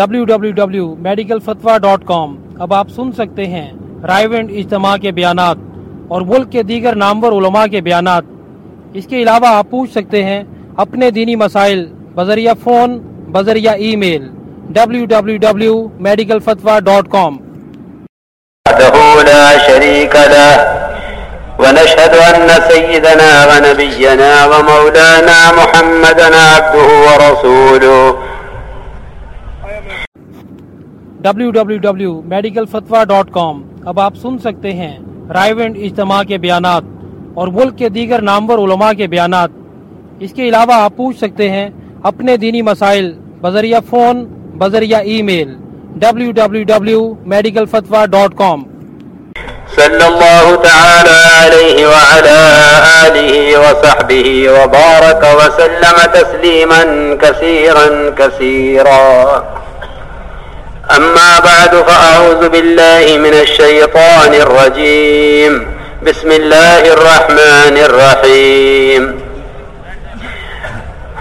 www.medicalfatwa.com اب آپ سن سکتے ہیں رائیونٹ اجتماع کے بیانات اور ملک کے دیگر نامور علماء کے بیانات۔ اس کے علاوہ آپ پوچھ سکتے ہیں اپنے دینی مسائل، بذریعہ فون، بذریعہ ای میل www.medicalfatwa.com لا شريك له، ونشهد أن سيدنا ونبينا ومولانا محمدا عبده ورسوله. www.medicalfatwa.com اب آپ سن سکتے ہیں رائیونٹ اجتماع کے بیانات اور ملک کے دیگر نامور علماء کے بیانات۔ اس کے علاوہ آپ پوچھ سکتے ہیں اپنے دینی مسائل، بذریعہ فون، بذریعہ ای میل www.medicalfatwa.com صلى الله تعالى عليه وعلى آله وصحبه وبارك وسلم تسليما كثيرا كثيرا أما بعد فأعوذ بالله من الشيطان الرجيم. بسم الله الرحمن الرحيم.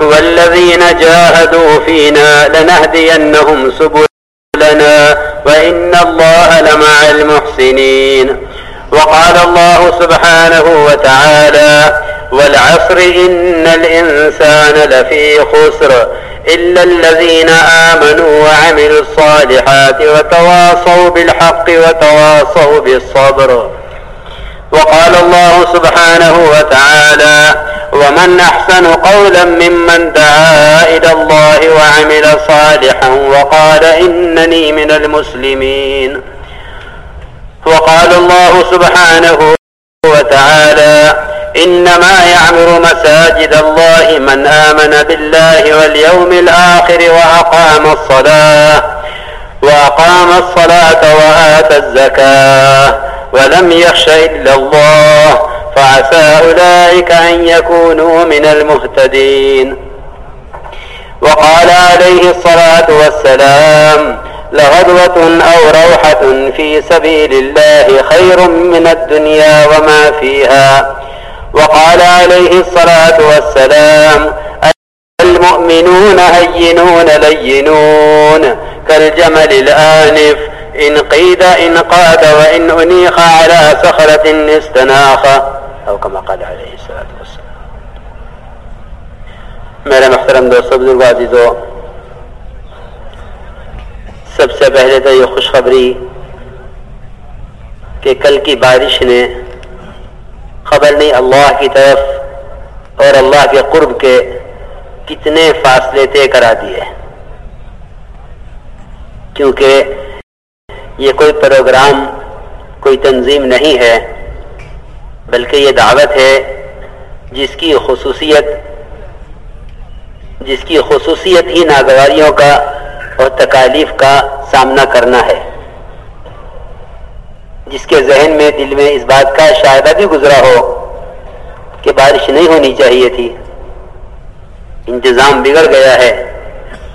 هو الذين جاهدوا فينا لنهدينهم سبلنا وإن الله لمع المحسنين. وقال الله سبحانه وتعالى والعصر إن الإنسان لفي خسر إلا الذين آمنوا وعملوا الصالحات وتواصوا بالحق وتواصوا بالصبر وقال الله سبحانه وتعالى ومن أحسن قولا ممن دعا إلى الله وعمل صالحا وقال إنني من المسلمين وقال الله سبحانه وتعالى إنما يعمر مساجد الله من آمن بالله واليوم الآخر وأقام الصلاة وأقام الصلاة وآتى الزكاة ولم يخش إلا الله فعسى أولئك أن يكونوا من المهتدين. وقال عليه الصلاة والسلام لغدوة أو روحة في سبيل الله خير من الدنيا وما فيها. وقال عليه الصلاة والسلام المؤمنون هينون لينون كالجمل الآنف إن قيد إن قاد وإن أنيخ على صخرة استناخ. أو كما قال عليه الصلاة والسلام. میرے محترم دوستو بزرگ عزیزو سب سے پہلے تو یہ خوشخبری کہ کل کی بارش نے خبر نہیں، اللہ کی طرف اور اللہ کے قرب کے کتنے فاصلے طے کرا دیے۔ کیونکہ یہ کوئی پروگرام، کوئی تنظیم نہیں ہے، بلکہ یہ دعوت ہے جس کی خصوصیت، جس کی خصوصیت ہی ناگواریوں کا اور تکالیف کا سامنا کرنا ہے۔ جس کے ذہن میں، دل میں اس بات کا شاید بھی گزرا ہو کہ بارش نہیں ہونی چاہیے تھی۔ انتظام بگڑ گیا ہے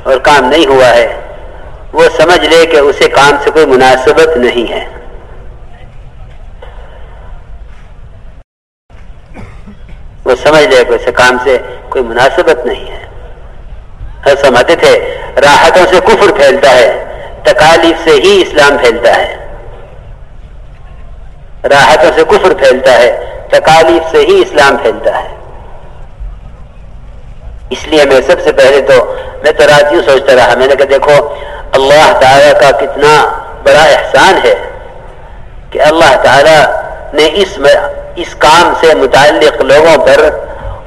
اور کام نہیں ہوا ہے۔ وہ سمجھ لے کہ اسے کام سے کوئی مناسبت نہیں ہے۔ وہ سمجھ لے کہ اسے کام سے کوئی مناسبت نہیں ہے۔ سمجھتے تھے، راحتوں سے کفر پھیلتا ہے، تکالیف سے ہی اسلام پھیلتا ہے۔ راحتوں سے کفر پھیلتا ہے، تکالیف سے ہی اسلام پھیلتا ہے۔ اس لیے میں سب سے پہلے تو میں تو رات یوں سوچتا رہا۔ میں نے کہا، دیکھو، اللہ تعالی کا کتنا بڑا احسان ہے کہ اللہ تعالی نے اس اس کام سے متعلق لوگوں پر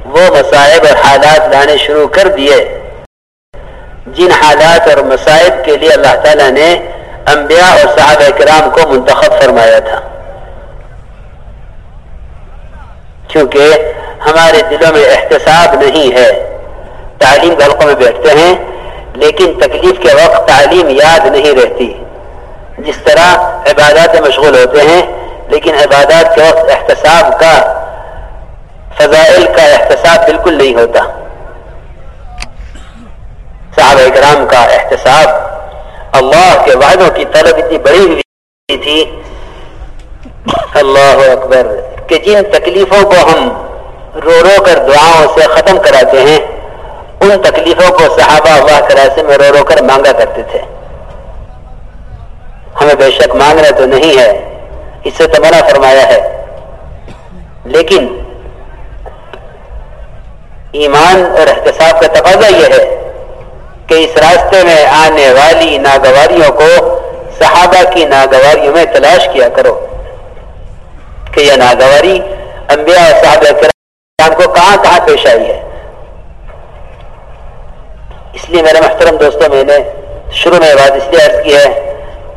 وہ مسائب اور حالات لانے شروع کر دیے۔ جن حالات اور مسائب کے لیے اللہ تعالیٰ نے انبیاء اور صحابہ کرام کو منتخب فرمایا تھا۔ کیونکہ ہمارے دلوں میں احتساب نہیں ہے۔ تعلیم حلقوں میں بیٹھتے ہیں، لیکن تکلیف کے وقت تعلیم یاد نہیں رہتی۔ جس طرح عبادات میں مشغول ہوتے ہیں، لیکن عبادات کے وقت احتساب کا، فضائل کا احتساب بالکل نہیں ہوتا۔ صحابہ اکرام کا احتساب اللہ کے وعدوں کی طلب اتنی بڑی ہوئی تھی۔ اللہ اکبر۔ کہ جن تکلیفوں کو ہم رو رو کر دعاؤں سے ختم کراتے ہیں، ان تکلیفوں کو صحابہ اللہ کے راستے میں رو رو کر مانگا کرتے تھے۔ ہمیں بے شک مانگنا تو نہیں ہے، اس سے تو منع فرمایا ہے۔ لیکن ایمان اور احتساب کا تقاضا یہ ہے کہ اس راستے میں آنے والی ناگواریوں کو صحابہ کی ناگواریوں میں تلاش کیا کرو۔ کہ یہ ناگواری انبیاء اور صحابہ کرام کو کہاں کہاں پیش آئی ہے؟ اس لیے میرے محترم دوستوں میں نے شروع میں بات اس لیے عرض کی ہے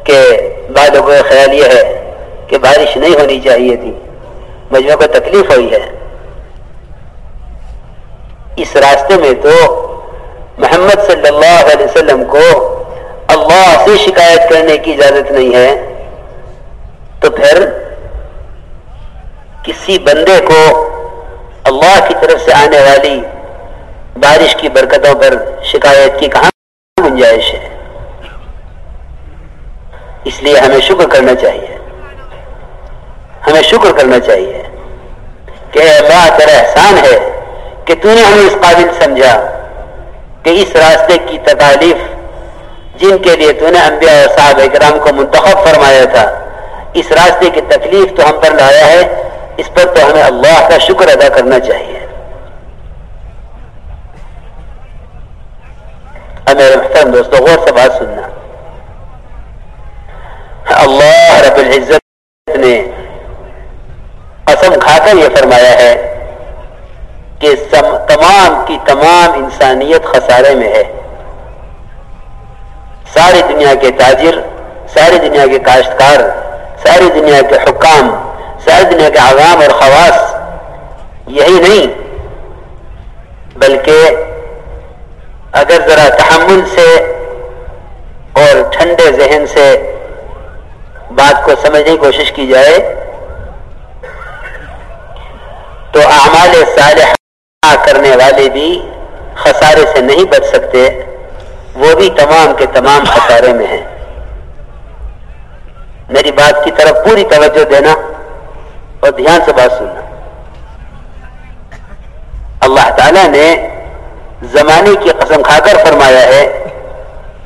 کہ بعض لوگوں کا خیال یہ ہے کہ بارش نہیں ہونی چاہیے تھی مجموعوں کو تکلیف ہوئی ہے۔ اس راستے میں تو محمد صلی اللہ علیہ وسلم کو اللہ سے شکایت کرنے کی اجازت نہیں ہے، تو پھر کسی بندے کو اللہ کی طرف سے آنے والی بارش کی برکتوں پر شکایت کی کہاں گنجائش ہے؟ اس لیے ہمیں شکر کرنا چاہیے۔ ہمیں شکر کرنا چاہیے کہ اللہ تیرا احسان ہے کہ تو نے ہمیں اس قابل سمجھا کہ اس راستے کی تکالیف جن کے لیے تو نے انبیاء اور صاحب اکرام کو منتخب فرمایا تھا، اس راستے کی تکلیف تو ہم پر لایا ہے۔ اس پر تو ہمیں اللہ کا شکر ادا کرنا چاہیے۔ اب میرے محترم دوستو، غور سے بات سننا۔ اللہ رب العزت نے قسم کھا کر یہ فرمایا ہے کہ تمام کی تمام انسانیت خسارے میں ہے۔ ساری دنیا کے تاجر، ساری دنیا کے کاشتکار، ساری دنیا کے حکام ساری دنیا کے عوام اور خواص یہی نہیں، بلکہ اگر ذرا تحمل سے اور ٹھنڈے ذہن سے بات کو سمجھنے کی کوشش کی جائے، تو اعمال صالحہ کرنے والے بھی خسارے سے نہیں بچ سکتے، وہ بھی تمام کے تمام خسارے میں ہیں۔ میری بات کی طرف پوری توجہ دینا۔ اور دھیان سے بات سننا۔ اللہ تعالی نے زمانے کی قسم کھا کر فرمایا ہے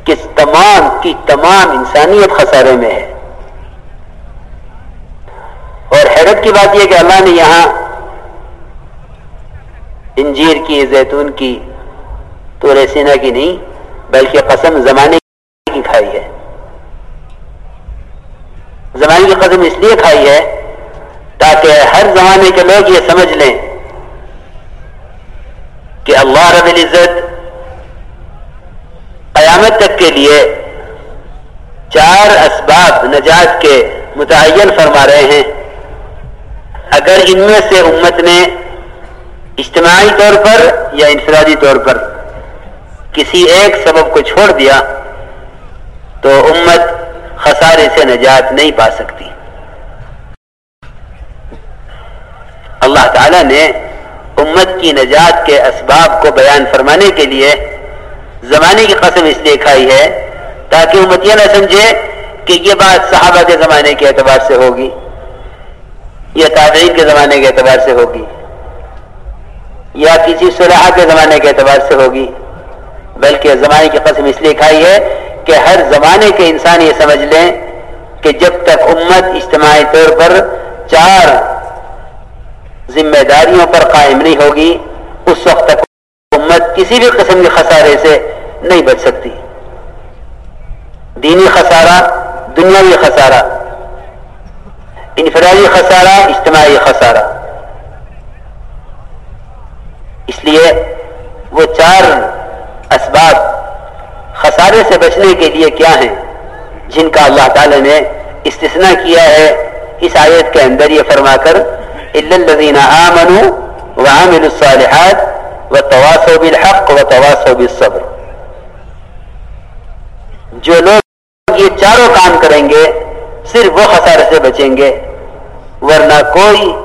کہ تمام کی تمام انسانیت خسارے میں ہے۔ اور حیرت کی بات یہ کہ اللہ نے یہاں انجیر کی، زیتون کی تو ریسینا کی نہیں، بلکہ قسم زمانے کی کھائی ہے۔ زمانے کی قسم اس لیے کھائی ہے تاکہ ہر زمانے کے لوگ یہ سمجھ لیں کہ اللہ رب العزت قیامت تک کے لیے چار اسباب نجات کے متعین فرما رہے ہیں۔ اگر ان میں سے امت نے اجتماعی طور پر یا انفرادی طور پر کسی ایک سبب کو چھوڑ دیا تو امت خسارے سے نجات نہیں پا سکتی۔ اللہ تعالی نے امت کی نجات کے اسباب کو بیان فرمانے کے لیے زمانے کی قسم اس لیے کھائی ہے تاکہ امت یہ نہ سمجھے کہ یہ بات صحابہ کے زمانے کے اعتبار سے ہوگی، یا تابعین کے زمانے کے اعتبار سے ہوگی، یا کسی صلاح کے زمانے کے اعتبار سے ہوگی۔ بلکہ زمانے کی قسم اس لیے کھائی ہے کہ ہر زمانے کے انسان یہ سمجھ لیں کہ جب تک امت اجتماعی طور پر چار ذمہ داریوں پر قائم نہیں ہوگی، اس وقت تک امت کسی بھی قسم کے خسارے سے نہیں بچ سکتی۔ دینی خسارہ، دنیاوی خسارہ، انفرادی خسارہ، اجتماعی خسارہ۔ اس لیے وہ چار اسباب خسارے سے بچنے کے لیے کیا ہیں، جن کا اللہ تعالی نے استثناء کیا ہے، اس آیت کے اندر یہ فرما کر الذین آمنوا وعملوا الصالحات وتواصوا بالحق وتواصوا بالصبر. جو لوگ یہ چاروں کام کریں گے، صرف وہ خسارے سے بچیں گے، ورنہ کوئی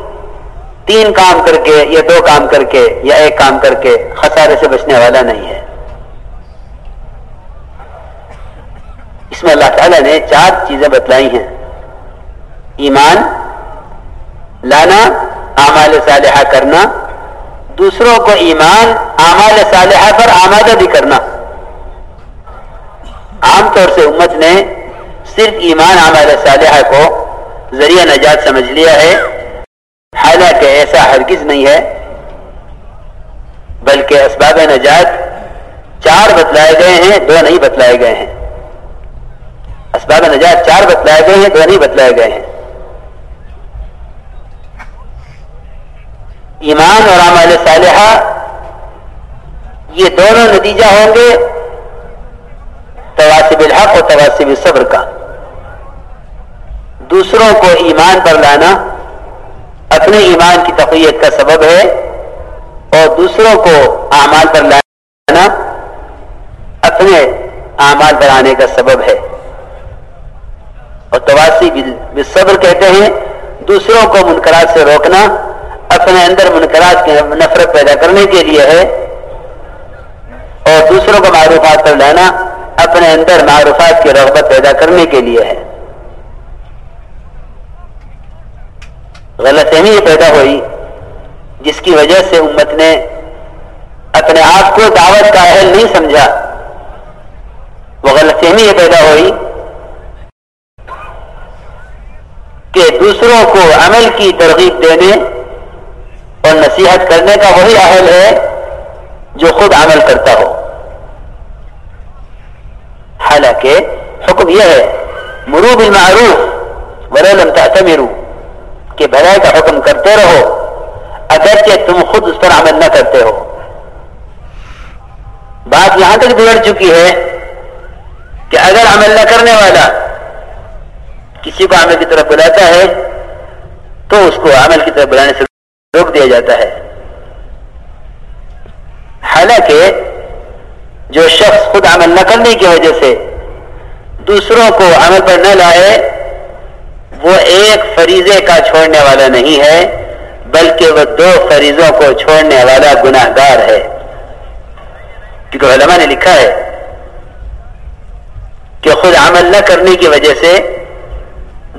تین کام کر کے یا دو کام کر کے یا ایک کام کر کے خسارے سے بچنے والا نہیں ہے۔ اس میں اللہ تعالیٰ نے چار چیزیں بتلائی ہیں۔ ایمان لانا، اعمال صالحہ کرنا۔ دوسروں کو ایمان، اعمال صالحہ پر آمادہ بھی کرنا۔ عام طور سے امت نے صرف ایمان عمل صالحہ کو ذریعہ نجات سمجھ لیا ہے۔ حالانکہ ایسا ہرگز نہیں ہے، بلکہ اسباب نجات چار بتلائے گئے ہیں، دو نہیں بتلائے گئے ہیں۔ اسباب نجات چار بتلائے گئے ہیں، دو نہیں بتلائے گئے ہیں۔ ایمان اور عمل صالحہ، یہ دونوں نتیجہ ہوں گے تواسب الحق اور تواسب صبر کا۔ دوسروں کو ایمان پر لانا اپنے ایمان کی تقویت کا سبب ہے اور دوسروں کو اعمال پر لانا اپنے اعمال پر آنے کا سبب ہے۔ اور تواسی صبر کہتے ہیں، دوسروں کو منقرات سے روکنا اپنے اندر منقرات کی نفرت پیدا کرنے کے لیے ہے اور دوسروں کو معروفات پر لانا اپنے اندر معروفات کی رغبت پیدا کرنے کے لیے ہے۔ غلط فہمی یہ پیدا ہوئی، جس کی وجہ سے امت نے اپنے آپ کو دعوت کا اہل نہیں سمجھا۔ وہ غلط فہمی یہ پیدا ہوئی کہ دوسروں کو عمل کی ترغیب دینے اور نصیحت کرنے کا وہی اہل ہے جو خود عمل کرتا ہو۔ حالانکہ حکم یہ ہے مرو بالمعروف ولم تعتمروا، کہ بھلائی کا حکم کرتے رہو، اگرچہ تم خود اس پر عمل نہ کرتے ہو۔ بات یہاں تک بگڑ چکی ہے کہ اگر عمل نہ کرنے والا کسی کو عمل کی طرف بلاتا ہے، تو اس کو عمل کی طرف بلانے سے روک دیا جاتا ہے۔ حالانکہ جو شخص خود عمل نہ کرنے کی وجہ سے دوسروں کو عمل پر نہ لائے، وہ ایک فریضے کا چھوڑنے والا نہیں ہے، بلکہ وہ دو فریضوں کو چھوڑنے والا گناہ گار ہے۔ کیونکہ علماء نے لکھا ہے کہ خود عمل نہ کرنے کی وجہ سے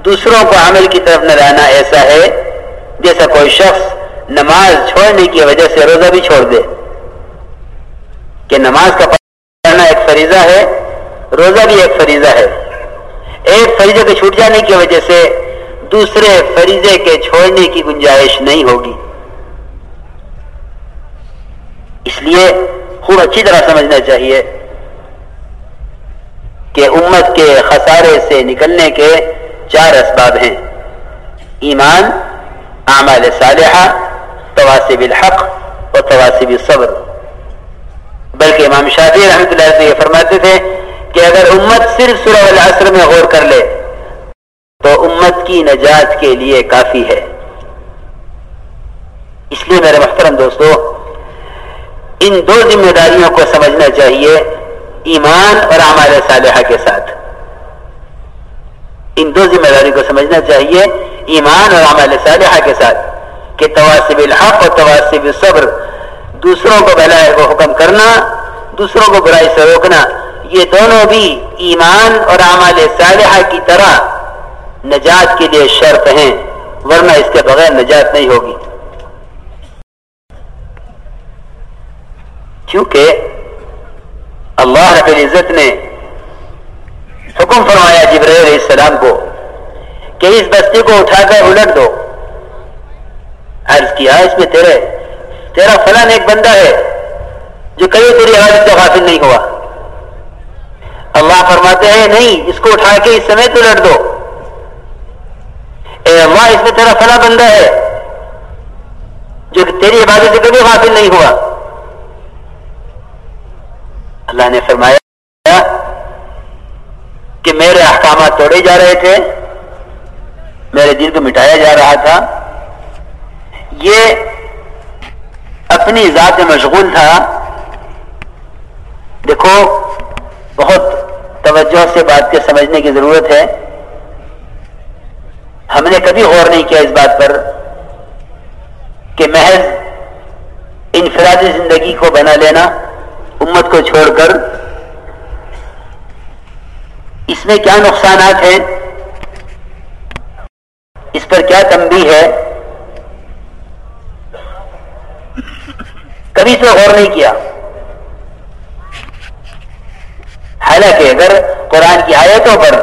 دوسروں کو عمل کی طرف نہ لانا ایسا ہے جیسا کوئی شخص نماز چھوڑنے کی وجہ سے روزہ بھی چھوڑ دے، کہ نماز کا پڑھنا ایک فریضہ ہے، روزہ بھی ایک فریضہ ہے۔ ایک فریضے کے چھوٹ جانے کی وجہ سے دوسرے فریضے کے چھوڑنے کی گنجائش نہیں ہوگی۔ اس لیے خوب اچھی طرح سمجھنا چاہیے کہ امت کے خسارے سے نکلنے کے چار اسباب ہیں۔ ایمان اعمال صالحہ تواسب الحق اور تواسب الصبر بلکہ امام شافی رحمۃ اللہ سے یہ فرماتے تھے کہ اگر امت صرف سورہ العصر میں غور کر لے، تو امت کی نجات کے لیے کافی ہے۔ اس لیے میرے محترم دوستو، ان دو ذمہ داریوں کو سمجھنا چاہیے ایمان اور اعمال صالحہ کے ساتھ۔ ان دو ذمہ داری کو سمجھنا چاہیے ایمان اور اعمال صالحہ کے ساتھ، کہ تواسب الحق اور تواسب صبر دوسروں کو بلائے کو حکم کرنا، دوسروں کو برائی سے روکنا، یہ دونوں بھی ایمان اور اعمال صالحہ کی طرح نجات کے لیے شرط ہیں، ورنہ اس کے بغیر نجات نہیں ہوگی۔ کیونکہ اللہ رب العزت نے حکم فرمایا جبرائیل علیہ السلام کو کہ اس بستی کو اٹھا کر الٹ دو۔ عرض کیا اس میں تیرے، تیرا فلاں ایک بندہ ہے جو کئی تیری آواز سے غافل نہیں ہوا۔ اللہ فرماتے ہیں، نہیں، اس کو اٹھا کے اس سمیت الٹ دو۔ اے اللہ، اس میں تیرا فلاں بندہ ہے جو تیری عبادت سے کبھی غافل نہیں ہوا۔ اللہ نے فرمایا کہ میرے احکامات توڑے جا رہے تھے۔ میرے دل کو مٹایا جا رہا تھا۔ یہ اپنی ذات میں مشغول تھا۔ دیکھو، بہت توجہ سے بات کے سمجھنے کی ضرورت ہے۔ ہم نے کبھی غور نہیں کیا اس بات پر کہ محض انفرادی زندگی کو بنا لینا، امت کو چھوڑ کر۔ اس میں کیا نقصانات ہیں؟ اس پر کیا تنبیہ ہے؟ کبھی سے غور نہیں کیا۔ حالانکہ اگر قرآن کی آیتوں پر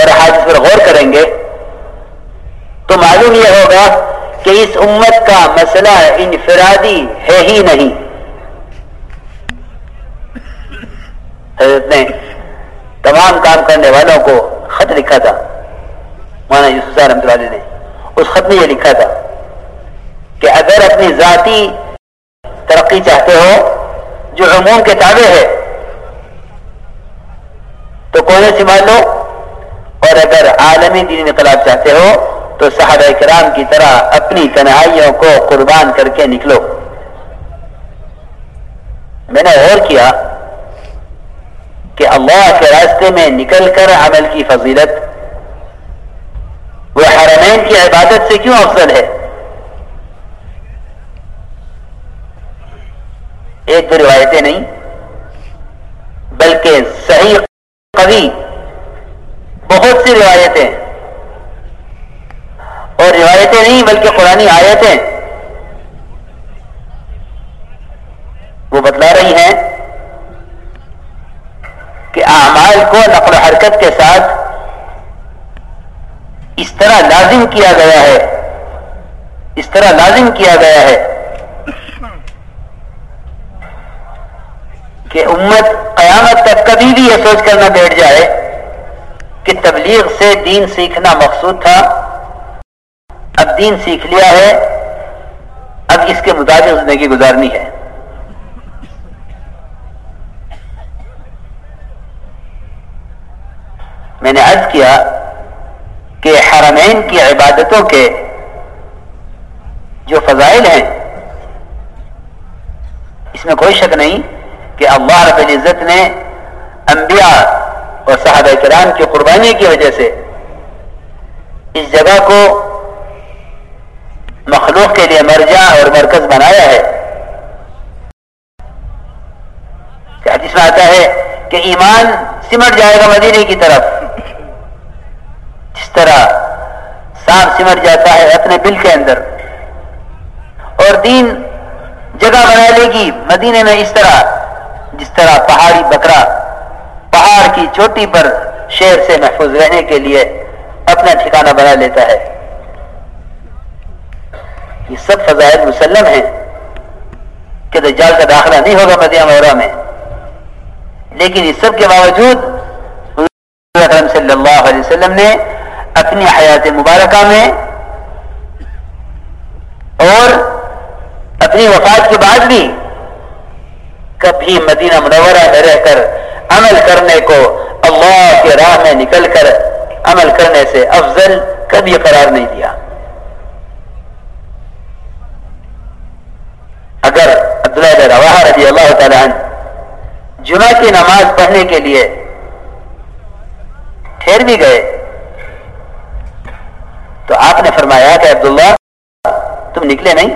اور حادث پر غور کریں گے، تو معلوم یہ ہوگا کہ اس امت کا مسئلہ انفرادی ہے ہی نہیں۔ حضرت نے تمام کام کرنے والوں کو خط لکھا تھا۔ مولانا یوسف رحمۃ اللہ نے۔ اس خط میں یہ لکھا تھا کہ اگر اپنی ذاتی ترقی چاہتے ہو، جو عموم کے تابع ہے، تو کونے سے مان لو۔ اور اگر عالمی دین انقلاب چاہتے ہو، تو صحابہ کرام کی طرح اپنی تنہائیوں کو قربان کر کے نکلو۔ میں نے غور کیا کہ اللہ کے راستے میں نکل کر عمل کی فضیلت وہ حرمین کی عبادت سے کیوں افضل ہے؟ ایک دو روایتیں نہیں، بلکہ صحیح قوی بہت سی روایتیں۔ اور روایتیں نہیں، بلکہ قرآن آیتیں۔ وہ بتلا رہی ہیں کہ اعمال کو نقل و حرکت کے ساتھ اس طرح لازم کیا گیا ہے۔ اس طرح لازم کیا گیا ہے کہ امت قیامت تک کبھی بھی یہ سوچ کر نہ بیٹھ جائے کہ تبلیغ سے دین سیکھنا مقصود تھا۔ اب دین سیکھ لیا ہے۔ اب اس کے مطابق زندگی گزارنی ہے۔ میں نے عرض کیا کہ حرمین کی عبادتوں کے جو فضائل ہیں، اس میں کوئی شک نہیں کہ اللہ رب العزت نے انبیاء اور صحابہ کرام کی قربانی کی وجہ سے اس جگہ کو مخلوق کے لیے مرجع اور مرکز بنایا ہے۔ جس میں آتا ہے کہ ایمان سمٹ جائے گا مدینے کی طرف۔ جس طرح سانپ سمٹ جاتا ہے اپنے بل کے اندر، اور دین جگہ بنا لے گی مدینے میں اس طرح، جس طرح پہاڑی بکرا پہاڑ کی چوٹی پر شیر سے محفوظ رہنے کے لیے اپنا ٹھکانہ بنا لیتا ہے۔ یہ سب فضائل مسلم ہیں کہ دجال کا داخلہ نہیں ہوگا مدینہ مورہ میں۔ لیکن اس سب کے باوجود اکرم صلی اللہ علیہ وسلم نے اپنی حیات مبارکہ میں اور اپنی وفات کے بعد بھی کبھی مدینہ منورہ میں رہ کر عمل کرنے کو اللہ کے راہ میں نکل کر عمل کرنے سے افضل کبھی قرار نہیں دیا۔ اگر عبداللہ روا رضی اللہ تعالیٰ عنہ جمعہ کی نماز پڑھنے کے لیے ٹھہر بھی گئے تو آپ نے فرمایا کہ عبداللہ، تم نکلے نہیں؟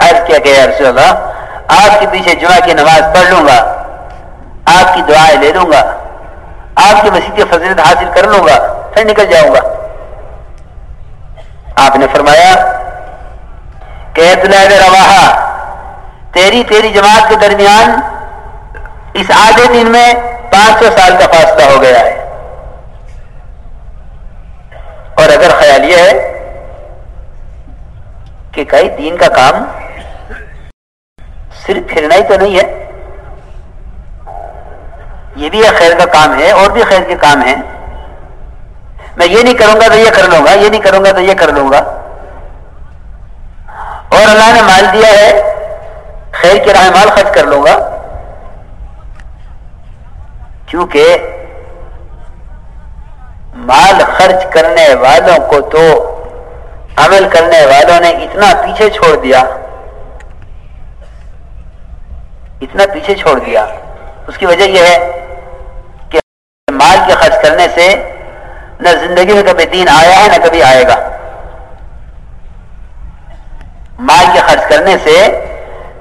عرض کیا کہ رسول اللہ، آپ کے پیچھے جمعہ کی نماز پڑھ لوں گا، آپ کی دعائیں لے لوں گا، آپ کی مسیح کی فضیلت حاصل کر لوں گا، پھر نکل جاؤں گا۔ آپ نے فرمایا کہ عبداللہ روا تیری تیری جماعت کے درمیان اس آدھے دن میں پانچ سو سال کا فاصلہ ہو گیا ہے۔ اور اگر خیال یہ ہے کہ کئی دین کا کام صرف پھرنا ہی تو نہیں ہے، یہ بھی ایک خیر کا کام ہے اور بھی خیر کے کام ہیں۔ میں یہ نہیں کروں گا تو یہ کر لوں گا، یہ نہیں کروں گا تو یہ کر لوں گا۔ اور اللہ نے مال دیا ہے، خیر کے راہ مال خرچ کر لوں گا۔ کیونکہ مال خرچ کرنے والوں کو تو عمل کرنے والوں نے اتنا پیچھے چھوڑ دیا۔ اتنا پیچھے چھوڑ دیا۔ اس کی وجہ یہ ہے کہ مال کے خرچ کرنے سے نہ زندگی میں کبھی دین آیا ہے نہ کبھی آئے گا۔ مال کے خرچ کرنے سے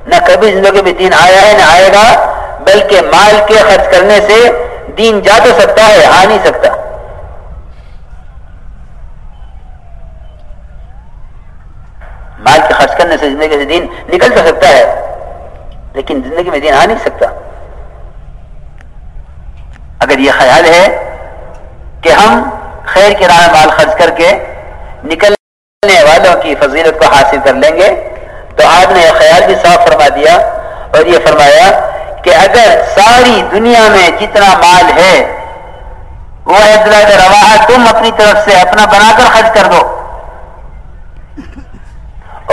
نہ کبھی زندگی میں دین آیا ہے نہ آئے گا، بلکہ مال کے خرچ کرنے سے دین جا تو سکتا ہے آ نہیں سکتا۔ مال کے خرچ کرنے سے زندگی سے دین نکل تو سکتا ہے، لیکن زندگی میں دین آ نہیں سکتا۔ اگر یہ خیال ہے کہ ہم خیر کے راہ مال خرچ کر کے نکلنے والوں کی فضیلت کو حاصل کر لیں گے، تو آپ نے یہ خیال بھی صاف فرما دیا اور یہ فرمایا کہ اگر ساری دنیا میں جتنا مال ہے، وہ اطلاع روا تم اپنی طرف سے اپنا بنا کر خرچ کر دو۔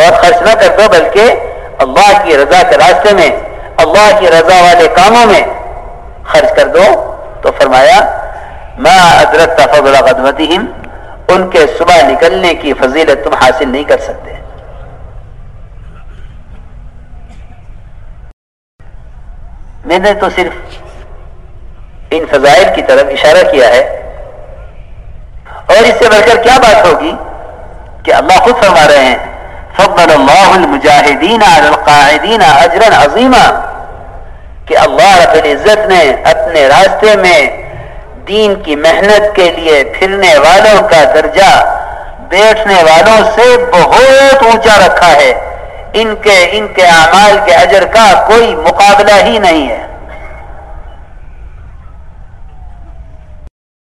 اور خرچ نہ کر دو بلکہ اللہ کی رضا کے راستے میں، اللہ کی رضا والے کاموں میں خرچ کر دو۔ تو فرمایا میں ادرت فضل قدمتی ان کے صبح نکلنے کی فضیلت تم حاصل نہیں کر سکتے۔ میں نے تو صرف ان فضائل کی طرف اشارہ کیا ہے۔ اور اس سے بڑھ کر کیا بات ہوگی؟ کہ اللہ خود فرما رہے ہیں فضل اللہ المجاہدین علی القاعدین اجرا عظیما کہ اللہ رب العزت نے اپنے راستے میں دین کی محنت کے لیے پھرنے والوں کا درجہ بیٹھنے والوں سے بہت اونچا رکھا ہے۔ ان کے ان کے اعمال کے اجر کا کوئی مقابلہ ہی نہیں ہے۔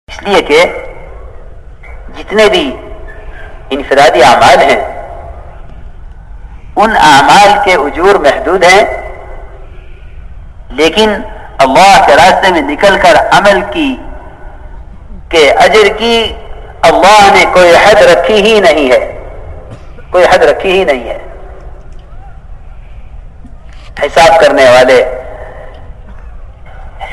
اس لیے کہ جتنے بھی انفرادی اعمال ہیں ان اعمال کے اجور محدود ہیں، لیکن اللہ کے راستے میں نکل کر عمل کی کہ اجر کی اللہ نے کوئی حد رکھی ہی نہیں ہے۔ کوئی حد رکھی ہی نہیں ہے۔ حساب کرنے والے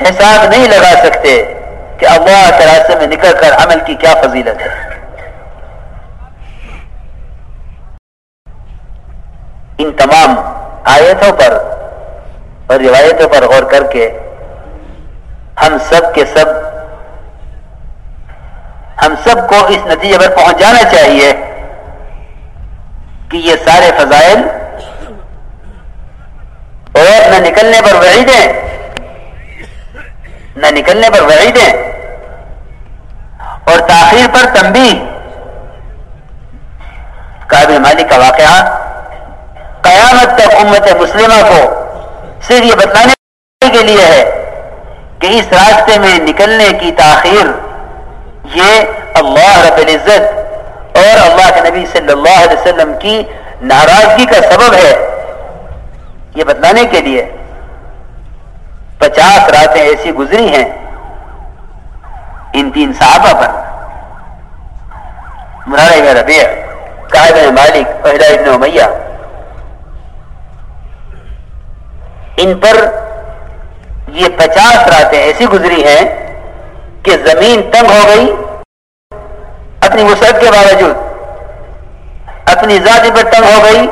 حساب نہیں لگا سکتے کہ اللہ کے راستے میں نکل کر عمل کی کیا فضیلت ہے۔ ان تمام آیتوں پر اور روایتوں پر غور کر کے ہم سب کے سب ہم سب کو اس نتیجے پر پہنچ جانا چاہیے کہ یہ سارے فضائل اور نہ نکلنے پر وعیدیں، نہ نکلنے پر وعیدیں اور تاخیر پر تنبیہ۔ کابل مالک کا واقعہ قیامت تک امت مسلمہ کو صرف یہ بتلانے کے لیے ہے کہ اس راستے میں نکلنے کی تاخیر یہ اللہ رب العزت اور اللہ کے نبی صلی اللہ علیہ وسلم کی ناراضگی کا سبب ہے یہ بتلانے کے لیے۔ پچاس راتیں ایسی گزری ہیں، ان تین صحابہ پر۔ مرار ابن ربیع قائد مالک اہدہ ابن امیہ۔ ان پر یہ پچاس راتیں ایسی گزری ہیں کہ زمین تنگ ہو گئی، اپنی وسعت کے باوجود، اپنی ذاتی پر تنگ ہو گئی،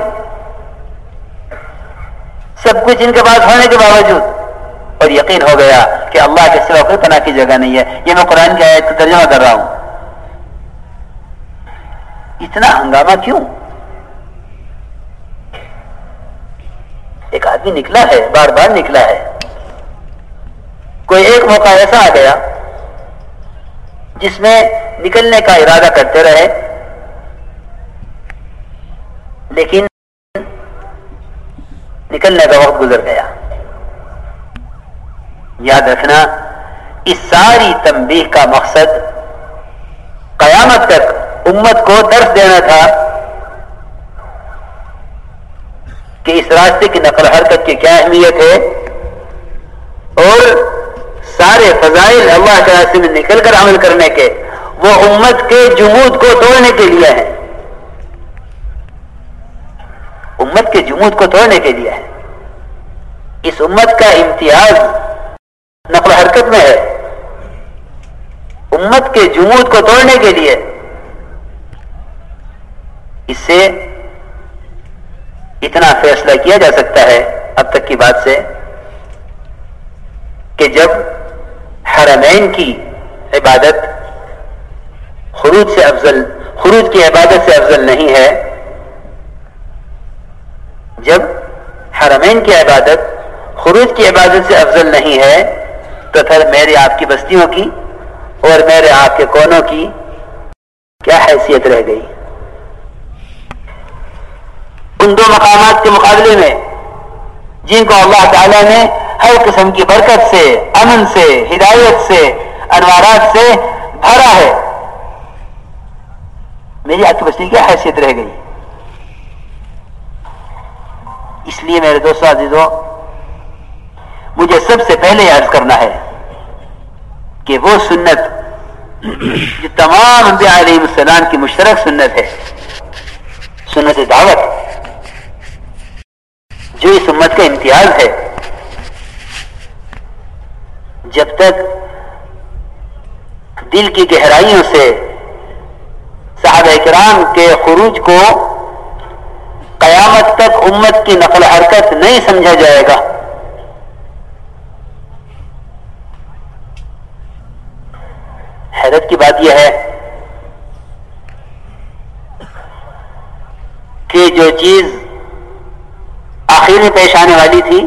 سب کچھ ان کے پاس ہونے کے باوجود، اور یقین ہو گیا کہ اللہ کے سوا کوئی پناہ کی جگہ نہیں ہے۔ یہ میں قرآن کی آیت کو ترجمہ کر رہا ہوں۔ اتنا ہنگامہ کیوں؟ ایک آدمی نکلا ہے بار بار نکلا ہے۔ کوئی ایک موقع ایسا آ گیا جس میں نکلنے کا ارادہ کرتے رہے۔ لیکن نکلنے کا وقت گزر گیا۔ یاد رکھنا، اس ساری تنبیہ کا مقصد قیامت تک امت کو درس دینا تھا۔ کہ اس راستے کی نقل حرکت کی کیا اہمیت ہے؟ اور سارے فضائل اللہ کے راستے میں نکل کر عمل کرنے کے، وہ امت کے جمود کو توڑنے کے لیے ہے امت کے جمود کو توڑنے کے لیے ہے اس امت کا امتیاز نقل حرکت میں ہے۔ امت کے جمود کو توڑنے کے لیے۔ اس سے اتنا فیصلہ کیا جا سکتا ہے اب تک کی بات سے کہ جب حرمین کی عبادت خروج سے افضل، خروج کی عبادت سے افضل نہیں ہے، جب حرمین کی عبادت خروج کی عبادت سے افضل نہیں ہے، تو پھر میرے آپ کی بستیوں کی اور میرے آپ کے کونوں کی کیا حیثیت رہ گئی؟ ان دو مقامات کے مقابلے میں، جن کو اللہ تعالیٰ نے ہر قسم کی برکت سے، امن سے، ہدایت سے، انوارات سے بھرا ہے۔ میری آپ کی بستی کیا حیثیت رہ گئی؟ اس لیے میرے دوستوں عزیزوں، مجھے سب سے پہلے یاد کرنا ہے کہ وہ سنت جو تمام انبیاء علیہ السلام کی مشترک سنت ہے، سنت دعوت۔ جو اس امت کا امتیاز ہے۔ جب تک دل کی گہرائیوں سے صحابہ کرام کے خروج کو قیامت تک امت کی نقل حرکت نہیں سمجھا جائے گا۔ حیرت کی بات یہ ہے کہ جو چیز آخر میں پیش آنے والی تھی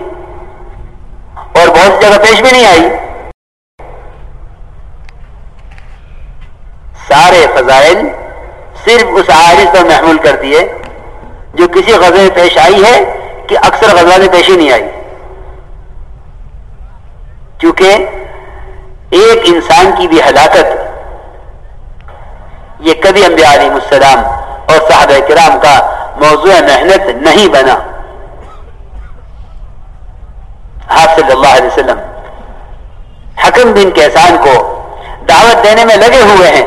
اور بہت سی جگہ پیش بھی نہیں آئی۔ سارے فضائل صرف اس عارض پر محمول کر دیے، جو کسی غزے میں پیش آئی ہے کہ اکثر غزہ میں پیش ہی نہیں آئی۔ کیونکہ ایک انسان کی بھی ہلاکت، یہ کبھی انبیاء علیہ السلام اور صحابہ کرام کا موضوع محنت نہیں بنا۔ آپ صلی اللہ علیہ وسلم حکم بن کیسان کو دعوت دینے میں لگے ہوئے ہیں۔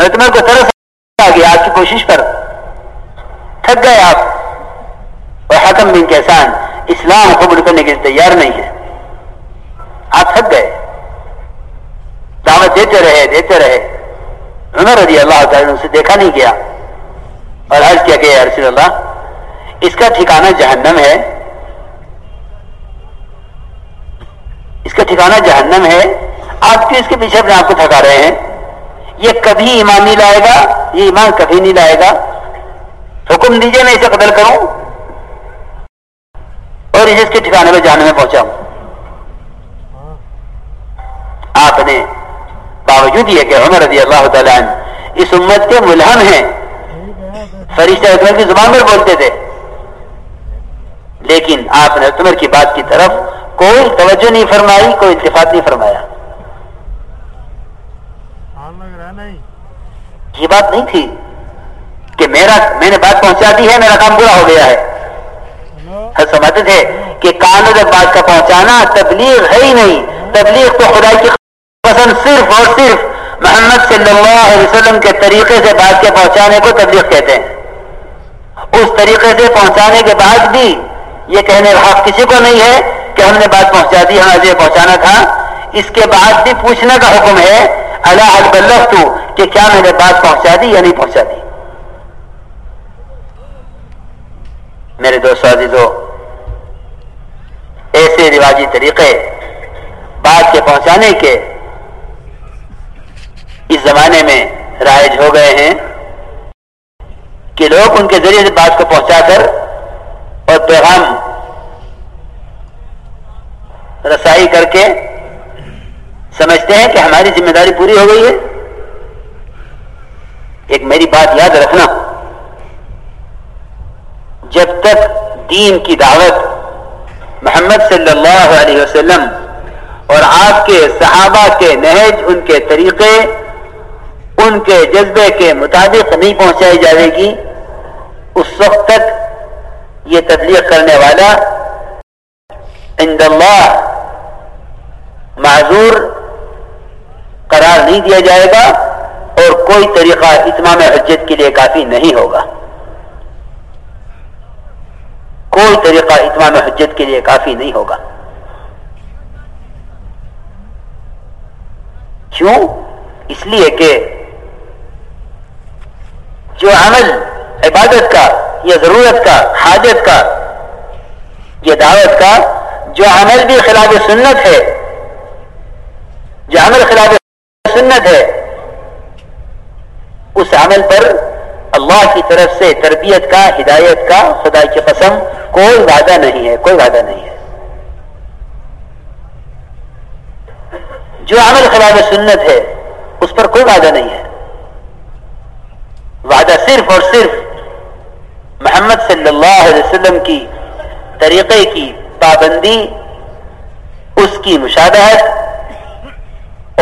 حکمر کو ترس آ گیا آپ کی کوشش پر۔ تھک گئے آپ۔ اور حکم بن کیسان اسلام قبول کرنے کے لیے تیار نہیں ہے آپ تھک گئے۔ دعوت دیتے رہے دیتے رہے۔ عمر رضی اللہ تعالیٰ اسے دیکھا نہیں گیا۔ اور عرض کیا کہ رسول اللہ، اس کا ٹھکانہ جہنم ہے۔ اس کا ٹھکانہ جہنم ہے۔ آپ کیوں اس کے پیچھے اپنے آپ کو تھکا رہے ہیں؟ یہ کبھی ایمان نہیں لائے گا، یہ ایمان کبھی نہیں لائے گا۔ حکم دیجیے میں اسے قتل کروں اور اسے اس کے ٹھکانے میں جہنم میں پہنچاؤں۔ آپ نے باوجود یہ کہ عمر رضی اللہ تعالیٰ عنہ اس امت کے ملہم ہیں۔ فرشتہ اکرم کی زبان پر بولتے تھے۔ لیکن آپ نے عمر کی بات کی طرف کوئی توجہ نہیں فرمائی کوئی اتفاق نہیں فرمایا۔ یہ بات نہیں تھی کہ میرا میں نے بات پہنچا دی ہے میرا کام پورا ہو گیا ہے۔ سمجھتے تھے کہ کانوں جب بات کا پہنچانا تبلیغ ہے ہی نہیں۔ تبلیغ تو خدا کی پسند صرف اور صرف محمد صلی اللہ علیہ وسلم کے طریقے سے بات کے پہنچانے کو تبلیغ کہتے ہیں۔ اس طریقے سے پہنچانے کے بعد بھی یہ کہنے کسی کو نہیں ہے کہ ہم نے بات پہنچا دی ہمیں یہ پہنچانا تھا۔ اس کے بعد بھی پوچھنے کا حکم ہے، اللہ البلغ تو کہ کیا میں نے بات پہنچا دی یا نہیں پہنچا دی۔ میرے دوست عزیزو، ایسے رواجی طریقے بات کے پہنچانے کے اس زمانے میں رائج ہو گئے ہیں کہ لوگ ان کے ذریعے سے بات کو پہنچا کر اور پیغام رسائی کر کے سمجھتے ہیں کہ ہماری ذمہ داری پوری ہو گئی ہے۔ ایک میری بات یاد رکھنا۔ جب تک دین کی دعوت محمد صلی اللہ علیہ وسلم اور آپ کے صحابہ کے نہج، ان کے طریقے، ان کے جذبے کے مطابق نہیں پہنچائی جائے گی، اس وقت تک یہ تبلیغ کرنے والا عند اللہ معذور قرار نہیں دیا جائے گا اور کوئی طریقہ اتمام حجت کے لیے کافی نہیں ہوگا۔ کوئی طریقہ اتمام حجت کے لیے کافی نہیں ہوگا۔ کیوں؟ اس لیے کہ جو عمل عبادت کا، یا ضرورت کا، حاجت کا یہ دعوت کا، جو عمل بھی خلاف سنت ہے جو عمل خلاف سنت ہے، اس عمل پر اللہ کی طرف سے تربیت کا، ہدایت کا خدا کی قسم کوئی وعدہ نہیں ہے، کوئی وعدہ نہیں ہے۔ جو عمل خلاف سنت ہے، اس پر کوئی وعدہ نہیں ہے۔ وعدہ صرف اور صرف محمد صلی اللہ علیہ وسلم کی طریقے کی پابندی، اس کی مشابہت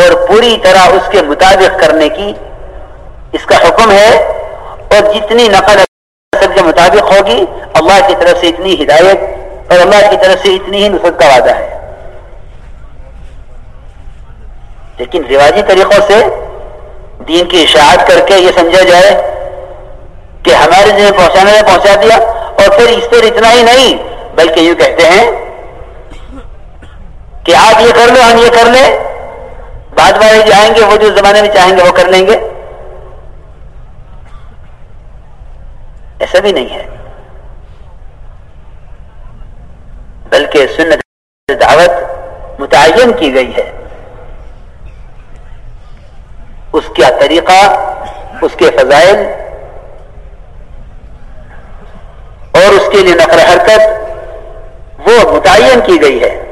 پوری طرح اس کے مطابق کرنے کی اس کا حکم ہے اور جتنی نقل اصل کے مطابق ہوگی، اللہ کی طرف سے اتنی ہدایت اور اللہ کی طرف سے اتنی ہی نصرت کا وعدہ ہے۔ لیکن رواجی طریقوں سے دین کی اشاعت کر کے یہ سمجھا جائے کہ ہمارے جنہیں پہنچانے میں پہنچا دیا اور پھر اس پر اتنا ہی نہیں، بلکہ یوں کہتے ہیں کہ آپ یہ کر لو ہم یہ کر لیں۔ بعد والے گے، وہ جو زمانے میں چاہیں گے وہ کر لیں گے۔ ایسا بھی نہیں ہے۔ بلکہ سنت دعوت متعین کی گئی ہے۔ اس کا طریقہ، اس کے فضائل، اور اس کے لیے نقل حرکت، وہ متعین کی گئی ہے۔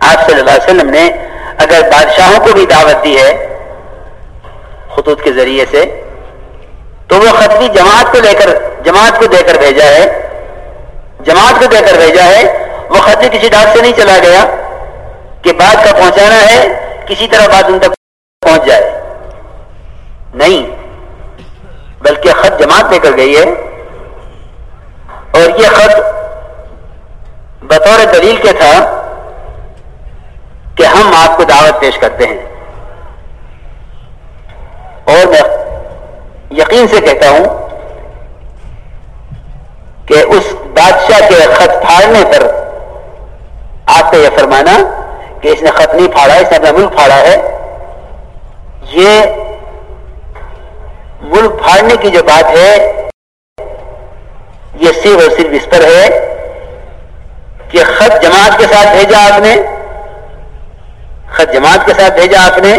آپ صلی اللہ علیہ وسلم نے اگر بادشاہوں کو بھی دعوت دی ہے خطوط کے ذریعے سے، تو وہ خط بھی جماعت کو لے کر، جماعت کو دے کر بھیجا ہے۔ جماعت کو دے کر بھیجا ہے۔ وہ خط بھی کسی ڈاک سے نہیں چلا گیا کہ بات کا پہنچانا ہے، کسی طرح بات ان تک پہنچ جائے۔ نہیں، بلکہ خط جماعت لے کر گئی ہے۔ اور یہ خط بطور دلیل کے تھا کہ ہم آپ کو دعوت پیش کرتے ہیں۔ اور میں یقین سے کہتا ہوں کہ اس بادشاہ کے خط پھاڑنے پر آپ کا یہ فرمانا کہ اس نے خط نہیں پھاڑا، اس نے اپنا ملک پھاڑا ہے۔ یہ ملک پھاڑنے کی جو بات ہے، یہ صرف اور صرف اس پر ہے کہ خط جماعت کے ساتھ بھیجا آپ نے۔ خط جماعت کے ساتھ بھیجا آپ نے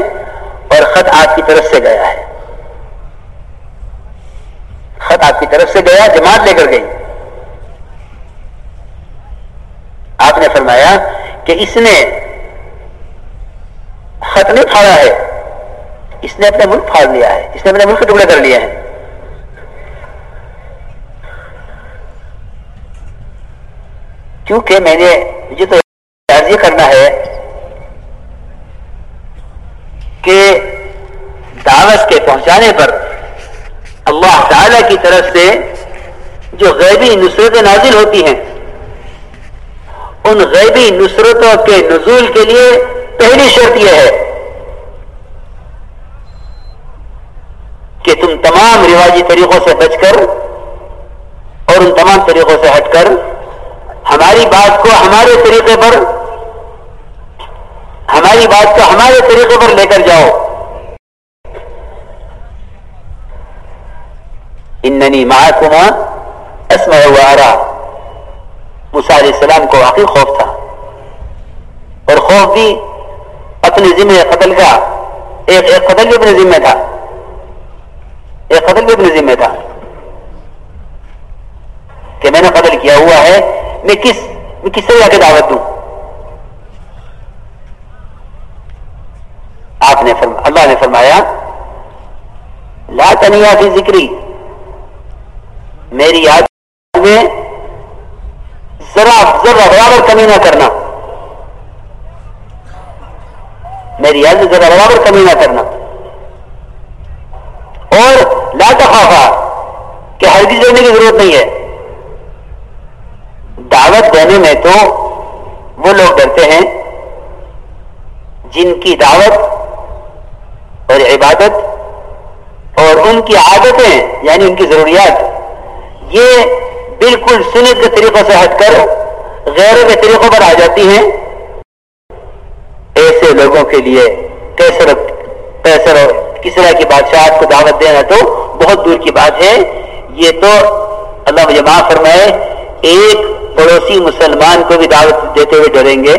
اور خط آپ کی طرف سے گیا ہے۔ خط آپ کی طرف سے گیا، جماعت لے کر گئی۔ آپ نے فرمایا کہ اس نے خط نہیں پھاڑا ہے۔ اس نے اپنا ملک پھاڑ لیا ہے۔ اس نے اپنے ملک کے ٹکڑے کر لیا ہے کیونکہ میں نے مجھے تو یہ کرنا ہے کہ دعوت کے پہنچانے پر اللہ تعالی کی طرف سے جو غیبی نصرتیں نازل ہوتی ہیں، ان غیبی نصرتوں کے نزول کے لیے پہلی شرط یہ ہے کہ تم تمام رواجی طریقوں سے بچ کر اور ان تمام طریقوں سے ہٹ کر ہماری بات کو ہمارے طریقے پر ہماری بات کو ہمارے طریقے پر لے کر جاؤ۔ اننی محکمہ اسم وارا علیہ السلام کو واقعی خوف تھا۔ اور خوف بھی اپنے ذمہ قتل کا۔ ایک ایک قتل بھی اپنے ذمہ تھا۔ ایک قتل بھی اپنے ذمہ تھا۔ کہ میں نے قتل کیا ہوا ہے، میں کس میں کس سے جا کے دعوت دوں؟ آپ نے فرما اللہ نے فرمایا، لا تنیا کی ذکری. میری یاد میں ذرا ذرا برابر کمی نہ کرنا. میری یاد میں ذرا برابر کمی نہ کرنا. اور لا تخافا، کہ ہر چیز دینے کی ضرورت نہیں ہے. دعوت دینے میں تو وہ لوگ ڈرتے ہیں جن کی دعوت اور عبادت اور ان کی عادتیں یعنی ان کی ضروریات، یہ بالکل سنت کے طریقوں سے ہٹ کر غیروں کے طریقوں پر آ جاتی ہیں۔ ایسے لوگوں کے لیے کیسر کیسر کس طرح کی بادشاہت کو دعوت دینا تو بہت دور کی بات ہے۔ یہ تو اللہ مجھے معاف فرمائے، ایک پڑوسی مسلمان کو بھی دعوت دیتے ہوئے ڈریں گے۔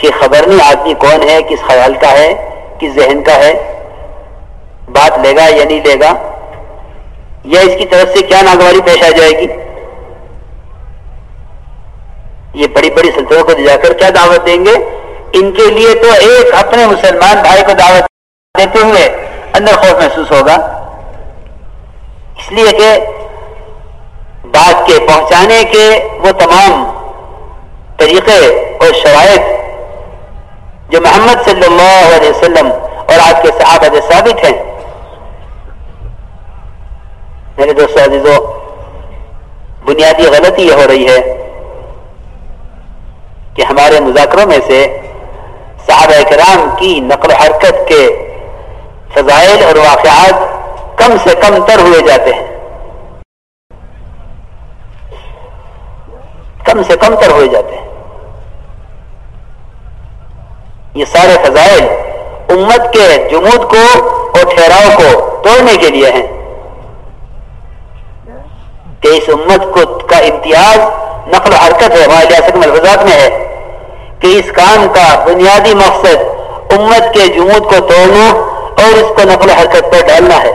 کہ خبر نہیں آدمی کون ہے، کس خیال کا ہے، کس ذہن کا ہے۔ بات لے گا یا نہیں لے گا۔ یا اس کی طرف سے کیا ناگواری پیش آ جائے گی۔ یہ بڑی بڑی سلطنتوں کو جا کر کیا دعوت دیں گے؟ ان کے لیے تو ایک اپنے مسلمان بھائی کو دعوت دیتے ہوئے اندر خوف محسوس ہوگا۔ اس لیے کہ بات کے پہنچانے کے وہ تمام طریقے اور شرائط جو محمد صلی اللہ علیہ وسلم اور آپ کے صحابہ جو ثابت ہیں۔ میرے دوستوں عزیزوں بنیادی غلطی یہ ہو رہی ہے کہ ہمارے مذاکروں میں سے صحابہ کرام کی نقل و حرکت کے فضائل اور واقعات کم سے کم تر ہوئے جاتے ہیں۔ کم سے کم تر ہوئے جاتے ہیں۔ یہ سارے فضائل امت کے جمود کو اور ٹھہراؤ کو توڑنے کے لیے ہیں۔ کہ اس امت کو کا امتیاز نقل و حرکت ہے ہمارے ریاست ملفظات میں ہے۔ کہ اس کام کا بنیادی مقصد امت کے جمود کو توڑنا اور اس کو نقل و حرکت پر ڈالنا ہے۔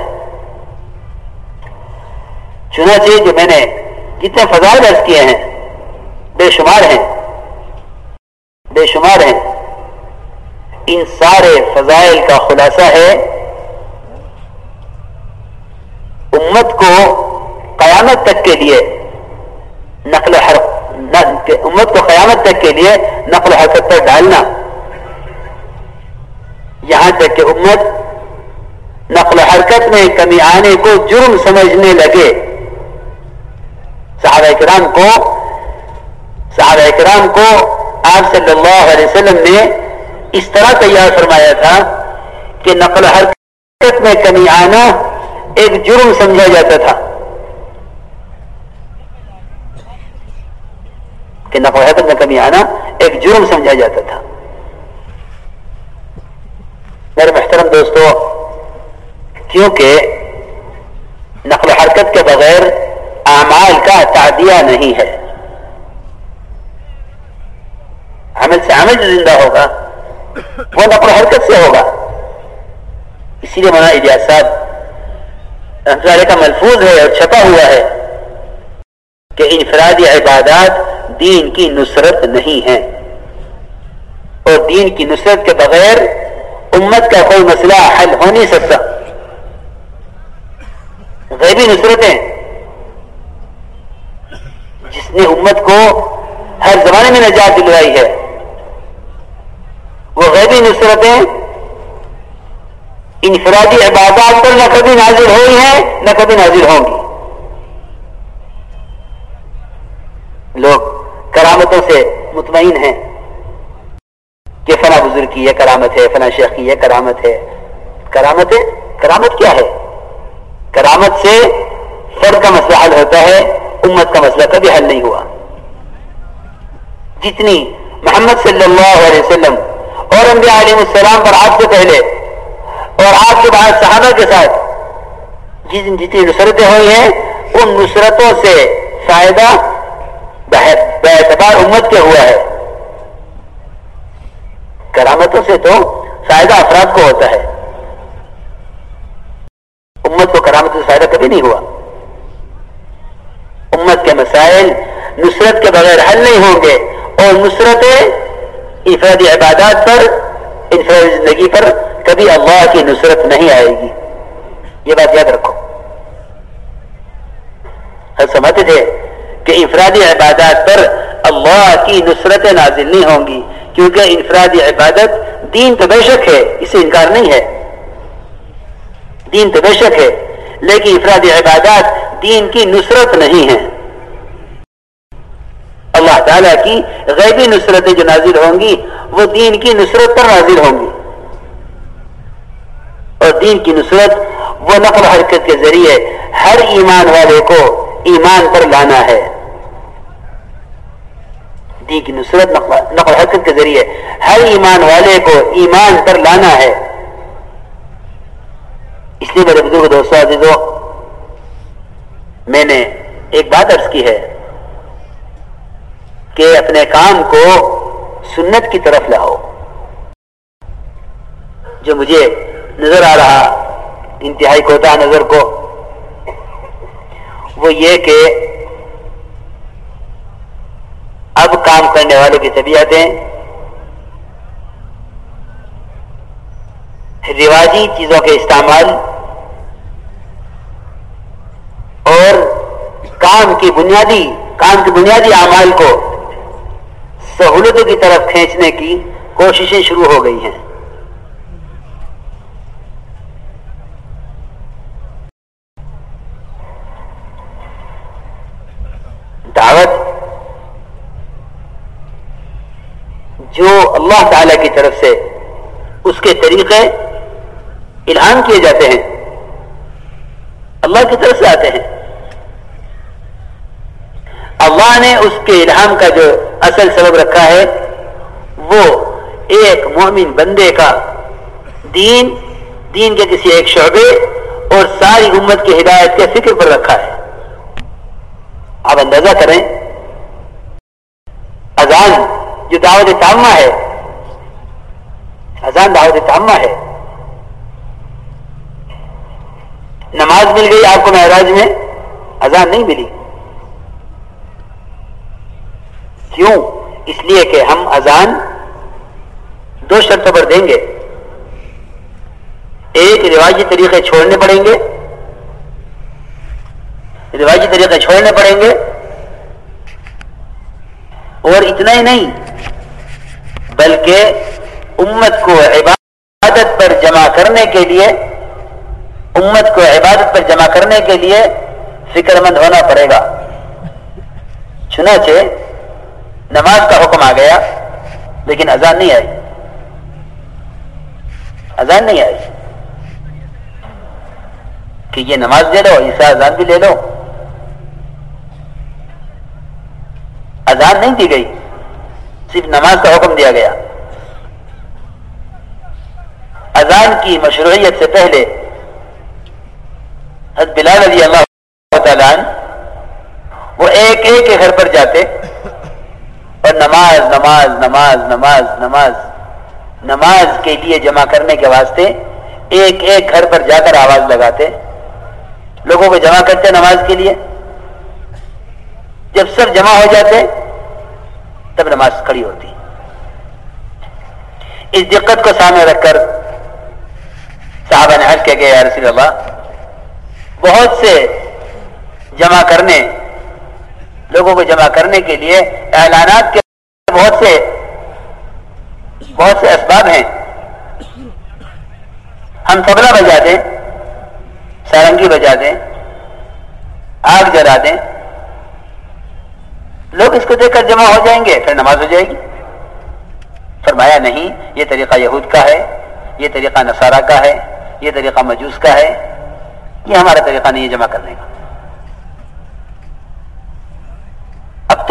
چنانچہ جو میں نے جتنے فضائل عرض کیے ہیں، بے شمار ہیں۔ بے شمار ہیں۔ ان سارے فضائل کا خلاصہ ہے، امت کو قیامت تک کے لیے نقل امت کو قیامت تک کے لیے نقل حرکت پر ڈالنا۔ یہاں تک کہ امت نقل و حرکت میں کمی آنے کو جرم سمجھنے لگے۔ صحابہ کرام کو، صحابہ کرام کو آپ صلی اللہ علیہ وسلم نے اس طرح تیار فرمایا تھا کہ نقل حرکت میں کمی آنا ایک جرم سمجھا جاتا تھا۔ کہ نقل حرکت میں کمی آنا ایک جرم سمجھا جاتا تھا۔ میرے محترم دوستو، کیونکہ نقل حرکت کے بغیر اعمال کا تعدیہ نہیں ہے۔ عمل سے عمل جو زندہ ہوگا۔ وہ نقل حرکت سے ہوگا؟ اسی لیے مولانا الیاس صاحب کا ملفوظ ہے اور چھپا ہوا ہے کہ انفرادی عبادات دین کی نصرت نہیں ہے اور دین کی نصرت کے بغیر امت کا کوئی مسئلہ حل ہو نہیں سکتا۔ غیبی نصرتیں جس نے امت کو ہر زمانے میں نجات دلوائی ہے۔ وہ غیبی نصرتیں انفرادی عبادات پر نہ کبھی نازل ہوئی ہیں، نہ کبھی نازل ہوں گی۔ لوگ کرامتوں سے مطمئن ہیں کہ فنا بزرگ کی یہ کرامت ہے فنا شیخ کی یہ کرامت ہے۔ کرامت ہے کرامت کیا ہے؟ کرامت سے فرد کا مسئلہ حل ہوتا ہے، امت کا مسئلہ کبھی حل نہیں ہوا۔ جتنی محمد صلی اللہ علیہ وسلم اور انبیاء علیہ السلام پر آپ سے پہلے اور آپ کے بعد صحابہ کے ساتھ جتنی جی نصرتیں ہوئی ہیں، ان نصرتوں سے فائدہ اعتبار امت کے ہوا ہے۔ کرامتوں سے تو فائدہ افراد کو ہوتا ہے۔ امت کو کرامتوں سے فائدہ کبھی نہیں ہوا۔ امت کے مسائل نصرت کے بغیر حل نہیں ہوں گے اور نصرتیں انفرادی عبادات پر انفرادی زندگی پر کبھی اللہ کی نصرت نہیں آئے گی۔ یہ بات یاد رکھو۔ ہم سمجھتے تھے کہ انفرادی عبادات پر اللہ کی نصرت نازل نہیں ہوں گی، کیونکہ انفرادی عبادت دین تو بے شک ہے، اسے انکار نہیں ہے۔ دین تو بے شک ہے، لیکن انفرادی عبادات دین کی نصرت نہیں ہے۔ اللہ تعالیٰ کی غیبی نصرتیں جو نازل ہوں گی، وہ دین کی نصرت پر نازل ہوں گی۔ اور دین کی نصرت وہ نقل حرکت کے ذریعے ہر ایمان والے کو ایمان پر لانا ہے۔ دین کی نصرت، نقل حرکت کے ذریعے ہر ایمان والے کو ایمان پر لانا ہے۔ اس لیے میرے بزرگ دوستوں عزیزوں میں نے ایک بات عرض کی ہے۔ کہ اپنے کام کو سنت کی طرف لاؤ۔ جو مجھے نظر آ رہا انتہائی کوتا نظر کو، وہ یہ کہ اب کام کرنے والے کی طبیعتیں، رواجی چیزوں کے استعمال اور کام کی بنیادی، کام کی بنیادی اعمال کو سہولتوں کی طرف کھینچنے کی کوششیں شروع ہو گئی ہیں۔ دعوت جو اللہ تعالی کی طرف سے اس کے طریقے الہام کیے جاتے ہیں، اللہ کی طرف سے آتے ہیں۔ اللہ نے اس کے الہام کا جو اصل سبب رکھا ہے، وہ ایک مومن بندے کا دین دین کے کسی ایک شعبے اور ساری امت کی ہدایت کے فکر پر رکھا ہے۔ آپ اندازہ کریں، اذان جو دعوت تامہ ہے، اذان دعوت تامہ ہے۔ نماز مل گئی آپ کو معراج میں، اذان نہیں ملی۔ کیوں؟ اس لیے کہ ہم اذان دو شرطوں پر دیں گے۔ ایک روایتی طریقے چھوڑنے پڑیں گے۔ روایتی طریقے چھوڑنے پڑیں گے۔ اور اتنا ہی نہیں، بلکہ امت کو عبادت پر جمع کرنے کے لیے، امت کو عبادت پر جمع کرنے کے لیے فکر مند ہونا پڑے گا۔ چنانچہ نماز کا حکم آ گیا، لیکن اذان نہیں آئی۔ اذان نہیں آئی۔ کہ یہ نماز لے لو عیسا اذان بھی لے لو۔ اذان نہیں دی گئی، صرف نماز کا حکم دیا گیا۔ اذان کی مشروعیت سے پہلے، حضرت بلال رضی اللہ تعالیٰ وہ ایک ایک کے گھر پر جاتے۔ اور نماز نماز نماز نماز نماز نماز کے لیے جمع کرنے کے واسطے ایک ایک گھر پر جا کر آواز لگاتے، لوگوں کو جمع کرتے نماز کے لیے۔ جب سب جمع ہو جاتے، تب نماز کھڑی ہوتی۔ اس دقت کو سامنے رکھ کر صحابہ نے حج کے گئے یا رسول اللہ، بہت سے جمع کرنے لوگوں کو جمع کرنے کے لیے اعلانات کے بہت سے بہت سے اسباب ہیں۔ ہم تبلا بجا دیں سارنگی بجا دیں، آگ جلا دیں۔ لوگ اس کو دیکھ کر جمع ہو جائیں گے، پھر نماز ہو جائے گی۔ فرمایا نہیں، یہ طریقہ یہود کا ہے، یہ طریقہ نصارہ کا ہے، یہ طریقہ مجوس کا ہے۔ یہ ہمارا طریقہ نہیں ہے جمع کرنے کا۔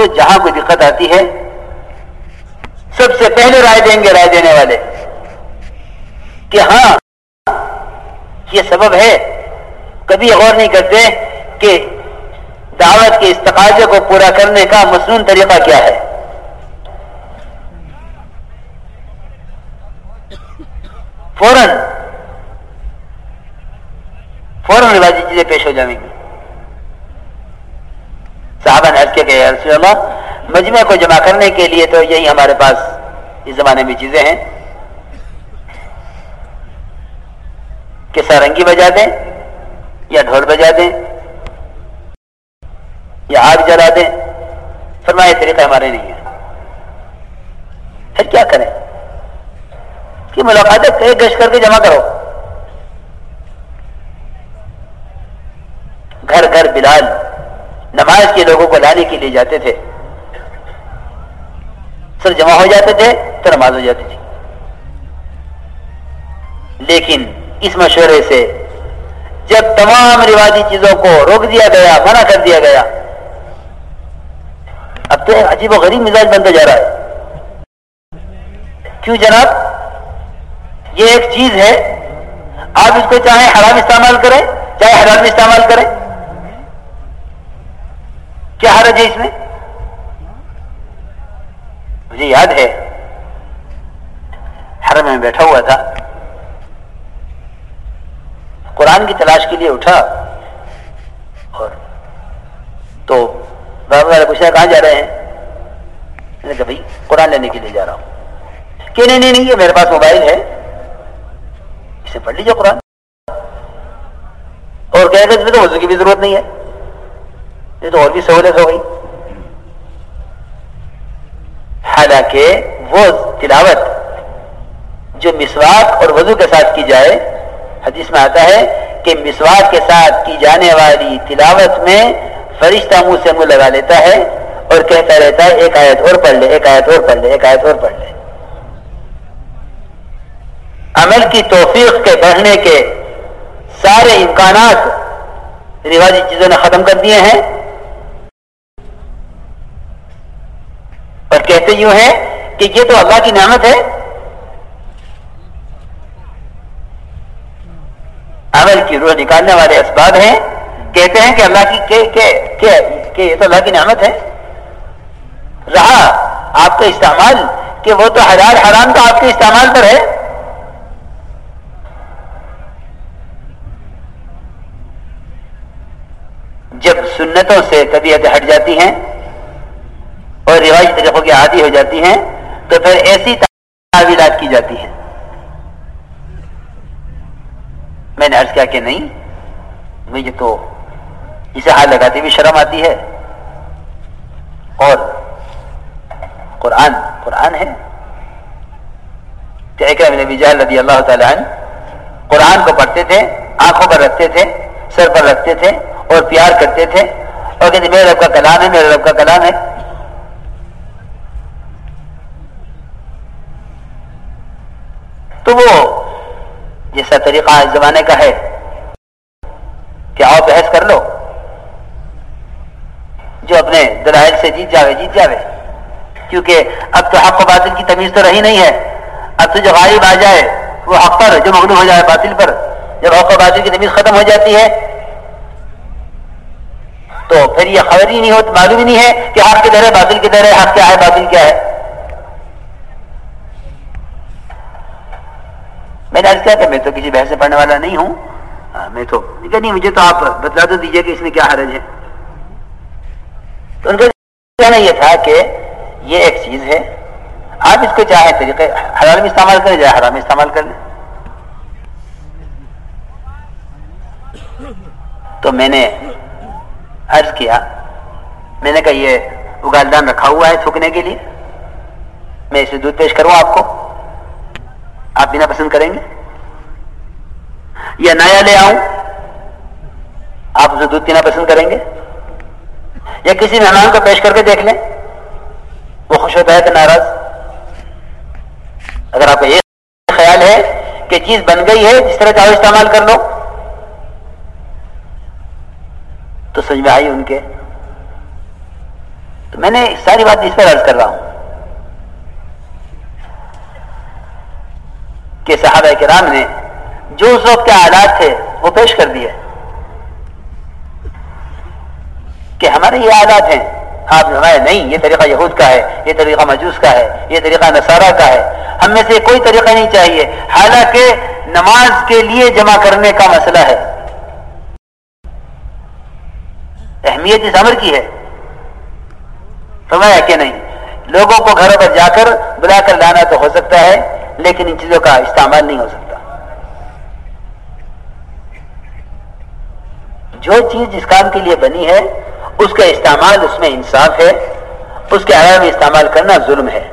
اب جہاں کوئی دقت آتی ہے، سب سے پہلے رائے دیں گے، رائے دینے والے، کہ ہاں یہ سبب ہے۔ کبھی غور نہیں کرتے کہ دعوت کے استقاضے کو پورا کرنے کا مصنون طریقہ کیا ہے۔ فوراً فوراً رواجی چیزیں پیش ہو جائیں گی۔ صحابہ نے عرض کیا رسول اللہ مجمع کو جمع کرنے کے لیے تو یہی ہمارے پاس اس زمانے میں چیزیں ہیں کہ سارنگی بجا دیں یا ڈھول بجا دیں یا آگ جلا دیں۔ فرمائے طریقہ ہمارے نہیں ہے۔ پھر کیا کریں؟ کہ ملاقات کئی گشت کر کے جمع کرو۔ گھر گھر بلال نماز کے لوگوں کو لانے کے لیے جاتے تھے۔ سر جمع ہو جاتے تھے تو نماز ہو جاتی تھی۔ لیکن اس مشورے سے جب تمام رواجی چیزوں کو روک دیا گیا، منع کر دیا گیا، اب تو عجیب و غریب مزاج بنتا جا رہا ہے۔ کیوں جناب؟ یہ ایک چیز ہے۔ آپ اس کو چاہے حرام استعمال کریں، چاہے حرام استعمال کریں۔ کیا حرج ہے جی اس میں؟ مجھے یاد ہے، حرم میں بیٹھا ہوا تھا۔ قرآن کی تلاش کے لیے اٹھا اور تو بابا والا پوچھا، کہاں جا رہے ہیں؟ میں نے کہا، بھائی، قرآن لینے کے لیے جا رہا ہوں۔ کہ نہیں نہیں نہیں، یہ میرے پاس موبائل ہے۔ اسے پڑھ لیجیے قرآن۔ اور کہہ کہ اس میں تو وضو کی بھی ضرورت نہیں ہے۔ یہ تو اور بھی سہولت ہو گئی۔ حالانکہ وہ تلاوت جو مسواک اور وضو کے ساتھ کی جائے، حدیث میں آتا ہے کہ مسواک کے ساتھ کی جانے والی تلاوت میں فرشتہ منہ سے منہ لگا لیتا ہے اور کہتا رہتا ہے، ایک آیت اور پڑھ لے، ایک آیت اور پڑھ لے، ایک آیت اور پڑھ لے۔ عمل کی توفیق کے بڑھنے کے سارے امکانات رواجی چیزوں نے ختم کر دیے ہیں۔ اور کہتے یوں ہیں کہ یہ تو اللہ کی نعمت ہے۔ عمل کی روح نکالنے والے اسباب ہیں۔ کہتے ہیں کہ اللہ کی کہ یہ تو اللہ کی نعمت ہے۔ رہا آپ کا استعمال کہ وہ تو حلال حرام تو آپ کے استعمال پر ہے۔ جب سنتوں سے طبیعت ہٹ جاتی ہیں اور روایتی طریقوں کی عادی ہو جاتی ہیں، تو پھر ایسی تعویلات کی جاتی ہیں۔ میں نے عرض کیا کہ نہیں، مجھے تو اسے ہاتھ لگاتی بھی شرم آتی ہے۔ اور قرآن قرآن ہے۔ رضی اللہ تعالیٰ عنہ قرآن کو پڑھتے تھے، آنکھوں پر رکھتے تھے، سر پر رکھتے تھے اور پیار کرتے تھے۔ اور کہتے، میرے رب کا کلام ہے، میرے رب کا کلام ہے۔ تو وہ جیسا طریقہ اس زمانے کا ہے کہ آؤ بحث کر لو، جو اپنے دلائل سے جیت جاوے جیت جاوے۔ کیونکہ اب تو حق و باطل کی تمیز تو رہی نہیں ہے۔ اب تو جو غائب آ جائے، وہ حق پر جو مغلوب ہو جائے، باطل پر۔ جب حق و باطل کی تمیز ختم ہو جاتی ہے، تو پھر یہ خبر ہی نہیں ہوتی معلوم ہی نہیں ہے کہ حق کدھر ہے باطل کدھر ہے، حق کیا ہے، باطل کیا ہے۔ میں نے آج کیا کہ میں تو کسی بحث سے پڑھنے والا نہیں ہوں۔ میں تو کہ نہیں، مجھے تو آپ بتلا تو دیجیے کہ اس میں کیا حرج ہے۔ تو ان کا کہنا یہ تھا کہ یہ ایک چیز ہے۔ آپ اس کو چاہے طریقے حلال میں استعمال کریں جائے حرام میں استعمال کر لیں تو میں نے عرض کیا۔ میں نے کہا یہ اگالدان رکھا ہوا ہے تھوکنے کے لیے۔ میں اسے دودھ پیش کروں آپ کو۔ آپ پینا پسند کریں گے؟ یا نیا لے آؤں؟ آپ اسے دودھ پینا پسند کریں گے؟ یا کسی مہمان کو پیش کر کے دیکھ لیں؟ وہ خوش ہوتا ہے کہ ناراض۔ اگر آپ کا یہ خیال ہے کہ چیز بن گئی ہے، جس طرح چاہو استعمال کر لو۔ تو سمجھ میں آئی ان کے۔ تو میں نے ساری بات اس پر عرض کر رہا ہوں۔ کہ صحابہ کرام نے جو اس وقت کے آلات تھے وہ پیش کر دیے۔ کہ ہمارے یہ آلات ہیں، آپ نے نہیں، یہ طریقہ یہود کا ہے، یہ طریقہ مجوس کا ہے، یہ طریقہ نصارہ کا ہے۔ ہم میں سے کوئی طریقہ نہیں چاہیے۔ حالانکہ نماز کے لیے جمع کرنے کا مسئلہ ہے۔ اہمیت اس عمر کی ہے۔ فرمایا کہ نہیں۔ لوگوں کو گھروں پر جا کر بلا کر لانا تو ہو سکتا ہے۔ لیکن ان چیزوں کا استعمال نہیں ہو سکتا۔ جو چیز جس کام کے لیے بنی ہے، اس کا استعمال اس میں انصاف ہے، اس کے علاوہ استعمال کرنا ظلم ہے۔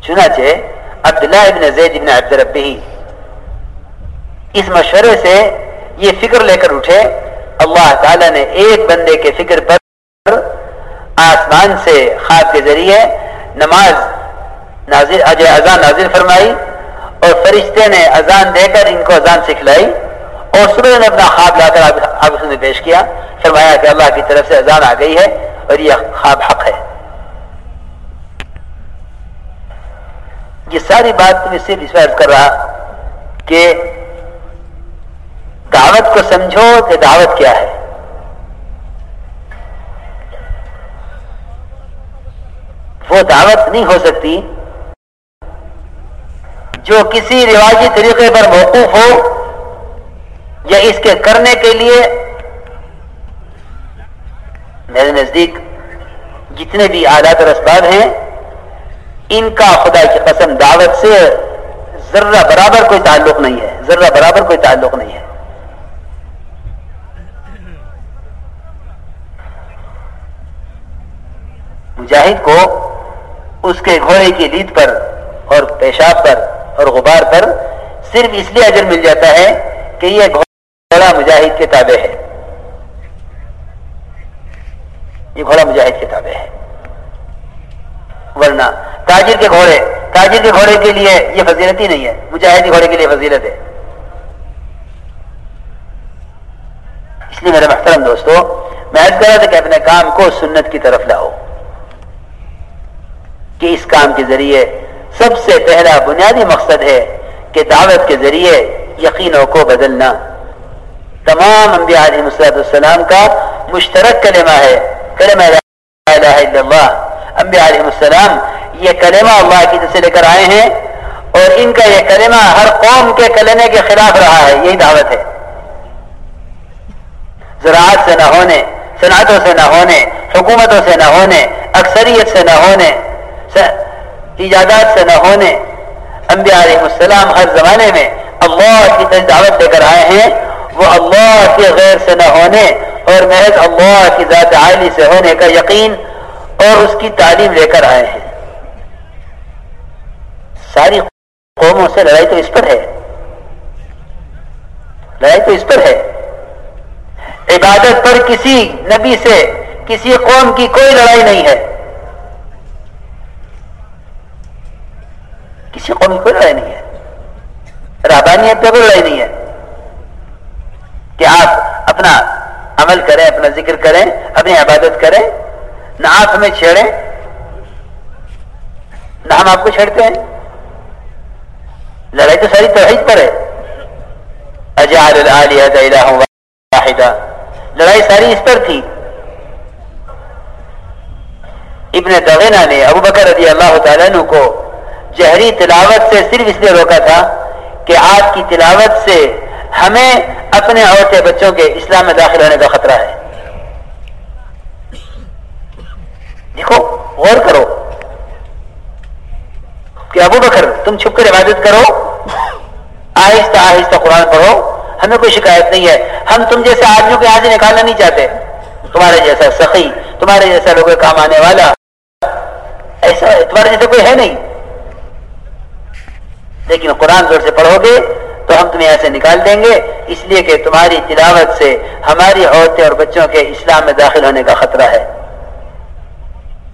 چنانچہ، عبداللہ ابن زید ابن عبد ربی اس مشورے سے یہ فکر لے کر اٹھے، اللہ تعالی نے ایک بندے کے فکر پر آسمان سے خواب کے ذریعے نماز نازل اذان نازل فرمائی اور فرشتے نے اذان دے کر ان کو اذان سکھلائی اور صبح نے اپنا خواب لا کر آپ نے پیش کیا۔ فرمایا کہ اللہ کی طرف سے اذان آ گئی ہے اور یہ خواب حق ہے۔ یہ ساری بات میں صرف اس وقت کر رہا کہ دعوت کو سمجھو کہ دعوت کیا ہے۔ وہ دعوت نہیں ہو سکتی جو کسی رواجی طریقے پر موقوف ہو یا اس کے کرنے کے لیے میرے نزدیک جتنے بھی آلات اور اسباب ہیں، ان کا خدا کی قسم دعوت سے ذرہ برابر کوئی تعلق نہیں ہے، ذرہ برابر کوئی تعلق نہیں ہے۔ مجاہد کو اس کے گھوڑے کی لید پر اور پیشاب پر اور غبار پر صرف اس لیے اجر مل جاتا ہے کہ یہ گھوڑا مجاہد کے تابع ہے۔ یہ گھوڑا مجاہد کے تابع ہے۔ ورنہ تاجر کے گھوڑے، تاجر کے گھوڑے کے لیے یہ فضیلت ہی نہیں ہے۔ مجاہد کے گھوڑے کے لیے فضیلت ہے۔ اس لیے میرے محترم دوستو، میں عرض کر رہا تھا کہ اپنے کام کو سنت کی طرف لاؤ۔ کہ اس کام کے ذریعے سب سے پہلا بنیادی مقصد ہے کہ دعوت کے ذریعے یقینوں کو بدلنا۔ تمام انبیاء علیہ السلام کا مشترک کلمہ ہے، کلمہ لا الہ الا اللہ۔ انبیاء علیہ السلام یہ کلمہ اللہ کی سے لے کر آئے ہیں اور ان کا یہ کلمہ ہر قوم کے کلمے کے خلاف رہا ہے، یہی دعوت ہے۔ زراعت سے نہ ہونے، صنعتوں سے نہ ہونے، حکومتوں سے نہ ہونے، اکثریت سے نہ ہونے ایجادات سے نہ ہونے۔ انبیاء علیہ السلام ہر زمانے میں اللہ کی طرف دعوت لے کر آئے ہیں۔ وہ اللہ کے غیر سے نہ ہونے اور محض اللہ کی ذات عالی سے ہونے کا یقین اور اس کی تعلیم لے کر آئے ہیں۔ ساری قوموں سے لڑائی تو اس پر ہے۔ لڑائی تو اس پر ہے۔ عبادت پر کسی نبی سے کسی قوم کی کوئی لڑائی نہیں ہے۔ کسی قوم کی کوئی لڑائی نہیں ہے۔ رابانیت پہ کوئی لڑائی نہیں ہے۔ کہ آپ اپنا عمل کریں، اپنا ذکر کریں، اپنی عبادت کریں، نہ آپ ہمیں چھیڑیں، نہ ہم آپ کو چھیڑتے ہیں۔ لڑائی تو ساری توحید پر ہے۔ اجعل الالہۃ الہ واحدہ لڑائی ساری اس پر تھی۔ ابن دغینہ نے ابو بکر رضی اللہ تعالیٰ کو جہری تلاوت سے صرف اس لیے روکا تھا کہ آپ کی تلاوت سے ہمیں اپنے عورتیں بچوں کے اسلام میں داخل ہونے کا خطرہ ہے۔ دیکھو، غور کرو۔ کہ ابو بکر، تم چھپ کر عبادت کرو۔ آہستہ آہستہ قرآن پڑھو۔ ہمیں کوئی شکایت نہیں ہے۔ ہم تم جیسے آدمیوں کے یہاں سے نکالنا نہیں چاہتے۔ تمہارے جیسا سخی، تمہارے جیسا لوگوں کام آنے والا، ایسا، تمہارے جیسا کوئی ہے نہیں۔ لیکن قرآن زور سے پڑھو گے تو ہم تمہیں ایسے نکال دیں گے۔ اس لیے کہ تمہاری تلاوت سے ہماری عورتیں اور بچوں کے اسلام میں داخل ہونے کا خطرہ ہے۔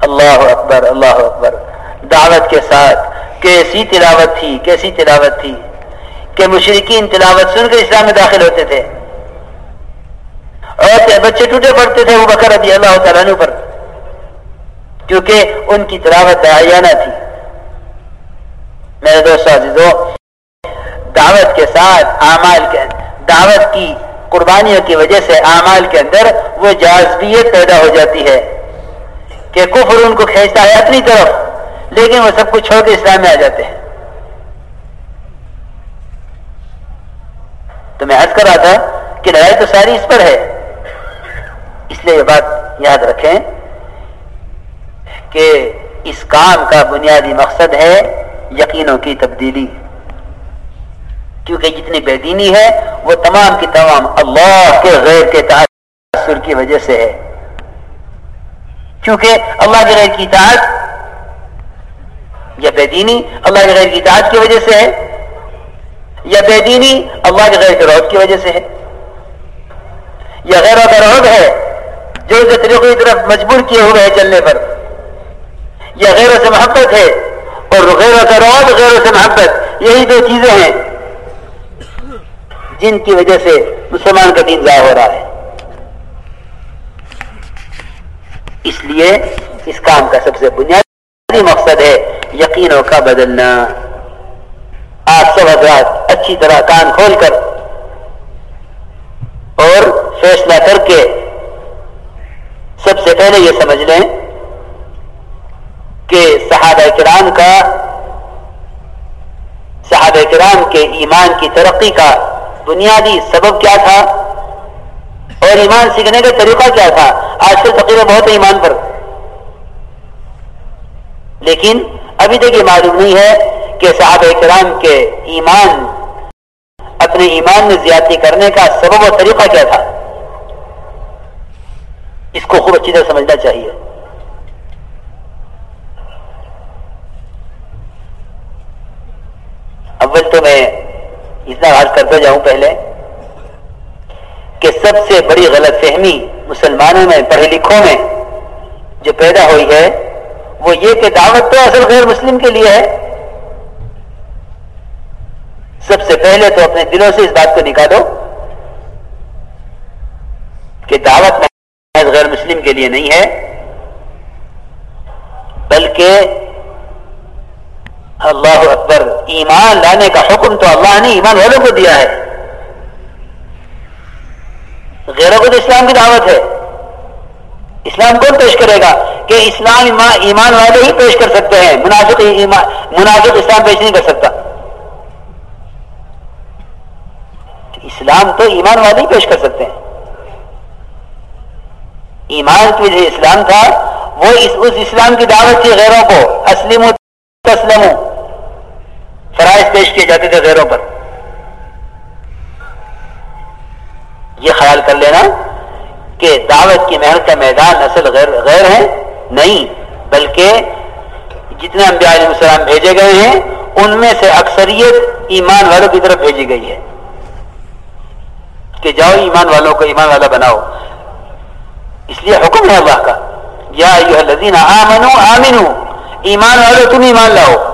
اللہ اکبر اللہ اکبر۔ دعوت کے ساتھ کیسی تلاوت تھی، کیسی تلاوت تھی کہ مشرقین تلاوت سن کر اسلام میں داخل ہوتے تھے۔ عورتیں بچے ٹوٹے پڑتے تھے وہ بکر رضی اللہ تعالیٰ پر، کیونکہ ان کی تلاوت دعیانہ تھی۔ میرے دوست عزیزو، دعوت کے ساتھ اعمال کے دعوت کی قربانیوں کی وجہ سے اعمال کے اندر وہ جازبیت پیدا ہو جاتی ہے کہ کفر ان کو کھینچتا ہے اپنی طرف، لیکن وہ سب کچھ چھوڑ کے اسلام میں آ جاتے ہیں۔ تو میں عرض کر رہا تھا کہ لڑائی تو ساری اس پر ہے۔ اس لیے یہ بات یاد رکھیں کہ اس کام کا بنیادی مقصد ہے یقینوں کی تبدیلی۔ کیونکہ جتنی بے دینی ہے، وہ تمام کی تمام اللہ کے غیر کے تاثر کی وجہ سے ہے۔ کیونکہ اللہ کے غیر کی اطاعت یا بے دینی اللہ کے غیر کی اطاعت کی وجہ سے ہے، یا بے دینی اللہ کے غیر کے روح کی وجہ سے ہے۔ یا غیر و روح ہے، جو اسے طریقوں کی طرف مجبور کیے ہوئے ہیں چلنے پر۔ یا غیروں سے محبت ہے اور غیروں کا روح غیروں سے محبت، یہی دو چیزیں ہیں جن کی وجہ سے مسلمان کا دین ضائع ہو رہا ہے۔ اس لیے اس کام کا سب سے بنیادی مقصد ہے یقینوں کا بدلنا۔ آپ سب حضرات اچھی طرح کان کھول کر اور فیصلہ کر کے سب سے پہلے یہ سمجھ لیں کہ صحابہ کرام کا صحابہ کرام کے ایمان کی ترقی کا بنیادی سبب کیا تھا اور ایمان سیکھنے کا طریقہ کیا تھا؟ آج کل تقریباً بہت ہے ایمان پر۔ لیکن ابھی تک یہ معلوم نہیں ہے کہ صحابہ کرام کے ایمان، اپنے ایمان میں زیادتی کرنے کا سبب اور طریقہ کیا تھا۔ اس کو خوب اچھی طرح سمجھنا چاہیے۔ اول تو میں اتنا عرض کرتا جاؤں پہلے کہ سب سے بڑی غلط فہمی مسلمانوں میں، پڑھے لکھوں میں جو پیدا ہوئی ہے، وہ یہ کہ دعوت تو اصل غیر مسلم کے لیے ہے۔ سب سے پہلے تو اپنے دلوں سے اس بات کو نکالو کہ دعوت غیر مسلم کے لیے نہیں ہے، بلکہ اللہ اکبر، ایمان لانے کا حکم تو اللہ نے ایمان والوں کو دیا ہے۔ غیروں کو تو اسلام کی دعوت ہے۔ اسلام کون پیش کرے گا؟ کہ اسلام ایمان والے ہی پیش کر سکتے ہیں۔ منافق منافق اسلام پیش نہیں کر سکتا۔ اسلام تو ایمان والے ہی پیش کر سکتے ہیں۔ ایمان کی جو اسلام تھا، وہ اس اس اسلام کی دعوت تھی غیروں کو۔ اسلم تسلم فرائض پیش کیے جاتے تھے غیروں پر۔ یہ خیال کر لینا کہ دعوت کی محنت کا میدان اصل غیر غیر ہے، نہیں، بلکہ جتنے انبیاء علیہ السلام بھیجے گئے ہیں، ان میں سے اکثریت ایمان والوں کی طرف بھیجی گئی ہے۔ کہ جاؤ ایمان والوں کو ایمان والا بناؤ۔ اس لیے حکم ہے اللہ کا۔ یا الذین آمنو آمنو ایمان والو تم ایمان لاؤ۔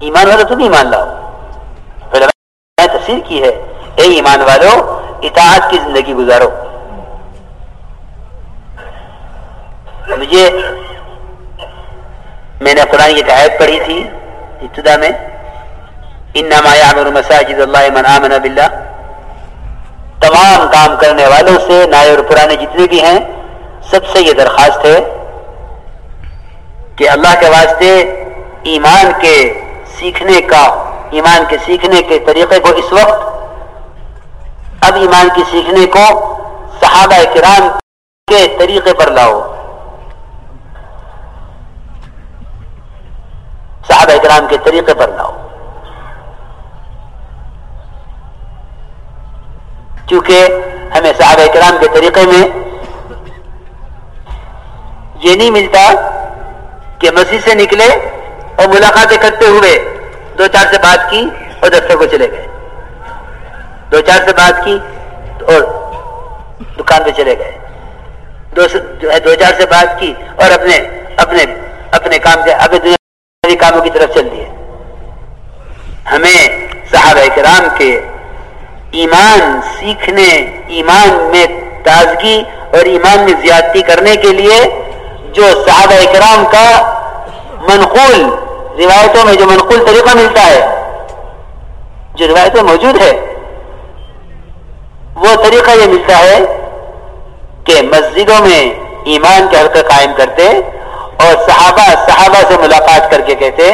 ایمان والو تم ایمان لاؤ۔ تفسیر کی ہے، اے ایمان والو، اطاعت کی زندگی گزارو۔ مجھے، میں نے قرآن کی آیت پڑھی تھی، ابتدا میں، انما یعمر مساجد اللہ من آمن باللہ۔ تمام کام کرنے والوں سے نئے اور پرانے جتنے بھی ہیں، سب سے یہ درخواست ہے کہ اللہ کے واسطے ایمان کے سیکھنے کا، ایمان کے سیکھنے کے طریقے کو اس وقت، اب ایمان کی سیکھنے کو صحابہ کرام کے طریقے پر لاؤ۔ صحابہ کرام کے طریقے پر لاؤ۔ کیونکہ ہمیں صحابہ کرام کے طریقے میں یہ نہیں ملتا کہ مسجد سے نکلے اور ملاقاتیں کرتے ہوئے دو چار سے بات کی اور دفتر کو چلے گئے۔ دو چار سے بات کی اور دکان پہ چلے گئے۔ دو دو چار سے بات کی اور اپنے اپنے اپنے کام سے اپنے دنیا کاموں کی طرف چل دیے۔ ہمیں صحابہ کرام کے ایمان سیکھنے، ایمان میں تازگی اور ایمان میں زیادتی کرنے کے لیے جو صحابہ کرام کا منقول روایتوں میں جو منقول طریقہ ملتا ہے، جو روایتیں موجود ہے وہ طریقہ یہ ملتا ہے کہ مسجدوں میں ایمان کے حلقے قائم کرتے اور صحابہ صحابہ سے ملاقات کر کے کہتے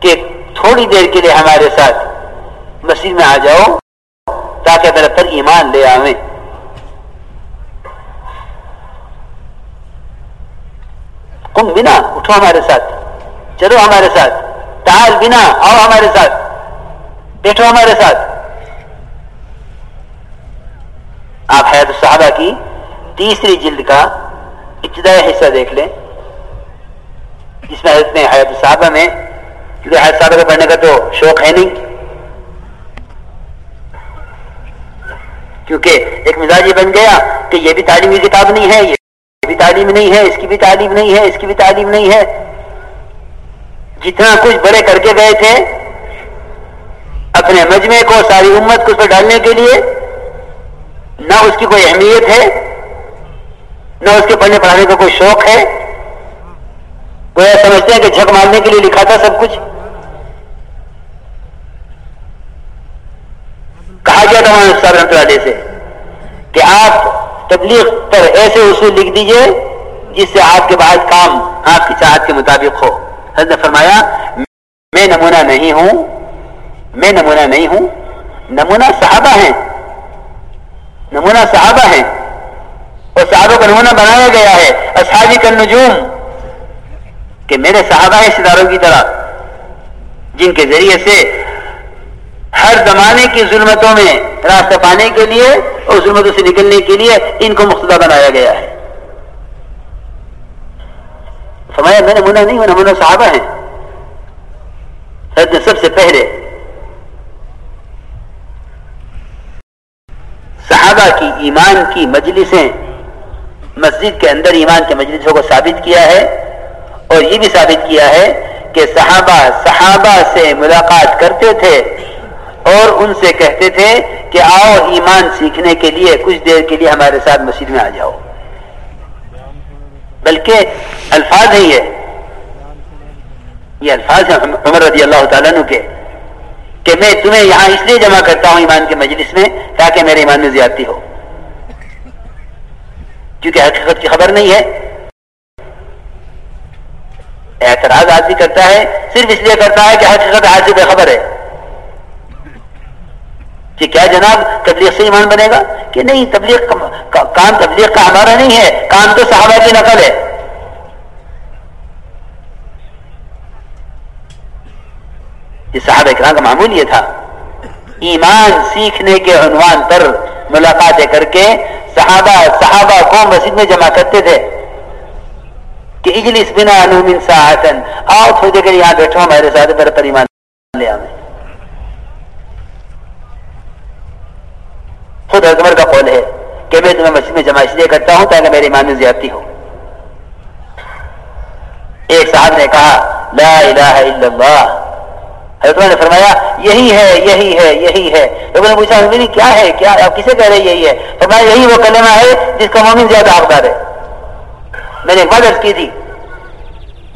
کہ تھوڑی دیر کے لیے ہمارے ساتھ مسجد میں آ جاؤ تاکہ میرے پر ایمان لے آئیں کم بنا، اٹھو ہمارے ساتھ۔ چلو ہمارے ساتھ۔ تال بنا آؤ ہمارے ساتھ۔ بیٹھو ہمارے ساتھ۔ آپ حیات الصحابہ کی تیسری جلد کا ابتدائی حصہ دیکھ لیں۔ جس میں حضرت میں حیات الصحابہ میں، کیونکہ حیات صحابہ کو پڑھنے کا تو شوق ہے نہیں۔ کیونکہ ایک مزاج یہ بن گیا کہ یہ بھی تعلیمی کتاب نہیں ہے، یہ بھی تعلیم نہیں ہے، اس کی بھی تعلیم نہیں ہے، اس کی بھی تعلیم نہیں ہے۔ جتنا کچھ بڑے کر کے گئے تھے، اپنے مجمع کو، ساری امت کو اس پر ڈالنے کے لیے، نہ اس کی کوئی اہمیت ہے، نہ اس کے پڑھنے پڑھانے کا کوئی شوق ہے۔ وہ یہ سمجھتے ہیں کہ جھک مارنے کے لیے لکھا تھا سب کچھ۔ کہا گیا تھا صاحب رحمۃ اللہ سے کہ آپ تبلیغ پر ایسے اصول لکھ دیجیے جس سے آپ کے بعد کام، آپ کی چاہت کے مطابق ہو۔ حضرت نے فرمایا، میں نمونہ نہیں ہوں، میں نمونہ نہیں ہوں، نمونہ صحابہ ہیں، نمونہ صحابہ ہیں۔ اور صحابہ کا نمونہ بنایا گیا ہے، اصحابی کا نجوم کہ میرے صحابہ ہیں ستاروں کی طرح، جن کے ذریعے سے ہر زمانے کی ظلمتوں میں راستہ پانے کے لیے اور ظلمتوں سے نکلنے کے لیے ان کو مقتدہ بنایا گیا ہے۔ فرمایا، میں نمونہ نہیں ہوں، نمونہ صحابہ ہیں۔ جو سب سے پہلے۔ صحابہ کی ایمان کی مجلسیں مسجد کے اندر ایمان کے مجلسوں کو ثابت کیا ہے اور یہ بھی ثابت کیا ہے کہ صحابہ صحابہ سے ملاقات کرتے تھے اور ان سے کہتے تھے کہ آؤ ایمان سیکھنے کے لیے، کچھ دیر کے لیے ہمارے ساتھ مسجد میں آ جاؤ۔ بلکہ الفاظ ہی ہے یہ الفاظ ہیں عمر رضی اللہ تعالیٰ کے۔ کہ میں تمہیں یہاں اس لیے جمع کرتا ہوں ایمان کے مجلس میں تاکہ میرے ایمان میں زیادتی ہو۔ کیونکہ حقیقت کی خبر نہیں ہے۔ اعتراض آدمی کرتا ہے، صرف اس لیے کرتا ہے کہ حقیقت آج سے بے خبر ہے۔ کہ کیا جناب تبلیغ سے ایمان بنے گا؟ کہ نہیں، تبلیغ کام تبلیغ کا ہمارا نہیں ہے، کام تو صحابہ کی نقل ہے۔ یہ صحابہ کرام کا معمول یہ تھا۔ ایمان سیکھنے کے عنوان پر ملاقاتیں کر کے صحابہ صحابہ کو مسجد میں جمع کرتے تھے۔ کہ اجلس بنا من ساعتن۔ آؤ تھوڑی دیر یہاں بیٹھو، ہمارے ساتھ پر ایمان لے آئے خود حکمر کا قول ہے کہ میں تمہیں مسجد میں جمع اس لیے کرتا ہوں تاکہ میرے ایمان میں زیادتی ہو۔ ایک صاحب نے کہا، لا الہ الا اللہ۔ حضرت نے فرمایا، یہی ہے یہی ہے یہی ہے۔ لوگوں نے پوچھا نہیں کیا ہے، کیا آپ کسے کہہ رہے یہی ہے؟ فرمایا، یہی وہ کلمہ ہے جس کا مومن زیادہ حقدار ہے۔ میں نے ایک بات کی تھی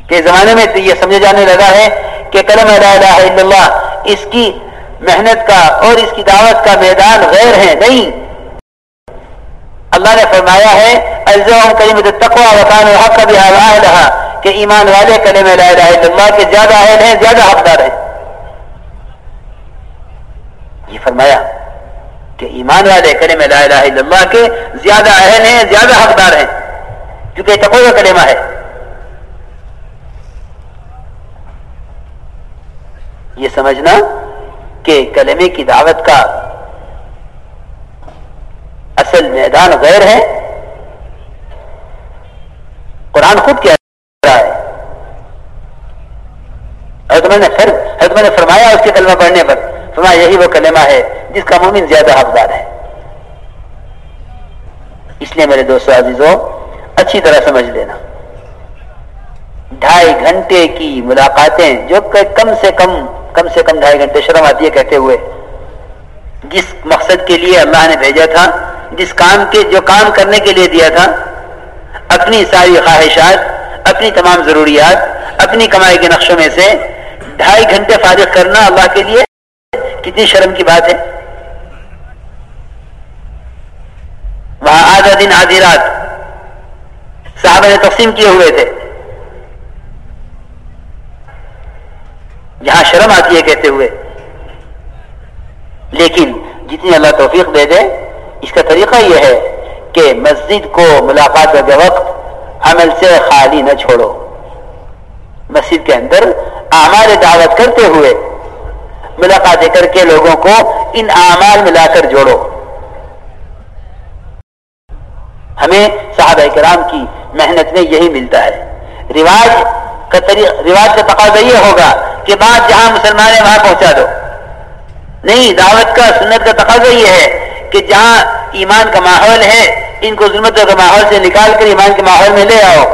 کہ زمانے میں تو یہ سمجھے جانے لگا ہے کہ کلمہ لا الہ الا اللہ اس کی محنت کا اور اس کی دعوت کا میدان غیر ہے، نہیں۔ اللہ نے فرمایا ہے الزم کلمت التقوى وکان الحق کہ ایمان والے کلمہ لا الہ الا اللہ کے زیادہ اہل ہیں، زیادہ حقدار ہیں۔ یہ فرمایا کہ ایمان والے کلمہ لا الہ الا اللہ کے زیادہ اہل ہیں، زیادہ حقدار ہیں، کیونکہ تقوی کا کلمہ ہے۔ یہ سمجھنا کہ کلمے کی دعوت کا اصل میدان غیر ہے۔ قرآن خود کیا رہا ہے۔ حضرت نے پھر حضرت نے فرمایا اس کے کلمہ پڑھنے پر۔ فرمایا یہی وہ کلمہ ہے جس کا مومن زیادہ حقدار ہے۔ اس لیے میرے دوستو عزیزوں اچھی طرح سمجھ لینا۔ ڈھائی گھنٹے کی ملاقاتیں جو کہ کم سے کم کم سے کم ڈھائی گھنٹے شرم آتی ہے کہتے ہوئے۔ جس مقصد کے لیے اللہ نے بھیجا تھا، جس کام کے، جو کام کرنے کے لیے دیا تھا، اپنی ساری خواہشات، اپنی تمام ضروریات، اپنی کمائی کے نقشوں میں سے ڈھائی گھنٹے فارغ کرنا اللہ کے لیے کتنی شرم کی بات ہے۔ وہاں آدھا دن آدھی رات صحابہ نے تقسیم کیے ہوئے تھے۔ یہاں شرم آتی ہے کہتے ہوئے۔ لیکن جتنی اللہ توفیق دے دے، اس کا طریقہ یہ ہے کہ مسجد کو ملاقات کے وقت عمل سے خالی نہ چھوڑو۔ مسجد کے اندر اعمال دعوت کرتے ہوئے ملاقاتیں کر کے لوگوں کو ان اعمال ملا کر جوڑو۔ ہمیں صحابہ کرام کی محنت میں یہی ملتا ہے۔ رواج کا رواج کا تقاضا یہ ہوگا کہ بات جہاں مسلمان ہے وہاں پہنچا دو۔ نہیں، دعوت کا سنت کا تقاضا یہ ہے کہ جہاں ایمان کا ماحول ہے، ان کو ظلمت کے ماحول سے نکال کر ایمان کے ماحول میں لے آؤ۔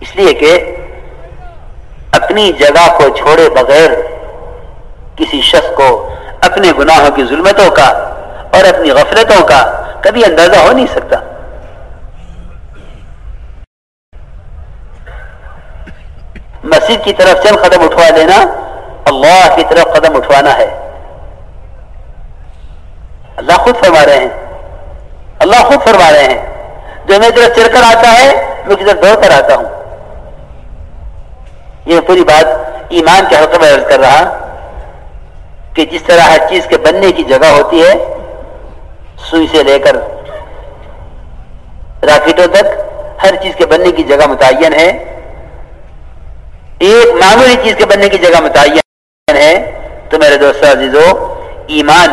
اس لیے کہ اپنی جگہ کو چھوڑے بغیر کسی شخص کو، اپنے گناہوں کی ظلمتوں کا اور اپنی غفلتوں کا کبھی اندازہ ہو نہیں سکتا۔ مسجد کی طرف چند قدم اٹھوا دینا اللہ کی طرف قدم اٹھوانا ہے۔ اللہ خود فرما رہے ہیں۔ اللہ خود فرما رہے ہیں۔ جو میری طرف چل کر آتا ہے، میں کسی طرف دوڑ کر آتا ہوں۔ یہ پوری بات ایمان کے حلقے میں عرض کر رہا کہ جس طرح ہر چیز کے بننے کی جگہ ہوتی ہے، سوئی سے لے کر راکٹوں تک ہر چیز کے بننے کی جگہ متعین ہے۔ ایک معمولی چیز کے بننے کی جگہ متعین ہے تو میرے دوست عزیزو، ایمان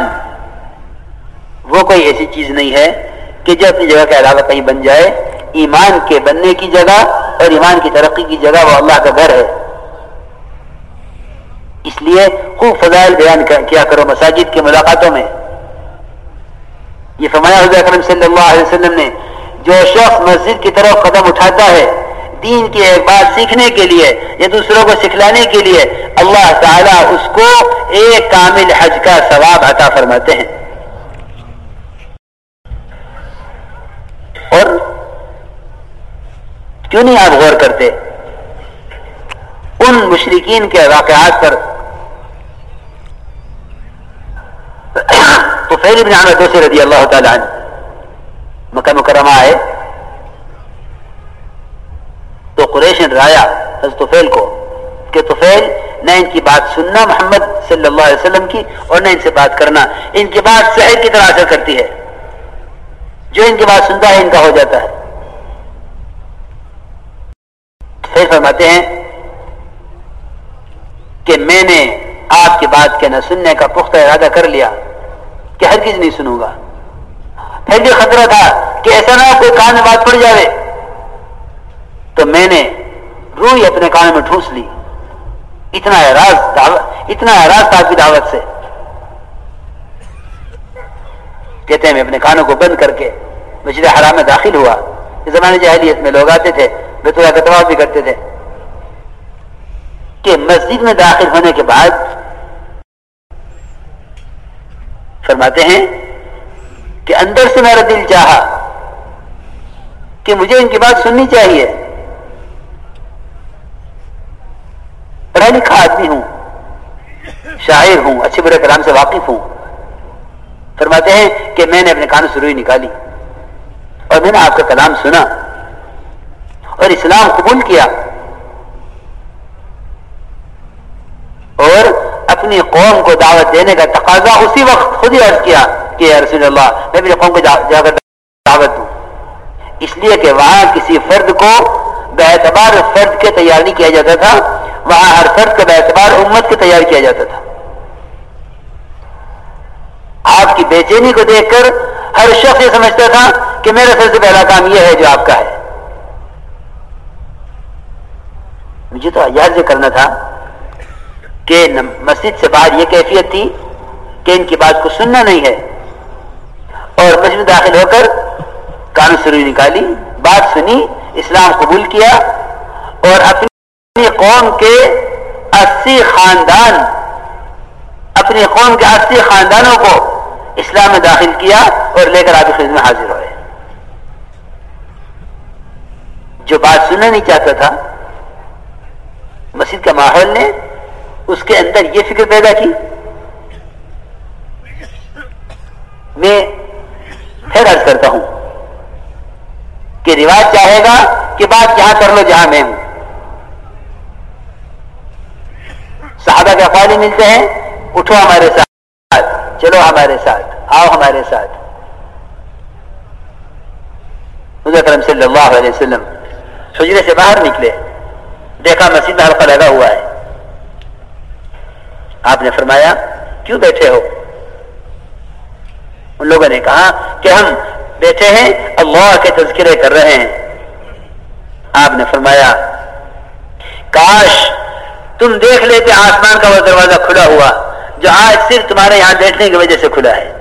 وہ کوئی ایسی چیز نہیں ہے کہ جو اپنی جگہ کے علاوہ کہیں بن جائے۔ ایمان کے بننے کی جگہ اور ایمان کی ترقی کی جگہ وہ اللہ کا گھر ہے۔ اس لیے خوب فضائل بیان کیا کرو مساجد کی ملاقاتوں میں۔ یہ فرمایا حضرت اکرم صلی اللہ علیہ وسلم نے، جو شخص مسجد کی طرف قدم اٹھاتا ہے دین کی ایک بات سیکھنے کے لیے یا دوسروں کو سکھلانے کے لیے اللہ تعالیٰ اس کو ایک کامل حج کا ثواب عطا فرماتے ہیں۔ اور کیوں نہیں آپ غور کرتے؟ ان مشرقین کے واقعات پر تو پہلی بھی عامر دوسرے رضی اللہ تعالیٰ عنہ مکہ مکرمہ آئے۔ تو قریش نے ڈرایا حضرت طفیل کو کہ طفیل، نہ ان کی بات سننا محمد صلی اللہ علیہ وسلم کی اور نہ ان سے بات کرنا۔ ان کی بات صحت کی طرح اثر کرتی ہے۔ جو ان کی بات سنتا ہے، ان کا ہو جاتا ہے۔ پھر فرماتے ہیں کہ میں نے آپ کی بات کے نہ سننے کا پختہ ارادہ کر لیا کہ ہر چیز نہیں سنوں گا۔ پھر بھی خطرہ تھا کہ ایسا نہ کوئی کان میں بات پڑ جائے تو میں نے روئی اپنے کان میں ٹھوس لی۔ اتنا اعراض اتنا اعراض تھا آپ کی دعوت سے۔ کہتے ہیں میں اپنے کانوں کو بند کر کے مسجد حرام میں داخل ہوا۔ اس زمانے جہلیت میں لوگ آتے تھے بیت اللہ کا طواف بھی کرتے تھے۔ کہ مسجد میں داخل ہونے کے بعد فرماتے ہیں کہ اندر سے میرا دل چاہا کہ مجھے ان کی بات سننی چاہیے۔ پڑھا لکھا آدمی ہوں، شاعر ہوں، اچھے برے کلام سے واقف ہوں۔ فرماتے ہیں کہ میں نے اپنے کانوں سے روئی نکالی اور میں نے آپ کا کلام سنا اور اسلام قبول کیا اور اپنی قوم کو دعوت دینے کا تقاضا اسی وقت خود ہی عرض کیا کہ یا رسول اللہ، میں اپنی قوم کو جا کر دعوت دوں۔ اس لیے کہ وہاں کسی فرد کو بے اعتبار فرد کے تیار نہیں کیا جاتا تھا۔ وہاں ہر فرد کو بے اعتبار امت کے تیار کیا جاتا تھا۔ آپ کی بے چینی کو دیکھ کر ہر شخص یہ سمجھتا تھا کہ میرا سب سے پہلا کام یہ ہے جو آپ کا ہے۔ مجھے تو یاد یہ کرنا تھا کہ مسجد سے باہر یہ کیفیت تھی کہ ان کی بات کو سننا نہیں ہے۔ اور مسجد داخل ہو کر کانوں سروئی نکالی، بات سنی، اسلام قبول کیا اور اپنی قوم کے اسی خاندان، اپنی قوم کے اسی خاندانوں کو اسلام میں داخل کیا اور لے کر آپ خدمت میں حاضر ہوئے۔ جو بات سننا نہیں چاہتا تھا، مسجد کا ماحول نے اس کے اندر یہ فکر پیدا کی۔ میں پھر عرض کرتا ہوں کہ رواج چاہے گا کہ بات جہاں کر لو جہاں میں ہوں۔ صحابہ کے افعال ملتے ہیں، اٹھو ہمارے ساتھ، چلو ہمارے ساتھ، آؤ ہمارے ساتھ۔ کرم صلی اللہ علیہ وسلم حجرے سے باہر نکلے۔ دیکھا مسجد میں حلقہ لگا ہوا ہے۔ آپ نے فرمایا، کیوں بیٹھے ہو؟ ان لوگوں نے کہا کہ ہم بیٹھے ہیں، اللہ کے تذکرے کر رہے ہیں۔ آپ نے فرمایا، کاش تم دیکھ لیتے آسمان کا وہ دروازہ کھلا ہوا، جو آج صرف تمہارے یہاں بیٹھنے کی وجہ سے کھلا ہے۔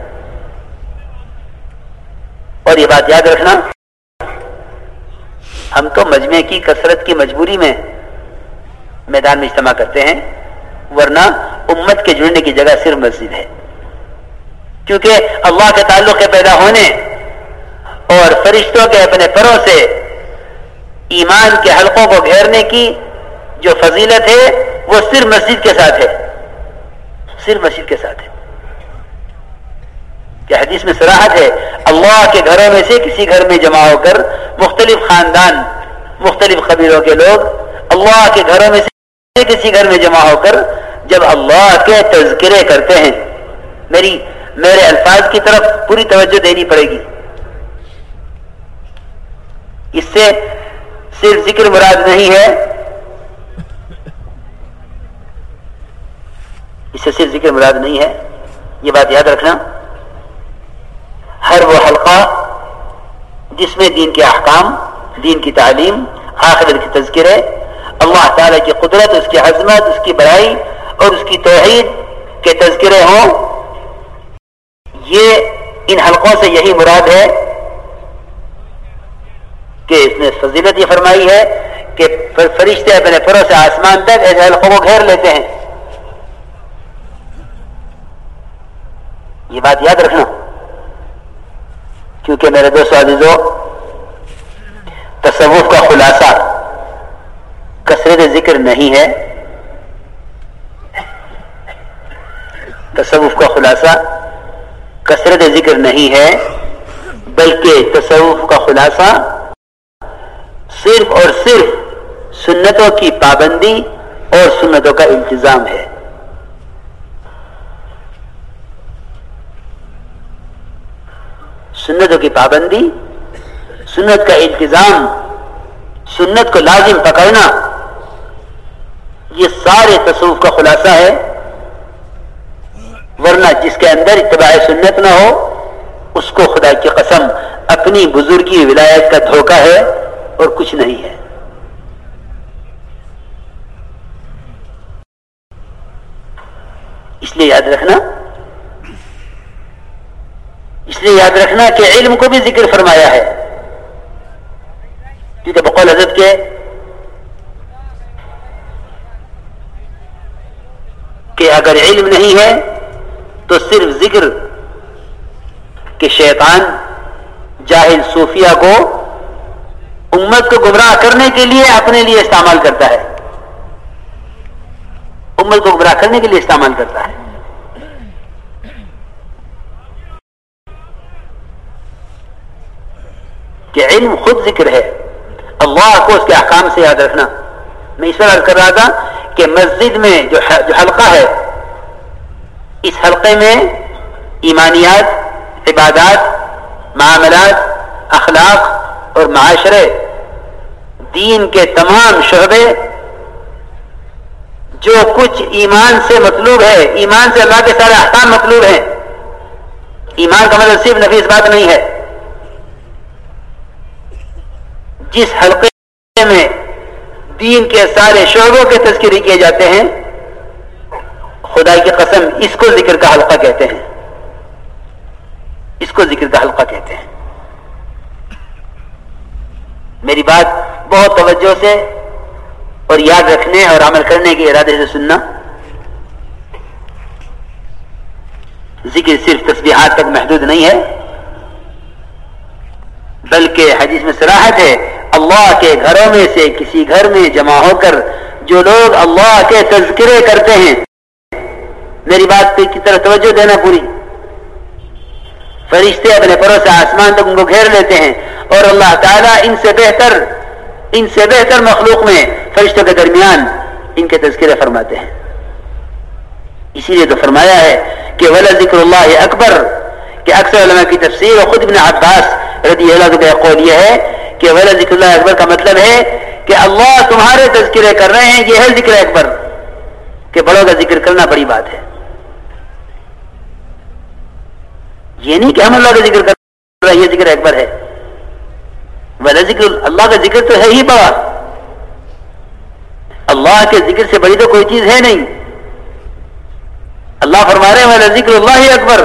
اور یہ بات یاد رکھنا، ہم تو مجمع کی کثرت کی مجبوری میں میدان میں اجتماع کرتے ہیں، ورنہ امت کے جڑنے کی جگہ صرف مسجد ہے۔ کیونکہ اللہ کے تعلق کے پیدا ہونے اور فرشتوں کے اپنے پروں سے ایمان کے حلقوں کو گھیرنے کی جو فضیلت ہے، وہ صرف مسجد کے ساتھ ہے۔ صرف مسجد کے ساتھ ہے۔ کہ حدیث میں سراحت ہے؟ اللہ کے گھروں میں سے کسی گھر میں جمع ہو کر مختلف خاندان، مختلف قبیلوں کے لوگ اللہ کے گھروں میں سے کسی گھر میں جمع ہو کر جب اللہ کے تذکرے کرتے ہیں، میری، میرے الفاظ کی طرف پوری توجہ دینی پڑے گی۔ اس سے صرف ذکر مراد نہیں ہے اس سے صرف ذکر مراد نہیں ہے، یہ بات یاد رکھنا۔ ہر وہ حلقہ جس میں دین کے احکام، دین کی تعلیم، آخرت کی تذکر ہے اللہ تعالیٰ کی قدرت، اس کی عظمت، اس کی بڑائی اور اس کی توحید کے تذکرے ہوں، یہ ان حلقوں سے یہی مراد ہے کہ اس نے فضیلت یہ فرمائی ہے کہ فرشتے اپنے پروں سے آسمان تک ایسے حلقوں کو گھیر لیتے ہیں۔ یہ بات یاد رکھنا۔ کیونکہ میرے دوست عزیزو، تصوف کا خلاصہ کثرت ذکر نہیں ہے۔ تصوف کا خلاصہ کثرت ذکر نہیں ہے، بلکہ تصوف کا خلاصہ صرف اور صرف سنتوں کی پابندی اور سنتوں کا انتظام ہے۔ سنتوں کی پابندی، سنت کا انتظام، سنت کو لازم پکڑنا، یہ سارے تصوف کا خلاصہ ہے۔ ورنہ جس کے اندر اتباع سنت نہ ہو، اس کو خدا کی قسم اپنی بزرگی ولایت کا دھوکہ ہے اور کچھ نہیں ہے۔ اس لیے یاد رکھنا اس لیے یاد رکھنا کہ علم کو بھی ذکر فرمایا ہے۔ کیونکہ بقول حضرت کے کہ اگر علم نہیں ہے تو صرف ذکر کہ شیطان جاہل صوفیہ کو امت کو گمراہ کرنے کے لیے اپنے لیے استعمال کرتا ہے۔ امت کو گمراہ کرنے کے لیے استعمال کرتا ہے۔ کہ علم خود ذکر ہے۔ اللہ کو اس کے احکام سے یاد رکھنا۔ میں اس پر کر رہا تھا کہ مسجد میں جو حلقہ ہے، اس حلقے میں ایمانیات، عبادات، معاملات، اخلاق اور معاشرے، دین کے تمام شعبے، جو کچھ ایمان سے مطلوب ہے، ایمان سے اللہ کے سارے احکام مطلوب ہیں۔ ایمان کا مطلب صرف نفیس بات نہیں ہے۔ جس حلقے میں دین کے سارے شعبوں کے تذکری کیے جاتے ہیں خدا کی قسم اس کو ذکر کا حلقہ کہتے ہیں۔ اس کو ذکر کا حلقہ کہتے ہیں۔ میری بات بہت توجہ سے اور یاد رکھنے اور عمل کرنے کے ارادے سے سننا۔ ذکر صرف تسبیحات تک محدود نہیں ہے، بلکہ حدیث میں سراحت ہے اللہ کے گھروں میں سے کسی گھر میں جمع ہو کر جو لوگ اللہ کے تذکرے کرتے ہیں، میری بات کی طرح توجہ دینا پوری۔ فرشتے اپنے پروں سے آسمان تک ان کو گھیر لیتے ہیں اور اللہ تعالیٰ ان سے بہتر، ان سے بہتر مخلوق میں فرشتوں کے درمیان ان کے تذکرے فرماتے ہیں۔ اسی لیے تو فرمایا ہے کہ ولا ذکر اللہ اکبر کہ اکثر علماء کی تفسیر اور خود ابن عباس رضی اللہ کا قول یہ ہے کہ ولا ذکر اللہ اکبر کا مطلب ہے کہ اللہ تمہارے تذکرے کر رہے ہیں یہ ہے ذکر اکبر، کہ بڑوں کا ذکر کرنا بڑی بات ہے۔ یہ نہیں کہ ہم اللہ کا ذکر کر رہے ہیں، یہ ذکر اکبر ہے۔ ولا ذکر اللہ کا ذکر تو ہے ہی بڑا۔ اللہ کے ذکر سے بڑی تو کوئی چیز ہے نہیں۔ اللہ فرما رہے ہیں ذکر اللہ اکبر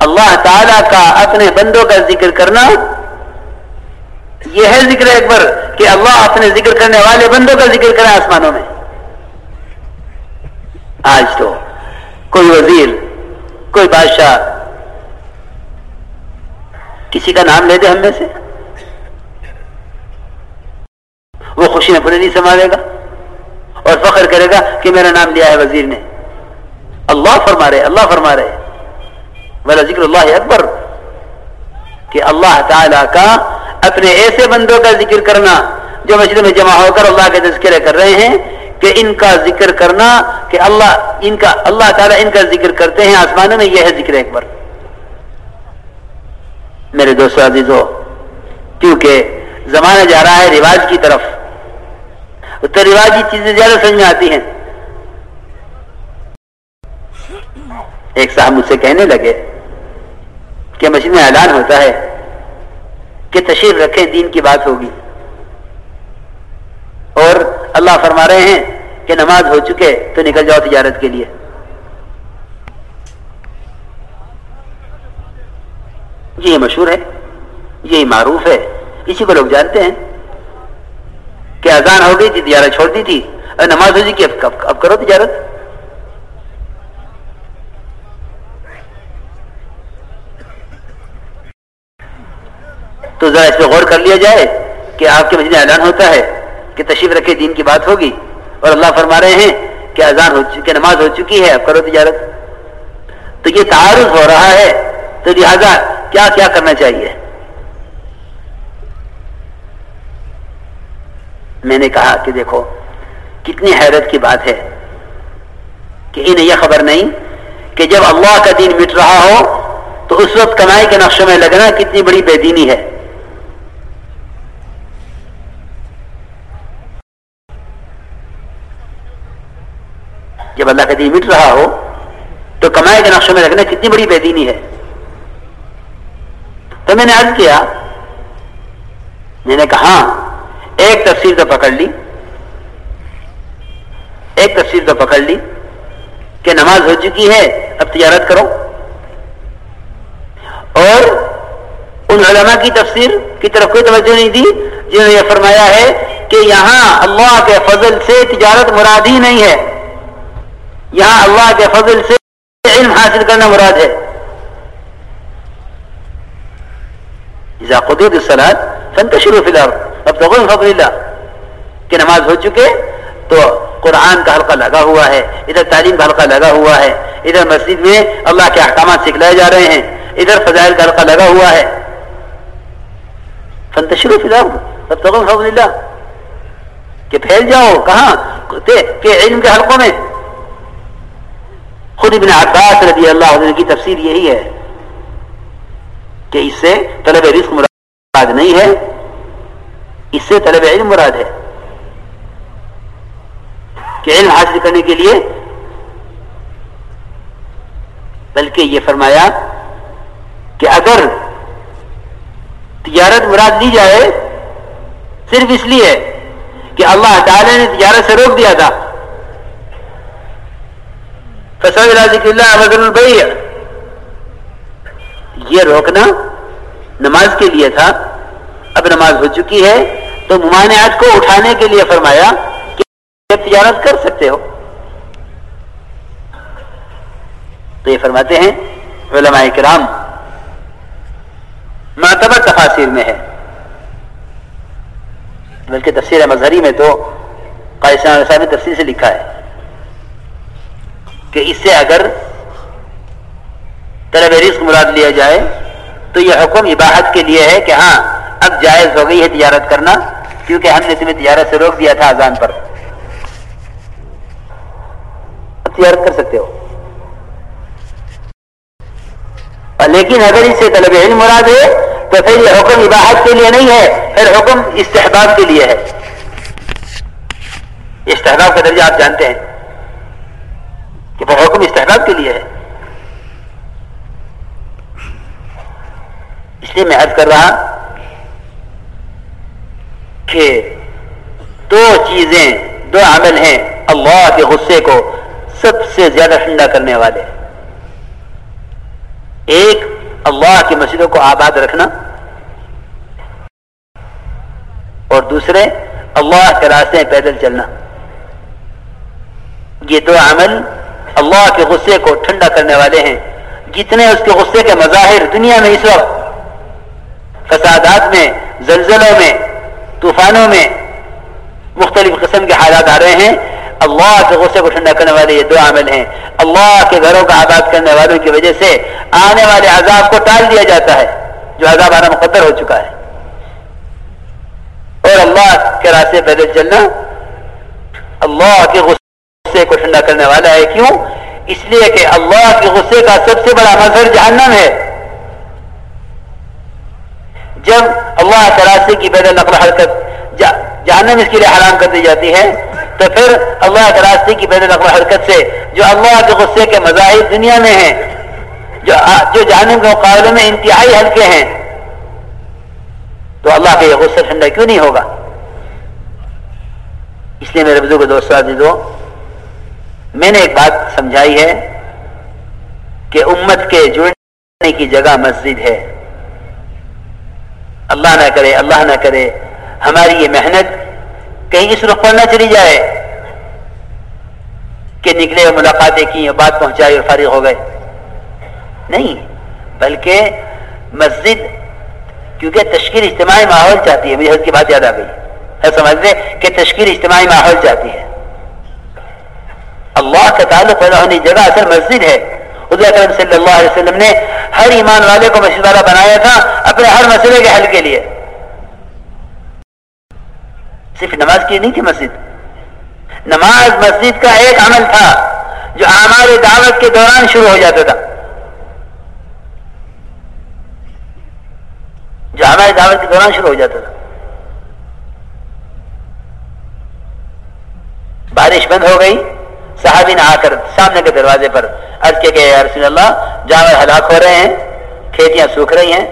اللہ تعالی کا، اپنے بندوں کا ذکر کرنا یہ ہے ذکر اکبر کہ اللہ اپنے ذکر کرنے والے بندوں کا ذکر کرے آسمانوں میں۔ آج تو کوئی وزیر، کوئی بادشاہ، کسی کا نام لے دے ہم میں سے۔ وہ خوشی میں پورے نہیں سنبھالے گا اور فخر کرے گا کہ میرا نام لیا ہے وزیر نے۔ اللہ فرما رہے، اللہ فرما رہے۔ والا ذکر اللہ اکبر، کہ اللہ تعالی کا اپنے ایسے بندوں کا ذکر کرنا جو مسجد میں جمع ہو کر اللہ کے تذکرے کر رہے ہیں کہ ان کا ذکر کرنا کہ اللہ ان کا اللہ تعالیٰ ان کا ذکر کرتے ہیں آسمانوں میں یہ ہے ذکر اکبر میرے دوست عزیزو، کیونکہ زمانہ جا رہا ہے رواج کی طرف، تو رواجی چیزیں زیادہ سمجھ میں آتی ہیں۔ ایک صاحب مجھ سے کہنے لگے کہ مسجد میں اعلان ہوتا ہے کہ تشریف رکھیں دین کی بات ہوگی۔ اور اللہ فرما رہے ہیں کہ نماز ہو چکے، تو نکل جاؤ تجارت کے لیے۔ یہ مشہور ہے، یہی معروف ہے۔ اسی کو لوگ جانتے ہیں کہ اذان ہو گئی تھی، تجارت چھوڑ دی تھی، اور نماز ہو جی کہ اب کرو تجارت۔ تو ذرا اس پہ غور کر لیا جائے کہ آپ کے مجھے اعلان ہوتا ہے کہ تشریف رکھے دین کی بات ہوگی اور اللہ فرما رہے ہیں کہ اذان ہو چکی نماز ہو چکی ہے، اب کرو تجارت۔ تو یہ تعارف ہو رہا ہے۔ تو لہٰذا کیا کیا کرنا چاہیے؟ میں نے کہا کہ دیکھو، کتنی حیرت کی بات ہے کہ انہیں یہ خبر نہیں کہ جب اللہ کا دین مٹ رہا ہو تو اس وقت کمائی کے نقشوں میں لگنا کتنی بڑی بے دینی ہے۔ جب اللہ کا دین مٹ رہا ہو، تو کمائی کے نقشوں میں لگنا کتنی بڑی بے دینی ہے۔ تو میں نے عرض کیا، میں نے کہا، ایک تفسیر تو پکڑ لی۔ ایک تفسیر تو پکڑ لی کہ نماز ہو چکی ہے، اب تجارت کرو۔ اور ان علماء کی تفسیر کی طرف کوئی توجہ نہیں دی، جنہوں نے یہ فرمایا ہے کہ یہاں اللہ کے فضل سے تجارت مراد ہی نہیں ہے۔ یہاں اللہ کے فضل سے علم حاصل کرنا مراد ہے۔ قدرت السلاد فنتشروا فی الارض۔ اب تو فضل اللہ۔ کہ نماز ہو چکے تو قرآن کا حلقہ لگا ہوا ہے، ادھر تعلیم کا حلقہ لگا ہوا ہے، ادھر مسجد میں اللہ کے احکامات سکھلائے جا رہے ہیں، ادھر فضائل کا حلقہ لگا ہوا ہے۔ فنتشروا فی الارض۔ اب تو فضل اللہ۔ کہ پھیل جاؤ، کہاں؟ کہ علم کے حلقوں میں۔ خود ابن عباس رضی اللہ عنہ کی تفسیر یہی ہے کہ اس سے طلب رزق مراد نہیں ہے، اس سے طلب علم مراد ہے۔ کہ علم حاصل کرنے کے لیے، بلکہ یہ فرمایا کہ اگر تجارت مراد لی جائے، صرف اس لیے کہ اللہ تعالی نے تجارت سے روک دیا تھا۔ ذکر اللہ وزن البیع. یہ روکنا نماز کے لیے تھا، اب نماز ہو چکی ہے، تو ممانعات کو اٹھانے کے لیے فرمایا کہ تجارت کر سکتے ہو۔ تو یہ فرماتے ہیں، علماء کرام معتبر تفاصیر میں ہے۔ بلکہ تفسیر مظہری میں تو قائصان نے تفصیل سے لکھا ہے۔ کہ اس سے اگر طلب رزق مراد لیا جائے، تو یہ حکم عباہت کے لیے ہے کہ ہاں اب جائز ہو گئی ہے تجارت کرنا، کیونکہ ہم نے تمہیں تجارت سے روک دیا تھا اذان پر۔ اب تجارت کر سکتے ہو۔ لیکن اگر اس سے طلب علم مراد ہے، تو پھر یہ حکم عباہت کے لیے نہیں ہے، پھر حکم استحباب کے لیے ہے۔ استحباب کا درجہ آپ جانتے ہیں۔ کہ وہ حکم استحباب کے لیے ہے۔ اس لیے میں عرض کر رہا کہ دو چیزیں، دو عمل ہیں اللہ کے غصے کو سب سے زیادہ ٹھنڈا کرنے والے۔ ایک، اللہ کی مسجدوں کو آباد رکھنا۔ اور دوسرے، اللہ کے راستے پیدل چلنا۔ یہ دو عمل اللہ کے غصے کو ٹھنڈا کرنے والے ہیں۔ جتنے اس کے غصے کے مظاہر دنیا میں اس وقت، فسادات میں، زلزلوں میں، طوفانوں میں مختلف قسم کے حالات آ رہے ہیں، اللہ کے غصے کو ٹھنڈا کرنے والے یہ دو عامل ہیں۔ اللہ کے گھروں کا آباد کرنے والوں کی وجہ سے آنے والے عذاب کو ٹال دیا جاتا ہے، جو عذاب آنا مقدر ہو چکا ہے۔ اور اللہ کے راستے پیدل چلنا اللہ کے غصے غصے کو ٹھنڈا کرنے والا ہے۔ کیوں؟ اس لیے کہ اللہ کے غصے کا سب سے بڑا مظہر جہنم ہے۔ جب اللہ کے راستے کی پیدل نقل حرکت جہنم اس کے لیے حرام کر دی جاتی ہے، تو پھر اللہ کے راستے کی پیدل نقل حرکت سے جو اللہ کے غصے کے مظاہر دنیا میں ہیں، جو جو جہنم کے مقابلے میں انتہائی ہلکے ہیں، تو اللہ کا یہ غصہ ٹھنڈا کیوں نہیں ہوگا؟ اس لیے میرے بزرگ دوست جی دو میں نے ایک بات سمجھائی ہے کہ امت کے جڑنے کی جگہ مسجد ہے۔ اللہ نہ کرے، اللہ نہ کرے، ہماری یہ محنت کہیں اس رخ پر نہ چلی جائے کہ نکلے اور ملاقاتیں کی اور بات پہنچائی اور فارغ ہو گئے۔ نہیں، بلکہ مسجد، کیونکہ تشکیل اجتماعی ماحول چاہتی ہے، مجھے کی بات یاد آ گئی۔ ہے سمجھتے کہ تشکیل اجتماعی ماحول چاہتی ہے۔ اللہ کا تعلق پیدا ہونے کی جگہ اصل مسجد ہے۔ حضور اکرم صلی اللہ علیہ وسلم نے ہر ایمان والے کو مسجد والا بنایا تھا اپنے ہر مسئلے کے حل کے لیے۔ صرف نماز کی نہیں تھی مسجد۔ نماز مسجد کا ایک عمل تھا جو ہمارے دعوت کے دوران شروع ہو جاتا تھا۔ جو ہمارے دعوت کے دوران شروع ہو جاتا تھا۔ بارش بند ہو گئی۔ صحابی نے آ کر سامنے کے دروازے پر عرض کیا کہ رسول اللہ جانور ہلاک ہو رہے ہیں، کھیتیاں سوکھ رہی ہیں،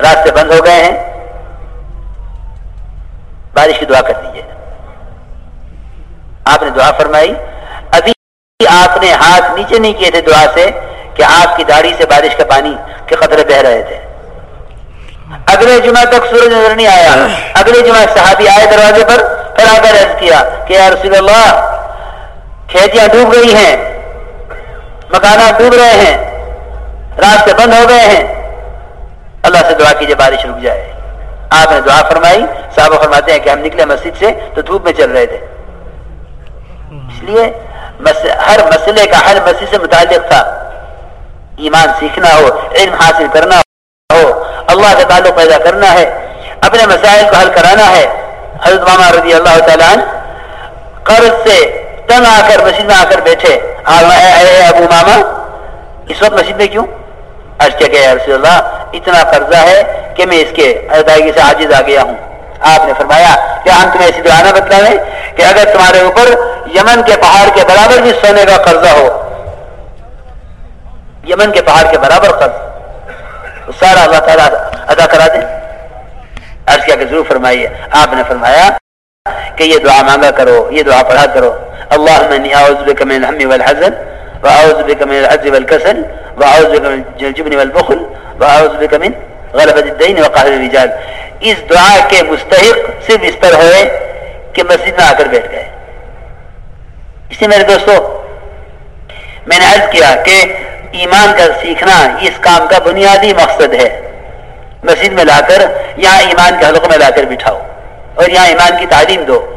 راستے بند ہو گئے ہیں۔ بارش کی دعا کر دیجیے آپ نے دعا فرمائی۔ ابھی آپ نے ہاتھ نیچے نہیں کیے تھے دعا سے کہ آپ کی داڑھی سے بارش کا پانی کے قطرے بہ رہے تھے۔ اگلے جمعہ تک سورج نظر نہیں آیا۔ اگلے جمعہ صحابی آئے دروازے پر، پھر آ کر عرض کیا کہ یا رسول اللہ کھیتیاں ڈوب گئی ہیں۔ مکانات ڈوب رہے ہیں۔ راستے بند ہو گئے ہیں۔ اللہ سے دعا کیجیے بارش رک جائے۔ آپ نے دعا فرمائی۔ صاحب فرماتے ہیں کہ ہم نکلے مسجد سے تو دھوپ میں چل رہے تھے۔ اس لیے ہر مسئلے کا حل مسجد سے متعلق تھا۔ ایمان سیکھنا ہو، علم حاصل کرنا ہو۔ اللہ سے تعلق پیدا کرنا ہے۔ اپنے مسائل کو حل کرانا ہے۔ حضرت ماما رضی اللہ تعالیٰ قرض سے تنگ آ کر مسجد میں آ کر بیٹھے۔ ابو ماما، اس وقت مسجد میں کیوں؟ عرض کیا گیا رسول اللہ، اتنا قرضہ ہے کہ میں اس کے ادائیگی سے عاجز آ گیا ہوں۔ آپ نے فرمایا کہ ہم تمہیں ایسی دعانا بتلائیں کہ اگر تمہارے اوپر یمن کے پہاڑ کے برابر بھی سونے کا قرضہ ہو۔ یمن کے پہاڑ کے برابر قرض۔ سارا اللہ تعالیٰ ادا کرا دیں۔ عرض کیا کہ ضرور فرمائیے۔ آپ نے فرمایا کہ یہ دعا مانگا کرو، یہ دعا پڑھا کرو۔ اللهم اني اعوذ بك من الهم والحزن واعوذ بك من العجز والكسل واعوذ بك من الجبن والبخل واعوذ بك من غلبة الدين وقهر الرجال۔ اس دعا کے مستحق صرف اس پر ہوئے کہ مسجد میں آ کر بیٹھ گئے۔ اس لیے میرے دوستو، میں نے عرض کیا کہ ایمان کا سیکھنا اس کام کا بنیادی مقصد ہے۔ مسجد میں لا کر یہاں ایمان کے حلق میں لا کر بٹھاؤ۔ اور یہاں ایمان کی تعلیم دو۔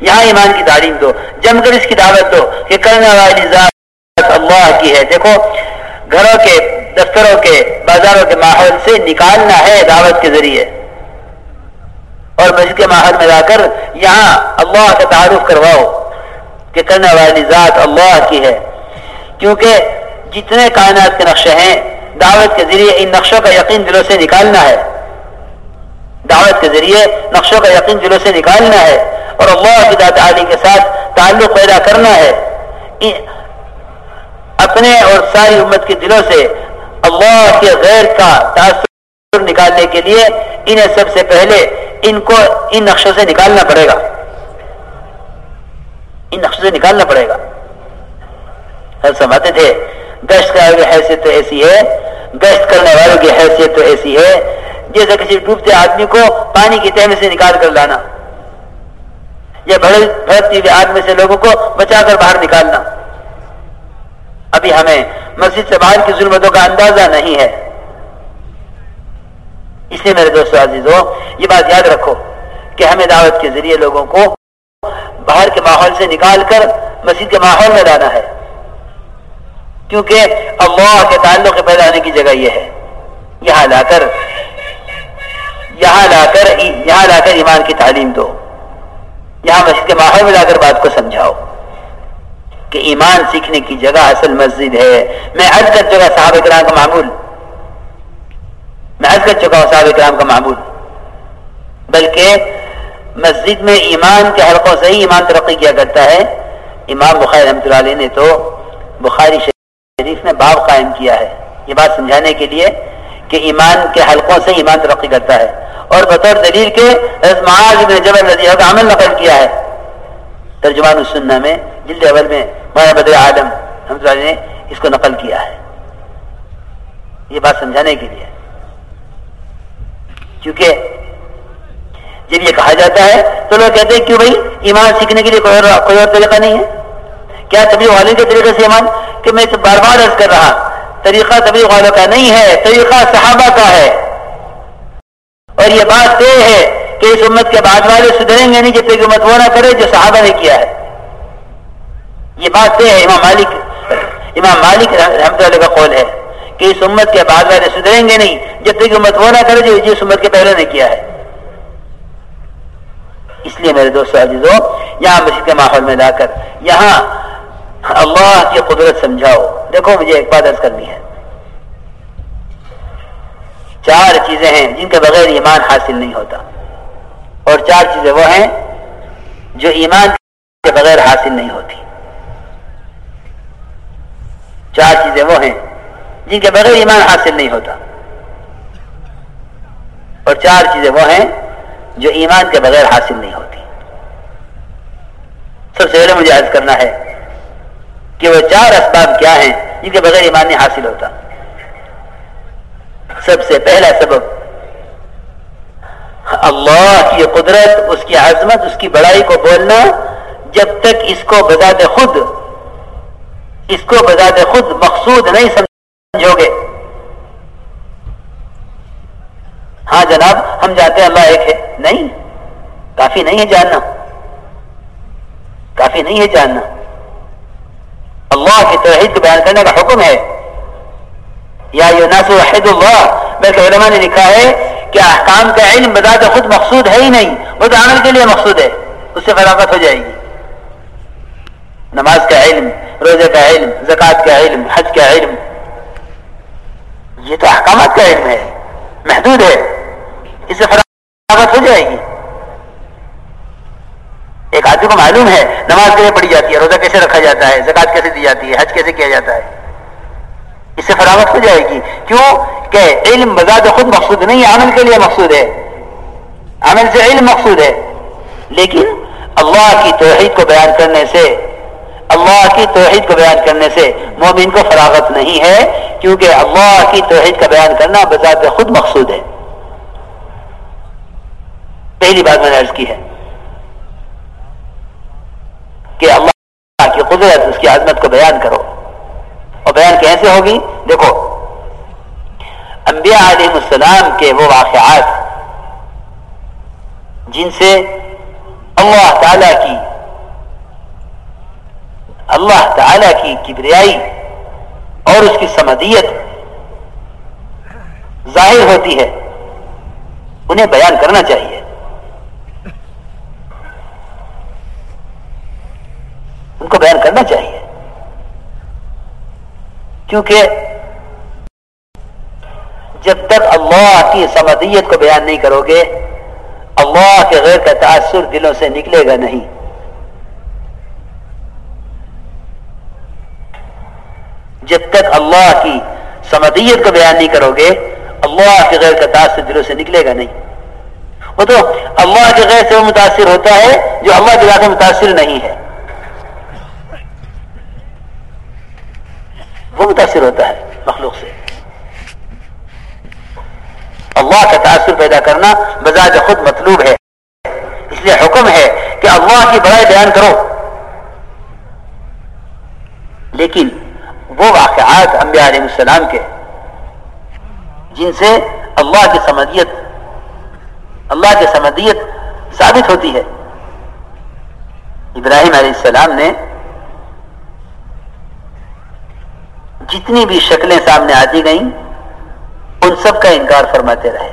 یہاں ایمان کی تعلیم دو۔ جم کر اس کی دعوت دو کہ کرنے والی ذات اللہ کی ہے۔ دیکھو، گھروں کے، دفتروں کے، بازاروں کے ماحول سے نکالنا ہے دعوت کے ذریعے۔ اور مسجد کے ماحول میں لا کر یہاں اللہ کا تعارف کرواؤ کہ کرنے والی ذات اللہ کی ہے۔ کیونکہ جتنے کائنات کے نقشے ہیں، دعوت کے ذریعے ان نقشوں کا یقین دلوں سے نکالنا ہے۔ دعوت کے ذریعے نقشوں کا یقین دلوں سے نکالنا ہے اور اللہ کی ذات عالی کے ساتھ تعلق پیدا کرنا ہے۔ اپنے اور ساری امت کے دلوں سے اللہ کے غیر کا تاثر نکالنے کے لیے انہیں سب سے پہلے ان کو ان نقشوں سے نکالنا پڑے گا۔ ان نقشوں سے نکالنا پڑے گا۔ ہم سمجھتے تھے، گشت کرنے کی حیثیت تو ایسی ہے، گشت کرنے والوں کی حیثیت تو ایسی ہے۔ جیسے کسی ڈوبتے آدمی کو پانی کی تہمی سے نکال کر لانا یا بھڑکتی ہوئے آدمی سے لوگوں کو بچا کر باہر نکالنا۔ ابھی ہمیں مسجد سے باہر کی ظلمتوں کا اندازہ نہیں ہے۔ اس لیے میرے دوست عزیز ہو یہ بات یاد رکھو کہ ہمیں دعوت کے ذریعے لوگوں کو باہر کے ماحول سے نکال کر مسجد کے ماحول میں لانا ہے۔ کیونکہ اللہ کے تعلق پیدا ہونے کی جگہ یہ ہے۔ یہاں لا کر یہاں لا کر یہاں لا کر ایمان کی تعلیم دو۔ یہاں مسجد کے ماحول میں لا کر بات کو سمجھاؤ۔ کہ ایمان سیکھنے کی جگہ اصل مسجد ہے۔ میں عرض کر چکا صحابہ کرام کا معمول۔ میں عرض کر چکا ہوں صحابہ کرام کا معمول۔ بلکہ مسجد میں ایمان کے حلقوں سے ہی ایمان ترقی کیا کرتا ہے۔ امام بخاری رحمۃ اللہ علیہ نے تو بخاری شریف نے باب قائم کیا ہے۔ یہ بات سمجھانے کے لیے کہ ایمان کے حلقوں سے ایمان ترقی کرتا ہے۔ اور بطور دلیل کے معاذ بن جبل رضی اللہ عمل نقل کیا ہے۔ ترجمان السنہ میں جلد اول میں مولانا بدر عالم نے اس کو نقل کیا ہے۔ یہ بات سمجھانے کے لیے۔ کیونکہ جب یہ کہا جاتا ہے تو لوگ کہتے ہیں کیوں بھائی ایمان سیکھنے کے لیے کوئی اور کوئی اور طریقہ نہیں ہے؟ کیا تبلیغ والے کے طریقے سے ایمان؟ کہ میں بار بار عرض کر رہا طریقہ تبلیغ والوں کا نہیں ہے، طریقہ صحابہ کا ہے۔ اور یہ بات طے ہے کہ اس امت کے بعد والے سدھریں گے نہیں جب تک امت وہ نہ کرے جو صحابہ نے کیا ہے۔ یہ بات طے ہے، امام مالک امام مالک رحمۃ اللہ کا قول ہے کہ اس امت کے بعد والے سدھریں گے نہیں جب تک امت وہ نہ کرے جو جس امت کے پہلے نے کیا ہے۔ اس لیے میرے دوستوں عزیزو، یہاں مسجد کے ماحول میں لا کر، یہاں اللہ کی قدرت سمجھاؤ۔ دیکھو، مجھے ایک بات عرض کرنی ہے۔ چار چیزیں ہیں جن کے بغیر ایمان حاصل نہیں ہوتا۔ اور چار چیزیں وہ ہیں جو ایمان کے بغیر حاصل نہیں ہوتی۔ چار چیزیں وہ ہیں جن کے بغیر ایمان حاصل نہیں ہوتا۔ اور چار چیزیں وہ ہیں جو ایمان کے بغیر حاصل نہیں ہوتی۔ سب سے پہلے مجھے عرض کرنا ہے کہ وہ چار اسباب کیا ہیں جن کے بغیر ایمان نہیں حاصل ہوتا؟ سب سے پہلا سبب اللہ کی قدرت، اس کی عظمت، اس کی بڑائی کو بولنا، جب تک اس کو بذات خود، اس کو بذات خود مقصود نہیں سمجھو گے ہاں جناب، ہم جانتے ہیں اللہ ایک ہے۔ نہیں، کافی نہیں ہے جاننا۔ کافی نہیں ہے جاننا۔ اللہ کی توحید کو بیان کرنے کا حکم ہے۔ یا یوناس وحید اللہ بلکہ علماء نے لکھا ہے کہ احکام کا علم بذات خود مقصود ہے ہی نہیں، وہ تو عمل کے لیے مقصود ہے، اس سے فراغت ہو جائے گی۔ نماز کا علم، روزے کا علم، زکوٰۃ کا علم، حج کا علم، یہ تو احکامات کا علم ہے، محدود ہے، اس سے فراغت ہو جائے گی۔ ایک آدمی کو معلوم ہے، نماز کیسے پڑھی جاتی ہے، روزہ کیسے رکھا جاتا ہے زکات کیسے دی جاتی ہے، حج کیسے کیا جاتا ہے؟ اس سے فراغت ہو جائے گی۔ کیوں؟ کہ علم بذات خود مقصود نہیں عمل کے لیے مقصود ہے۔ عمل سے علم مقصود ہے۔ لیکن اللہ کی توحید کو بیان کرنے سے، اللہ کی توحید کو بیان کرنے سے مومن کو فراغت نہیں ہے، کیونکہ اللہ کی توحید کا بیان کرنا بذات خود مقصود ہے۔ پہلی بات میں نے عرض کی ہے کہ اللہ کی قدرت، اس کی عظمت کو بیان کرو۔ اور بیان کیسے ہوگی؟ دیکھو، انبیاء علیہ السلام کے وہ واقعات، جن سے اللہ تعالی کی، اللہ تعالی کی کبریائی اور اس کی سمدیت ظاہر ہوتی ہے، انہیں بیان کرنا چاہیے۔ ان کو بیان کرنا چاہیے۔ کیونکہ جب تک اللہ کی سمدیت کو بیان نہیں کرو گے، اللہ کے غیر کا تاثر دلوں سے نکلے گا نہیں۔ جب تک اللہ کی سمدیت کو بیان نہیں کرو گے، اللہ کے غیر کا تاثر دلوں سے نکلے گا نہیں۔ وہ تو اللہ کے غیر سے وہ متاثر ہوتا ہے جو اللہ کے ذات سے متاثر نہیں ہے۔ وہ متاثر ہوتا ہے مخلوق سے۔ اللہ کا تاثر پیدا کرنا بذات خود مطلوب ہے۔ اس لیے حکم ہے کہ اللہ کی بڑائی بیان کرو۔ لیکن وہ واقعات انبیاء علیہ السلام کے، جن سے اللہ کی سمدیت، اللہ کی سمدیت ثابت ہوتی ہے۔ ابراہیم علیہ السلام نے جتنی بھی شکلیں سامنے آتی گئیں، ان سب کا انکار فرماتے رہے۔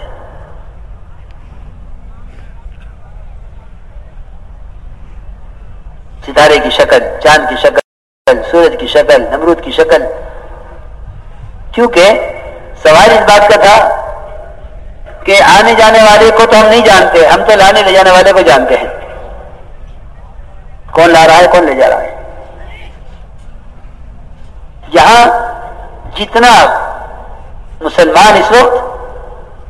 ستارے کی شکل، چاند کی شکل، سورج کی شکل، نمرود کی شکل۔ کیونکہ سوال اس بات کا تھا کہ آنے جانے والے کو تو ہم نہیں جانتے، ہم تو لانے لے جانے والے کو جانتے ہیں۔ کون لا رہا ہے، کون لے جا رہا ہے؟ یہاں جتنا مسلمان اس وقت،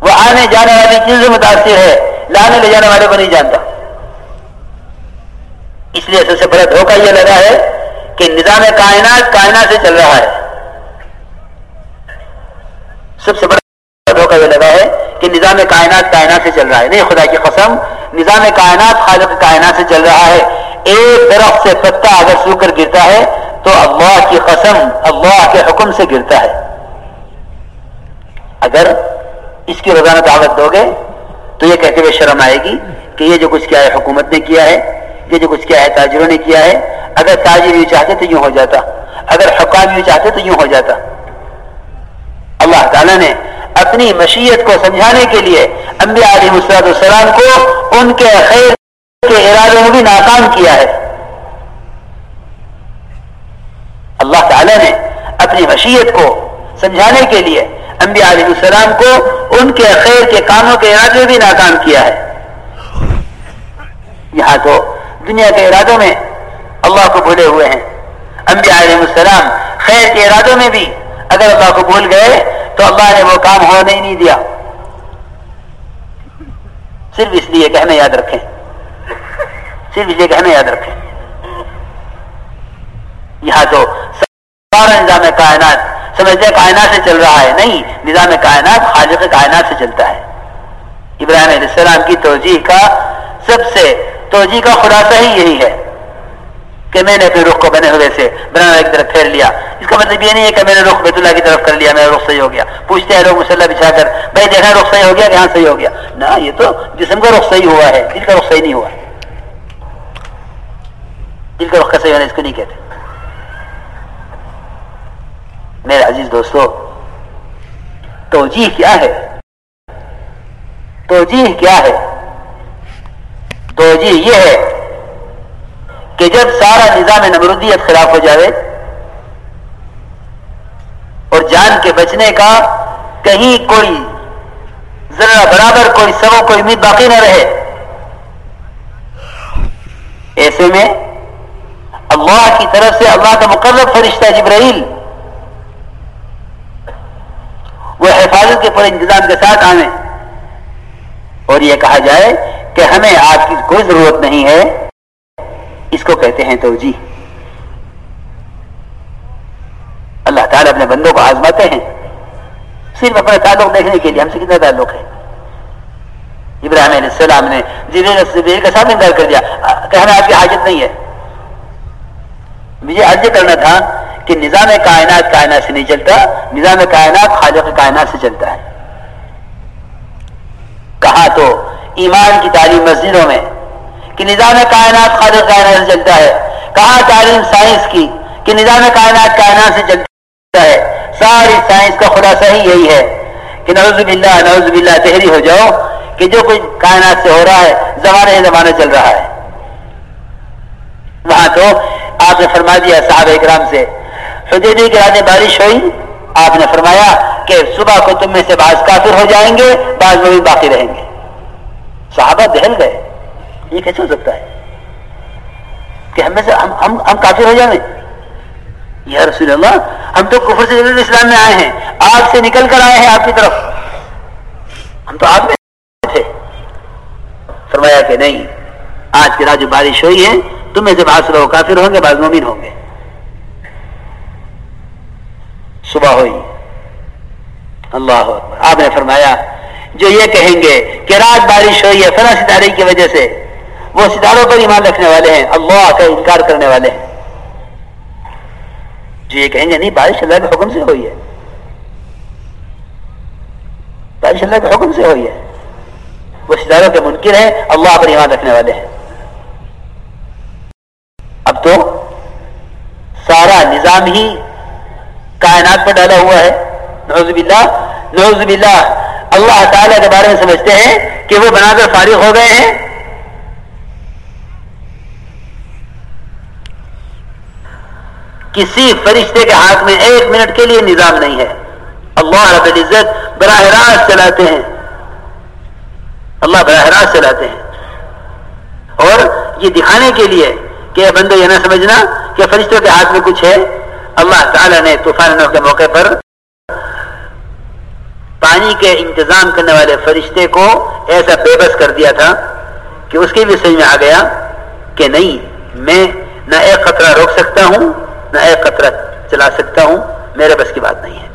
وہ آنے جانے والی چیز سے متاثر ہے، لانے لے جانے والے کو نہیں جانتا۔ اس لیے سب سے بڑا دھوکہ یہ لگا ہے کہ نظام کائنات کائنات سے چل رہا ہے۔ سب سے بڑا دھوکہ یہ لگا ہے کہ نظام کائنات کائنات سے چل رہا ہے۔ نہیں، خدا کی قسم، نظام کائنات خالق کائنات سے چل رہا ہے۔ ایک درخت سے پتا اگر سو کر گرتا ہے تو اللہ کی قسم اللہ کے حکم سے گرتا ہے۔ اگر اس کی روزانہ دعوت دو گے تو یہ کہتے ہوئے شرم آئے گی کہ یہ جو کچھ کیا ہے حکومت نے کیا ہے، یہ جو کچھ کیا ہے تاجروں نے کیا ہے، اگر تاجر یوں چاہتے تو یوں ہو جاتا، اگر حکام یوں چاہتے تو یوں ہو جاتا۔ اللہ تعالیٰ نے اپنی مشیت کو سمجھانے کے لیے انبیاء علیہ مسرت السلام کو ان کے خیر کے ارادوں میں بھی ناکام کیا ہے۔ اللہ تعالیٰ نے اپنی مشیت کو سمجھانے کے لیے انبیاء علیہ السلام کو ان کے خیر کے کاموں کے ارادے بھی ناکام کیا ہے۔ یہاں تو دنیا کے ارادوں میں اللہ کو بھولے ہوئے ہیں۔ انبیاء علیہ السلام خیر کے ارادوں میں بھی اگر اللہ کو بھول گئے تو اللہ نے وہ کام ہونے ہی نہیں دیا۔ صرف اس لیے کہ ہمیں یاد رکھیں۔ صرف اس لیے کہ ہمیں یاد رکھیں۔ یہاں تو سارا نظام کائنات، سمجھتے کائنات سے چل رہا ہے، نہیں، نظام کائنات خالق کائنات سے چلتا ہے۔ ابراہیم علیہ السلام کی توجہ کا سب سے توجہ کا خلاصہ ہی یہی ہے کہ میں نے اپنے رخ کو بنے ہوئے سے بنانا ایک طرف پھیر لیا۔ اس کا مطلب یہ نہیں ہے کہ میں نے رخ بیت اللہ کی طرف کر لیا، میرا رخ صحیح ہو گیا۔ پوچھتے ہیں لوگ مسلح بچھا کر، بھائی دیکھا رخ صحیح ہو گیا کہ ہاں صحیح ہو گیا؟ نہ، یہ تو جسم کا رخ صحیح ہوا ہے دل کا رخ صحیح نہیں ہوا۔ دل کا رخ کا صحیح ہونا اس کو نہیں کہتے۔ میرے عزیز دوستو توجہ کیا ہے؟ توجہ کیا ہے؟ توجہ یہ ہے کہ جب سارا نظام نمرودیت خلاف ہو جائے اور جان کے بچنے کا کہیں کوئی ذرا برابر کوئی سبوں کوئی امید باقی نہ رہے۔ ایسے میں اللہ کی طرف سے اللہ کا مقرر فرشتہ جبرائیل وہ حفاظت کے پورے انتظام کے ساتھ آئیں اور یہ کہا جائے کہ ہمیں آپ کی کوئی ضرورت نہیں ہے۔ اس کو کہتے ہیں توجہ اللہ تعالیٰ اپنے بندوں کو آزماتے ہیں۔ صرف اپنا تعلق دیکھنے کے لیے۔ ہم سے کتنا تعلق ہے؟ ابراہیم علیہ السلام نے جبریل کا ساتھ انکار کر دیا کہ ہمیں آپ کی حاجت نہیں ہے۔ مجھے عرض کرنا تھا کہ نظام کائنات کائنات سے نہیں چلتا، نظام کائنات خالق کائنات سے چلتا ہے۔ کہا تو ایمان کی تعلیم مسجدوں میں کہ نظام کائنات خالق کائنات سے چلتا ہے۔ کہا تعلیم سائنس کی کہ نظام کائنات کائنات سے چلتا ہے۔ ساری سائنس کا خلاصہ ہی یہی ہے کہ نوز باللہ نوز باللہ تحری ہو جاؤ کہ جو کچھ کائنات سے ہو رہا ہے، زمانے زمانے چل رہا ہے۔ وہاں تو آپ نے فرما دیا صاحب اکرام سے حدیبی کے رات بارش ہوئی۔ آپ نے فرمایا کہ صبح کو تم میں سے بعض کافر ہو جائیں گے بعض میں بھی باقی رہیں گے۔ صحابہ دہل گئے۔ یہ کیسے ہو سکتا ہے کہ ہم میں سے ہم ہم, ہم کافر ہو جائیں گے؟ یا رسول اللہ ہم تو کفر سے اسلام میں آئے ہیں۔ آپ سے نکل کر آئے ہیں آپ کی طرف۔ ہم تو آپ میں تھے۔ فرمایا کہ نہیں آج کی رات جو بارش ہوئی ہے تم میں سے بعض لوگ کافر ہوں گے بعض مومن ہوں گے۔ صبح ہوئی۔ اللہ آپ نے فرمایا، جو یہ کہیں گے کہ رات بارش ہوئی ہے، فلاں ستارے کی وجہ سے، وہ ستاروں پر ایمان رکھنے والے ہیں، اللہ کا انکار کرنے والے ہیں۔ جو یہ کہیں گے، نہیں، بارش اللہ کے حکم سے ہوئی ہے۔ بارش اللہ کے حکم سے ہوئی ہے۔ وہ ستاروں کے منکر ہیں، اللہ پر ایمان رکھنے والے ہیں۔ اب تو سارا نظام ہی کائنات پر ڈالا ہوا ہے۔ نعوذ باللہ نعوذ باللہ۔ اللہ تعالیٰ کے بارے میں سمجھتے ہیں کہ وہ بنا کر فارغ ہو گئے ہیں۔ کسی فرشتے کے ہاتھ میں ایک منٹ کے لیے نظام نہیں ہے۔ اللہ رب العزت براہ راست چلاتے ہیں۔ اللہ براہ راست چلاتے ہیں۔ اور یہ دکھانے کے لیے کہ بندو یہ نہ سمجھنا کہ فرشتوں کے ہاتھ میں کچھ ہے۔ اللہ تعالیٰ نے طوفان کے موقع پر پانی کے انتظام کرنے والے فرشتے کو ایسا بے بس کر دیا تھا کہ اس کے بھی سمجھ میں آ گیا کہ نہیں، میں نہ ایک خطرہ روک سکتا ہوں میں ایک قطرہ چلا سکتا ہوں، میرے بس کی بات نہیں ہے۔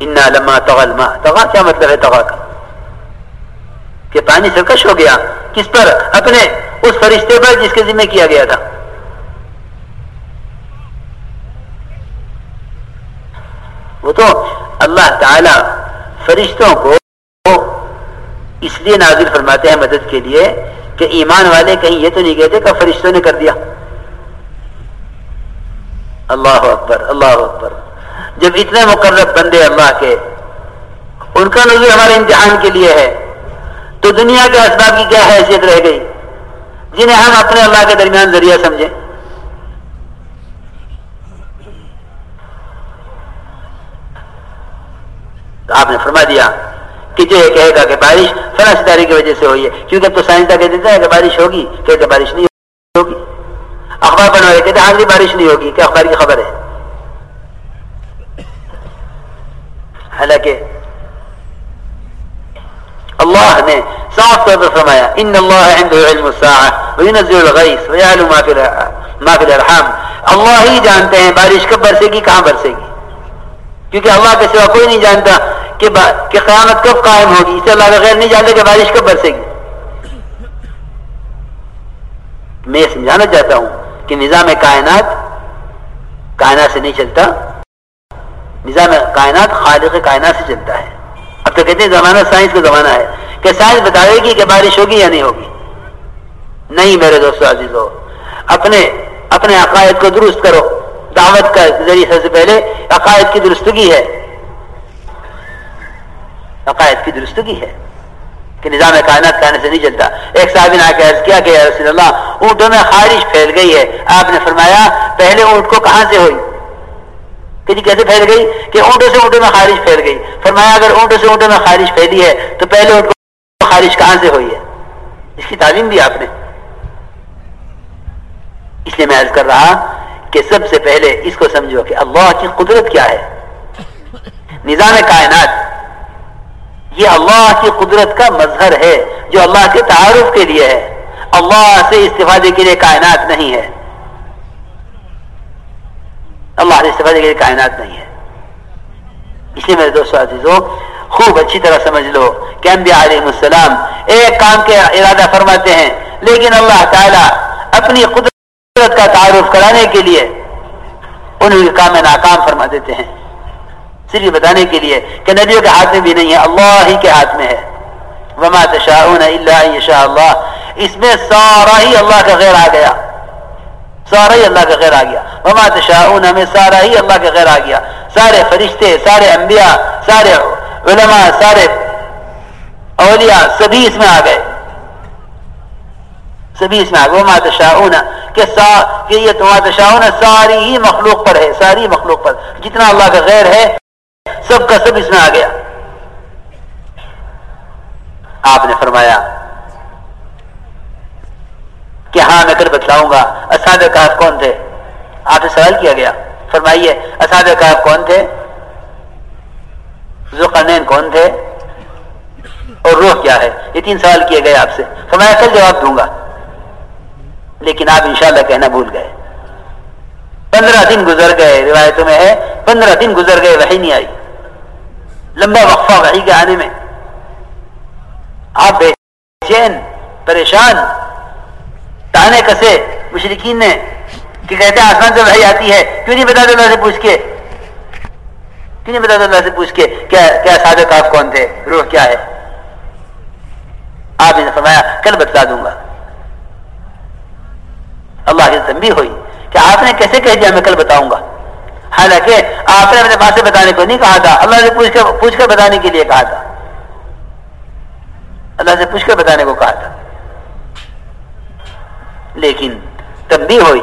انا لما تغل تغا کیا مطلب ہے تغا کا؟ کہ پانی سرکش ہو گیا۔ کس پر؟ اپنے، اس فرشتے پر جس کے ذمہ کیا گیا تھا۔ وہ تو اللہ تعالی فرشتوں کو اس لیے نازل فرماتے ہیں مدد کے لیے کہ ایمان والے کہیں یہ تو نہیں کہتے کہ فرشتوں نے کر دیا۔ اللہ اکبر اللہ اکبر۔ جب اتنے مقرب بندے اللہ کے، ان کا نظر ہمارے امتحان کے لیے ہے۔ تو دنیا کے اسباب کی کیا حیثیت رہ گئی؟ جنہیں ہم اپنے اللہ کے درمیان ذریعہ سمجھیں۔ آپ نے فرما دیا کہ جو یہ کہے گا کہ بارش فلاں ستارے کی وجہ سے ہوئی ہے، کیونکہ تو سائنسداں کہہ دیتا ہے کہ بارش ہوگی کہتے بارش نہیں ہوگی۔ اخبار بنا رہے کہتے ہاں بارش نہیں ہوگی کہ اخبار کی خبر ہے؟ حالانکہ اللہ نے صاف طور پر فرمایا، ان اللہ عنده علم الساعه وينزل الغيث ويعلم ما في ما في الارحام۔ اللہ ہی جانتے ہیں بارش کب برسے گی، کہاں برسے گی؟ کیونکہ اللہ کے سوا کوئی نہیں جانتا کہ, با... کہ قیامت کب قائم ہوگی اسے اللہ غیر نہیں جانتے کہ بارش کب برسے گی۔ میں یہ سمجھانا چاہتا ہوں کہ نظام کائنات کائنات سے نہیں چلتا۔ نظام کائنات خالق کائنات سے چلتا ہے۔ اب تو کہتے ہیں زمانہ سائنس کا زمانہ ہے۔ کہ سائنس بتائے گی کہ بارش ہوگی یا نہیں ہوگی۔ نہیں میرے دوستو عزیز ہو اپنے اپنے عقائد کو درست کرو۔ دعوت کا ذریعے سب سے پہلے عقائد کی درستگی ہے۔ عقائد کی درستگی ہے کہ نظام کائنات کہنے سے نہیں چلتا۔ ایک صاحب نے آ کے عرض کیا کہ رسول اللہ، اونٹوں میں خارش پھیل گئی ہے۔ آپ نے فرمایا، پہلے اونٹ کو کہاں سے ہوئی؟ کہ جی کیسے پھیل گئی؟ کہ اونٹوں سے اونٹوں میں خارش پھیل گئی۔ فرمایا، اگر اونٹوں سے اونٹوں میں خارش پھیلی ہے، تو پہلے اونٹ کو خارش کہاں سے ہوئی ہے؟ اس کی تعلیم دی آپ نے۔ اس لیے میں عرض کر رہا کہ سب سے پہلے اس کو سمجھو کہ اللہ کی قدرت کیا ہے؟ نظام کائنات۔ یہ اللہ کی قدرت کا مظہر ہے، جو اللہ کے تعارف کے لیے ہے۔ اللہ سے استفادے کے لیے کائنات نہیں ہے۔ اللہ سے استفادے کے لیے کائنات نہیں ہے۔ اس لیے میرے دوستوں عزیزوں خوب اچھی طرح سمجھ لو کہ انبیاء علیہ السلام ایک کام کے ارادہ فرماتے ہیں، لیکن اللہ تعالیٰ اپنی قدرت کا تعارف کرانے کے لیے انہیں کام ناکام فرما دیتے ہیں۔ صرف یہ بتانے کے لیے کہ نبیوں کے ہاتھ میں بھی نہیں ہے، اللہ ہی کے ہاتھ میں ہے۔ وما تشاؤون الا ان اللہ۔ اس میں سارا ہی اللہ کا غیر آ گیا۔ سارا ہی اللہ کا غیر آ گیا۔ وما تشاؤون میں سارا ہی اللہ کا غیر آ گیا۔ سارے فرشتے، سارے انبیاء، سارے علماء، سارے اولیاء سبھی اس میں آ گئے۔ سبھی اس میں آ گئے کہ, سا کہ یہ تما ساری ہی مخلوق پر ہے ساری مخلوق پر. جتنا اللہ کا غیر ہے سب کا سب اس میں آ گیا. آپ نے فرمایا کہ ہاں میں کر بتلاؤں گا اساد کاف کون تھے؟ آپ سے سوال کیا گیا؟ فرمائیے اساد کاف کون تھے؟ ذوقرنین کون تھے؟ اور روح کیا ہے؟ یہ تین سوال کیے گئے آپ سے. فرمایا کل جواب دوں گا. لیکن آپ انشاءاللہ کہنا بھول گئے۔ پندرہ دن گزر گئے، روایتوں میں ہے، پندرہ دن گزر گئے وہی نہیں آئی۔ لمبا وقفہ وحی کے آنے میں۔ آپ بے چین، پریشان، تانے کسے مشرقین نے کہ کہتے ہیں آسمان سے وحی آتی ہے، کیوں نہیں بتا اللہ سے پوچھ کے؟ کیوں نہیں بتا اللہ سے پوچھ کے کیا کیا صادق آپ کون تھے، روح کیا ہے؟ آپ نے فرمایا، کل بتلا دوں گا۔ اللہ ہوئی کہ آپ نے کیسے کہہ دیا میں کل بتاؤں گا؟ حالانکہ آپ نے اپنے پاس سے بتانے کو نہیں کہا تھا۔ اللہ سے پوچھ کر پوچھ کر بتانے کے لیے کہا تھا۔ اللہ سے پوچھ کر بتانے کو کہا تھا۔ لیکن تب بھی ہوئی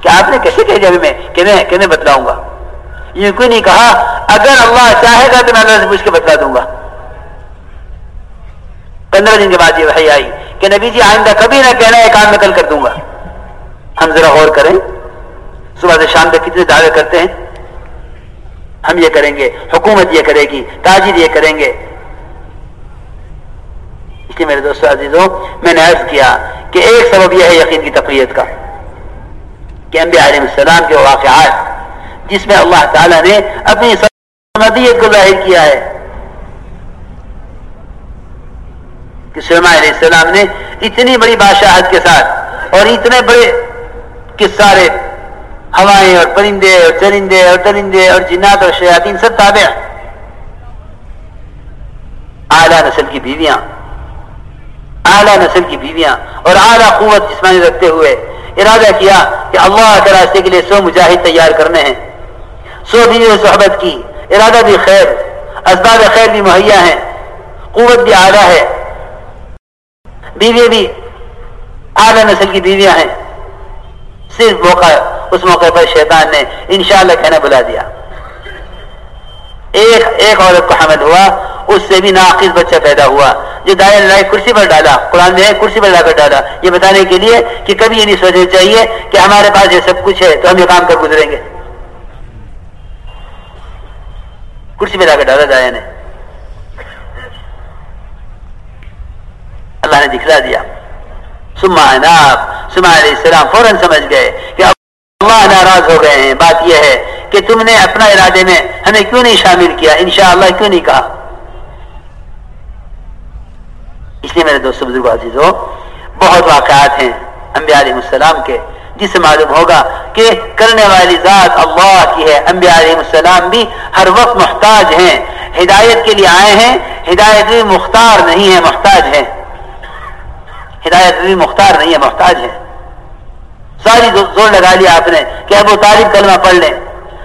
کہ آپ نے کیسے کہہ دیا میں؟ کہ میں کہ میں بتلاؤں گا۔ یہ کوئی نہیں کہا؟ اگر اللہ چاہے گا تو میں اللہ سے پوچھ کے بتلا دوں گا۔ پندرہ دن کے بعد یہ وحی آئی کہ نبی جی آئندہ کبھی نہ کہنا ہے کام میں کل کر دوں گا۔ ہم ذرا غور کریں۔ صبح سے شام تک کتنے دعوے کرتے ہیں؟ ہم یہ کریں گے، حکومت یہ کرے گی، تاجر یہ کریں گے۔ اس لیے میرے دوستوں عزیزوں میں نے عرض کیا کہ ایک سبب یہ ہے یقین کی تقویت کا، کہ انبیاء علیہ السلام کے واقعات، جس میں اللہ تعالیٰ نے اپنی سمدیت کو ظاہر کیا ہے۔ کہ سلمان علیہ السلام نے اتنی بڑی بادشاہت کے ساتھ اور اتنے بڑے کس سارے ہوائیں اور پرندے اور چرندے اور درندے اور جنات اور شیاطین سب تابع اعلیٰ نسل کی بیویاں، اعلیٰ نسل کی بیویاں اور اعلیٰ قوت جسمانی رکھتے ہوئے ارادہ کیا کہ اللہ کے راستے کے لیے سو مجاہد تیار کرنے ہیں۔ سو بیوی صحبت کی، ارادہ بھی خیر، اسباب خیر بھی مہیا ہیں۔ قوت بھی اعلیٰ ہے۔ بیوی بھی اعلیٰ نسل کی بیویاں ہیں۔ صرف موقع اس موقع پر شیطان نے انشاءاللہ کہنے بلا دیا۔ ایک ایک عورت کو حمل ہوا، اس سے بھی ناقص بچہ پیدا ہوا۔ جو دائیں لڑائی کرسی پر ڈالا، قرآن میں کرسی پر لا کر ڈالا۔ یہ بتانے کے لیے کہ کبھی یہ نہیں سوچنا چاہیے کہ ہمارے پاس یہ سب کچھ ہے، تو ہم یہ کام کر گزریں گے؟ کرسی پہ لا کر ڈالا دایا نے۔ اللہ نے دکھلا دیا۔ سما ناب سما علیہ السلام فوراً سمجھ گئے کہ اللہ ناراض ہو گئے ہیں۔ بات یہ ہے کہ تم نے اپنا ارادے میں ہمیں کیوں نہیں شامل کیا؟ انشاءاللہ کیوں نہیں کہا؟ اس لیے میرے دوست بزرگ عزیزو، بہت واقعات ہیں انبیاء علیہ السلام کے۔ جس سے معلوم ہوگا کہ کرنے والی ذات اللہ کی ہے، انبیاء علیہ السلام بھی ہر وقت محتاج ہیں۔ ہدایت کے لیے آئے ہیں، ہدایت بھی مختار نہیں ہے محتاج ہے ہدایت بھی مختار نہیں ہے، محتاج ہے ساری زور لگا لیا آپ نے کہ ابو طالب کلمہ پڑھ لیں۔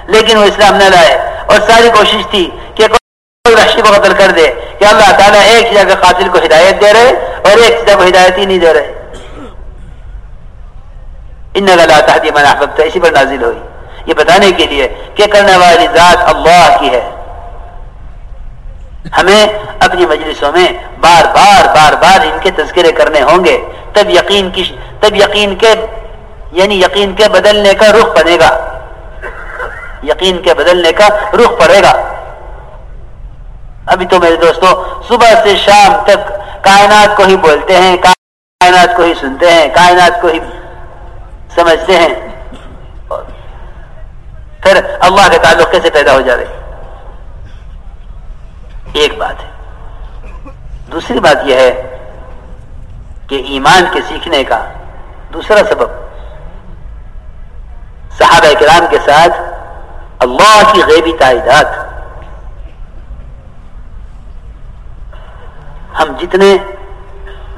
لیکن وہ اسلام نہ لائے۔ اور ساری کوشش تھی کہ کوئی وحشی کو قتل کر دے کہ اللہ تعالیٰ ایک جگہ قاتل کو ہدایت دے رہے اور ایک جگہ کو ہدایت ہی نہیں دے رہے۔ ان اللہ تحدی من احببت۔ اسی پر نازل ہوئی۔ یہ بتانے کے لیے کہ کرنے والی ذات اللہ کی ہے۔ ہمیں اپنی مجلسوں میں بار بار بار بار ان کے تذکرے کرنے ہوں گے۔ تب یقین کی تب یقین کے یعنی یقین کے بدلنے کا رخ بنے گا۔ یقین کے بدلنے کا رخ پڑے گا۔ ابھی تو میرے دوستوں صبح سے شام تک کائنات کو ہی بولتے ہیں، کائنات کو ہی سنتے ہیں، کائنات کو ہی سمجھتے ہیں۔ پھر اللہ کے تعلق کیسے پیدا ہو جائے ایک بات ہے۔ دوسری بات یہ ہے کہ ایمان کے سیکھنے کا دوسرا سبب صحابہ کرام کے ساتھ اللہ کی غیبی تائیدات ہم جتنے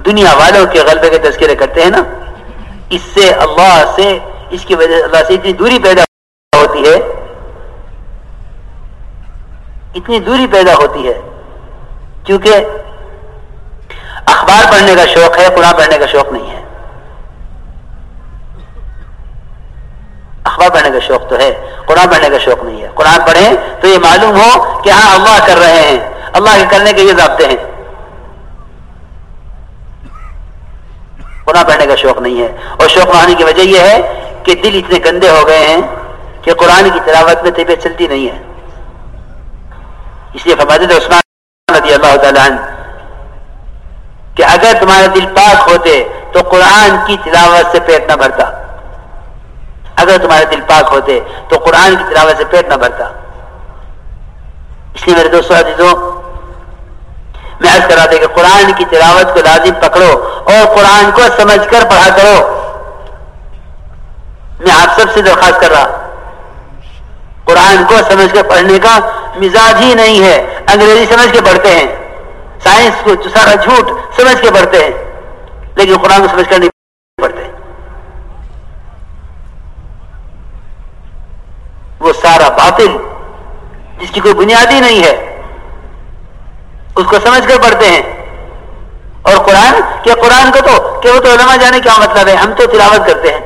دنیا والوں کے غلبے کے تذکرے کرتے ہیں نا، اس سے اللہ سے، اس کی وجہ اللہ سے اتنی دوری پیدا ہوتی ہے۔ اتنی دوری پیدا ہوتی ہے۔ کیونکہ اخبار پڑھنے کا شوق ہے، قرآن پڑھنے کا شوق نہیں ہے۔ اخبار پڑھنے کا شوق تو ہے، قرآن پڑھنے کا شوق نہیں ہے۔ قرآن پڑھیں تو یہ معلوم ہو کہ ہاں اللہ کر رہے ہیں۔ اللہ کے کرنے کے یہ ضابطے ہیں۔ قرآن پڑھنے کا شوق نہیں ہے۔ اور شوق نہ ہونے کی وجہ یہ ہے کہ دل اتنے گندے ہو گئے ہیں کہ قرآن کی تلاوت میں طبیعت چلتی نہیں ہے۔ اس لیے فرماتے تھے عثمان رضی اللہ تعالیٰ عنہ کہ اگر تمہارے دل پاک ہوتے تو قرآن کی تلاوت سے پیٹ نہ بھرتا۔ اگر تمہارے دل پاک ہوتے تو قرآن کی تلاوت سے پیٹ نہ بھرتا۔ اس لیے میرے دوستوں عزیزوں میں عرض کرا دے کہ قرآن کی تلاوت کو لازم پکڑو اور قرآن کو سمجھ کر پڑھا کرو۔ میں آپ سب سے درخواست کر رہا قرآن کو سمجھ کر پڑھنے کا مزاج ہی نہیں ہے۔ انگریزی سمجھ کے پڑھتے ہیں۔ سائنس کو سارا جھوٹ سمجھ کے پڑھتے ہیں۔ لیکن قرآن کو سمجھ کر نہیں پڑھتے۔ وہ سارا باطل، جس کی کوئی بنیادی نہیں ہے، اس کو سمجھ کر پڑھتے ہیں۔ اور قرآن کیا قرآن کو تو، کہ وہ تو علماء جانے کیا مطلب ہے؟ ہم تو تلاوت کرتے ہیں۔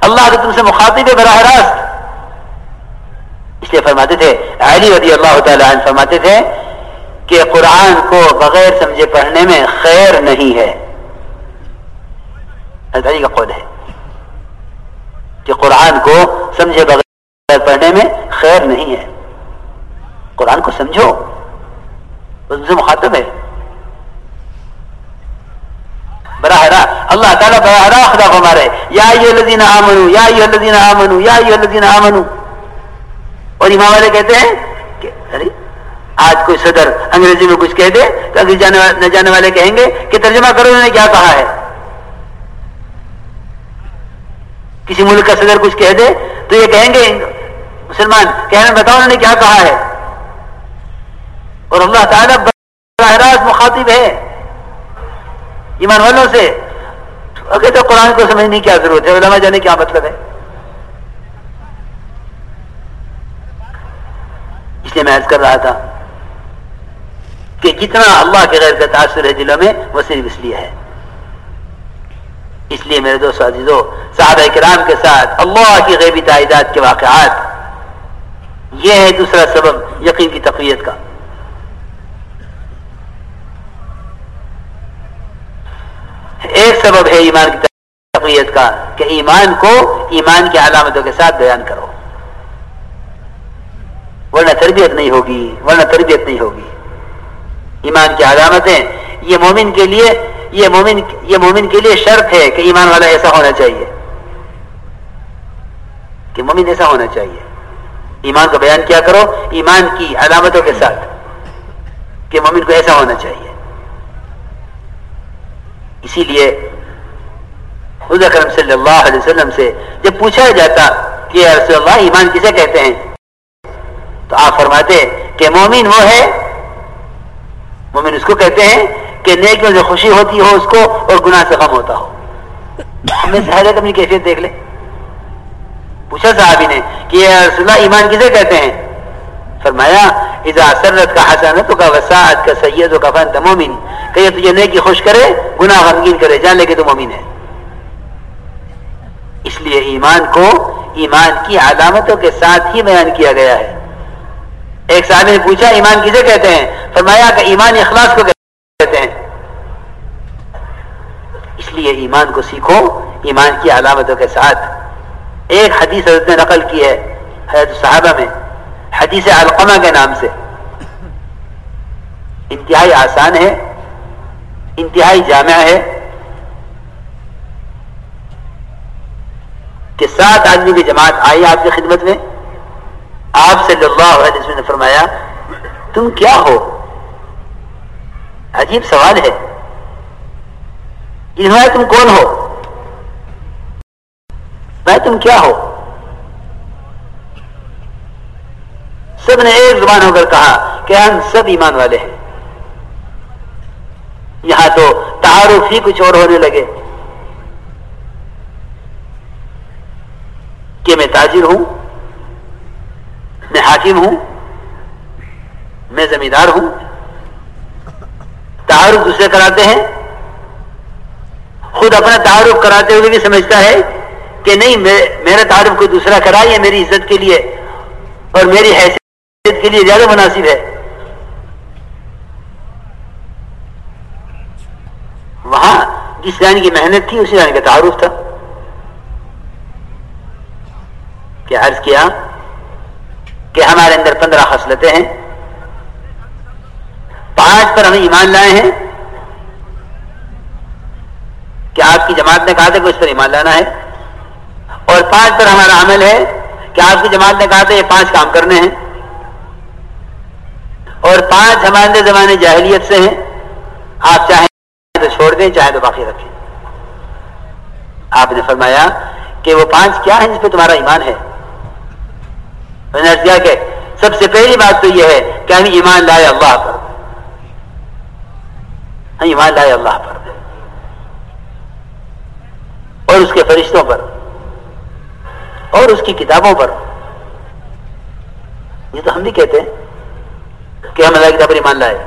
اللہ تو تم سے مخاطب ہے براہ راست۔ اس لیے فرماتے تھے، علی رضی اللہ تعالیٰ عنہ فرماتے تھے کہ قرآن کو بغیر سمجھے پڑھنے میں خیر نہیں ہے۔ علی کا قول ہے کہ قرآن کو سمجھے بغیر پڑھنے میں خیر نہیں ہے۔ قرآن کو سمجھو سے مخاطب ہے۔ براہ راست، اللہ تعالیٰ براہ راست خدا فرما رہے یا ایو الذین آمنو یا ایو الذین آمنو یا ایو الذین آمنو اور امام والے کہتے ہیں کہ ارے، آج کوئی صدر انگریزی میں کچھ کہہ دے تو انگریزی جانے نہ جانے والے کہیں گے کہ ترجمہ کرو، انہوں نے کیا کہا ہے؟ کسی ملک کا صدر کچھ کہہ دے تو یہ کہیں گے مسلمان کہنا بتاؤ انہوں نے کیا کہا ہے؟ اور اللہ تعالیٰ براہ راست مخاطب ہے ایمان والوں سے۔ اگر تو قرآن کو سمجھنے کی کیا ضرورت ہے؟ علماء جانے کیا مطلب ہے؟ لیے میں عرض کر رہا تھا کہ جتنا اللہ کے غیر کا تاثر ہے دلوں میں، وہ صرف اس لیے ہے۔ اس لیے میرے دوست عزیزو، صحابہ کرام کے ساتھ اللہ کی غیبی تعداد کے واقعات، یہ ہے دوسرا سبب یقین کی تقویت کا۔ ایک سبب ہے ایمان کی تقویت کا، کہ ایمان کو، ایمان کی علامتوں کے ساتھ بیان کرو۔ ورنہ تربیت نہیں ہوگی، ورنہ تربیت نہیں ہوگی۔ ایمان کی علامتیں، یہ مومن کے لیے، یہ مومن یہ مومن کے لیے شرط ہے کہ ایمان والا ایسا ہونا چاہیے۔ کہ مومن ایسا ہونا چاہیے۔ ایمان کا بیان کیا کرو، ایمان کی علامتوں کے ساتھ کہ مومن کو ایسا ہونا چاہیے۔ اسی لیے خود اکرم صلی اللہ علیہ وسلم سے جب پوچھا جاتا کہ رسول اللہ، ایمان کسے کہتے ہیں؟ تو آپ فرماتے کہ مومن وہ ہے، مومن اس کو کہتے ہیں کہ نیکیوں سے خوشی ہوتی ہو اس کو اور گناہ سے غم ہوتا ہو۔ ہمیں صحابہ اپنی کیفیت دیکھ لیں۔ پوچھا صحابی نے کہ یا رسول اللہ ایمان کسے کہتے ہیں؟ فرمایا، اذا سرت کا حسنت کا وساعت کا سید کا فنت مومن کہ یہ تجھے نیکی خوش کرے، گناہ غمگین کرے، جان لے کہ تو مومن ہے۔ اس لیے ایمان کو، ایمان کی علامتوں کے ساتھ ہی بیان کیا گیا ہے۔ ایک صاحب نے پوچھا، ایمان کسے کہتے ہیں؟ فرمایا کہ ایمان اخلاص کو کہتے ہیں۔ اس لیے ایمان کو سیکھو، ایمان کی علامتوں کے ساتھ۔ ایک حدیث حضرت نے نقل کی ہے، حضرت صحابہ میں، حدیث علقمہ کے نام سے۔ انتہائی آسان ہے، انتہائی جامع ہے کہ سات آدمی کی جماعت آئی آپ کی خدمت میں۔ آپ صلی اللہ علیہ وسلم نے فرمایا، تم کیا ہو؟ عجیب سوال ہے۔ انہوں تم کون ہو؟ میں تم کیا ہو؟ سب نے ایک زبان ہو کر کہا کہ ہم سب ایمان والے ہیں۔ یہاں تو تعارف ہی کچھ اور ہونے لگے۔ کہ میں تاجر ہوں؟ میں حاکم ہوں، میں زمیندار ہوں، تعارف دوسرے کراتے ہیں۔ خود اپنا تعارف کراتے ہوئے بھی سمجھتا ہے کہ نہیں میرا تعارف کوئی دوسرا کرا، یہ میری عزت کے لیے اور میری حیثیت کے لیے زیادہ مناسب ہے۔ وہاں جس رانی کی محنت تھی، اسی رانی کا تعارف تھا کہ عرض کیا کہ ہمارے اندر پندرہ خصلتیں ہیں۔ پانچ پر ہمیں ایمان لائے ہیں۔ کہ آپ کی جماعت نے کہا تھا کہ اس پر ایمان لانا ہے۔ اور پانچ پر ہمارا عمل ہے کہ آپ کی جماعت نے کہا تھا یہ پانچ کام کرنے ہیں۔ اور پانچ ہمارے زمانے جاہلیت سے ہیں۔ آپ چاہیں تو چھوڑ دیں چاہے تو باقی رکھیں۔ آپ نے فرمایا کہ وہ پانچ کیا ہیں جس پہ تمہارا ایمان ہے؟ میں نے کیا کہ سب سے پہلی بات تو یہ ہے کہ ہم ایمان لائے اللہ پر۔ ہم ایمان لائے اللہ پر۔ اور اس کے فرشتوں پر۔ اور اس کی کتابوں پر۔ یہ تو ہم بھی کہتے ہیں کہ ہم اللہ کتاب پر ایمان لائے۔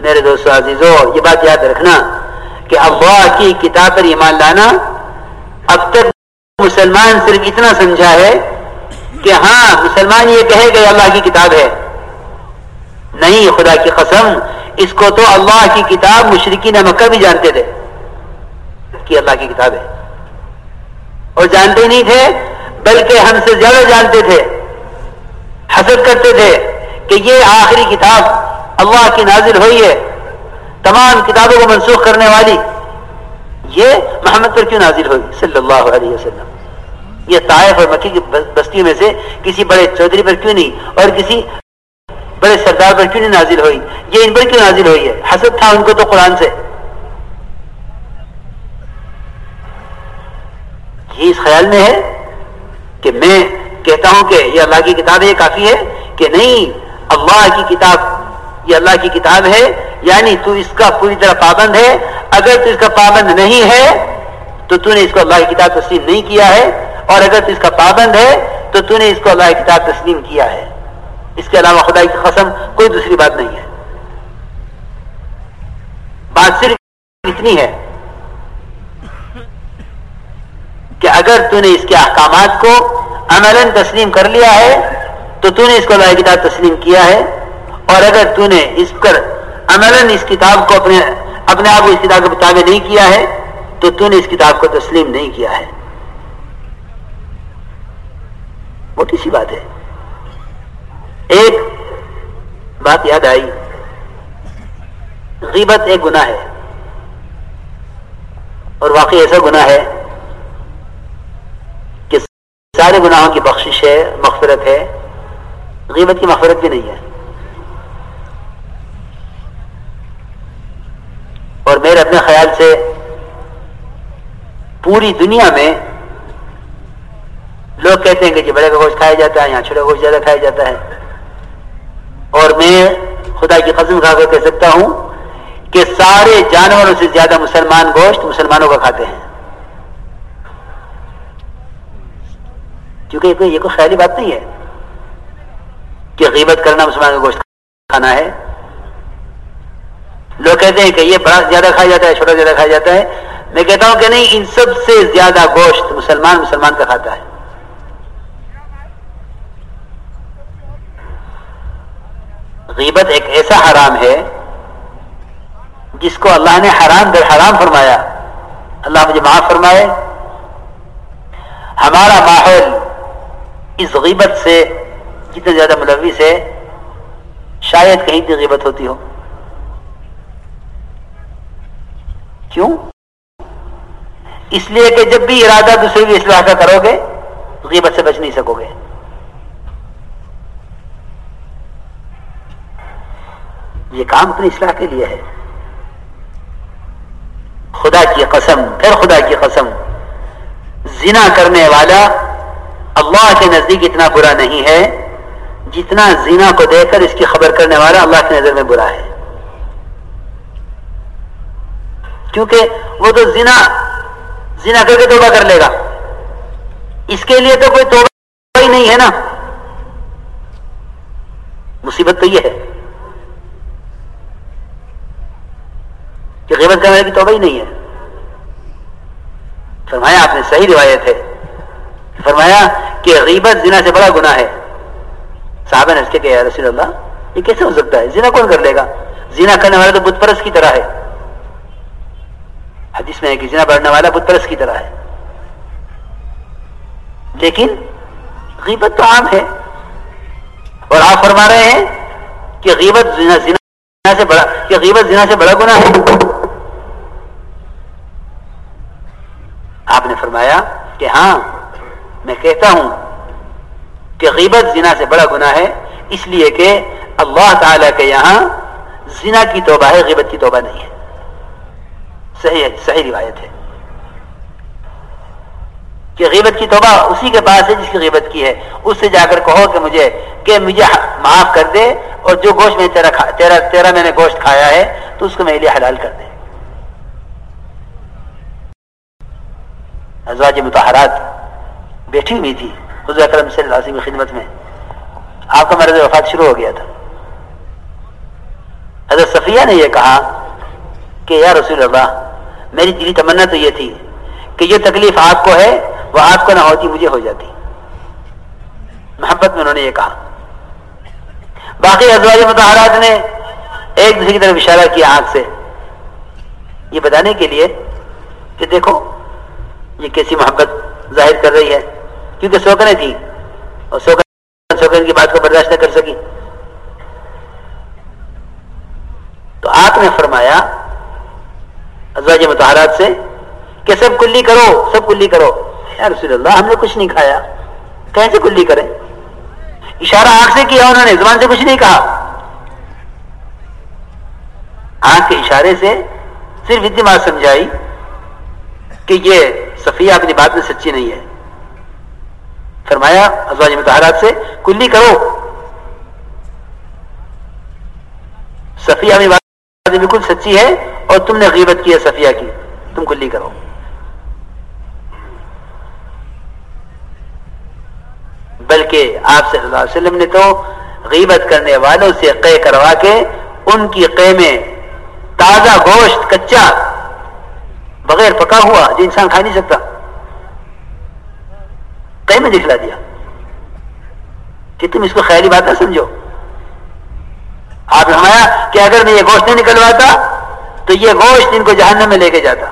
میرے دوستو عزیزو، یہ بات یاد رکھنا کہ اللہ کی کتاب پر ایمان لانا اب تک مسلمان صرف اتنا سمجھا ہے کہ ہاں مسلمان یہ کہے کہ اللہ کی کتاب ہے۔ نہیں، خدا کی قسم، اس کو تو اللہ کی کتاب مشرقین مکہ بھی جانتے تھے کہ اللہ کی کتاب ہے۔ اور جانتے نہیں تھے، بلکہ ہم سے زیادہ جانتے تھے۔ حسد کرتے تھے کہ یہ آخری کتاب اللہ کی نازل ہوئی ہے، تمام کتابوں کو منسوخ کرنے والی۔ یہ محمد پر کیوں نازل ہوئی؟ صلی اللہ علیہ وسلم۔ یہ طائف اور مکی کی بستیوں میں سے کسی بڑے چودھری پر کیوں نہیں اور کسی بڑے سردار پر کیوں نہیں نازل ہوئی؟ یہ ان پر کیوں نازل ہوئی ہے؟ حسد تھا ان کو تو قرآن سے۔ یہ اس خیال میں ہے کہ میں کہتا ہوں کہ یہ اللہ کی کتاب ہے، یہ کافی ہے کہ نہیں، اللہ کی کتاب، یہ اللہ کی کتاب ہے یعنی تو اس کا پوری طرح پابند ہے۔ اگر تو اس کا پابند نہیں ہے، تو تو نے اس کو اللہ کی کتاب تسلیم نہیں کیا ہے۔ اور اگر تو اس کا پابند ہے، تو تو نے اس کو اللہ کی کتاب تسلیم کیا ہے۔ اس کے علاوہ خدا کی قسم کوئی دوسری بات نہیں ہے۔ بات صرف اتنی ہے کہ اگر تو نے اس کے احکامات کو عملاً تسلیم کر لیا ہے، تو تو نے اس کو اللہ کتاب تسلیم کیا ہے۔ اور اگر تو نے اس پر عملاً اس کتاب کو اپنے اپنے آپ کو اس کتاب کے مطابق نہیں کیا ہے، تو تو نے اس کتاب کو تسلیم نہیں کیا ہے۔ موٹی سی بات ہے۔ ایک بات یاد آئی۔ غیبت ایک گناہ ہے۔ اور واقعی ایسا گناہ ہے کہ سارے گناہوں کی بخشش ہے، مغفرت ہے۔ غیبت کی مغفرت بھی نہیں ہے۔ اور میرے اپنے خیال سے پوری دنیا میں لوگ کہتے ہیں کہ جی بڑے کا گوشت کھایا جاتا ہے، یہاں چھوٹے کا گوشت زیادہ کھایا جاتا ہے۔ اور میں خدا کی قسم کھا کر کہہ سکتا ہوں کہ سارے جانوروں سے زیادہ مسلمان گوشت مسلمانوں کا کھاتے ہیں۔ کیونکہ یہ کوئی خیالی بات نہیں ہے کہ غیبت کرنا مسلمان کا گوشت کھانا ہے۔ لوگ کہتے ہیں کہ یہ بڑا زیادہ کھایا جاتا ہے، چھوٹا زیادہ کھایا جاتا ہے۔ میں کہتا ہوں کہ نہیں، ان سب سے زیادہ گوشت مسلمان مسلمان کا کھاتا ہے۔ غیبت ایک ایسا حرام ہے جس کو اللہ نے حرام در حرام فرمایا۔ اللہ مجھے معاف فرمائے۔ ہمارا ماحول اس غیبت سے جتنا زیادہ ملوث ہے، شاید کہیں بھی غیبت ہوتی ہو۔ کیوں؟ اس لیے کہ جب بھی ارادہ دوسرے بھی اصلاح کا کرو گے، غیبت سے بچ نہیں سکو گے۔ یہ کام اپنی اصلاح کے لیے ہے۔ خدا کی قسم، پھر خدا کی قسم، زنا کرنے والا اللہ کے نزدیک اتنا برا نہیں ہے جتنا زنا کو دیکھ کر اس کی خبر کرنے والا اللہ کی نظر میں برا ہے۔ کیونکہ وہ تو زنا زنا کر کے توبہ کر لے گا۔ اس کے لیے تو کوئی توبہ ہی نہیں ہے نا۔ مصیبت تو یہ ہے۔ کہ غیبت کرنے کی توبہ ہی نہیں ہے۔ فرمایا، آپ نے صحیح روایت ہے۔ فرمایا کہ غیبت زنا سے بڑا گناہ ہے۔ صاحب نے اس کے کہ رسول اللہ، یہ کیسے ہو سکتا ہے؟ زنا کون کر لے گا؟ زنا کرنے والا تو بت پرس کی طرح ہے۔ حدیث میں ہے کہ زنا بڑھنے والا بت پرس کی طرح ہے۔ لیکن غیبت تو عام ہے۔ اور آپ فرما رہے ہیں کہ غیبت زنا زنا سے بڑا، کہ غیبت زنا سے بڑا گناہ ہے۔ آپ نے فرمایا کہ ہاں میں کہتا ہوں کہ غیبت زنا سے بڑا گناہ ہے، اس لیے کہ اللہ تعالی کے یہاں زنا کی توبہ ہے، غیبت کی توبہ نہیں ہے۔ صحیح ہے، صحیح روایت ہے۔ کہ غیبت کی توبہ اسی کے پاس ہے جس کی غیبت کی ہے۔ اس سے جا کر کہو کہ مجھے کہ مجھے معاف کر دے اور جو گوشت میں تیرا تیرا تیرا میں نے گوشت کھایا ہے، تو اس کو میرے لیے حلال کر دے۔ ازواج متحرات بیٹھی ہوئی تھی، حضور اکرم صلی اللہ علیہ وسلم کی خدمت میں۔ آپ کا مرض وفات شروع ہو گیا تھا۔ حضرت صفیہ نے یہ کہا کہ یا رسول اللہ، میری دلی تمنا تو یہ تھی کہ جو تکلیف آپ کو ہے، وہ آپ کو نہ ہوتی، مجھے ہو جاتی۔ محبت میں انہوں نے یہ کہا۔ باقی ازواج متحرات نے ایک دوسرے کی طرف اشارہ کیا آنکھ سے۔ یہ بتانے کے لیے کہ دیکھو یہ کیسی محبت ظاہر کر رہی ہے؟ کیونکہ سوکنے تھی اور سوکن سوکن کی بات کو برداشت نہ کر سکی۔ تو آپ نے فرمایا ازواج متحرات سے کہ سب کلی کرو، سب کلی کرو۔ یا رسول اللہ، ہم نے کچھ نہیں کھایا۔ کیسے کلی کریں؟ اشارہ آنکھ سے کیا انہوں نے، زبان سے کچھ نہیں کہا؟ آنکھ کے اشارے سے صرف اتنی بات سمجھائی کہ یہ صفیہ اپنی بات میں سچی نہیں ہے۔ فرمایا، ازواج متحرات سے کلی کرو۔ صفیہ اپنی بات بالکل سچی ہے اور تم نے غیبت کی ہے صفیہ کی۔ تم کلی کرو۔ بلکہ آپ صلی اللہ علیہ وسلم نے تو غیبت کرنے والوں سے قے کروا کے ان کی قے میں تازہ گوشت، کچا بغیر پکا ہوا جو انسان کھا نہیں سکتا۔ قے میں دکھلا دیا؟ کہ تم اس کو خیالی بات نہ سمجھو۔ آپ نے فرمایا کہ اگر میں یہ گوشت نہیں نکلواتا، تو یہ گوشت ان کو جہنم میں لے کے جاتا۔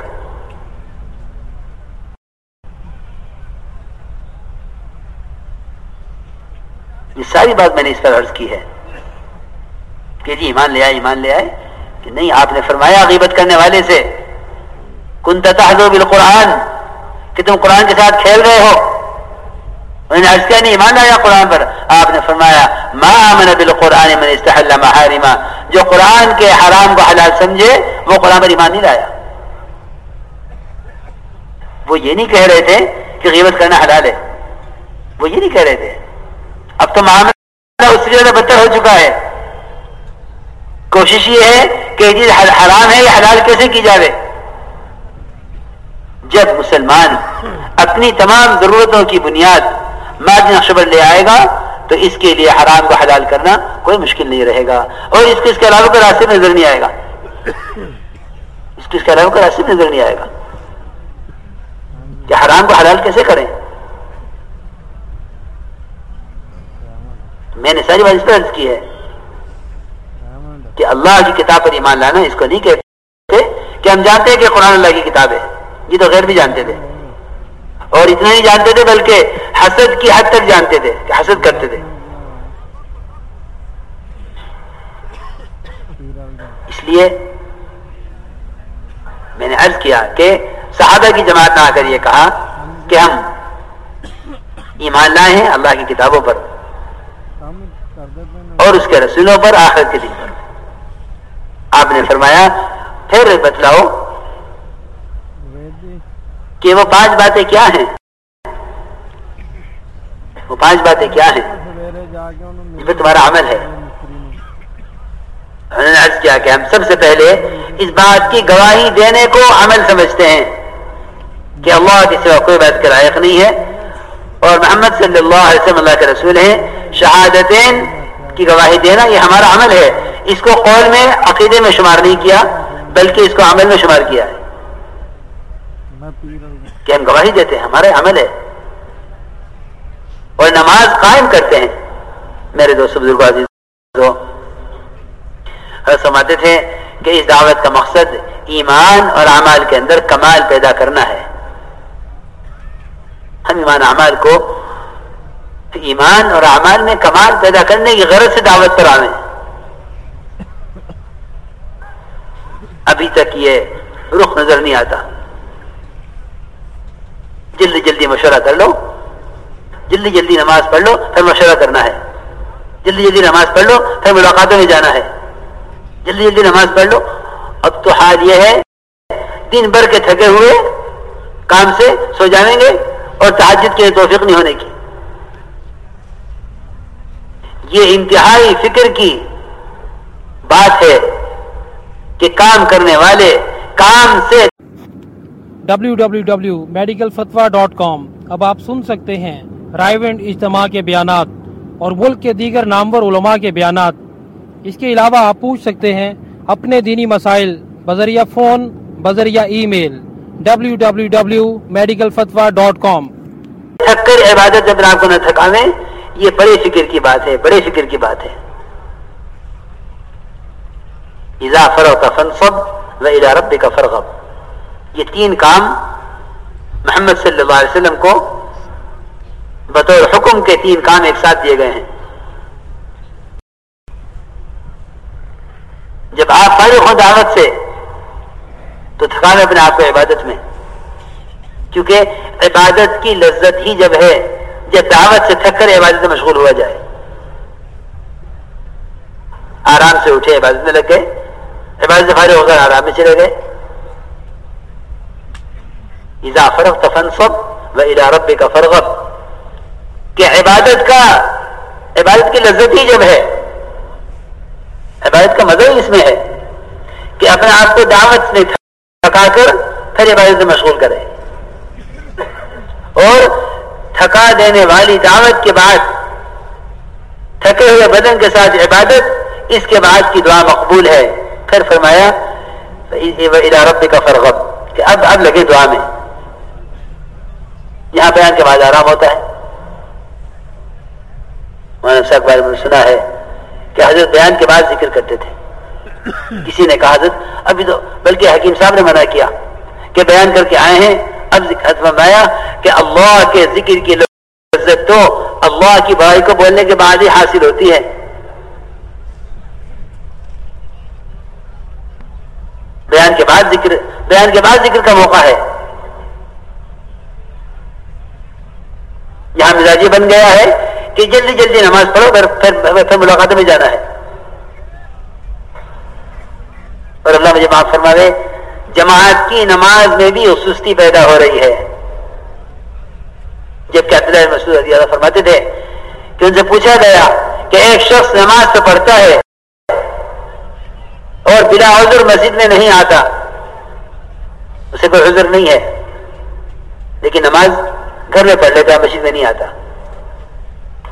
یہ ساری بات میں نے اس پر عرض کی ہے۔ کہ جی ایمان لے آئے، ایمان لے آئے۔ کہ نہیں، آپ نے فرمایا غیبت کرنے والے سے۔ کن تحزو بالقرآن. کہ تم قرآن کے ساتھ کھیل رہے ہو. انہوں نے عرض کیا نہیں ایمان لایا قرآن پر؟ آپ نے فرمایا، ما آمن بالقرآن من استحل محارما جو قرآن کے حرام کو حلال سمجھے، وہ قرآن پر ایمان نہیں لایا. وہ یہ نہیں کہہ رہے تھے کہ غیبت کرنا حلال ہے. وہ یہ نہیں کہہ رہے تھے. اب تو معاملہ اس سے زیادہ بدتر ہو چکا ہے. کوشش یہ ہے کہ یہ چیز حرام ہے یا حلال کیسے کی جاوے؟ جب مسلمان اپنی تمام ضرورتوں کی بنیاد مادی نقشبر لے آئے گا، تو اس کے لیے حرام کو حلال کرنا کوئی مشکل نہیں رہے گا۔ اور اس کے اس کے علاوہ کوئی راستے میں نظر نہیں آئے گا۔ اس کے اس کے علاوہ کوئی راستے میں نظر نہیں آئے گا۔ کہ حرام کو حلال کیسے کریں؟ میں نے ساری بات اس پر عرض کی ہے کہ اللہ کی کتاب پر ایمان لانا اس کو نہیں کہتے کہ ہم جانتے ہیں کہ قرآن اللہ کی کتاب ہے۔ یہ تو غیر بھی جانتے تھے۔ اور اتنا نہیں جانتے تھے بلکہ حسد کی حد تک جانتے تھے کہ حسد کرتے تھے۔ اس لیے میں نے عرض کیا کہ صحابہ کی جماعت نے آ کر یہ کہا کہ ہم ایمان لائے ہیں اللہ کی کتابوں پر اور اس کے رسولوں پر آخر کے دن پر۔ آپ نے فرمایا، پھر بتلاؤ کہ وہ پانچ باتیں کیا ہیں؟ وہ پانچ باتیں کیا ہیں؟ جو تمہارا عمل ہے۔ انہوں نے عرض کیا کہ ہم سب سے پہلے اس بات کی گواہی دینے کو عمل سمجھتے ہیں کہ اللہ کے سوا کوئی بات کے لائق نہیں ہے۔ اور محمد صلی اللہ علیہ وسلم اللہ کے رسول ہیں۔ شہادتین کی گواہی دینا یہ ہمارا عمل ہے۔ اس کو قول میں، عقیدے میں شمار نہیں کیا، بلکہ اس کو عمل میں شمار کیا ہے۔ کہ ہم گواہی دیتے ہیں، ہمارے عمل ہے۔ اور نماز قائم کرتے ہیں۔ میرے دوست بزرگ عزیز سماتے تھے کہ اس دعوت کا مقصد ایمان اور اعمال کے اندر کمال پیدا کرنا ہے۔ ہم ایمان اعمال کو، ایمان اور اعمال میں کمال پیدا کرنے کی غرض سے دعوت پر آئے ابھی تک یہ رخ نظر نہیں آتا۔ جلدی جلدی مشورہ کر لو۔ جلدی جلدی نماز پڑھ لو، پھر مشورہ کرنا ہے۔ جلدی جلدی نماز پڑھ لو، پھر ملاقاتوں میں جانا ہے۔ جلدی جلدی نماز پڑھ لو۔ اب تو حال یہ ہے، دن بھر کے تھکے ہوئے کام سے سو جائیں گے اور تحجد کے توفیق نہیں ہونے کی۔ یہ انتہائی فکر کی بات ہے کہ کام کرنے والے کام سے www.medicalfatwa.com اب آپ سن سکتے ہیں رائیونڈ اجتماع کے بیانات اور ملک کے دیگر نامور علماء کے بیانات۔ اس کے علاوہ آپ پوچھ سکتے ہیں اپنے دینی مسائل، بذریعہ فون، بذریعہ ای میل www.medicalfatwa.com تھک کر عبادت جب آپ کو نہ تھکاویں، یہ بڑے فکر کی بات ہے، بڑے فکر کی بات ہے۔ اذا فرغت فانصب و الى ربك فرغب یہ تین کام محمد صلی اللہ علیہ وسلم کو بطور حکم کے تین کام ایک ساتھ دیے گئے ہیں۔ جب آپ فارغ ہوں دعوت سے، تو تھکاوے اپنے آپ کو عبادت میں، کیونکہ عبادت کی لذت ہی جب ہے، جب دعوت سے تھک کر عبادت میں مشغول ہوا جائے۔ آرام سے اٹھے، عبادت میں لگ گئے۔ عبادت سے فارغ ہو کر آرام میں چلے گئے۔ اذا فرغ فنصب و اذا رب کا فرغب کہ عبادت کا عبادت کی لذت ہی جب ہے، عبادت کا مزہ ہی اس میں ہے۔ کہ اپنے آپ کو دعوت میں تھکا کر پھر عبادت سے مشغول کرے۔ اور تھکا دینے والی دعوت کے بعد، تھکے ہوئے بدن کے ساتھ عبادت، اس کے بعد کی دعا مقبول ہے۔ پھر فرمایا رب کا فرغب کہ اب اب لگے دعا میں۔ یہاں بیان کے بعد آرام ہوتا ہے۔ مولانا صاحب بارے میں سنا ہے کہ حضرت بیان کے بعد ذکر کرتے تھے۔ کسی نے کہا، حضرت، ابھی تو بلکہ حکیم صاحب نے منع کیا کہ بیان کر کے آئے ہیں۔ اب فرمایا کہ اللہ کے ذکر کی لذت تو اللہ کی بھائی کو بولنے کے بعد ہی حاصل ہوتی ہے۔ بیان کے بعد ذکر بیان کے بعد ذکر کا موقع ہے۔ یہاں مزاجی بن گیا ہے کہ جلدی جلدی نماز پڑھو، پھر پھر ملاقات میں جانا ہے۔ اور اللہ مجھے معاف فرماوے، جماعت کی نماز میں بھی سستی پیدا ہو رہی ہے۔ جبکہ عبداللہ مسعود رضی اللہ فرماتے تھے کہ ان سے پوچھا گیا کہ ایک شخص نماز تو پڑھتا ہے اور بلا عذر مسجد میں نہیں آتا، اسے کوئی عذر نہیں ہے، لیکن نماز گھر میں پڑھ لیتا، مسجد میں نہیں آتا۔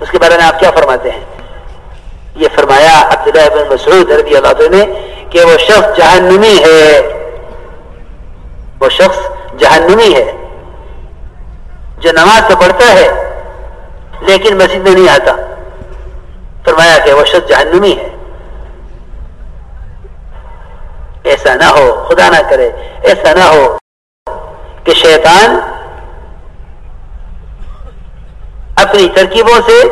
اس کے بارے میں آپ کیا فرماتے ہیں؟ یہ فرمایا عبداللہ بن مسعود رضی اللہ عنہ نے کہ وہ شخص جہنمی ہے۔ وہ شخص جہنمی ہے۔ جو نماز تو پڑھتا ہے، لیکن مسجد میں نہیں آتا۔ فرمایا کہ وہ شخص جہنمی ہے۔ ایسا نہ ہو، خدا نہ کرے، ایسا نہ ہو کہ شیطان اپنی ترکیبوں سے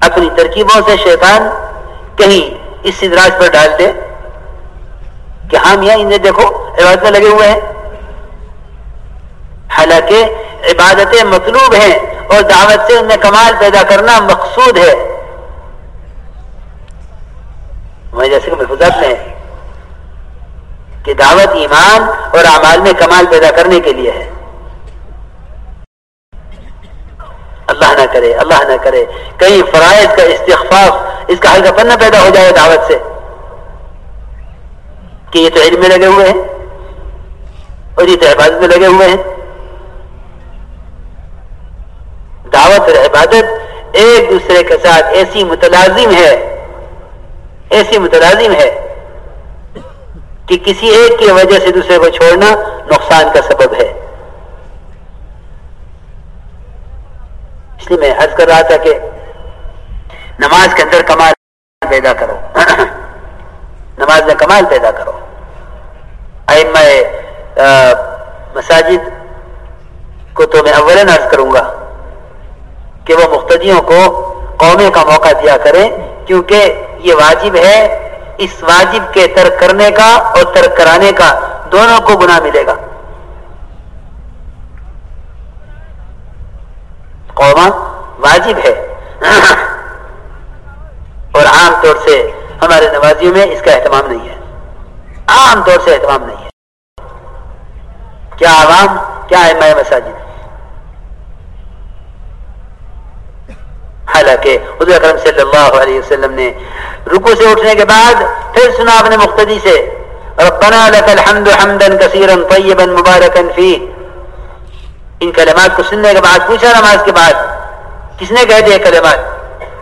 اپنی ترکیبوں سے شیطان کہیں اس سدراج پر ڈال دے کہ ہم یہاں انہیں دیکھو، عبادت میں لگے ہوئے ہیں۔ حالانکہ عبادتیں مطلوب ہیں اور دعوت سے ان میں کمال پیدا کرنا مقصود ہے۔ میں جیسے کہ محفوظات میں کہ دعوت ایمان اور اعمال میں کمال پیدا کرنے کے لیے ہے۔ اللہ نہ کرے، اللہ نہ کرے۔ کہیں فرائض کا استخفاف اس کا حلقہ پنہ پیدا ہو جائے دعوت سے۔ کہ یہ تو علم میں لگے ہوئے ہیں، اور یہ تو عبادت میں لگے ہوئے ہیں۔ دعوت اور عبادت ایک دوسرے کے ساتھ ایسی متلازم ہے، ایسی متلازم ہے کہ کسی ایک کی وجہ سے دوسرے کو چھوڑنا نقصان کا سبب ہے اس لیے میں حرض کر رہا تھا کہ نماز کے اندر کمال پیدا کرو۔ نماز میں کمال پیدا کرو۔ مساجد کو تو میں اول عرض کروں گا کہ وہ مختدیوں کو قومے کا موقع دیا کریں، کیونکہ یہ واجب ہے۔ اس واجب کے ترک کرنے کا اور ترک کرانے کا دونوں کو گناہ ملے گا۔ قوما واجب ہے۔ اور عام طور سے ہمارے نمازیوں میں اس کا اہتمام نہیں ہے۔ عام طور سے اہتمام نہیں ہے۔ کیا عوام، کیا ہے مساجد؟ حالانکہ حضور اکرم صلی اللہ علیہ وسلم نے رکو سے اٹھنے کے بعد پھر سنا اپنے مقتدی سے، ربنا لك الحمد حمدا كثيرا طيبا مباركا فيه ان کلمات کو سننے کے بعد، پوچھا نماز کے بعد، کس نے کہہ دیا کلمات؟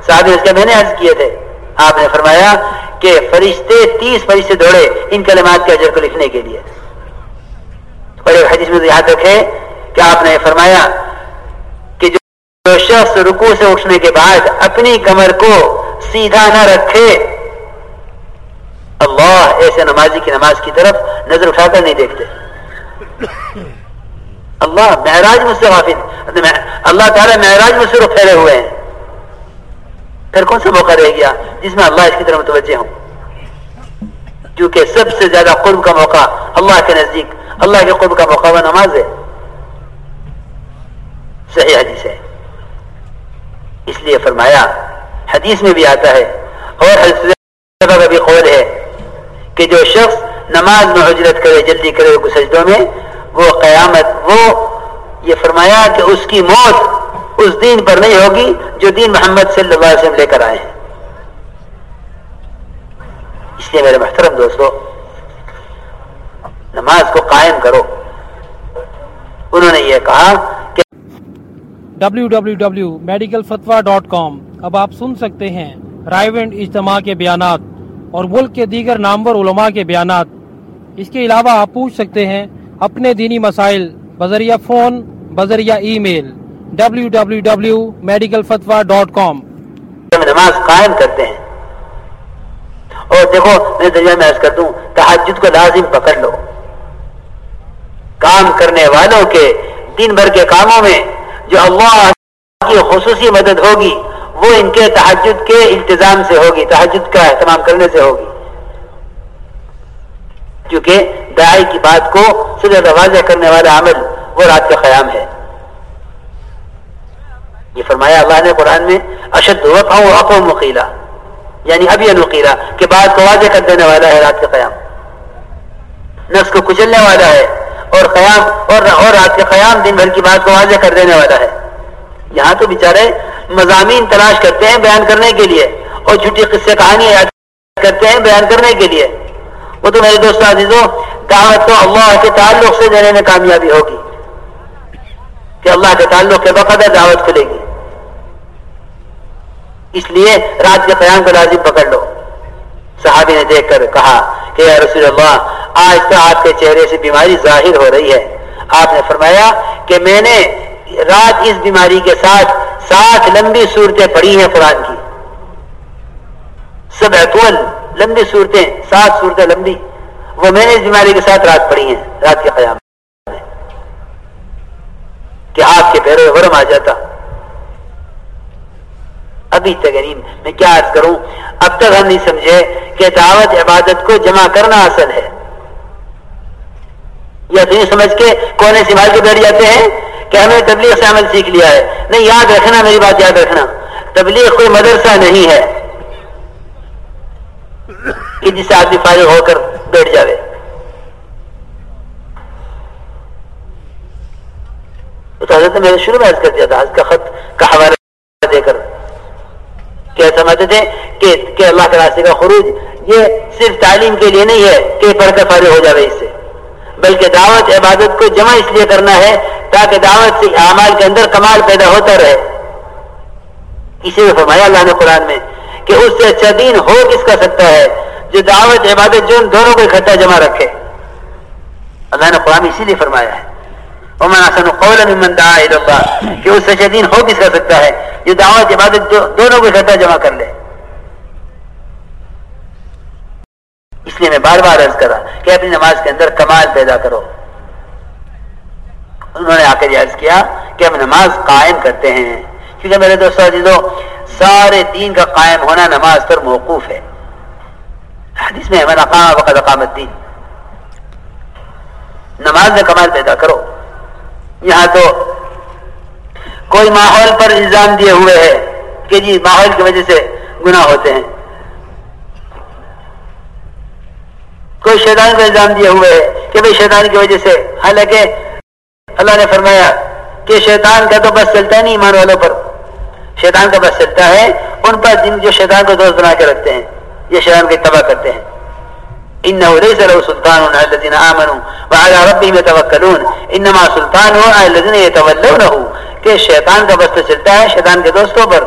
صاحب اس کے میں نے عرض کیے تھے۔ آپ نے فرمایا کہ فرشتے تیس فرشتے دوڑے ان کلمات کے اجر کو لکھنے کے لیے۔ اور ایک حدیث میں یاد رکھے کہ آپ نے فرمایا کہ جو شخص رکو سے اٹھنے کے بعد اپنی کمر کو سیدھا نہ رکھے، اللہ ایسے نمازی کی نماز کی طرف نظر اٹھا کر نہیں دیکھتے۔ اللہ معراج مجھ سے غافل اللہ تعالیٰ معراج مجھ سے پھیلے ہوئے ہیں۔ پھر کون سا موقع رہ گیا جس میں اللہ اس کی طرف متوجہ ہوں؟ کیونکہ سب سے زیادہ قرب کا موقع اللہ کے نزدیک، اللہ کے قرب کا مقابلہ نماز ہے۔ صحیح حدیث ہے۔ اس لیے فرمایا، حدیث میں بھی آتا ہے۔ اور حدیث کا بھی قول ہے کہ جو شخص نماز میں حجرت کرے، جلدی کرے سجدوں میں وہ قیامت، وہ یہ فرمایا کہ اس کی موت اس دین پر نہیں ہوگی جو دین محمد صلی اللہ علیہ وسلم لے کر آئے ہیں۔ اس لیے میرے محترم دوستو، نماز کو قائم کرو۔ انہوں نے یہ کہا کہ ڈبلو میڈیکل فتوا ڈاٹ کام اب آپ سن سکتے ہیں رائے ونڈ اجتماع کے بیانات اور ملک کے دیگر نامور علماء کے بیانات۔ اس کے علاوہ آپ پوچھ سکتے ہیں اپنے دینی مسائل، بذریعہ فون، بذریعہ email W W W medical فتوا ڈاٹ کام ہم نماز قائم کرتے ہیں۔ اور دیکھو، میں دریا میں عرض کر دوں تحجد کو لازم پکڑ لو۔ کام کرنے والوں کے، دن بھر کے کاموں میں جو اللہ کی خصوصی مدد ہوگی، وہ ان کے تحجد کے التظام سے ہوگی تحجد کا اہتمام کرنے سے ہوگی۔ کیونکہ دائی کی بات کو سب واضح کرنے والا عمل وہ رات کا قیام ہے۔ یہ فرمایا اللہ نے قرآن میں، اشد اقو مقیلا۔ یعنی ابھی نقیلا کہ بات کو واضح کر دینے والا ہے رات کا قیام۔ نفس کو کچلنے والا ہے اور قیام، اور اور رات کے قیام دن بھر کی بات کو واضح کر دینے والا ہے۔ یہاں تو بیچارے مضامین تلاش کرتے ہیں بیان کرنے کے لیے، اور جھوٹی قصے کہانی یاد کرتے ہیں بیان کرنے کے لیے۔ وہ تو میرے دوست عزیزوں دعوت تو اللہ کے تعلق سے دینے میں کامیابی ہوگی۔ کہ اللہ کے تعلق کے بقدر دعوت کھلے گی۔ اس لیے رات کے قیام کو لازم پکڑ لو۔ صحابی نے دیکھ کر کہا کہ یا رسول اللہ، آج تو آپ کے چہرے سے بیماری ظاہر ہو رہی ہے۔ آپ نے فرمایا کہ میں نے رات اس بیماری کے ساتھ سات لمبی صورتیں پڑھی ہیں قرآن کی۔ سب لمبی صورتیں، سات صورتیں لمبی۔ وہ میں نے اس بیماری کے ساتھ رات پڑھی ہیں، رات کے قیام میں۔ کہ آپ کے پیروں ورم آ جاتا۔ ابھی تک یعنی میں کیا عرض کروں، اب تک ہم نہیں سمجھے کہ دعوت عبادت کو جمع کرنا اصل ہے۔ یا تو سمجھ کے کونے سنبھال کے بیٹھ جاتے ہیں کہ ہمیں تبلیغ سے عمل سیکھ لیا ہے۔ نہیں، یاد رکھنا، میری بات یاد رکھنا۔ تبلیغ کوئی مدرسہ نہیں ہے کہ جس سے آدمی فارغ ہو کر بیٹھ جاوے۔ تو حضرت نے میرے شروع میں عرض کر دیا تھا آج کا خط کا حوالہ دے کر۔ کیا سمجھتے تھے کہ, کہ اللہ کے راستے کا خروج یہ صرف تعلیم کے لیے نہیں ہے کہ پڑھ کر فارغ ہو جاوے اس سے بلکہ دعوت عبادت کو جمع اس لیے کرنا ہے تاکہ دعوت سے اعمال کے اندر کمال پیدا ہوتا رہے۔ اسی میں فرمایا اللہ نے قرآن میں کہ اس سے اچھا دین ہو کس کا سکتا ہے؟ جو دعوت عبادت جو دونوں کو اکٹھا جمع رکھے۔ اللہ نے قرآن اسی لیے فرمایا ہے۔ کہ اس سے اچھا دین ہو کس کا سکتا ہے۔ جو دعوت عبادت دونوں کو اکٹھا جمع کر لے۔ اس لیے میں بار بار عرض کرا کہ اپنی نماز کے اندر کمال پیدا کرو۔ انہوں نے آ کر یہ عرض کیا کہ ہم نماز قائم کرتے ہیں۔ کیونکہ میرے دوستوں عزیزو، سارے دین کا قائم ہونا نماز پر موقوف ہے۔ حدیث میں من اقام وقت اقام الدین نماز میں کمال پیدا کرو۔ یہاں تو کوئی ماحول پر الزام دیے ہوئے ہے کہ جی ماحول کی وجہ سے گناہ ہوتے ہیں۔ کوئی شیطان کا الزام دیے ہوئے ہے کہ بھائی شیطان کی وجہ سے۔ حالانکہ اللہ نے فرمایا کہ شیطان کا تو بس چلتا نہیں ایمان والوں پر۔ شیطان کا بس چلتا ہے ان پر جن جو شیطان کو دوست بنا کے رکھتے ہیں۔ یہ شیطان کو تباہ کرتے ہیں۔ انه ليس له سلطان على الذين امنوا وعلى ربهم يتوكلون انما سلطانه على الذين يتولونه۔ کہ شیطان کا بس چلتا ہے، شیطان کے دوستوں پر۔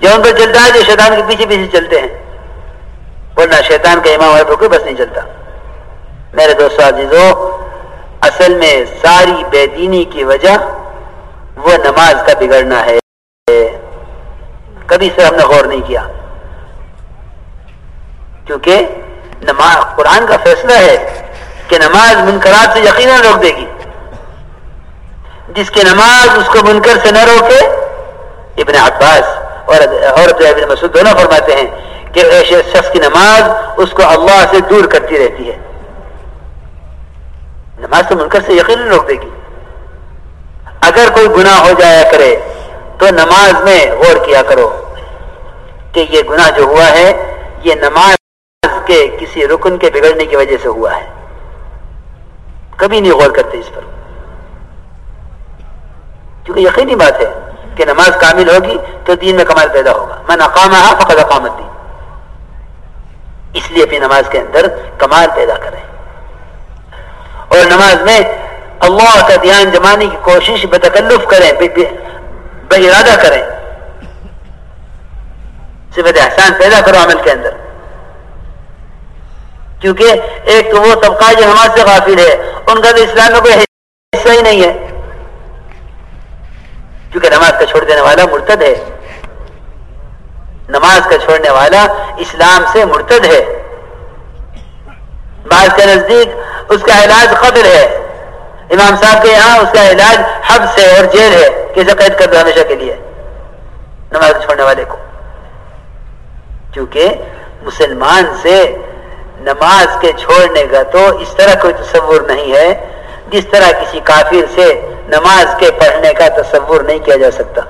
جو ان پر چلتا ہے جو شیطان کے پیچھے پیچھے چلتے ہیں۔ ورنہ شیطان کا امام پر کوئی بس نہیں چلتا۔ میرے دوستو، عزیزو، اصل میں ساری بے دینی کی وجہ وہ نماز کا بگڑنا ہے۔ کبھی سے ہم نے غور نہیں کیا۔ کیونکہ نماز، قرآن کا فیصلہ ہے کہ نماز منکرات سے یقیناً روک دے گی۔ جس کی نماز اس کو منکر سے نہ روکے، ابن عباس اور عورت ابن مسعود دونوں فرماتے ہیں کہ ایسے شخص کی نماز اس کو اللہ سے دور کرتی رہتی ہے۔ نماز تو منکر سے یقین روک دے گی۔ اگر کوئی گناہ ہو جایا کرے تو نماز میں غور کیا کرو کہ یہ گناہ جو ہوا ہے، یہ نماز کے کسی رکن کے بگڑنے کی وجہ سے ہوا ہے۔ کبھی نہیں غور کرتے اس پر۔ کیونکہ یقینی بات ہے کہ نماز کامل ہوگی تو دین میں کمال پیدا ہوگا۔ من اقام فقط اقامت دین اس لیے اپنی نماز کے اندر کمال پیدا کریں۔ اور نماز میں اللہ کا دھیان جمانے کی کوشش بتکلف کریں۔ بے ارادہ کریں۔ صفت احسان پیدا کرو عمل کے اندر۔ کیونکہ ایک تو وہ طبقہ جو نماز سے غافل ہے، ان کا تو اسلام میں کوئی حصہ ہی نہیں ہے۔ کیونکہ نماز کا چھوڑ دینے والا مرتد ہے۔ نماز کا چھوڑنے والا اسلام سے مرتد ہے۔ بعض کے نزدیک اس کا علاج قتل ہے۔ امام صاحب کے یہاں اس کا علاج حبس ہے اور جیل ہے کیسے قید کر دو ہمیشہ کے لیے۔ نماز چھوڑنے والے کو۔ کیونکہ مسلمان سے نماز کے چھوڑنے کا تو اس طرح کوئی تصور نہیں ہے جس طرح کسی کافر سے نماز کے پڑھنے کا تصور نہیں کیا جا سکتا۔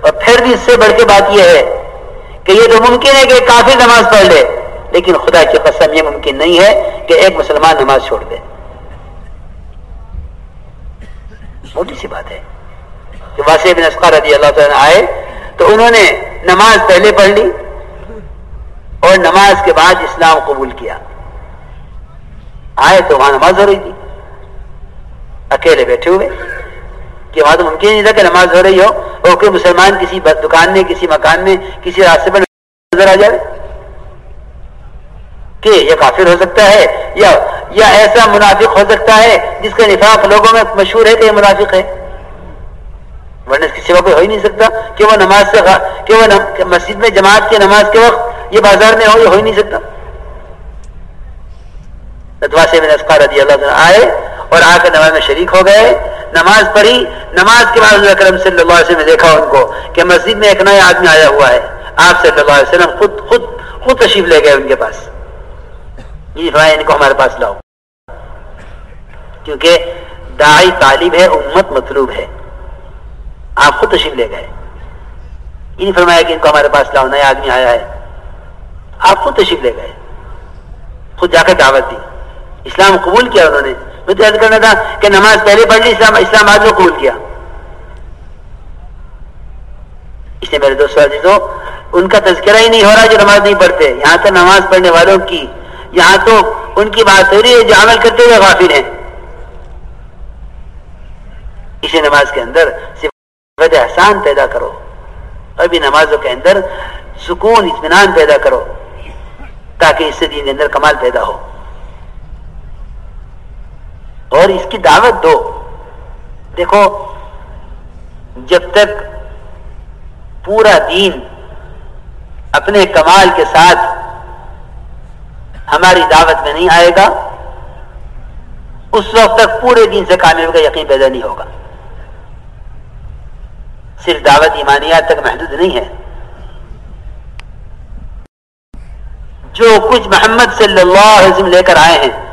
اور پھر بھی اس سے بڑھ کے بات یہ ہے کہ یہ تو ممکن ہے کہ کافی نماز پڑھ لے۔ لیکن خدا کی قسم یہ ممکن نہیں ہے کہ ایک مسلمان نماز چھوڑ دے۔ موٹی سی بات ہے۔ کہ واسع بن اسقار رضی اللہ تعالیٰ آئے تو انہوں نے نماز پہلے پڑھ لی اور نماز کے بعد اسلام قبول کیا۔ آئے تو وہاں نماز ہو رہی تھی۔ اکیلے بیٹھے ہوئے۔ کہ وہاں تو ممکن نہیں تھا کہ نماز ہو رہی ہو۔ اور کوئی مسلمان کسی دکان میں، کسی مکان میں، کسی راستے پر نظر آ جائے۔ کہ یہ کافر ہو سکتا ہے یا یا ایسا منافق ہو سکتا ہے جس کا نفاق لوگوں میں مشہور ہے کہ یہ منافق ہے؟ ورنہ اس کی سوا کوئی ہو ہی نہیں سکتا کہ وہ نماز سے کہ وہ مسجد میں جماعت کی نماز کے وقت یہ بازار میں ہو یہ ہو ہی نہیں سکتا۔ سے رضی اللہ آئے اور آ کر نماز میں شریک ہو گئے۔ نماز پڑھی، نماز کے بعد اکرم صلی اللہ علیہ وسلم نے دیکھا ان کو کہ مسجد میں ایک نیا آدمی آیا ہوا ہے۔ آپ صلی اللہ علیہ وسلم خود خود خود تشریف لے گئے ان کے پاس۔ جی بھائی ان کو ہمارے پاس لاؤ۔ کیونکہ دائی طالب ہے، امت مطلوب ہے۔ آپ خود تشریف لے گئے۔ یہ فرمایا کہ ان کو ہمارے پاس لاؤ نیا آدمی آیا ہے۔ آپ خود تشریف لے گئے۔ خود جا کر دعوت دی۔ اسلام قبول کیا انہوں نے۔ میں تو یاد کرنا تھا کہ نماز پہلے پڑھ لی، اسلام اسلام بعد میں قبول کیا۔ اس نے میرے دوست عزیزوں ان کا تذکرہ ہی نہیں ہو رہا جو نماز نہیں پڑھتے۔ یہاں تو نماز پڑھنے والوں کی یہاں تو ان کی بات ہو رہی ہے جو عمل کرتے ہوئے غافل ہیں۔ اسی نماز کے اندر صفت احسان پیدا کرو۔ ابھی نمازوں کے اندر سکون، اطمینان پیدا کرو تاکہ اس سے دین کے اندر کمال پیدا ہو۔ اور اس کی دعوت دو۔ دیکھو، جب تک پورا دین اپنے کمال کے ساتھ ہماری دعوت میں نہیں آئے گا، اس وقت تک پورے دین سے کامیابی کا یقین پیدا نہیں ہوگا۔ صرف دعوت ایمانیات تک محدود نہیں ہے۔ جو کچھ محمد صلی اللہ علیہ وسلم لے کر آئے ہیں،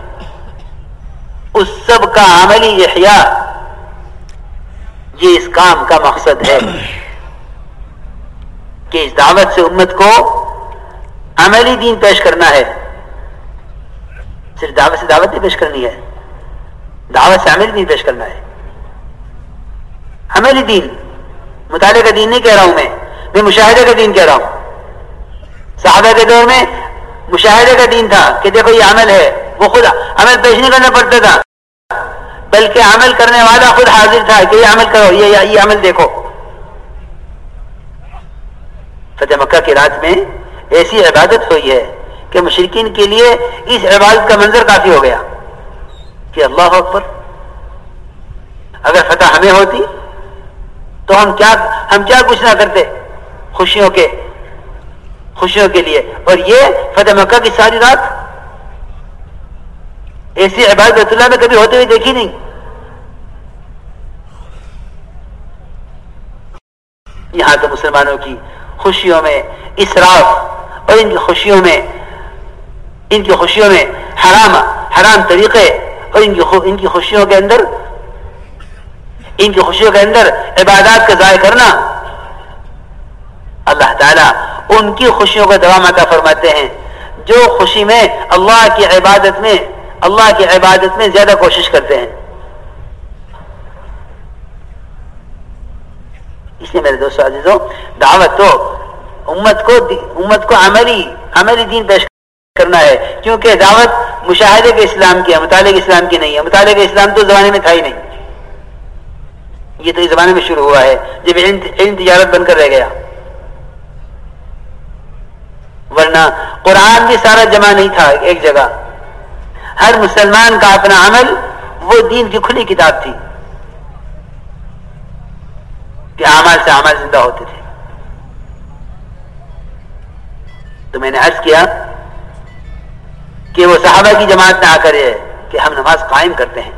اس سب کا عملی احیاء، یہ اس کام کا مقصد ہے کہ اس دعوت سے امت کو عملی دین پیش کرنا ہے۔ صرف دعوت سے دعوت نہیں پیش کرنی ہے۔ دعوت سے عملی دین پیش کرنا ہے۔ عملی دین۔ مطالعے کا دین نہیں کہہ رہا ہوں میں۔ میں مشاہدے کا دین کہہ رہا ہوں۔ صحابہ کے دور میں مشاہدے کا دین تھا کہ دیکھو یہ عمل ہے۔ وہ خود عمل پیش نہیں کرنا پڑتا تھا۔ بلکہ عمل کرنے والا خود حاضر تھا کہ یہ عمل کرو، یہ یہ عمل دیکھو۔ فتح مکہ کی رات میں ایسی عبادت ہوئی ہے کہ مشرقین کے لیے اس عبادت کا منظر کافی ہو گیا کہ اللہ اکبر، اگر فتح ہمیں ہوتی تو ہم کیا ہم کیا کچھ نہ کرتے خوشیوں کے خوشیوں کے لیے۔ اور یہ فتح مکہ کی ساری رات ایسی عبادت اللہ میں کبھی ہوتے ہوئے دیکھی نہیں۔ یہاں تو مسلمانوں کی خوشیوں میں اسراف اور ان کی خوشیوں میں ان کی خوشیوں میں حرام حرام طریقے اور ان کی ان کی خوشیوں کے اندر ان کی خوشیوں کے اندر عبادات کا ضائع کرنا۔ اللہ تعالیٰ ان کی خوشیوں کا دوام عطا فرماتے ہیں۔ جو خوشی میں اللہ کی عبادت میں اللہ کی عبادت میں زیادہ کوشش کرتے ہیں۔ اس لیے میرے دوستوں عزیزوں دعوت تو امت کو امت کو عملی عملی دین پیش کرنا ہے، کیونکہ دعوت مشاہدے کے اسلام کی ہے مطالعے کے اسلام کی نہیں ہے۔ مطالعے کے اسلام تو زمانے میں تھا ہی نہیں۔ یہ تو اس زمانے میں شروع ہوا ہے، جب علم تجارت بن کر رہ گیا۔ ورنہ قرآن بھی سارا جمع نہیں تھا ایک جگہ۔ ہر مسلمان کا اپنا عمل، وہ دین کی کھلی کتاب تھی۔ کہ اعمال سے اعمال زندہ ہوتے تھے۔ تو میں نے عرض کیا کہ وہ صحابہ کی جماعت نہ آ کر کہ ہم نماز قائم کرتے ہیں۔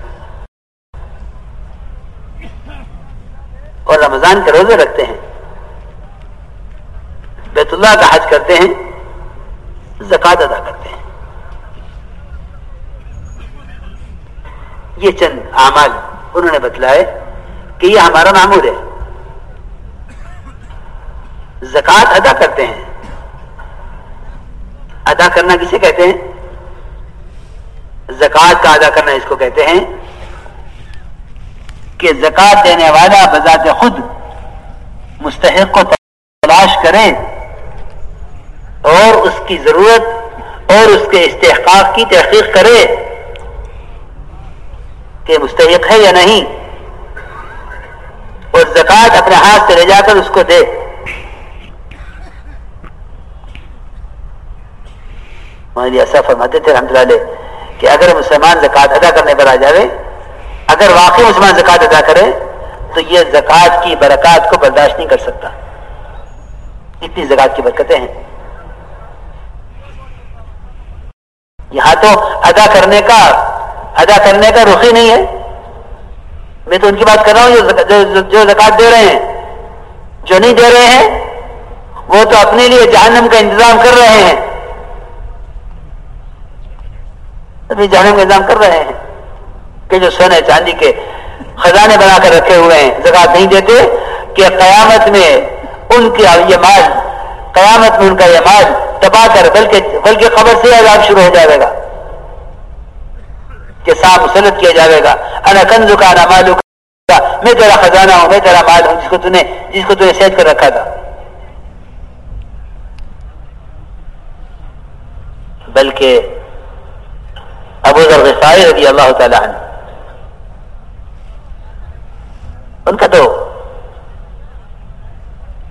اور رمضان کے روزے رکھتے ہیں۔ بیت اللہ کا حج کرتے ہیں۔ زکات ادا کرتے ہیں۔ یہ چند اعمال انہوں نے بتلائے کہ یہ ہمارا معمول ہے۔ زکات ادا کرتے ہیں۔ ادا کرنا کسے کہتے ہیں؟ زکات کا ادا کرنا اس کو کہتے ہیں کہ زکات دینے والا بذات خود مستحق کو تلاش کرے اور اس کی ضرورت اور اس کے استحقاق کی تحقیق کرے کہ مستحق ہے یا نہیں اور زکات اپنے ہاتھ سے لے جا کر اس کو دے۔ ایسا فرماتے تھے رحمت اللہ کہ اگر مسلمان زکوٰۃ ادا کرنے پر آ جائے اگر واقعی مسلمان زکوٰۃ ادا کرے، تو یہ زکوٰۃ کی برکات کو برداشت نہیں کر سکتا۔ اتنی زکوٰۃ کی برکتیں ہیں۔ یہاں تو ادا کرنے کا، ادا کرنے کا رخ ہی نہیں ہے۔ میں تو ان کی بات کر رہا ہوں، جو زکوٰۃ دے رہے ہیں، جو نہیں دے رہے ہیں، وہ تو اپنے لیے جہنم کا انتظام کر رہے ہیں۔ ابھی جانے کا انتظام کر رہے ہیں کہ جو سونے چاندی کے خزانے بنا کر رکھے ہوئے ہیں زکات نہیں دیتے کہ قیامت میں ان کا یہ مال، قیامت میں ان کا یہ مال تباہ کر، بلکہ بلکہ خبر سے عذاب شروع ہو جائے گا، کہ سام مسلط کیا جائے گا۔ انا کنزو کا انا مالو کا میں تیرا خزانہ ہوں، میں تیرا مال ہوں، جس کو تھی جس کو تھی سیٹ کر رکھا تھا۔ بلکہ ابو ذر غفاری رضی اللہ تعالی عنہ۔ ان کا تو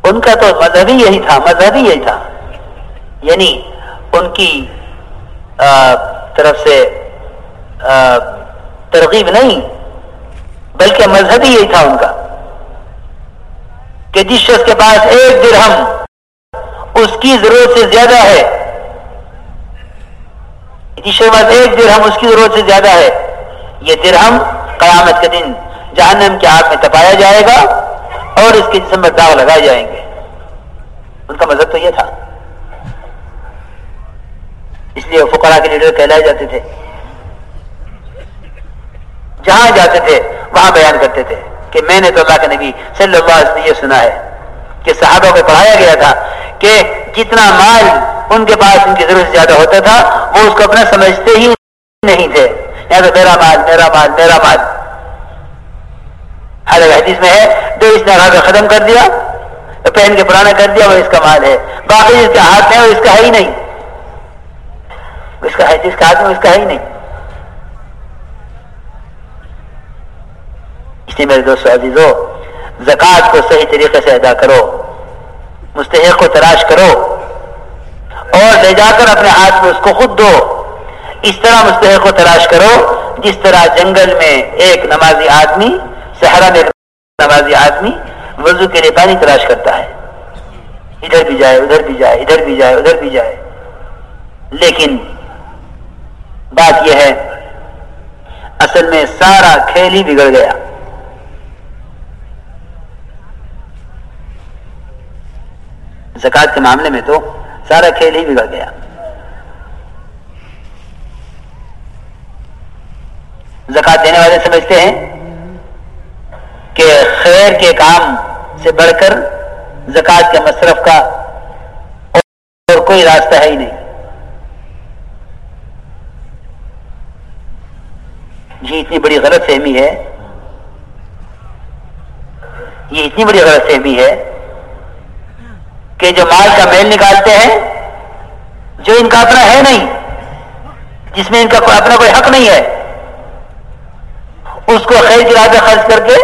ان کا تو مذہبی یہی تھا، مذہبی یہی تھا۔ یعنی ان کی طرف سے ترغیب نہیں، بلکہ مذہبی یہی تھا ان کا۔ کہ جس شخص کے پاس ایک درہم، اس کی ضرورت سے زیادہ ہے بعد ایک درہم اس کی ضرورت سے زیادہ ہے۔ یہ درہم قیامت کے دن جہنم کے آگ میں تپایا جائے گا اور اس کے جسم میں داغ لگائے جائیں گے۔ ان کا مذہب تو یہ تھا۔ اس لیے فقرا کے لیڈر کہلائے جاتے تھے۔ جہاں جاتے تھے، وہاں بیان کرتے تھے کہ میں نے تو اللہ کے نبی صلی اللہ علیہ وسلم یہ سنا ہے۔ کہ صحابہ کو پڑھایا گیا تھا کہ جتنا مال ان کے پاس ان کی ضرورت سے زیادہ ہوتا تھا، وہ اس کو اپنا سمجھتے ہی نہیں تھے۔ یا تو میرا مال میرا مال میرا مال۔ ہر حدیث میں ہے، جو اس نے ختم کر دیا، پہن کے پرانا کر دیا، وہ اس کا مال ہے۔ باقی جس کے ہاتھ میں وہ اس کا ہے ہی نہیں۔ اس کا ہے جس کے ہاتھ میں اس کا ہے ہی نہیں۔ اس لیے میرے دوست عزیزو زکوٰۃ کو صحیح طریقے سے ادا کرو، مستحق کو تلاش کرو، اور لے جا کر اپنے ہاتھ میں اس کو خود دو۔ اس طرح مستحق کو تلاش کرو، جس طرح جنگل میں ایک نمازی آدمی، صحرا میں ایک نمازی آدمی وضو کے لیے پانی تلاش کرتا ہے۔ ادھر بھی جائے، ادھر بھی جائے، ادھر بھی جائے، ادھر بھی جائے۔ لیکن بات یہ ہے، اصل میں سارا کھیل ہی بگڑ گیا۔ زکوٰۃ کے معاملے میں تو سارا کھیل ہی بگڑ گیا۔ زکوٰۃ دینے والے سمجھتے ہیں کہ خیر کے کام سے بڑھ کر زکوٰۃ کے مصرف کا اور کوئی راستہ ہے ہی نہیں۔ جی اتنی بڑی غلط فہمی ہے۔ یہ اتنی بڑی غلط فہمی ہے کہ جو مال کا میل نکالتے ہیں، جو ان کا اپنا ہے نہیں، جس میں ان کا اپنا کوئی حق نہیں ہے، اس کو خیر کی راہ پہ خرچ کر کے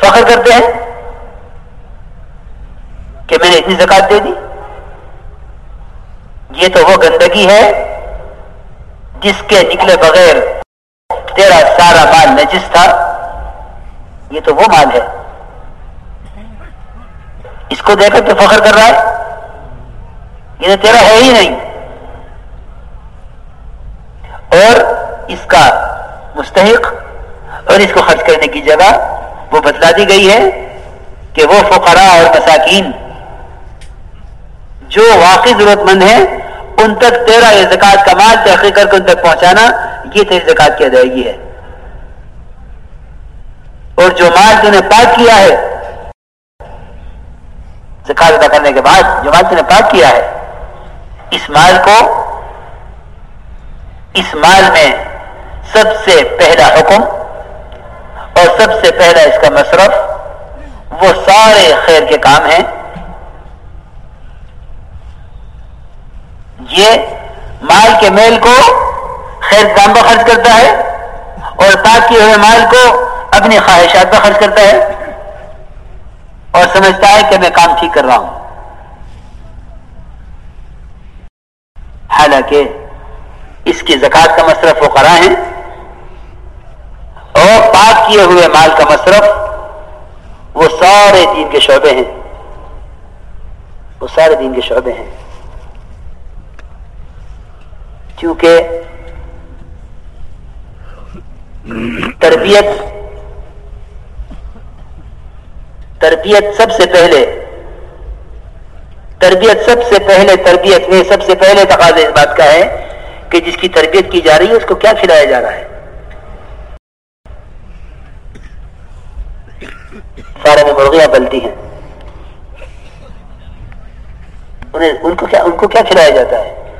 فخر کرتے ہیں کہ میں نے اتنی زکات دے دی۔ یہ تو وہ گندگی ہے جس کے نکلے بغیر تیرا سارا مال نجس تھا۔ یہ تو وہ مال ہے۔ اس کو دیکھ کر تو فخر کر رہا ہے۔ یہ تو تیرا ہے ہی نہیں۔ اور اس کا مستحق اور اس کو خرچ کرنے کی جگہ وہ بتلا دی گئی ہے کہ وہ فقراء اور مساکین جو واقعی ضرورت مند ہیں، ان تک تیرا یہ زکات کا مال تحقیق کر کے ان تک پہنچانا، یہ تیری زکات کی ادائیگی ہے۔ اور جو مال تو نے پاک کیا ہے زکات ادا کرنے کے بعد جو مال نے پاک کیا ہے، اس مال کو، اس مال میں سب سے پہلا حکم اور سب سے پہلا اس کا مصرف وہ سارے خیر کے کام ہیں۔ یہ مال کے میل کو خیر کام پر خرچ کرتا ہے اور پاک کیے ہوئے مال کو اپنی خواہشات پر خرچ کرتا ہے۔ اور سمجھتا ہے کہ میں کام ٹھیک کر رہا ہوں۔ حالانکہ اس کی زکات کا مصرف وہ کرا ہے اور پاک کیے ہوئے مال کا مصرف وہ سارے دین کے شعبے ہیں۔ وہ سارے دین کے شعبے ہیں۔ کیونکہ تربیت تربیت سب سے پہلے، تربیت سب سے پہلے، تربیت میں سب سے پہلے تقاضے اس بات کا ہے کہ جس کی تربیت کی جا رہی ہے، اس کو کیا کھلایا جا رہا ہے؟ سارے میں مرغیاں بلتی ہیں۔ انہیں، ان کو کیا، ان کو کیا کھلایا جاتا ہے؟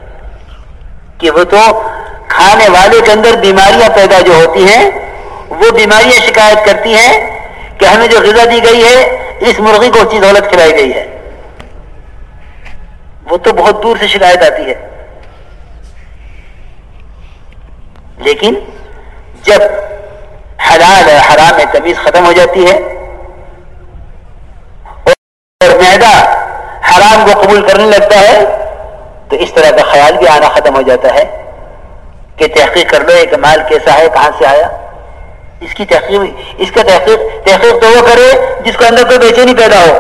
کہ وہ تو کھانے والے کے اندر بیماریاں پیدا جو ہوتی ہیں، وہ بیماریاں شکایت کرتی ہیں کہ ہمیں جو غذا دی گئی ہے، اس مرغی کو چیز دولت کھلائی گئی ہے۔ وہ تو بہت دور سے شکایت آتی ہے۔ لیکن جب حلال حرام تمیز ختم ہو جاتی ہے اور معدہ حرام کو قبول کرنے لگتا ہے، تو اس طرح کا خیال بھی آنا ختم ہو جاتا ہے کہ تحقیق کر لو کہ مال کیسا ہے، کہاں سے آیا؟ اس کی تحقیق اس کا تحقیق تحقیق تو وہ کرے جس کو اندر کوئی بےچینی پیدا ہو۔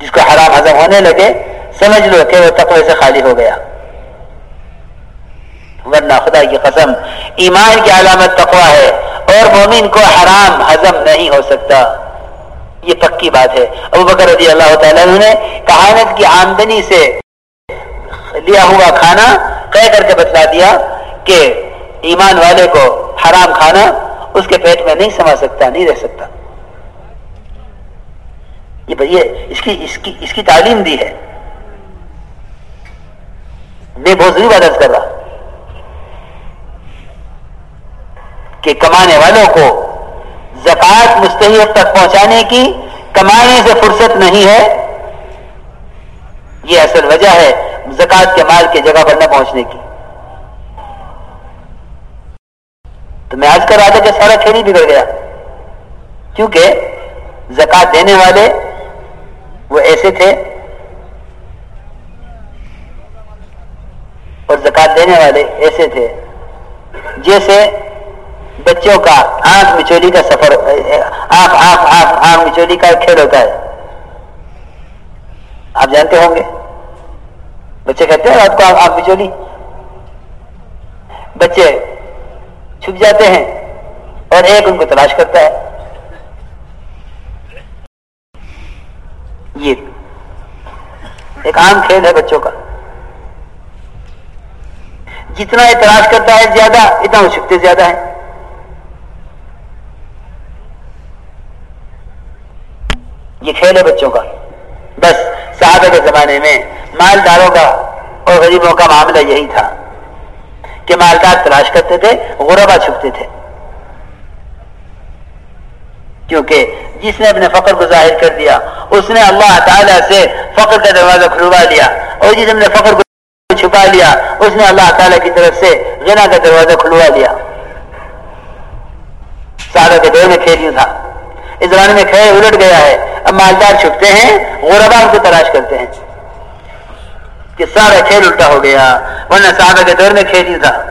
جس کو حرام ہضم ہونے لگے، سمجھ لو کہ وہ تقوی سے خالی ہو گیا۔ ورنہ خدا کی قسم، ایمان کی علامت تقوی ہے اور مومن کو حرام ہضم نہیں ہو سکتا۔ یہ پکی بات ہے۔ ابو بکر رضی اللہ تعالیٰ نے کہانت کی آمدنی سے لیا ہوا کھانا کہہ کر کے بتلا دیا کہ ایمان والے کو حرام کھانا اس کے پیٹ میں نہیں سما سکتا، نہیں رہ سکتا۔ یہ بھائی اس کی اس کی اس کی تعلیم دی ہے۔ میں بہت ضروری بات کر رہا کہ کمانے والوں کو زکات مستحق تک پہنچانے کی کمانے سے فرصت نہیں ہے۔ یہ اصل وجہ ہے زکات کے مال کی جگہ پر نہ پہنچنے کی۔ تو میں آج کر رہا تھا کہ سارا کھیل ہی بگڑ گیا۔ کیونکہ زکات دینے والے وہ ایسے تھے اور زکات دینے والے ایسے تھے جیسے بچوں کا آنکھ مچولی کا سفر، آنکھ آنکھ آنکھ آنکھ مچولی کا کھیل ہوتا ہے۔ آپ جانتے ہوں گے۔ بچے کہتے ہیں آپ کو آنکھ مچولی بچے چھپ جاتے ہیں اور ایک ان کو تلاش کرتا ہے۔ یہ ایک عام کھیل ہے بچوں کا۔ جتنا یہ تلاش کرتا ہے زیادہ، اتنا وہ چھپتے زیادہ ہے یہ کھیل ہے بچوں کا۔ بس صحابہ کے زمانے میں مالداروں کا اور غریبوں کا معاملہ یہی تھا۔ کہ مالدار تلاش کرتے تھے، غربا چھپتے تھے۔ کیونکہ جس نے اپنے فقر کو ظاہر کر دیا، اس نے اللہ تعالیٰ سے فقر کا دروازہ کھلوا لیا اور جس نے فقر کو چھپا لیا، اس نے اللہ تعالیٰ کی طرف سے غنا کا دروازہ کھلوا لیا۔ سارا کے دور میں کھیل تھا۔ اس زمانے میں کھیل الٹ گیا ہے۔ اب مالدار چھپتے ہیں، غربا ان کو تلاش کرتے ہیں۔ کہ سارا کھیل الٹا ہو گیا، ورنہ صحابہ کے دور میں کھیل ہی تھا۔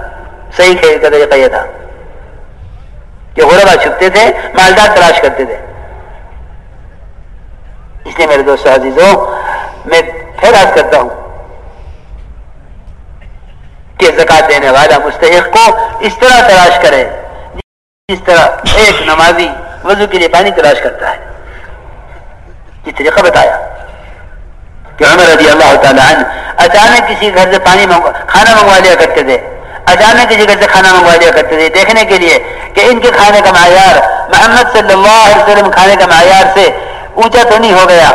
صحیح کھیل کا طریقہ یہ تھا کہ غربا چھپتے تھے، مالدار تلاش کرتے تھے۔ اس لیے میرے دوست عزیزوں میں پھر آج کرتا ہوں کہ زکات دینے والا مستحق کو اس طرح تلاش کرے جس طرح ایک نمازی وضو کے لیے پانی تلاش کرتا ہے۔ یہ طریقہ بتایا۔ کہ عمر رضی اللہ تعالیٰ عنہ اچانک کسی گھر سے پانی منگوا کھانا منگوا لیا کرتے تھے۔ اچانک کسی گھر سے کھانا منگوا لیا کرتے تھے۔ دیکھنے کے لیے کہ ان کے کھانے کا معیار محمد صلی اللہ علیہ وسلم کھانے کا معیار سے اونچا تو نہیں ہو گیا۔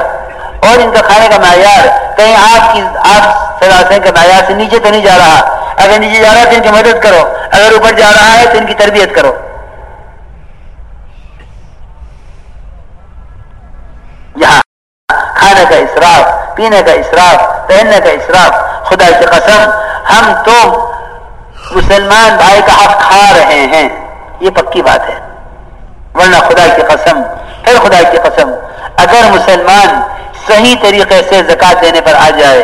اور ان کا کھانے کا معیار کہیں آپ کی آپ سلاسیں کے معیار سے نیچے تو نہیں جا رہا۔ اگر نیچے جا رہا ہے تو ان کی مدد کرو۔ اگر اوپر جا رہا ہے تو ان کی تربیت کرو۔ یہاں کھانے کا اسراف، پینے کا اسراف، پہننے کا اسراف۔ خدا کی قسم، ہم تو مسلمان بھائی کا حق کھا رہے ہیں۔ یہ پکی بات ہے۔ ورنہ خدا کی قسم، پھر خدا کی قسم، اگر مسلمان صحیح طریقے سے زکات دینے پر آ جائے،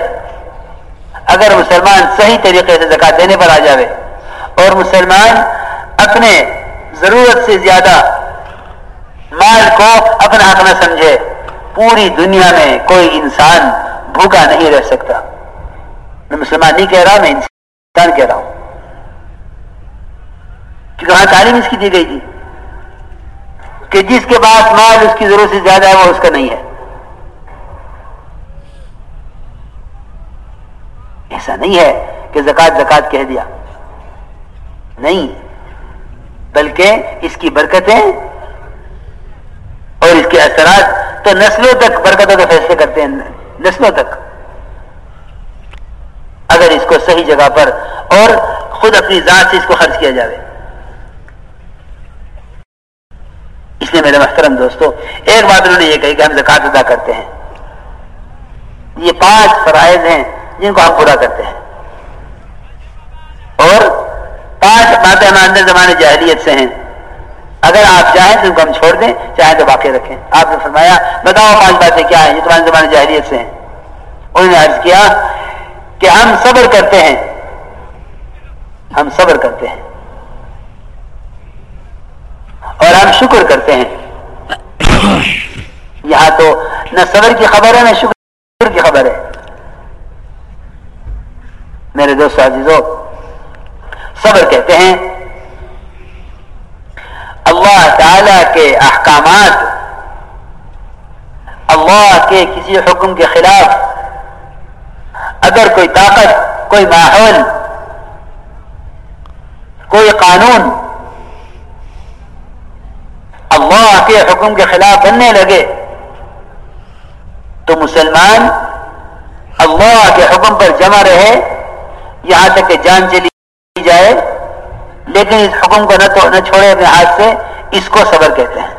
اگر مسلمان صحیح طریقے سے زکات دینے پر آ جائے، اور مسلمان اپنے ضرورت سے زیادہ مال کو اپنا حق نہ سمجھے پوری دنیا میں کوئی انسان بھوکا نہیں رہ سکتا۔ میں مسلمان نہیں کہہ رہا، میں انسان کہہ رہا ہوں۔ کیونکہ وہاں تعلیم اس کی دی گئی تھی کہ جس کے پاس مال اس کی ضرورت سے زیادہ ہے، وہ اس کا نہیں ہے۔ ایسا نہیں ہے کہ زکات زکات کہہ دیا۔ نہیں، بلکہ اس کی برکتیں اس کے اثرات تو نسلوں تک برکتوں کے فیصلے کرتے ہیں، نسلوں تک۔ اگر اس کو صحیح جگہ پر اور خود اپنی ذات سے اس کو خرچ کیا جائے اس لیے میرے محترم دوستو، ایک بات انہوں نے یہ کہی کہ ہم زکات ادا کرتے ہیں۔ یہ پانچ فرائض ہیں جن کو ہم پورا کرتے ہیں۔ اور پانچ باتیں ہمارے اندر زمانے جاہلیت سے ہیں۔ اگر آپ چاہیں تو ان کو ہم چھوڑ دیں، چاہیں تو باقی رکھیں۔ آپ نے فرمایا، بتاؤ پانچ باتیں کیا ہیں؟ یہ تمہارے زمانے جاہلیت سے ہیں۔ انہوں نے عرض کیا کہ ہم صبر کرتے ہیں۔ ہم صبر کرتے ہیں۔ اور ہم شکر کرتے ہیں۔ یہاں تو نہ صبر کی خبر ہے، نہ شکر کی خبر ہے۔ میرے دوست عزیزو، صبر کہتے ہیں اللہ تعالی کے احکامات، اللہ کے کسی حکم کے خلاف اگر کوئی طاقت، کوئی ماحول، کوئی قانون اللہ کے حکم کے خلاف بننے لگے تو مسلمان اللہ کے حکم پر جمع رہے، یہاں تک کہ جان چلی جائے لیکن اس حکم کو نہ تو نہ چھوڑے اپنے ہاتھ سے، اس کو صبر کہتے ہیں۔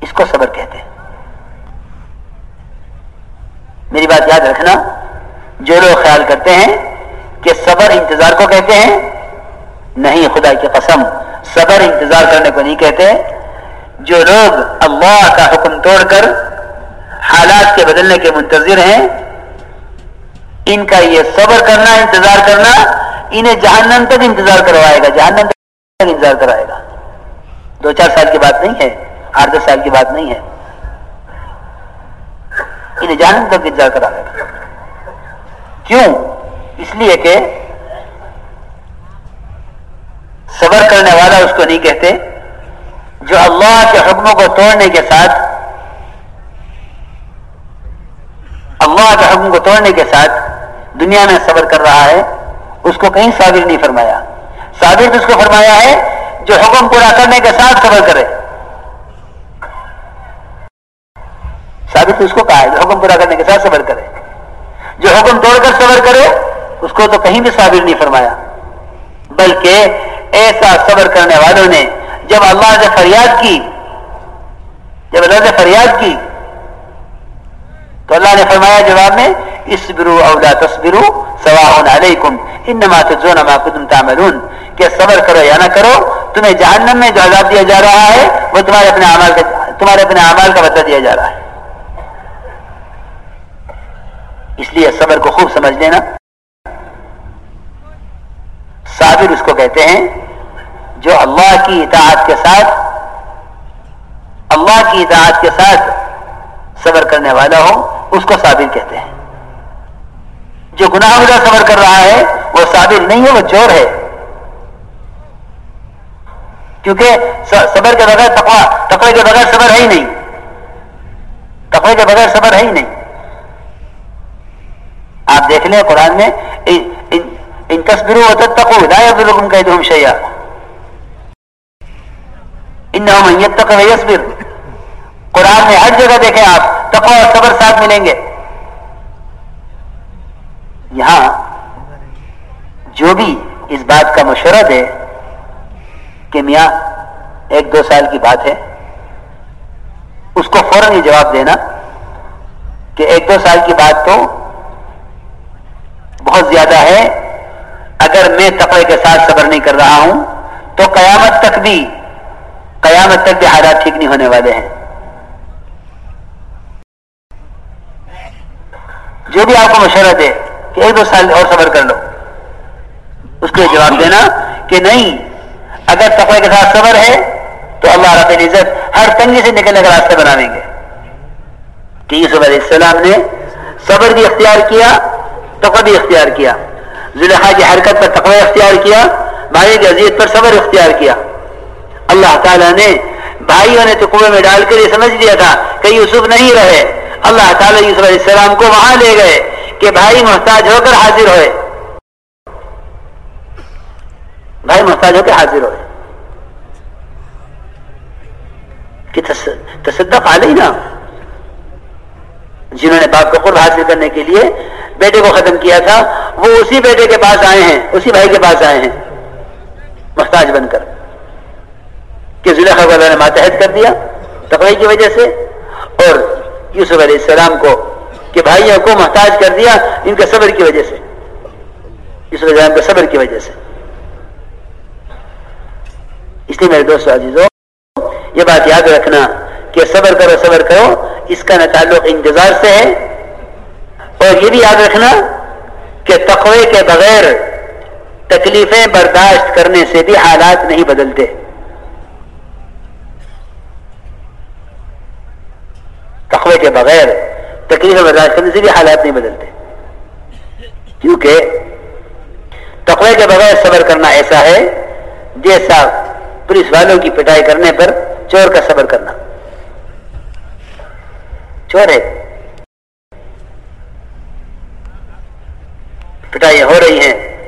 اس کو صبر کہتے ہیں۔ میری بات یاد رکھنا، جو لوگ خیال کرتے ہیں کہ صبر انتظار کو کہتے ہیں، نہیں خدا کی قسم، صبر انتظار کرنے کو نہیں کہتے، جو لوگ اللہ کا حکم توڑ کر حالات کے بدلنے کے منتظر ہیں ان کا یہ صبر کرنا، انتظار کرنا، انہیں جہنم تک انتظار کروائے گا، جہنم تک انتظار کرائے گا۔ دو چار سال کی بات نہیں ہے، آٹھ دس سال کی بات نہیں ہے۔ انہیں جہنم تک انتظار کروائے گا۔ کیوں؟ اس لیے کہ صبر کرنے والا اس کو نہیں کہتے، جو اللہ کے حکموں کو توڑنے کے ساتھ، اللہ کے حکم کو توڑنے کے ساتھ دنیا میں صبر کر رہا ہے، اس کو کہیں صابر نہیں فرمایا۔ صابر تو اس کو فرمایا ہے، جو حکم پورا کرنے کے ساتھ صبر کرے۔ صابر تو اس کو کہا ہے، جو حکم پورا کرنے کے ساتھ صبر کرے۔ جو حکم توڑ کر صبر کرے، اس کو تو کہیں بھی صابر نہیں فرمایا۔ بلکہ ایسا صبر کرنے والوں نے جب اللہ سے فریاد کی، جب اللہ سے فریاد کی تو اللہ نے فرمایا جواب میں اسبرو اولا تصبرو سواہن علیکم، انما تجزون ما کنتم تعملون۔ کہ صبر کرو یا نہ کرو، تمہیں جہنم میں جو عذاب دیا جا رہا ہے، وہ تمہارے اپنے اعمال کا تمہارے اپنے اعمال کا بدلہ دیا جا رہا ہے۔ اس لیے صبر کو خوب سمجھ لینا۔ صابر اس کو کہتے ہیں، جو اللہ کی اطاعت کے ساتھ اللہ کی اطاعت کے ساتھ صبر کرنے والا ہو اس کو صابر کہتے ہیں۔ جو گناہ گزا صبر کر رہا ہے، وہ صابر نہیں ہے، وہ چور ہے۔ کیونکہ صبر کے بغیر تقوا تقوی کے بغیر صبر ہے ہی نہیں۔ تقوی کے بغیر صبر ہے ہی نہیں۔ آپ دیکھ لیں قرآن میں، ان تصبروں و تتقو لا يضركم كيدهم شيئا۔ انه من يتق ويصبر قرآن میں ہر جگہ دیکھیں آپ۔ تقوی اور صبر ساتھ ملیں گے۔ یہاں جو بھی اس بات کا مشورہ دے کہ میاں، ایک دو سال کی بات ہے، اس کو فوراً یہ جواب دینا کہ ایک دو سال کی بات تو بہت زیادہ ہے۔ اگر میں تقوی کے ساتھ صبر نہیں کر رہا ہوں، تو قیامت تک بھی، قیامت تک بھی حالات ٹھیک نہیں ہونے والے ہیں۔ جو بھی آپ کو مشورہ دے کہ ایک دو سال اور صبر کر لو۔ اس کو یہ جواب دینا کہ نہیں، اگر تقوی کے ساتھ صبر ہے تو اللہ رب العزت ہر تنگی سے نکلنے کا راستہ بناویں گے۔ کہ یوسف علیہ السلام نے صبر بھی اختیار کیا، تقوی بھی اختیار کیا۔ زلیخا کی حرکت پر تقوی اختیار کیا، بھائی کی عزیت پر صبر اختیار کیا۔ اللہ تعالیٰ نے بھائیوں نے تو کنویں میں ڈال کر یہ سمجھ لیا تھا کہ یوسف نہیں رہے۔ اللہ تعالیٰ یوسف علیہ السلام کو وہاں لے گئے کہ بھائی محتاج ہو کر حاضر ہوئے۔ بھائی محتاج ہو کے حاضر ہوئے۔ کہ تصدق علی نا جنہوں نے باپ کو قرب حاصل کرنے کے لیے بیٹے کو ختم کیا تھا، وہ اسی بیٹے کے پاس آئے ہیں، اسی بھائی کے پاس آئے ہیں۔ محتاج بن کر۔ کہ ضلع نے ماتحت کر دیا تقوی کی وجہ سے اور یوسف علیہ السلام کو کہ بھائیوں کو محتاج کر دیا ان کے صبر کی وجہ سے۔ یوسف علیہ السلام کے صبر کی وجہ سے۔ اس لیے میرے دوست عزیزو، یہ بات یاد رکھنا کہ صبر کرو صبر کرو، اس کا نہ تعلق انتظار سے ہے۔ اور یہ بھی یاد رکھنا کہ تقوی کے بغیر تکلیفیں برداشت کرنے سے بھی حالات نہیں بدلتے۔ تقوی کے بغیر تکلیف برداشت کرنے سے بھی حالات نہیں بدلتے۔ کیونکہ تقوی کے بغیر صبر کرنا ایسا ہے جیسا پولیس والوں کی پٹائی کرنے پر چور کا صبر کرنا۔ چور ہے۔ پٹائی ہو رہی ہیں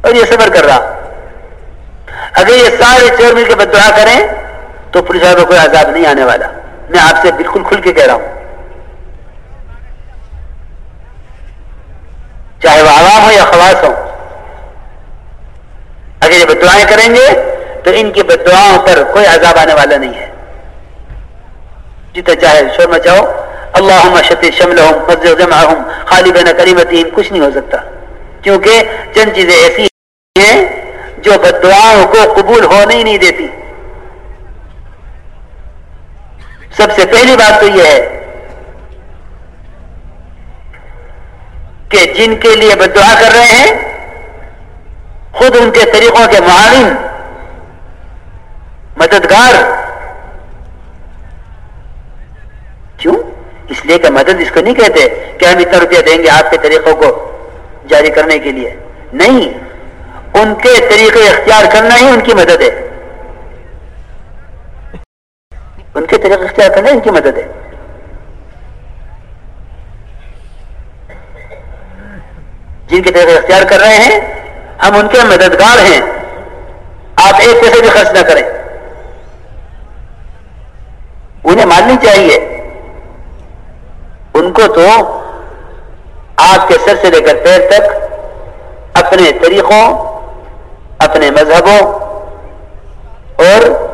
اور یہ صبر کر رہا۔ اگر یہ سارے چور مل کے بدعا کریں تو پولیس والوں کو کوئی عذاب نہیں آنے والا۔ میں آپ سے بالکل کھل کے کہہ رہا ہوں۔ چاہے وہ عوام ہو یا خواص ہو، اگر یہ بدعائیں کریں گے تو ان کی بدعاؤں پر کوئی عذاب آنے والا نہیں ہے۔ جتنا چاہے شور مچاؤ۔ اللہ شتی شمل ہوں خالی بین کریمتیم کچھ نہیں ہو سکتا۔ کیونکہ چند چیزیں ایسی ہیں جو بدعاؤں کو قبول ہونے ہی نہیں دیتی۔ سب سے پہلی بات تو یہ ہے کہ جن کے لیے بدعا کر رہے ہیں، خود ان کے طریقوں کے معاون، مددگار۔ کیوں؟ اس لیے کہ مدد اس کو نہیں کہتے کہ ہم اتنا روپیہ دیں گے آپ کے طریقوں کو جاری کرنے کے لیے۔ نہیں، ان کے طریقے اختیار کرنا ہی ان کی مدد ہے۔ ان کے طریقے اختیار کرنا ان کی مدد ہے۔ جن کے طریقے اختیار کر رہے ہیں، ہم ان کے مددگار ہیں۔ آپ ایک پیسے بھی خرچ نہ کریں۔ انہیں ماننی چاہیے۔ ان کو تو آپ کے سر سے لے کر پیر تک اپنے طریقوں، اپنے مذہبوں اور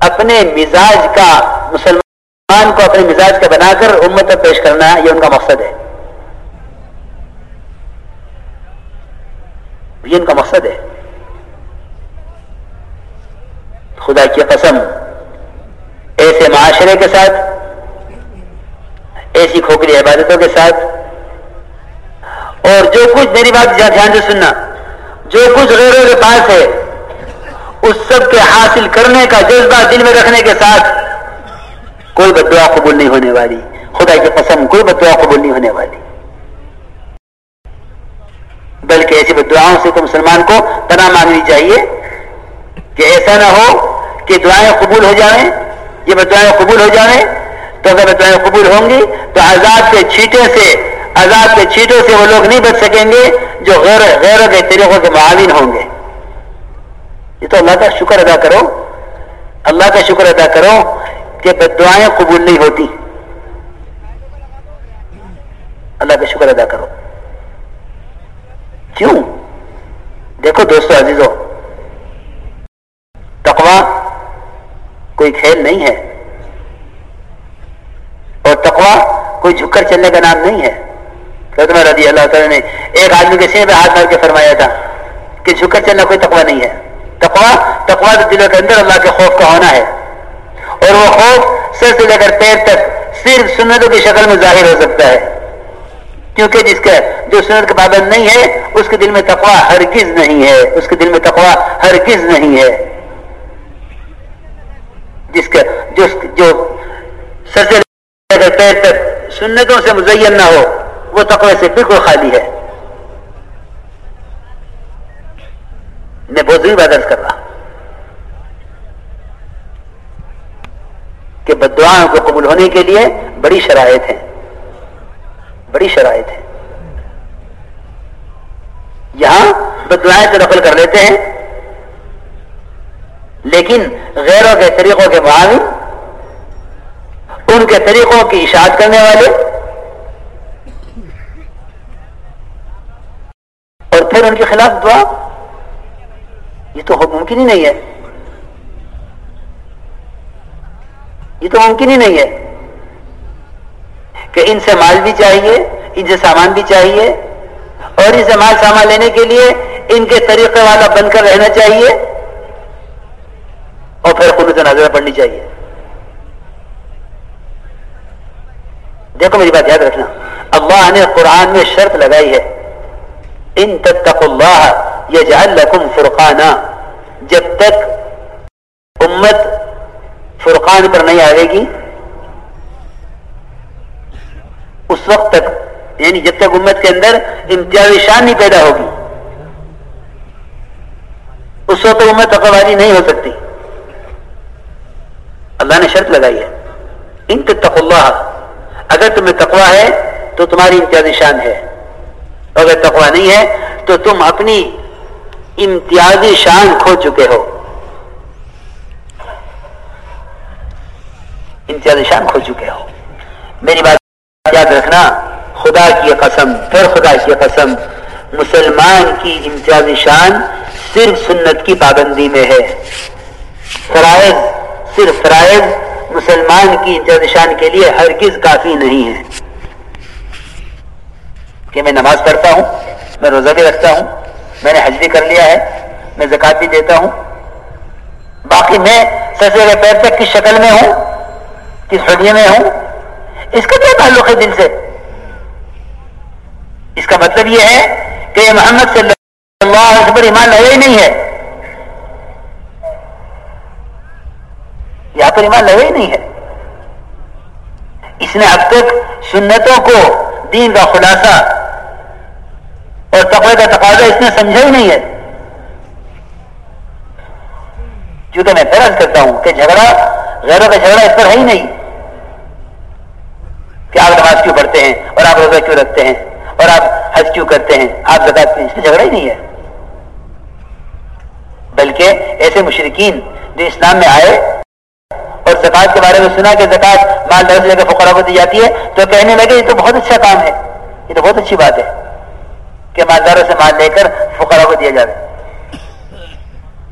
اپنے مزاج کا مسلمان کو اپنے مزاج کا بنا کر امت تک پیش کرنا یہ ان کا مقصد ہے۔ یہ ان کا مقصد ہے۔ خدا کی قسم، ایسے معاشرے کے ساتھ، ایسی کھوکھلی عبادتوں کے ساتھ، اور جو کچھ میری بات دھیان سے سننا، جو کچھ غیروں کے پاس ہے اس سب کے حاصل کرنے کا جذبہ دل میں رکھنے کے ساتھ کوئی بدعا قبول نہیں ہونے والی۔ خدا کی قسم، کوئی بدعا قبول نہیں ہونے والی۔ بلکہ ایسی بدعاؤں سے تو مسلمان کو پناہ مانگنی چاہیے کہ ایسا نہ ہو کہ دعائیں قبول ہو جائیں۔ یہ بدعائیں قبول ہو جائیں تو اگر بدعائیں قبول ہوں گی تو آزاد کے چھیٹے سے آزاد کے چھیٹوں سے وہ لوگ نہیں بچ سکیں گے جو غیر غیر کے طریقوں کے معاون ہوں گے۔ یہ تو اللہ کا شکر ادا کرو۔ اللہ کا شکر ادا کرو کہ بدعائیں قبول نہیں ہوتی۔ اللہ کا شکر ادا کرو۔ کیوں؟ دیکھو دوستو عزیزو تقوا کوئی کھیل نہیں ہے۔ اور تقوا کوئی جھک کر چلنے کا نام نہیں ہے۔ رضی اللہ تعالیٰ نے ایک آدمی کے سینے پہ ہاتھ مار کے فرمایا تھا کہ جھک کر چلنا کوئی تقوا نہیں ہے۔ تقوا تقوا تو دلوں کے اندر اللہ کے خوف کا ہونا ہے۔ اور وہ خوف سر سے لے کر پیر تک صرف سنتوں کی شکل میں ظاہر ہو سکتا ہے۔ کیونکہ جس کا جو سنت کا پابند نہیں ہے، اس کے دل میں تقوا ہرگز نہیں ہے۔ اس کے دل میں تقوا ہرگز نہیں ہے۔ جس کا جو جو سر سے لے کر پیر تک سنتوں سے مزین نہ ہو، وہ تقوی سے بالکل خالی ہے۔ میں بہت ضروری بات کر رہا کہ بدعاؤں کو قبول ہونے کے لیے بڑی شرائط ہیں۔ بڑی شرائط ہے یہاں بدلائیں تو دخل کر لیتے ہیں، لیکن غیروں کے طریقوں کے معاون، ان کے طریقوں کی اشاعت کرنے والے، اور پھر ان کے خلاف دعا۔ یہ تو ممکن ہی نہیں ہے۔ یہ تو ممکن ہی نہیں ہے کہ ان سے مال بھی چاہیے، ان سے سامان بھی چاہیے۔ اور ان سے مال سامان لینے کے لیے ان کے طریقے والا بن کر رہنا چاہیے۔ اور پھر خود سے نظر پڑنی چاہیے۔ دیکھو میری بات یاد رکھنا۔ اللہ نے قرآن میں شرط لگائی ہے۔ ان تک اللہ یہ لکم فرقانہ جب تک امت فرقان پر نہیں آئے گی، اس وقت تک یعنی جب تک امت کے اندر امتیازی شان نہیں پیدا ہوگی، اس وقت امت تقوی نہیں ہو سکتی۔ اللہ نے شرط لگائی ہے۔ ان تک اللہ اگر تمہیں تقوا ہے، تو تمہاری امتیازی شان ہے۔ اگر تقوا نہیں ہے، تو تم اپنی امتیازی شان کھو چکے ہو۔ امتیازی شان کھو چکے ہو۔ میری بات یاد رکھنا، خدا کی قسم، پھر خدا کی قسم، مسلمان کی امتیازی شان صرف سنت کی پابندی میں ہے۔ فرائض، صرف فرائض، مسلمان کی امتیازی شان کے لیے ہرگز کافی نہیں ہے۔ کہ میں نماز پڑھتا ہوں، میں روزہ بھی رکھتا ہوں، میں نے حج بھی کر لیا ہے، میں زکات بھی دیتا ہوں۔ باقی میں سسے پیر تک کی شکل میں ہوں، کس حدیے میں ہوں، اس کا کیا تعلق ہے دل سے؟ اس کا مطلب یہ ہے کہ یہ محمد صلی اللہ علیہ وسلم ایمان لگے ہی نہیں ہے۔ یہاں پر ایمان لگے ہی نہیں ہے۔ اس نے اب تک سنتوں کو، دین کا خلاصہ اور تقوی کا تقاضا اس نے سمجھا ہی نہیں ہے۔ چونکہ میں فرض کرتا ہوں کہ جھگڑا، غیروں کا جھگڑا اس پر ہے ہی نہیں۔ کہ آپ نماز روزہ کیوں رکھتے ہیں اور آپ حج کیوں کرتے ہیں؟ آپ زکات اس میں جھگڑا ہی نہیں ہے۔ بلکہ ایسے مشرقین جو اسلام میں آئے اور زکات کے بارے میں سنا کہ زکات مال درج لے کر فقرا کو دی جاتی ہے، تو کہنے لگے یہ تو بہت اچھا کام ہے۔ یہ تو بہت اچھی بات ہے۔ کہ مالداروں سے مال لے کر فقرا کو دیا جائے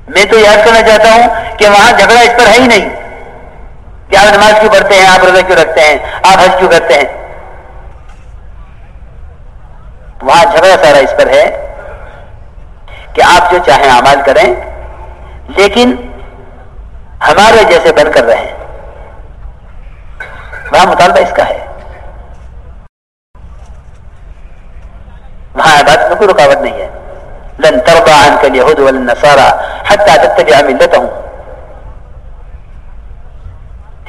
میں تو یاد کرنا چاہتا ہوں کہ وہاں جھگڑا اس پر ہے ہی نہیں۔ کہ آپ نماز کیوں پڑھتے ہیں، آپ روزہ کیوں رکھتے ہیں، آپ حج کیوں کرتے ہیں؟ وہاں جھگڑا سارا اس پر ہے کہ آپ جو چاہیں اعمال کریں، لیکن ہمارے جیسے بن کر رہیں۔ وہاں مطالبہ اس کا ہے۔ وہاں عبادت میں کوئی رکاوٹ نہیں ہے۔ لن ترضى عنك اليهود ولا النصارى حتى تتبع ملتهم۔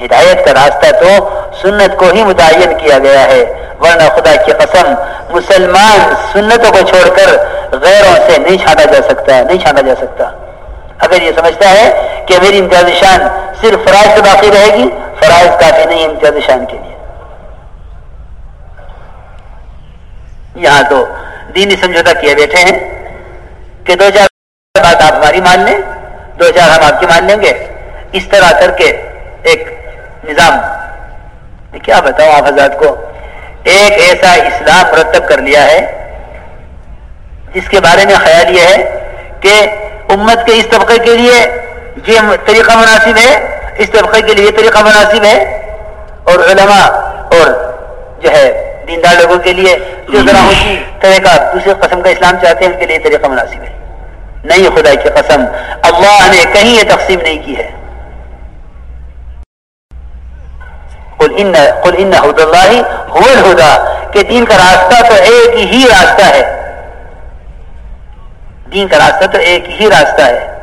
ہدایت کا راستہ تو سنت کو ہی متعین کیا گیا ہے، ورنہ خدا کی قسم مسلمان سنتوں کو چھوڑ کر غیروں سے نہیں چھاٹا جا سکتا ہے نہیں چھاٹا جا سکتا۔ اگر یہ سمجھتا ہے کہ میری امتیاز شان صرف فرائض سے باقی رہے گی، فرائض کافی نہیں امتیاز شان کے لیے۔ یہاں تو دینی سمجھوتا کیے بیٹھے ہیں کہ دو چار بات آپ ہماری مان لیں، دو چار ہم آپ کی مان لیں گے۔ اس طرح کر کے ایک نظام۔ کیا بتاؤں آپ حضرات کو؟ ایک ایسا اسلام مرتب کر لیا ہے جس کے بارے میں خیال یہ ہے کہ امت کے اس طبقے کے لیے یہ طریقہ مناسب ہے، اس طبقے کے لیے یہ طریقہ مناسب ہے اور علماء اور جو ہے دیندار لوگوں کے لیے جو ذرا اونچی طرح کا دوسرے قسم کا اسلام چاہتے ہیں، ان کے لیے طریقہ مناسب ہے۔ نہیں خدا کی قسم، اللہ نے کہیں یہ تقسیم نہیں کی ہے۔ قل ان قل ان حد اللہ هو الہدا، کہ دین کا راستہ تو ایک ہی راستہ ہے۔ دین کا راستہ تو ایک ہی راستہ ہے۔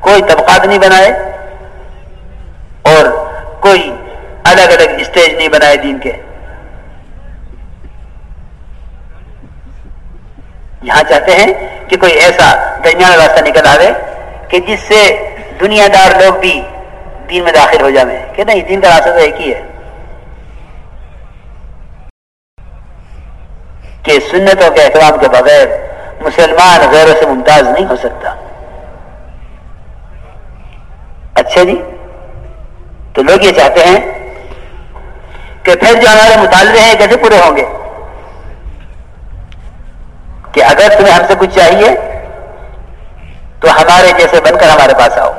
کوئی طبقات نہیں بنائے اور کوئی الگ الگ اسٹیج نہیں بنائے دین کے۔ یہاں چاہتے ہیں کہ کوئی ایسا درمیان راستہ نکل آئے کہ جس سے دنیا دار لوگ بھی دین میں داخل ہو جائیں کہ نہیں، دین کا راستہ تو ایک ہی ہے۔ کہ سنتوں کے احترام کے بغیر مسلمان غیروں سے ممتاز نہیں ہو سکتا۔ اچھا جی؟ تو لوگ یہ چاہتے ہیں کہ پھر جو ہمارے مطالبے ہیں کیسے پورے ہوں گے؟ کہ اگر تمہیں ہم سے کچھ چاہیے، تو ہمارے جیسے بن کر ہمارے پاس آؤ۔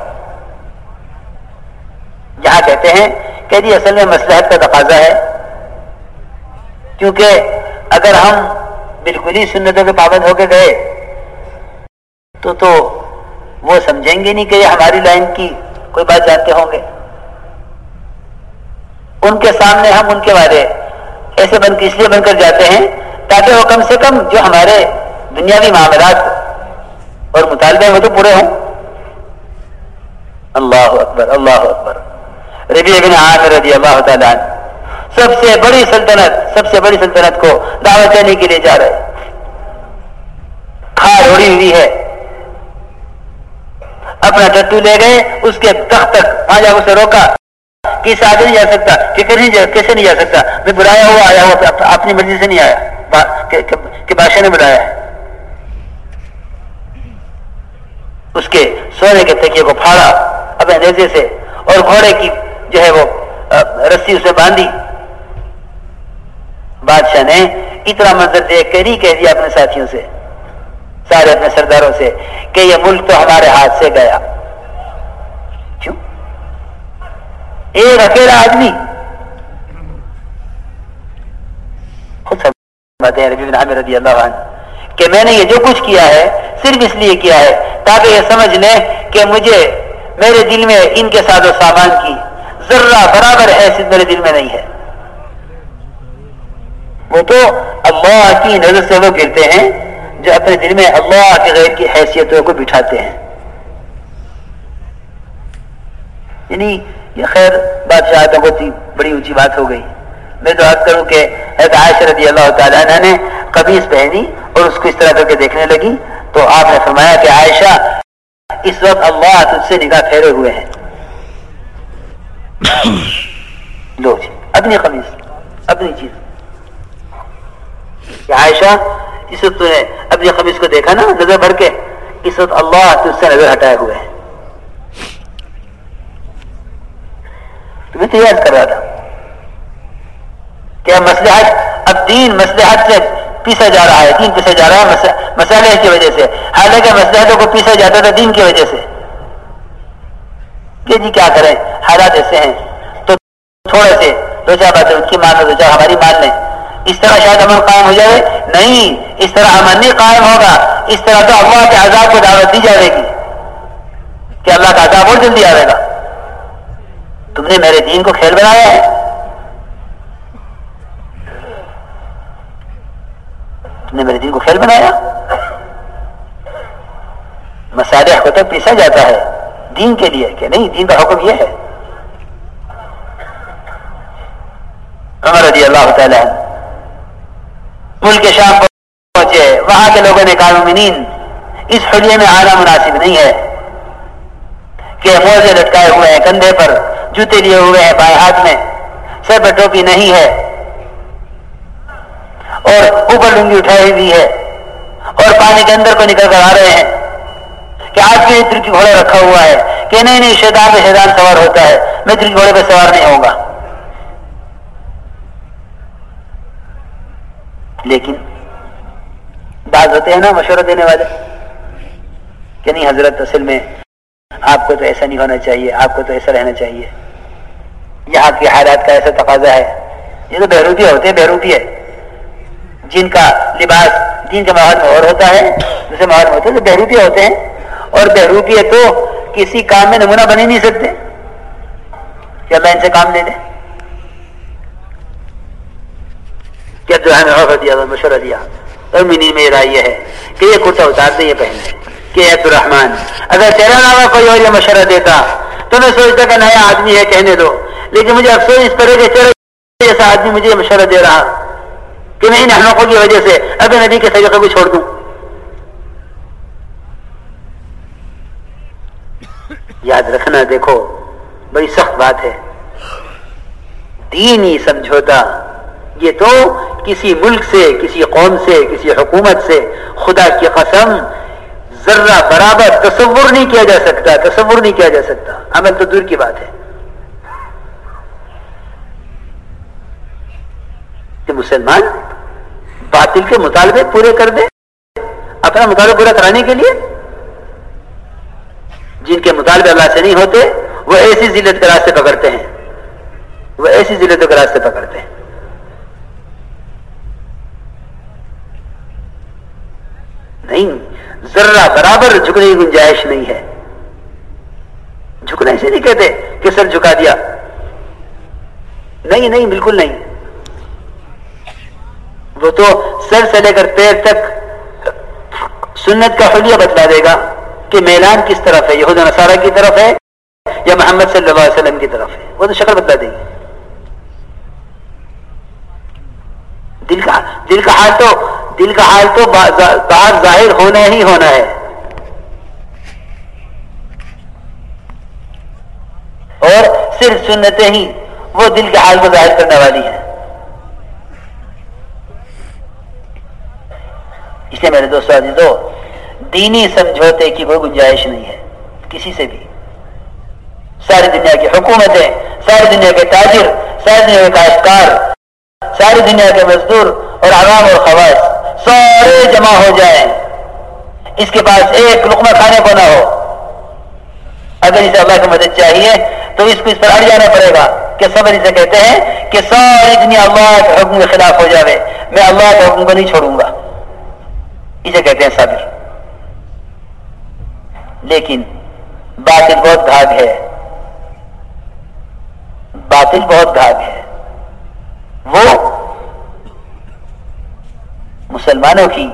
یہاں کہتے ہیں کہ جی اصل میں مسلحت کا تقاضا ہے، کیونکہ اگر ہم بالکل ہی سنتوں کے پابند ہو کے گئے، تو تو وہ سمجھیں گے نہیں کہ یہ ہماری لائن کی کوئی بات جانتے ہوں گے۔ ان کے سامنے ہم ان کے بارے ایسے بن کے اس لیے بن کر جاتے ہیں تاکہ وہ کم سے کم جو ہمارے دنیاوی معاملات اور مطالبے میں تو پورے ہوں۔ اللہ اکبر اللہ اکبر۔ ربی بن عامر رضی اللہ تعالیٰ عنہ سب سے بڑی سلطنت، سب سے بڑی سلطنت کو دعوت دینے کے لیے جا رہے کھار اڑی ہوئی ہے۔ اپنا ٹٹو لے گئے، اس کے تخت تک وہاں جا اسے روکا۔ اس آگے نہیں جا سکتا؟ کہ کیسے نہیں جا سکتا؟ میں بلایا ہوا آیا ہوا اپنی مرضی سے نہیں آیا۔ کہ بادشاہ نے بلایا ہے۔ اس کے سونے کے تکیے کو پھاڑا اپنے نیزے سے، اور گھوڑے کی جو ہے وہ رسی اسے باندھی۔ بادشاہ نے اتنا منظر دیکھ کر ہی کہہ دیا اپنے ساتھیوں سے، سارے اپنے سرداروں سے، کہ یہ ملک تو ہمارے ہاتھ سے گیا کیوں ایک اکیلا آدمی۔ خود فرماتے ہیں ربی بن عامر رضی اللہ عنہ کہ میں نے یہ جو کچھ کیا ہے، صرف اس لیے کیا ہے تاکہ یہ سمجھ لیں کہ مجھے میرے دل میں ان کے ساتھ و سامان کی ذرہ برابر حیثیت میرے دل میں نہیں ہے۔ وہ تو اللہ کی نظر سے وہ گرتے ہیں جو اپنے دل میں اللہ کے غیر کی حیثیتوں کو بٹھاتے ہیں۔ یعنی یہ خیر بادشاہ بہت ہی بڑی اونچی بات ہو گئی۔ میں تو عرض کروں کہ حضرت عائشہ رضی اللہ تعالیٰ عنہ نے قمیص پہنی اور اس کو اس طرح کر کے دیکھنے لگی۔ تو آپ نے فرمایا کہ عائشہ، اس وقت اللہ تجھ سے نگاہ پھیرے ہوئے ہیں۔ لو جی اپنی قمیص، اپنی چیز۔ عائشہ، اس وقت نے اپنی خمیز کو دیکھا نا، نظر بھر کے، اس وقت اللہ تجھ سے نظر ہٹائے ہوئے ہیں۔ تمہیں تو یاد کر رہا تھا کہ مسلحت اب دین مسلحت سے پیسا جا رہا ہے، دین پیسا جا رہا ہے مسالے کی وجہ سے۔ حالانکہ مسلحتوں کو پیسا جاتا تھا دین کی وجہ سے۔ کہ جی کیا کریں؟ حالات ایسے ہیں۔ تو تھوڑے سے دو چار باتیں ان کی مان لو دو چار ہماری مان لیں۔ اس طرح شاید امن قائم ہو جائے۔ نہیں، اس طرح امن نہیں قائم ہوگا۔ اس طرح تو اللہ کے عذاب کو دعوت دی جائے گی۔ کہ اللہ کا عذاب اور جلدی آئے گا۔ تم نے میرے دین کو کھیل بنایا ہے؟ تم نے میرے دین کو کھیل بنایا؟ مسالے کو تک پیسا جاتا ہے دین کے لیے کہ نہیں؟ دین کا حکم یہ ہے۔ عمر رضی اللہ تعالیٰ ملک شام پہنچے، وہاں کے لوگوں نے کہا، مومنین، اس حلیے میں آنا مناسب نہیں ہے کہ موزے لٹکائے ہوئے ہیں کندھے پر۔ جوتے لیے ہوئے ہیں بائیں ہاتھ میں۔ سر پر ٹوپی نہیں ہے۔ اور اوپر لنگی اٹھائی ہوئی ہے۔ اور پانی کے اندر کو نکل کر آ رہے ہیں۔ کہ آج بھی تر کی گھوڑا رکھا ہوا ہے۔ کہ نہیں نہیں، شیطان پہ شیطان سوار ہوتا ہے۔ میں تر کی گھوڑے پہ سوار نہیں ہوں گا۔ لیکن بعض ہوتے ہیں نا مشورہ دینے والے کہ نہیں، حضرت اصل میں آپ کو تو ایسا نہیں ہونا چاہیے، آپ کو تو ایسا رہنا چاہیے۔ یہاں کے حالات کا ایسا تقاضا ہے۔ یہ تو بہروپیہ ہوتے ہیں۔ بہروپیہ جن کا لباس دین کے ماحول میں اور ہوتا ہے، دوسرے ماحول میں ہوتے ہیں تو بہروپیہ ہوتے ہیں۔ اور بہروپیہ تو کسی کام میں نمونہ بن ہی نہیں سکتے۔ کہ اللہ ان سے کام لے لے کہ عبدالرحمن عوف رضی اللہ مشورہ دیا اور منی میں رائے یہ ہے کہ یہ کرتا اتار دے یہ پہنے کہ عبد الرحمان اگر تیرا نام کوئی اور یہ مشورہ دیتا، تو میں سوچتا کہ نیا آدمی ہے، کہنے دو۔ لیکن مجھے افسوس اس پر ہے کہ تیرا ایسا آدمی مجھے یہ مشورہ دے رہا کہ میں ان احمقوں کی وجہ سے اگر نبی کے طریقے کو چھوڑ دوں۔ یاد رکھنا، دیکھو، بڑی سخت بات ہے۔ دینی سمجھوتا، یہ تو کسی ملک سے، کسی قوم سے، کسی حکومت سے خدا کی قسم ذرہ برابر تصور نہیں کیا جا سکتا، تصور نہیں کیا جا سکتا۔ عمل تو دور کی بات ہے۔ کہ مسلمان باطل کے مطالبے پورے کر دے اپنا مطالبہ پورا کرانے کے لیے؟ جن کے مطالبے اللہ سے نہیں ہوتے، وہ ایسی ذلت کے راستے پکڑتے ہیں۔ وہ ایسی ذلتوں کے راستے پکڑتے ہیں۔ نہیں، ذرہ برابر جھکنے کی گنجائش نہیں ہے۔ جھکنا اسے نہیں کہتے کہ سر جھکا دیا۔ نہیں نہیں، بالکل نہیں۔ وہ تو سر سے لے کر پیر تک سنت کا حلیہ بتلا دے گا کہ میلان کس طرف ہے، یہود نصارہ کی طرف ہے یا محمد صلی اللہ علیہ وسلم کی طرف ہے؟ وہ تو شکل بتلا دے گی۔ دل کا دل کا حال تو، دل کا حال تو باہر ظاہر ہونا ہی ہونا ہے۔ اور صرف سنتیں ہی وہ دل کے حال کو ظاہر کرنے والی ہیں۔ اس لیے میرے دوستوں عزیزو، دینی سمجھوتے کی کوئی گنجائش نہیں ہے، کسی سے بھی۔ ساری دنیا کی حکومتیں، ساری دنیا کے تاجر، ساری دنیا کے کاشتکار، ساری دنیا کے مزدور اور عوام اور خواص، سارے جمع ہو جائیں۔ اس کے پاس ایک لقمہ کھانے کو نہ ہو۔ اگر اسے اللہ کی مدد چاہیے، تو اس کو اس پر اڑ جانا پڑے گا کہ صبر اسے کہتے ہیں کہ ساری دنیا اللہ کے حکم کے خلاف ہو جاوے، میں اللہ کے حکم کو نہیں چھوڑوں گا۔ اسے کہتے ہیں صبر لیکن باطل بہت بھاگ ہے۔ باطل بہت بھاگ ہے۔ وہ مسلمانوں کی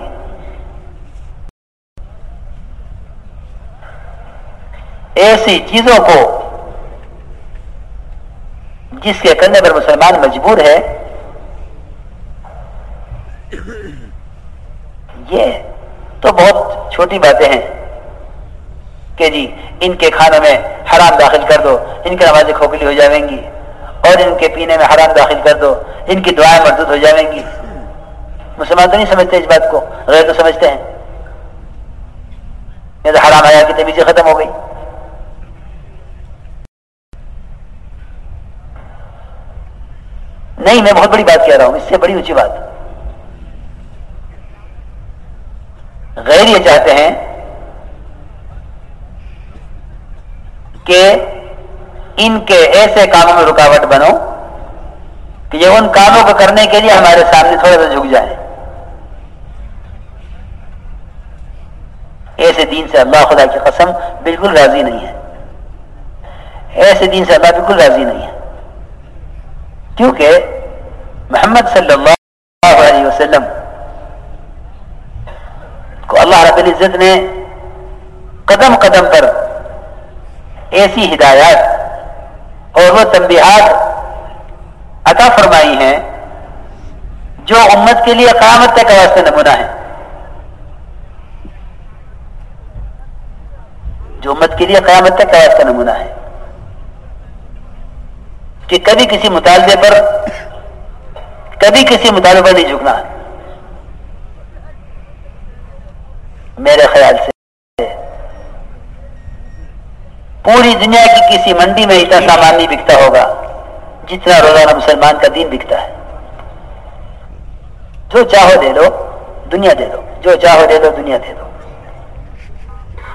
ایسی چیزوں کو جس کے کرنے پر مسلمان مجبور ہے یہ تو بہت چھوٹی باتیں ہیں کہ جی ان کے کھانوں میں حرام داخل کر دو، ان کی نمازیں کھوکھلی ہو جائیں گی، اور ان کے پینے میں حرام داخل کر دو، ان کی دعائیں مردود ہو جائیں گی۔ مسلمان تو نہیں سمجھتے اس بات کو، غیر تو سمجھتے ہیں۔ یہ تو حرام حیا کی تمیزیں ختم ہو گئی۔ نہیں، میں بہت بڑی بات کہہ رہا ہوں، اس سے بڑی اونچی بات۔ غیر یہ چاہتے ہیں کہ ان کے ایسے کاموں میں رکاوٹ بنو کہ یہ ان کاموں کو کرنے کے لیے ہمارے سامنے تھوڑا سا جھک جائے۔ ایسے دین سے اللہ خدا کی قسم بالکل راضی نہیں ہے۔ ایسے دین سے اللہ بالکل راضی نہیں ہے۔ کیونکہ محمد صلی اللہ علیہ وسلم کو اللہ رب العزت نے قدم قدم پر ایسی ہدایات اور وہ تنبیہات عطا فرمائی ہیں جو امت کے لیے قیامت تک واسطے نمونہ ہے جو امت کے لیے قیامت تک واسطہ نمونہ ہے کہ کبھی کسی مطالبے پر، کبھی کسی مطالبے پر نہیں جھکنا۔ میرے خیال سے پوری دنیا کی کسی منڈی میں اتنا سامان نہیں بکتا ہوگا جتنا روزانہ مسلمان کا دین بکتا ہے۔ جو چاہو دے دو، دنیا دے دو۔ جو چاہو دے دو، دنیا دے دو۔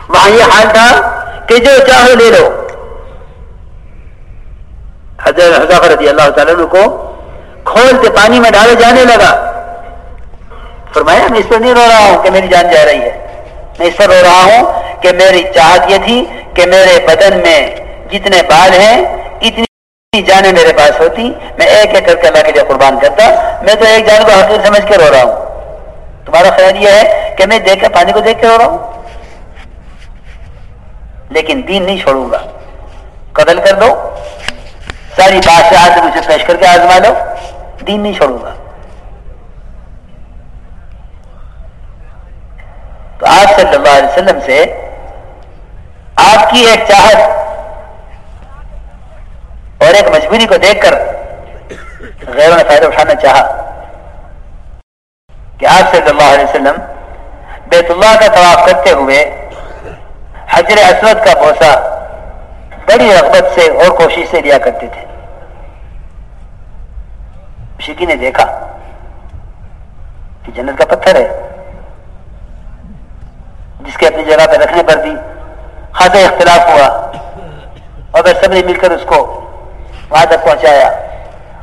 وہاں یہ حال تھا کہ جو چاہو لے لو حضرت حضرت رضی اللہ تعالیٰ کو کھولتے پانی میں ڈالے جانے لگا۔ فرمایا، میں اس پر نہیں رو رہا ہوں کہ میری جان جا رہی ہے۔ میں اس پر رو رہا ہوں کہ میری چاہت یہ تھی کہ میرے بدن میں جتنے بال ہیں، اتنی جانیں میرے پاس ہوتی، میں ایک ایک کر کے اللہ کے لیے قربان کرتا۔ میں تو ایک جان کو حقیق سمجھ کے رو رہا ہوں۔ تمہارا خیال یہ ہے کہ میں دیکھ کے پانی کو دیکھ کے رو رہا ہوں؟ لیکن دین نہیں چھوڑوں گا۔ قتل کر دو۔ ساری بادشاہ مجھے پیش کر کے آزما لو۔ دین نہیں چھوڑوں گا۔ تو آپ صلی اللہ علیہ وسلم سے آپ کی ایک چاہت اور ایک مجبوری کو دیکھ کر غیروں نے فائدہ اٹھانا چاہا کہ آپ صلی اللہ علیہ وسلم بیت اللہ کا طواف کرتے ہوئے حجر اسود کا بوسا بڑی رغبت سے اور کوشش سے لیا کرتے تھے۔ شکی جی نے دیکھا کہ جنت کا پتھر ہے۔ جس کے اپنی جگہ پہ رکھنے پر بھی خاصا اختلاف ہوا اور پھر سب نے مل کر اس کو وہاں تک پہنچایا۔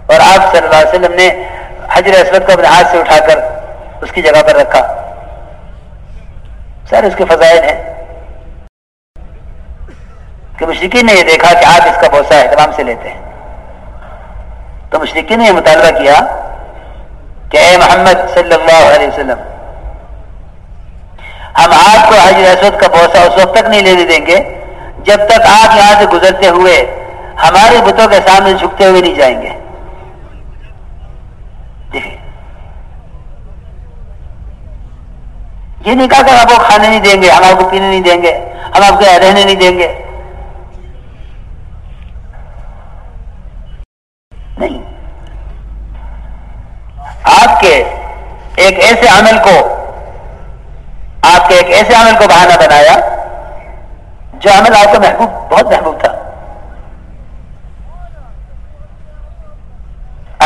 اور آپ صلی اللہ علیہ وسلم نے حجر اسود کو اپنے ہاتھ سے اٹھا کر اس کی جگہ پر رکھا۔ سر، اس کے فضائل ہیں۔ کہ مشرقین نے یہ دیکھا کہ آپ اس کا بوسا احترام سے لیتے ہیں۔ تو مشرقین نے یہ مطالبہ کیا کہ اے محمد صلی اللہ علیہ وسلم ہم آپ کو حجر اسود کا بوسا اس وقت تک نہیں لینے دیں گے جب تک آپ یہاں سے گزرتے ہوئے ہمارے بتوں کے سامنے جھکتے ہوئے نہیں جائیں گے۔ یہ نہیں کہا کہ ہم آپ کو کھانے نہیں دیں گے، ہم آپ کو پینے نہیں دیں گے، ہم آپ کو رہنے نہیں دیں گے۔ نہیں۔ آپ کے ایک ایسے عمل کو آپ کے ایک ایسے عمل کو بہانہ بنایا جو عمل آپ کو محبوب، بہت محبوب تھا۔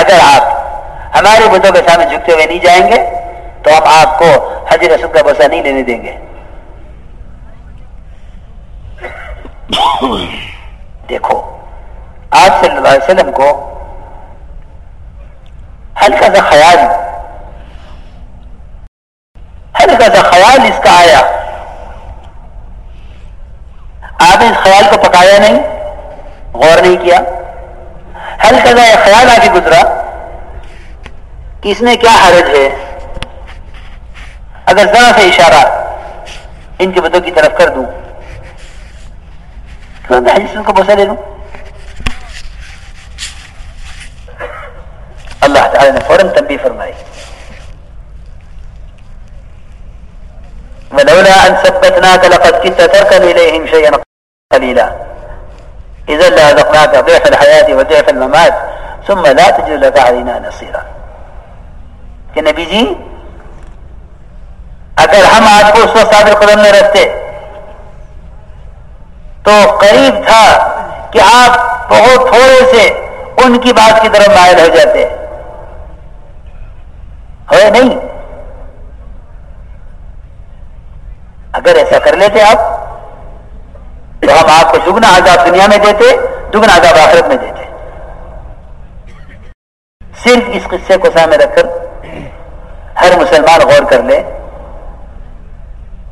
اگر آپ ہمارے بتوں کے سامنے جھکتے ہوئے نہیں جائیں گے، تو ہم آپ کو حجر اسود کا بسا نہیں لینے دیں گے۔ دیکھو، آپ صلی اللہ علیہ وسلم کو ہلکا سا خیال ہلکا سا خیال اس کا آیا۔ آپ نے اس خیال کو پکایا نہیں، غور نہیں کیا۔ ہلکا سا یہ خیال آگے گزرا کہ اس میں کیا حرج ہے۔ اگر ذرا سے اشارہ ان کے بدوں کی طرف کر دوں۔ تو میں جس کو بسا لے لوں۔ اللہ تعالی نے فوراً تنبیہ فرمائی۔ ولولا ان ثبتناك لقد كنت تركن اليهم شيئا قليلا. اذا لأذقناك ضعف الحياة وضعف الممات، ثم لا تجد لك علينا نصيرا. کہ نبی جی اگر ہم آپ کو اس وقت صادر قدم میں رکھتے، تو قریب تھا کہ آپ بہت تھوڑے سے ان کی بات کی طرف مائل ہو جاتے۔ ہوئے نہیں؟ اگر ایسا کر لیتے آپ، تو ہم آپ کو دگنا عذاب دنیا میں دیتے، دگنا عذاب آخرت میں دیتے۔ صرف اس قصے کو سامنے رکھ کر ہر مسلمان غور کر لے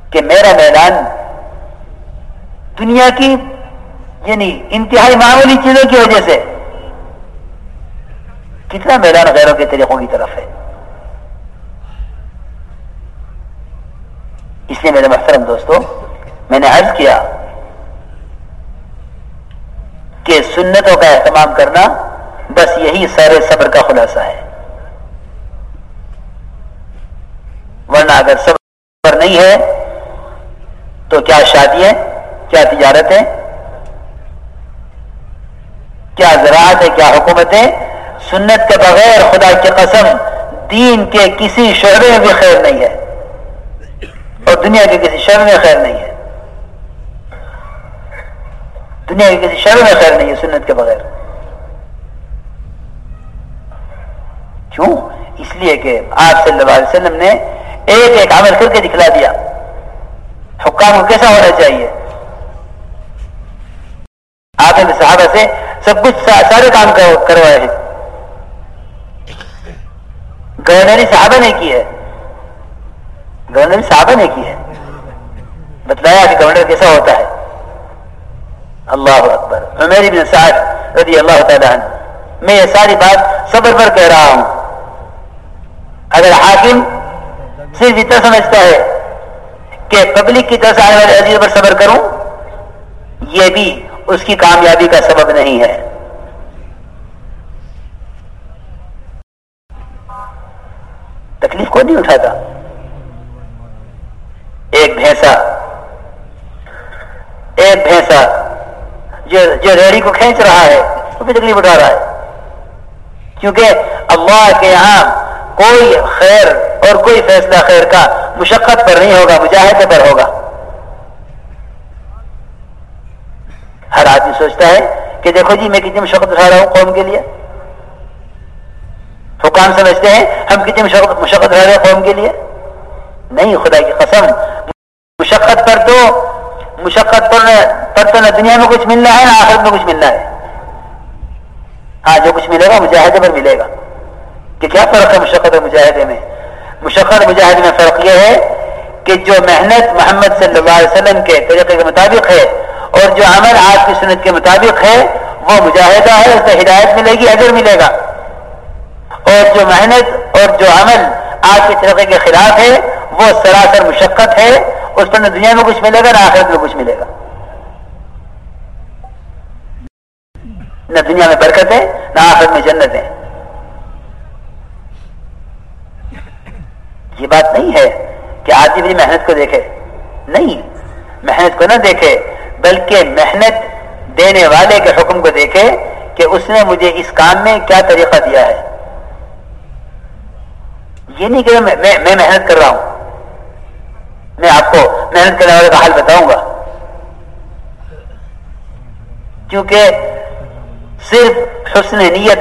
کہ میرا میدان دنیا کی یعنی انتہائی معمولی چیزوں کی وجہ سے کتنا میدان غیروں کے طریقوں کی طرف ہے۔ اس لیے میرے محترم دوستو، میں نے عرض کیا کہ سنتوں کا اہتمام کرنا بس یہی سارے صبر کا خلاصہ ہے۔ ورنہ اگر صبر نہیں ہے تو کیا شادیاں، کیا تجارتیں، کیا زراعت ہے، کیا حکومتیں؟ سنت کے بغیر خدا کی قسم دین کے کسی شعبے میں بھی خیر نہیں ہے۔ اور دنیا کے کسی شعبے میں خیر نہیں ہے۔ دنیا کے کسی شعبے میں خیر نہیں ہے سنت کے بغیر۔ کیوں؟ اس لیے کہ آپ صلی اللہ علیہ وسلم نے ایک ایک عمل کر کے دکھلا دیا۔ حکام کو کیسا ہونا چاہیے؟ آپ نے صحابہ سے سب کچھ سارے کام کروائے ہیں گورنری صحابہ نے کی ہے۔ گورنر صحابہ نے کی ہے۔ بتلایا کہ گورنر کیسا ہوتا ہے۔ اللہ اکبر۔ عمیر بن سعد رضی اللہ تعالیٰ عنہ۔ میں یہ ساری بات صبر پر کہہ رہا ہوں۔ اگر حاکم صرف اتنا سمجھتا ہے کہ پبلک کی طرف سے آنے والے عزیز پر صبر کروں، یہ بھی اس کی کامیابی کا سبب نہیں ہے۔ تکلیف کو نہیں اٹھاتا؟ ایک بھینسا ایک بھینسا، جو جو ریڑھی کو کھینچ رہا ہے وہ بھی تکلیف اٹھا رہا ہے۔ کیونکہ اللہ کے یہاں کوئی خیر اور کوئی فیصلہ خیر کا مشقت پر نہیں ہوگا، مجاہدے پر ہوگا۔ ہر آدمی سوچتا ہے کہ دیکھو جی میں کتنی مشقت اٹھا رہا ہوں قوم کے لیے۔ حکام سمجھتے ہیں، ہم کتنی مشقت مشقت رہ رہے قوم کے لیے؟ نہیں خدا کی قسم، مشقت پر تو مشقت پر پر تو نہ دنیا میں کچھ ملنا ہے، نہ آخرت میں کچھ ملنا ہے۔ ہاں جو کچھ ملے گا مجاہدے پر ملے گا۔ کہ کیا فرق ہے مشقت اور مجاہدے میں؟ مشقت مجاہدے میں فرق یہ ہے کہ جو محنت محمد صلی اللہ علیہ وسلم کے طریقے کے مطابق ہے اور جو عمل آپ کی سنت کے مطابق ہے، وہ مجاہدہ ہے، اس سے ہدایت ملے گی، اجر ملے گا۔ اور جو محنت اور جو عمل آپ کے طریقے کے خلاف ہے، وہ سراسر مشقت ہے، اس پر نہ دنیا میں کچھ ملے گا، نہ آخرت میں کچھ ملے گا۔ نہ دنیا میں برکت ہے، نہ آخرت میں جنت ہے۔ یہ بات نہیں ہے کہ آدمی بھی محنت کو دیکھے۔ نہیں، محنت کو نہ دیکھے، بلکہ محنت دینے والے کے حکم کو دیکھے کہ اس نے مجھے اس کام میں کیا طریقہ دیا ہے۔ یہ نہیں کہ میں محنت کر رہا ہوں، میں آپ کو محنت کرنے والے کا حال بتاؤں گا۔ کیونکہ صرف حسن نیت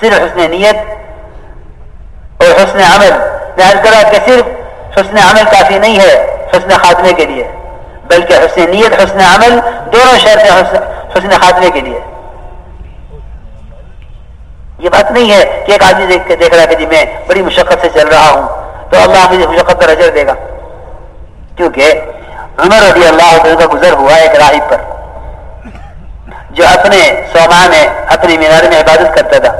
صرف حسن نیت اور حسن عمل۔ میں کرا کہ صرف حسن عمل کافی نہیں ہے حسن خاتمے کے لیے، بلکہ حسن نیت، حسن عمل دونوں شرطیں حسن خاتمے کے لیے۔ یہ بات نہیں ہے کہ ایک آدمی دیکھ دیکھ رہا کہ جی میں بڑی مشقت سے چل رہا ہوں، تو اللہ مجھے جی مشقت پر اجر دے گا۔ کیونکہ عمر رضی اللہ عنہ کا گزر ہوا ایک راہب پر، جو اپنے سوما میں، اپنی مینار میں عبادت کرتا تھا۔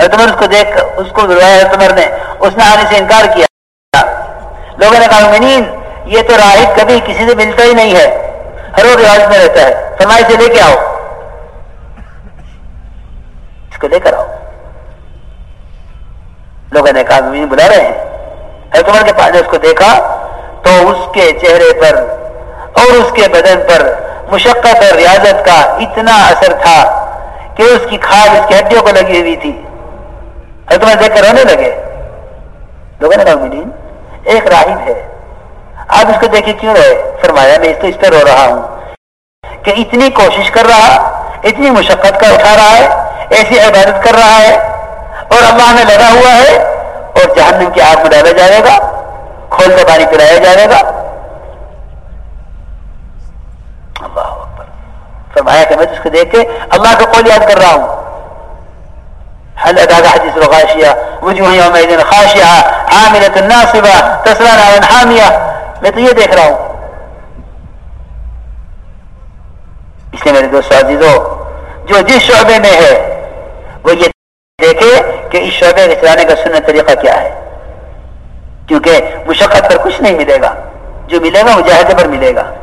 حضرت عمر اس کو دیکھ، اس کو حضرت عمر نے، اس نے آنے سے انکار کیا۔ لوگوں نے کہا منین یہ تو راہب کبھی کسی سے ملتا ہی نہیں ہے، ہر روز رواج میں رہتا ہے۔ فرمائی سے لے کے آؤ۔ کو لے کر آؤ۔ لوگوں نے کہا مجھے بلا رہے ہیں۔ حضرت عمر کے پاس نے اس کو دیکھا تو اس کے چہرے پر اور اس کے بدن پر مشقت اور ریاضت کا اتنا اثر تھا کہ اس کی کھال اس کی ہڈیوں کو لگی ہوئی تھی۔ تمہیں دیکھ کر رونے لگے۔ لوگوں نے کہا ایک راہب ہے۔ آپ اس کو دیکھے کیوں رہے؟ فرمایا، میں اس تو اس پہ رو رہا ہوں کہ اتنی کوشش کر رہا، اتنی مشقت کا اٹھا رہا ہے ایسی عبادت کر رہا ہے اور اللہ میں لگا ہوا ہے اور جہنم کی آگ میں ڈالا جائے گا، کھول سے پانی پلایا جائے گا۔ اللہ اکبر۔ فرمایا کہ میں اس کو دیکھ کے اللہ کا قول یاد کر رہا ہوں۔ حل ادا کا حدیث الغاشیہ وجوہ یومئذ خاشعہ عاملۃ ناصبہ تصلا نارا حامیہ میں تو یہ دیکھ رہا ہوں۔ اس لیے میرے دوست عزیزو، جو جس شعبے میں ہے وہ یہ دیکھے کہ اس شعبے میں چلانے کا سنت طریقہ کیا ہے؟ کیونکہ مشقت پر کچھ نہیں ملے گا۔ جو ملے گا، مجاہدے پر ملے گا۔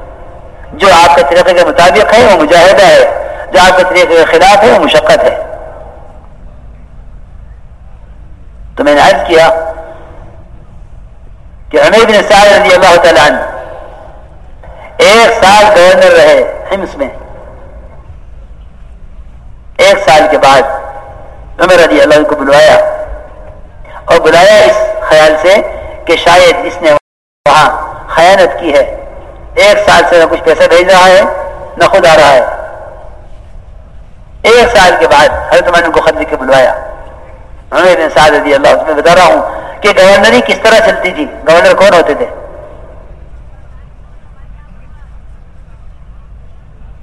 جو آپ کے طریقے کے مطابق ہے، وہ مجاہدہ ہے۔ جو آپ کے طریقے کے خلاف ہے، وہ مشقت ہے۔ تو میں نے عرض کیا کہ عمر بن سعد رضی اللہ تعالیٰ عنہ ایک سال گورنر رہے ہمس میں۔ ایک سال کے بعد عمر رضی اللہ کو بلوایا۔ اور بلایا اس خیال سے کہ شاید اس نے وہاں خیانت کی ہے۔ ایک سال سے نہ کچھ پیسہ بھیج رہا ہے، نہ خود آ رہا ہے۔ ایک سال کے بعد حضرت میں نے کو خط لکھ کے بلوایا۔ عمر بن سعد رضی اللہ اس میں بتا رہا ہوں کہ گورنری کس طرح چلتی تھی، گورنر کون ہوتے تھے؟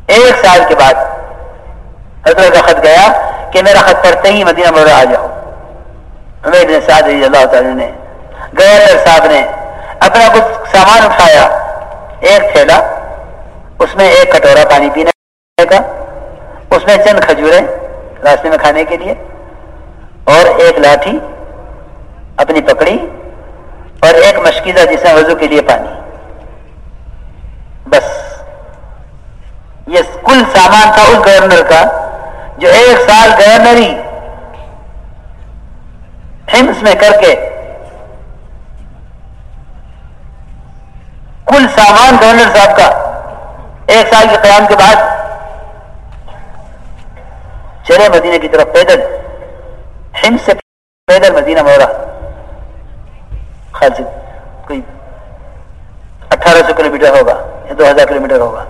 ایک سال کے بعد حضرت کا خط گیا۔ کہ میرا خط پڑھتے ہی مدینہ مورا آ جاؤ عمر بن سعد رضی اللہ تعالی نے گورنر صاحب نے اپنا کچھ سامان اٹھایا، ایک تھیلا، اس میں ایک کٹورا پانی پینے کا، اس میں چند کھجورے راستے میں کھانے کے لیے، اور ایک لاٹھی، اپنی پکڑی، اور ایک مشکیزہ جس میں وضو کے لیے پانی۔ بس، یہ کل سامان تھا اس گورنر کا۔ جو ایک سال گورنری ہمس میں کر کے کل سامان گورنر صاحب کا ایک سال کے قیام کے بعد چلے مدینے کی طرف پیدل۔ ہم سے پیدل مدینہ مورا خرچ کوئی اٹھارہ سو کلو میٹر ہوگا یا دو ہزار کلو میٹر ہوگا۔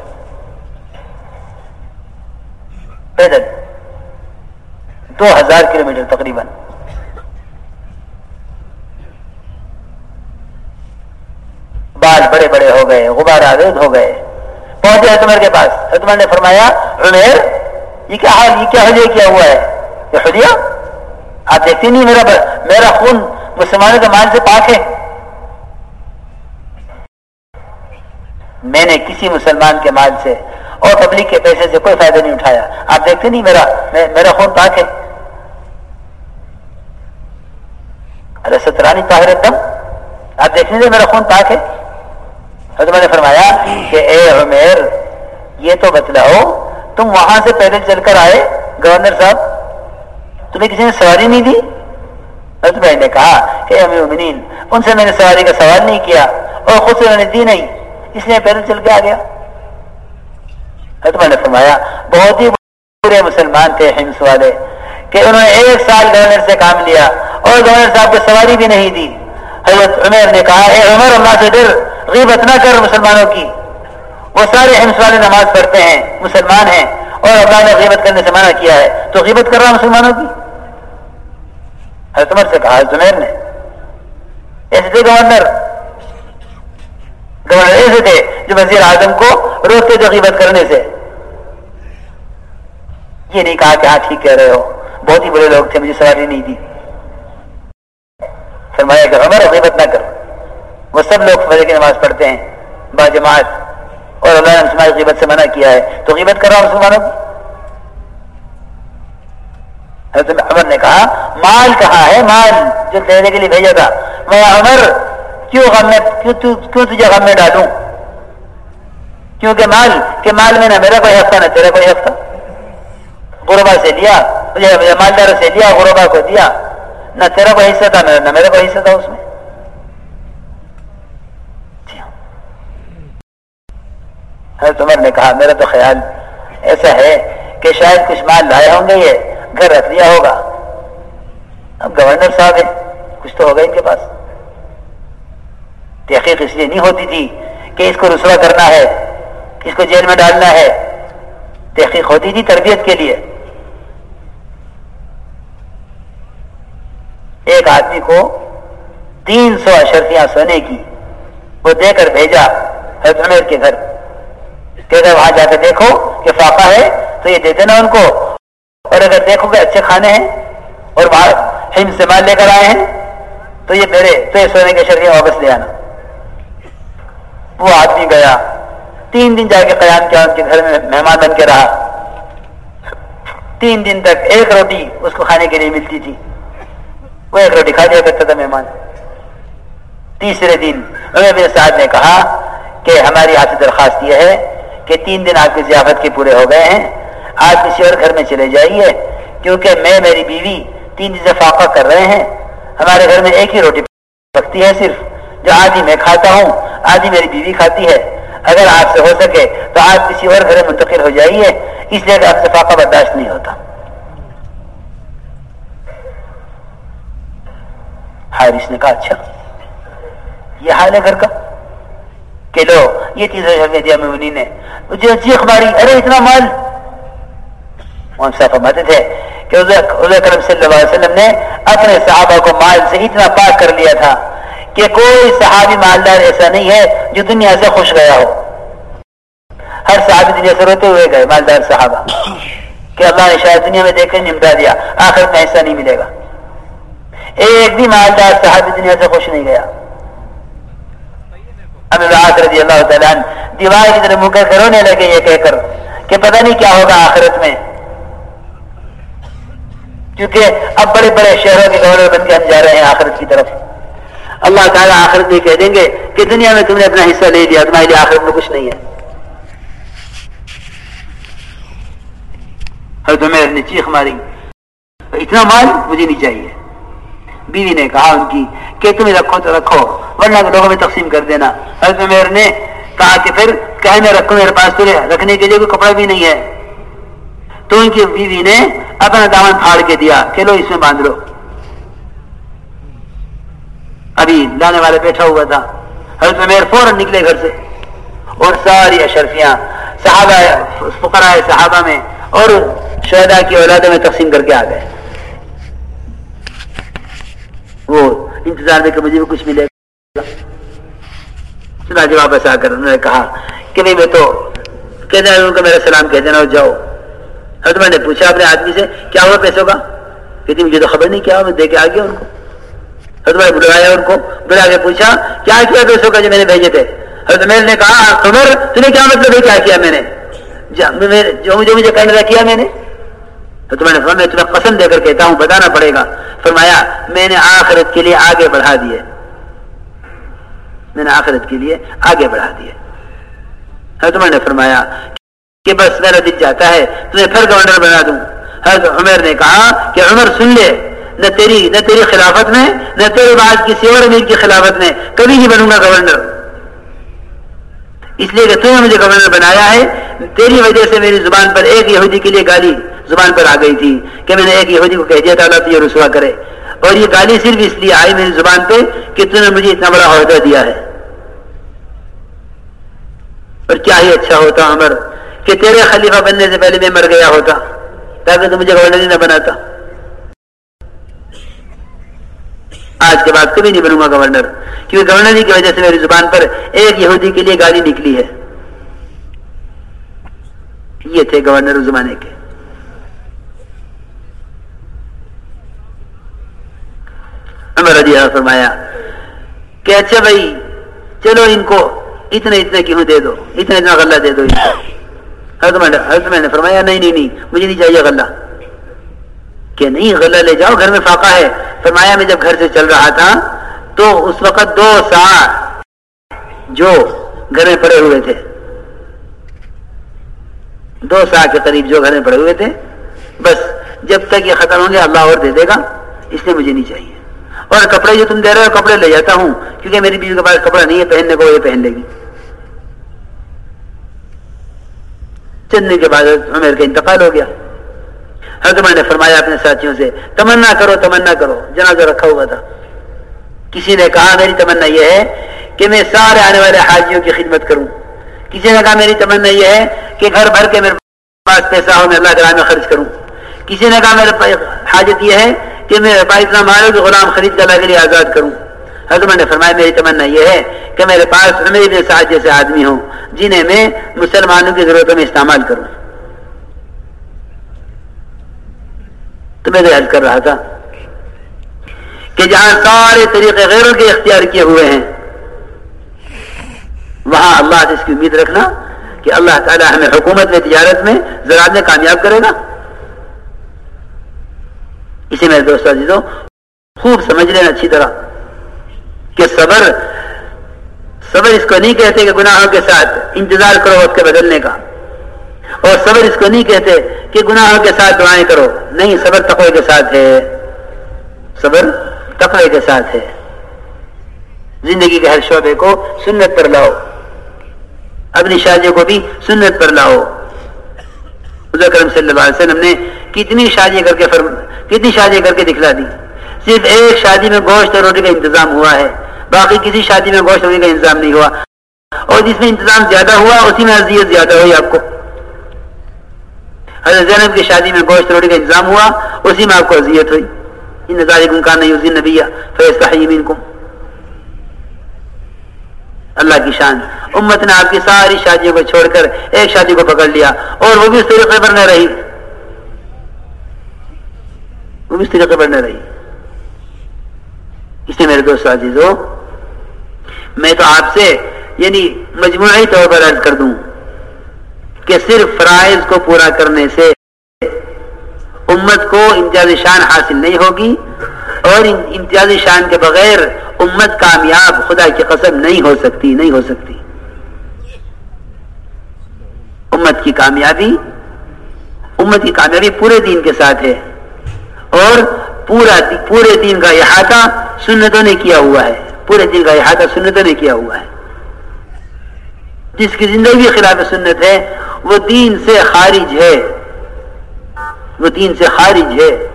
پیدل۔ دو ہزار کلو میٹر تقریباً۔ بال بڑے بڑے ہو گئے، غبار آلود ہو گئے۔ پہنچے حتمر کے پاس۔ حتمر نے فرمایا، عمیر، یہ کیا حال، یہ کیا حلیہ کیا ہوا ہے؟ یہ حلیہ آپ دیکھتے نہیں میرا میرا خون مسلمانوں کے مال سے پاک ہے۔ میں نے کسی مسلمان کے مال سے اور پبلک کے پیسے سے کوئی فائدہ نہیں اٹھایا۔ آپ دیکھتے نہیں میرا میرا خون پاک ہے۔ ارے سترانی طاہر دم آپ دیکھنے سے میرا خون پاک ہے؟ حضرت نے فرمایا کہ اے عمیر، یہ تو بتلاؤ، تم وہاں سے پیدل چل کر آئے گورنر صاحب؟ تمہیں کسی نے سواری نہیں دی؟ حضرت بھائی نے کہا کہ امیر امنین ان سے میں نے سواری کا سوال نہیں کیا اور خود سے انہوں نے دی نہیں، اس لیے پیدل چل کے آ گیا۔ حضرت نے فرمایا، بہت ہی برے مسلمان تھے ہمس والے، کہ انہوں نے ایک سال گورنر سے کام لیا اور گورنر صاحب کو سواری بھی نہیں دی۔ حضرت عمر نے کہا، اے عمر، اللہ سے ڈر، غیبت نہ کر مسلمانوں کی۔ وہ سارے ہمس والے نماز پڑھتے ہیں، مسلمان ہیں، اور اللہ نے غیبت کرنے سے منع کیا ہے۔ تو غیبت کر رہا مسلمانوں کی؟ حضرت عمر سے کہا زمیر نے ایسے تھے گورنر گورنر ایسے تھے جو وزیر اعظم کو روکتے تھے غیبت کرنے سے۔ یہ نہیں کہا کہ ہاں ٹھیک کہہ رہے ہو۔ بہت ہی برے لوگ تھے، مجھے سواری نہیں دی۔ فرمایا کہ عمر غیبت نہ کر وہ سب لوگ فجر کی نماز پڑھتے ہیں، با جماعت، اور اللہ نے مسلمان غیبت سے منع کیا ہے۔ تو غیبت کر رہا ہوں مسلمانوں کی؟ حضرت عمر نے کہا، مال کہاں ہے؟ مال جو دینے کے لیے بھیجا تھا۔ میں عمر، کیوں غم میں، کیوں کیوں تجھے غم میں ڈالوں؟ کیونکہ مال، کہ مال میں نہ میرا کوئی حصہ نہ تیرا کوئی حصہ غربا سے لیا، مجھے مالدار سے لیا، غربا کو دیا۔ نہ تیرا کوئی حصہ تھا نہ میرا کوئی حصہ تھا اس میں حضرت عمر نے کہا میرا تو خیال ایسا ہے کہ شاید کچھ مال لائے ہوں گے یہ گھر رکھ لیا ہوگا اب گورنر صاحب ہیں کچھ تو ہوگا ان کے پاس تحقیق اس لیے نہیں ہوتی تھی کہ اس کو رسوا کرنا ہے اس کو جیل میں ڈالنا ہے تحقیق ہوتی تھی تربیت کے لیے ایک آدمی کو تین سو اشرفیاں سونے کی وہ دے کر بھیجا حضرت عمر کے گھر کہ اگر وہاں جا کے دیکھو کہ فاقہ ہے تو یہ دے دینا ان کو۔ اور اگر دیکھو کہ اچھے کھانے ہیں اور باہر ہم سے مال لے کر آئے ہیں، تو یہ میرے تو یہ سونے کے شرفیاں واپس لے آنا۔ وہ آدمی گیا۔ تین دن جا کے قیام کیا، ان کے گھر میں مہمان بن کے رہا۔ تین دن تک ایک روٹی اس کو کھانے کے لیے ملتی تھی۔ وہ ایک روٹی کھا دیا کرتا تھا مہمان۔ تیسرے دن عمر بن صاحب نے کہا کہ ہماری آپ سے درخواست یہ ہے کہ تین دن آپ کی ضیافت کے پورے ہو گئے ہیں۔ آپ کسی اور گھر میں چلے جائیے، کیونکہ میں، میری بیوی تین دن سے فاقہ کر رہے ہیں۔ ہمارے گھر میں ایک ہی روٹی پکتی ہے صرف، جو آدھی میں کھاتا ہوں، آدھی میری بیوی کھاتی ہے۔ اگر آپ سے ہو سکے تو آپ کسی اور گھر میں منتقل ہو جائیے، اس لیے کہ آپ سے فاقہ برداشت نہیں ہوتا۔ حارث نے کہا اچھا۔ یہ حال ہے گھر کا؟ کہ لو، یہ چیز دیا ممنی نے۔ مجھے چیخ ماری ارے اتنا مال۔ مول صاحب فرماتے تھے کہ حضور کرم صلی اللہ علیہ وسلم نے اپنے صحابہ کو مال سے اتنا پاک کر لیا تھا کہ کوئی صحابی مالدار ایسا نہیں ہے جو دنیا سے خوش گیا ہو۔ ہر صحابی دنیا سے روتے ہوئے گئے، مالدار صحابہ۔ کہ اللہ نے شاید دنیا میں دیکھ کر نمٹا دیا آخر میں ایسا نہیں ملے گا۔ ایک بھی مالدار صحابی دنیا سے خوش نہیں گیا۔ رضی اللہ تعالیٰ دیوار کی طرح منہ کر رونے لگے، یہ کہہ کر کہ پتہ نہیں کیا ہوگا آخرت میں۔ کیونکہ اب بڑے بڑے شہروں کے گورنر بن کے ہم جا رہے ہیں آخرت کی طرف۔ اللہ تعالیٰ آخرت میں کہہ دیں گے کہ دنیا میں تم نے اپنا حصہ لے لیا، تمہارے لیے آخرت میں کچھ نہیں ہے۔ تمہیں نے چیخ ماری، اتنا مال مجھے نہیں چاہیے۔ بیوی نے کہا ان کی کہ تمہیں رکھو تو رکھو، ورنہ لوگوں میں تقسیم کر دینا۔ حضرت عمیر نے کہا کہ پھر کہنے رکھو میرے پاس تجھے، رکھنے کے لیے کوئی کپڑا بھی نہیں ہے۔ تو ان کی بیوی نے اپنا دامن پھاڑ کے دیا کہ لو اس میں باندھ لو۔ ابھی لانے والے بیٹھا ہوا تھا۔ حضرت عمیر فوراً نکلے گھر سے۔ اور ساری اشرفیاں، صحابہ، فقراء صحابہ میں اور شہدا کی اولادوں میں تقسیم کر کے آ گئے۔ وہ انتظار میں کہ مجھے بھی کچھ ملے گا۔ چنا جب واپس آ کر انہوں نے کہا کہ نہیں، میں تو کہنا ان کو میرا سلام کہہ دینا اور جاؤ۔ حضرت میں نے پوچھا اپنے آدمی سے، کیا ہوا پیسوں کا؟ کہتی، مجھے تو خبر نہیں، کیا میں دے کے آ گیا ان کو۔ حضرت میں بلایا ان کو، بلا کے پوچھا، کیا کیا پیسوں کا جو میں نے بھیجے تھے؟ حضرت میں نے کہا، عمر تمہیں کیا مطلب ہے؟ کیا کیا میں نے؟ جو مجھے مجھے کہنے کیا میں نے؟ تو تمہیں نے میں تمہیں پسند دے کر کہتا ہوں، بتانا پڑے گا۔ فرمایا، میں نے آخرت کے لیے آگے بڑھا دیے میں نے آخرت کے لیے آگے بڑھا دیے ہاں، تمہیں نے فرمایا کہ بس میرا دل جاتا ہے، تمہیں پھر گورنر بنا دوں۔ حضرت عمر نے کہا کہ عمر سن لے، نہ تیری نہ تیری خلافت میں، نہ تیرے بعد کسی اور امیر کی خلافت میں، کبھی نہیں بنوں گا گورنر۔ اس لیے کہ تمہیں مجھے گورنر بنایا ہے، تیری وجہ سے میری زبان پر ایک یہودی کے لیے گالی زبان پر آ گئی تھی کہ میں نے ایک یہودی کو کہہ دیا تھا اللہ تجھے رسوا کرے۔ اور یہ گالی صرف اس لیے آئی میری زبان پہ کہ تم نے مجھے اتنا بڑا عہدہ دیا ہے۔ اور کیا ہی اچھا ہوتا عمر، کہ تیرے خلیفہ بننے سے پہلے میں مر گیا ہوتا تاکہ تو مجھے گورنر نہ بناتا۔ آج کے بعد کبھی نہیں بنوں گا گورنر، کیونکہ گورنر کی وجہ سے میری زبان پر ایک یہودی کے لیے گالی نکلی ہے۔ یہ تھے گورنر زمانے کے۔ عمر رضی اللہ فرمایا کہ اچھا بھائی، چلو ان کو اتنے اتنے کیوں دے دو؟ اتنا اتنا غلہ دے دو ان کو۔ حضرت میں نے فرمایا، نہیں نہیں نہیں، مجھے نہیں چاہیے غلہ۔ کہ نہیں، غلہ لے جاؤ، گھر میں فاقہ ہے۔ فرمایا، میں جب گھر سے چل رہا تھا، تو اس وقت دو سا جو گھر میں پڑے ہوئے تھے۔ دو سا کے قریب جو گھر میں پڑے ہوئے تھے۔ بس، جب تک یہ ختم ہوں گے، اللہ اور دے دے گا۔ اس لیے مجھے نہیں چاہیے۔ اور کپڑے جو تم دے رہے ہو، کپڑے لے جاتا ہوں، کیونکہ میری بیوی کے پاس کپڑا نہیں ہے، پہننے کو یہ پہن لے گی۔ چند دن کے بعد عمر کا انتقال ہو گیا۔ حضرت نے فرمایا اپنے ساتھیوں سے، تمنا کرو تمنا کرو. جنازہ رکھا ہوا تھا۔ کسی نے کہا، میری تمنا یہ ہے کہ میں سارے آنے والے حاجیوں کی خدمت کروں۔ کسی نے کہا، میری تمنا یہ ہے کہ گھر بھر کے میرے پاس پیسہ ہو، میں اللہ کے میں خرچ کروں۔ کسی نے کہا، میرے حاجت یہ ہے کہ میں اتنا مالو کہ غلام خرید کر اللہ کے لیے آزاد کروں۔ حضرت نے فرمایا، میری تمنا یہ ہے کہ میرے پاس میرے ساتھ جیسے آدمی ہوں جنہیں میں مسلمانوں کی ضرورتوں میں استعمال کروں۔ تو میں عرض کر رہا تھا کہ جہاں سارے طریقے غیروں کے اختیار کیے ہوئے ہیں، وہاں اللہ سے اس کی امید رکھنا کہ اللہ تعالیٰ ہمیں حکومت میں، تجارت میں زراعت میں کامیاب کرے گا۔ اسی میرے دوست عزیزوں، خوب سمجھ لینا اچھی طرح کہ صبر صبر اس کو نہیں کہتے کہ گناہوں کے ساتھ انتظار کرو وقت کے بدلنے کا۔ اور صبر اس کو نہیں کہتے کہ گناہوں کے ساتھ دعائیں کرو۔ نہیں، صبر تقوی کے ساتھ ہے۔ صبر تقوی کے ساتھ ہے۔ زندگی کے ہر شعبے کو سنت پر لاؤ۔ اپنی شادیوں کو بھی سنت پر لاؤ۔ کرم صلی اللہ علیہ وسلم نے کتنی شادی کر کے فرم، کتنی شادی کر کے دکھلا دی۔ صرف ایک شادی میں گوشت اور روٹی کا انتظام ہوا ہے۔ باقی کسی شادی میں گوشت روٹی کا انتظام نہیں ہوا۔ اور جس میں انتظام زیادہ ہوا، اسی میں اذیت زیادہ ہوئی آپ کو۔ حضرت زینب کی شادی میں گوشت روٹی کا انتظام ہوا، اسی میں آپ کو اذیت ہوئی۔ ان نظار کا نہیں اسی نبی فیصلہ منکم اللہ کی شان۔ امت نے آپ کی ساری شادیوں کو چھوڑ کر ایک شادی کو پکڑ لیا، اور وہ بھی اس طریقے پر نہ رہی۔ وہ بھی اس طریقے پر نہ رہی۔ اس لیے میرے دوست عزیز ہو میں تو آپ سے یعنی مجموعی طور پر عرض کر دوں۔ کہ صرف فرائض کو پورا کرنے سے امت کو امتیازی شان حاصل نہیں ہوگی اور امتیازی شان کے بغیر امت کامیاب خدا کی قسم نہیں ہو سکتی، نہیں ہو سکتی۔ امت کی کامیابی، امت کی کامیابی پورے دین کے ساتھ ہے۔ اور پورا پورے دین کا احاطہ سنتوں نے کیا ہوا ہے۔ پورے دین کا احاطہ سنتوں نے کیا ہوا ہے۔ جس کی زندگی خلاف سنت ہے وہ دین سے خارج ہے۔ وہ دین سے خارج ہے۔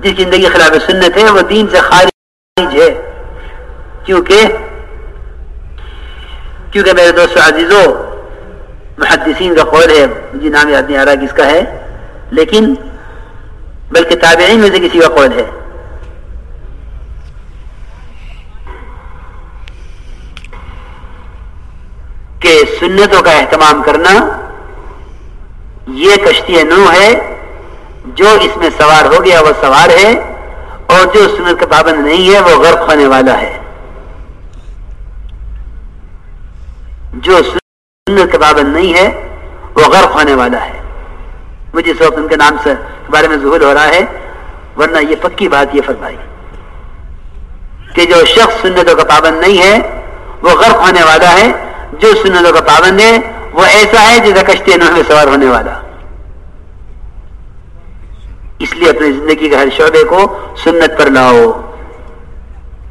جس زندگی خلاف سنت ہے، وہ دین سے خارج ہے۔ کیونکہ کیونکہ میرے دوست عزیزو، محدثین کا قول ہے، مجھے نام یاد نہیں آ رہا کس کا ہے، لیکن بلکہ تابعین میں سے کسی کا قول ہے۔ کہ سنتوں کا اہتمام کرنا یہ کشتی نو ہے، جو اس میں سوار ہو گیا وہ سوار ہے، اور جو سنت کا پابند نہیں ہے، وہ غرق ہونے والا ہے۔ جو سنت کے پابند نہیں ہے، وہ غرق ہونے والا ہے۔ مجھے اس وقت ان کے نام سے بارے میں ظہور ہو رہا ہے، ورنہ یہ پکی بات یہ فرمائی۔ کہ جو شخص سنتوں کا پابند نہیں ہے، وہ غرق ہونے والا ہے۔ جو سنتوں کا پابند ہے وہ ایسا ہے جیسا کشتی نوح میں سوار ہونے والا۔ اس لیے اپنی زندگی کے ہر شعبے کو سنت پر لاؤ۔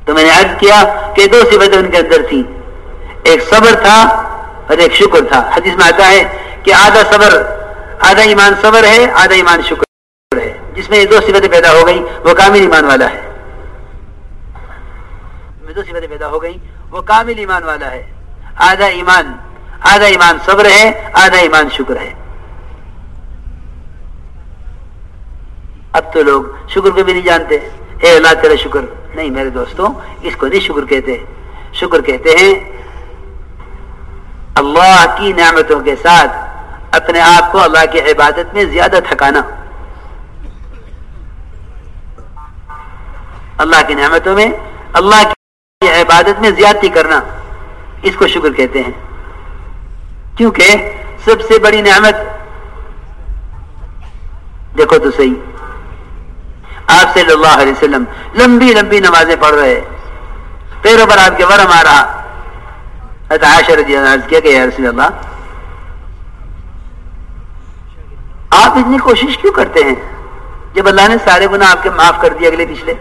تو میں نے عرض کیا کہ دو صفتیں ان کے اندر تھی ایک صبر تھا اور ایک شکر تھا۔ حدیث میں آتا ہے کہ آدھا صبر، آدھا ایمان صبر ہے، آدھا ایمان شکر ہے۔ جس میں یہ دو صفتیں پیدا ہو گئی وہ کامل ایمان والا ہے۔ دو صفتیں پیدا ہو گئی وہ کامل ایمان والا ہے۔ آدھا ایمان آدھا ایمان صبر ہے، آدھا ایمان شکر ہے۔ اب تو لوگ شکر کو بھی نہیں جانتے۔ اے اللہ، تیرا شکر۔ نہیں میرے دوستوں اس کو نہیں شکر کہتے۔ شکر کہتے ہیں، اللہ کی نعمتوں کے ساتھ اپنے آپ کو اللہ کی عبادت میں زیادہ تھکانا۔ اللہ کی نعمتوں میں، اللہ کی عبادت میں زیادتی کرنا، اس کو شکر کہتے ہیں۔ کیونکہ سب سے بڑی نعمت دیکھو تو صحیح، آپ صلی اللہ علیہ وسلم لمبی لمبی نمازیں پڑھ رہے پیروں پر آپ کے ورم آ رہا۔ رضی اللہ کیا کہ رسول اللہ، آپ اتنی کوشش کیوں کرتے ہیں؟ جب اللہ نے سارے گناہ آپ کے معاف کر دیے اگلے پچھلے۔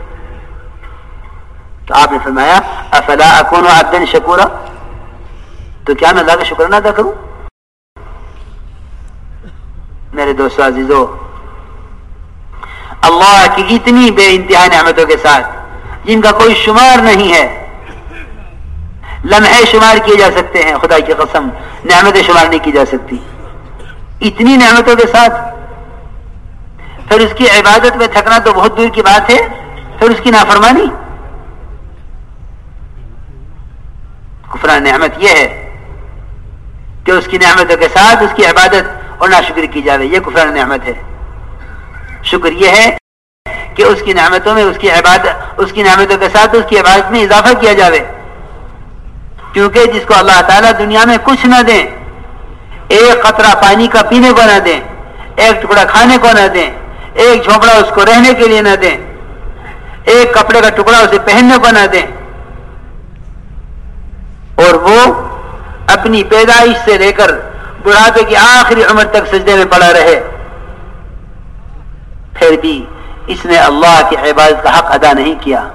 تو آپ نے فرمایا، افلا اکون عبدن شکورا؟ تو کیا میں اللہ کا شکر نہ ادا کروں؟ میرے دوستو عزیزو، اللہ کی اتنی بے انتہا نعمتوں کے ساتھ، جن کا کوئی شمار نہیں ہے، لمحے شمار کیے جا سکتے ہیں، خدا کی قسم، نعمتیں شمار نہیں کی جا سکتی۔ اتنی نعمتوں کے ساتھ، پھر اس کی عبادت میں تھکنا تو بہت دور کی بات ہے، پھر اس کی نافرمانی؟ کفران نعمت یہ ہے کہ اس کی نعمتوں کے ساتھ اس کی عبادت اور ناشکری کی جاوے۔ یہ کفران نعمت ہے۔ شکر یہ ہے کہ اس کی نعمتوں میں اس کی عبادت، اس کی نعمتوں کے ساتھ اس کی عبادت میں اضافہ کیا جاوے۔ کیونکہ جس کو اللہ تعالیٰ دنیا میں کچھ نہ دیں، ایک قطرہ پانی کا پینے کو نہ دیں، ایک ٹکڑا کھانے کو نہ دیں، ایک جھوپڑا اس کو رہنے کے لیے نہ دیں، ایک کپڑے کا ٹکڑا اسے پہننے کو نہ دیں۔ اور وہ اپنی پیدائش سے لے کر بڑھاپے کی آخری عمر تک سجدے میں پڑا رہے۔ پھر بھی اس نے اللہ کی عبادت کا حق ادا نہیں کیا۔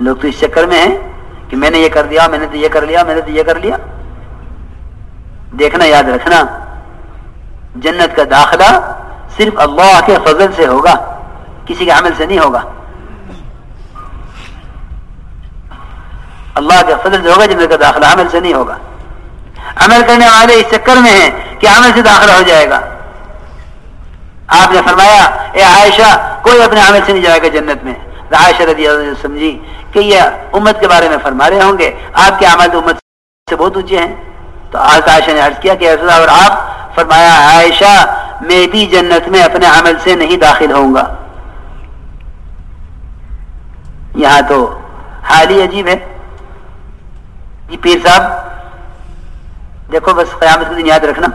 لوگ تو اس چکر میں ہیں کہ میں نے یہ کر دیا، میں نے تو یہ کر لیا، میں نے تو یہ کر لیا۔ دیکھنا، یاد رکھنا، جنت کا داخلہ صرف اللہ کے فضل سے ہوگا، کسی کے عمل سے نہیں ہوگا۔ اللہ کے فضل سے ہوگا جنت کا داخلہ عمل سے نہیں ہوگا۔ عمل کرنے والے اس چکر میں ہیں کہ عمل سے داخلہ ہو جائے گا۔ آپ نے فرمایا، اے عائشہ، کوئی اپنے عمل سے نہیں جائے گا جنت میں۔ عائشہ رضی اللہ عنہ سمجھی کہ یہ امت کے بارے میں فرما رہے ہوں گے۔ آپ کے عمل امت سے بہت اونچے ہیں۔ تو آج عائشہ نے عرض کیا کہ اور آپ؟ فرمایا، عائشہ، میں بھی جنت میں اپنے عمل سے نہیں داخل ہوں گا۔ یہاں تو حال ہی عجیب ہے۔ جی پیر صاحب، دیکھو بس قیامت کے دن یاد رکھنا۔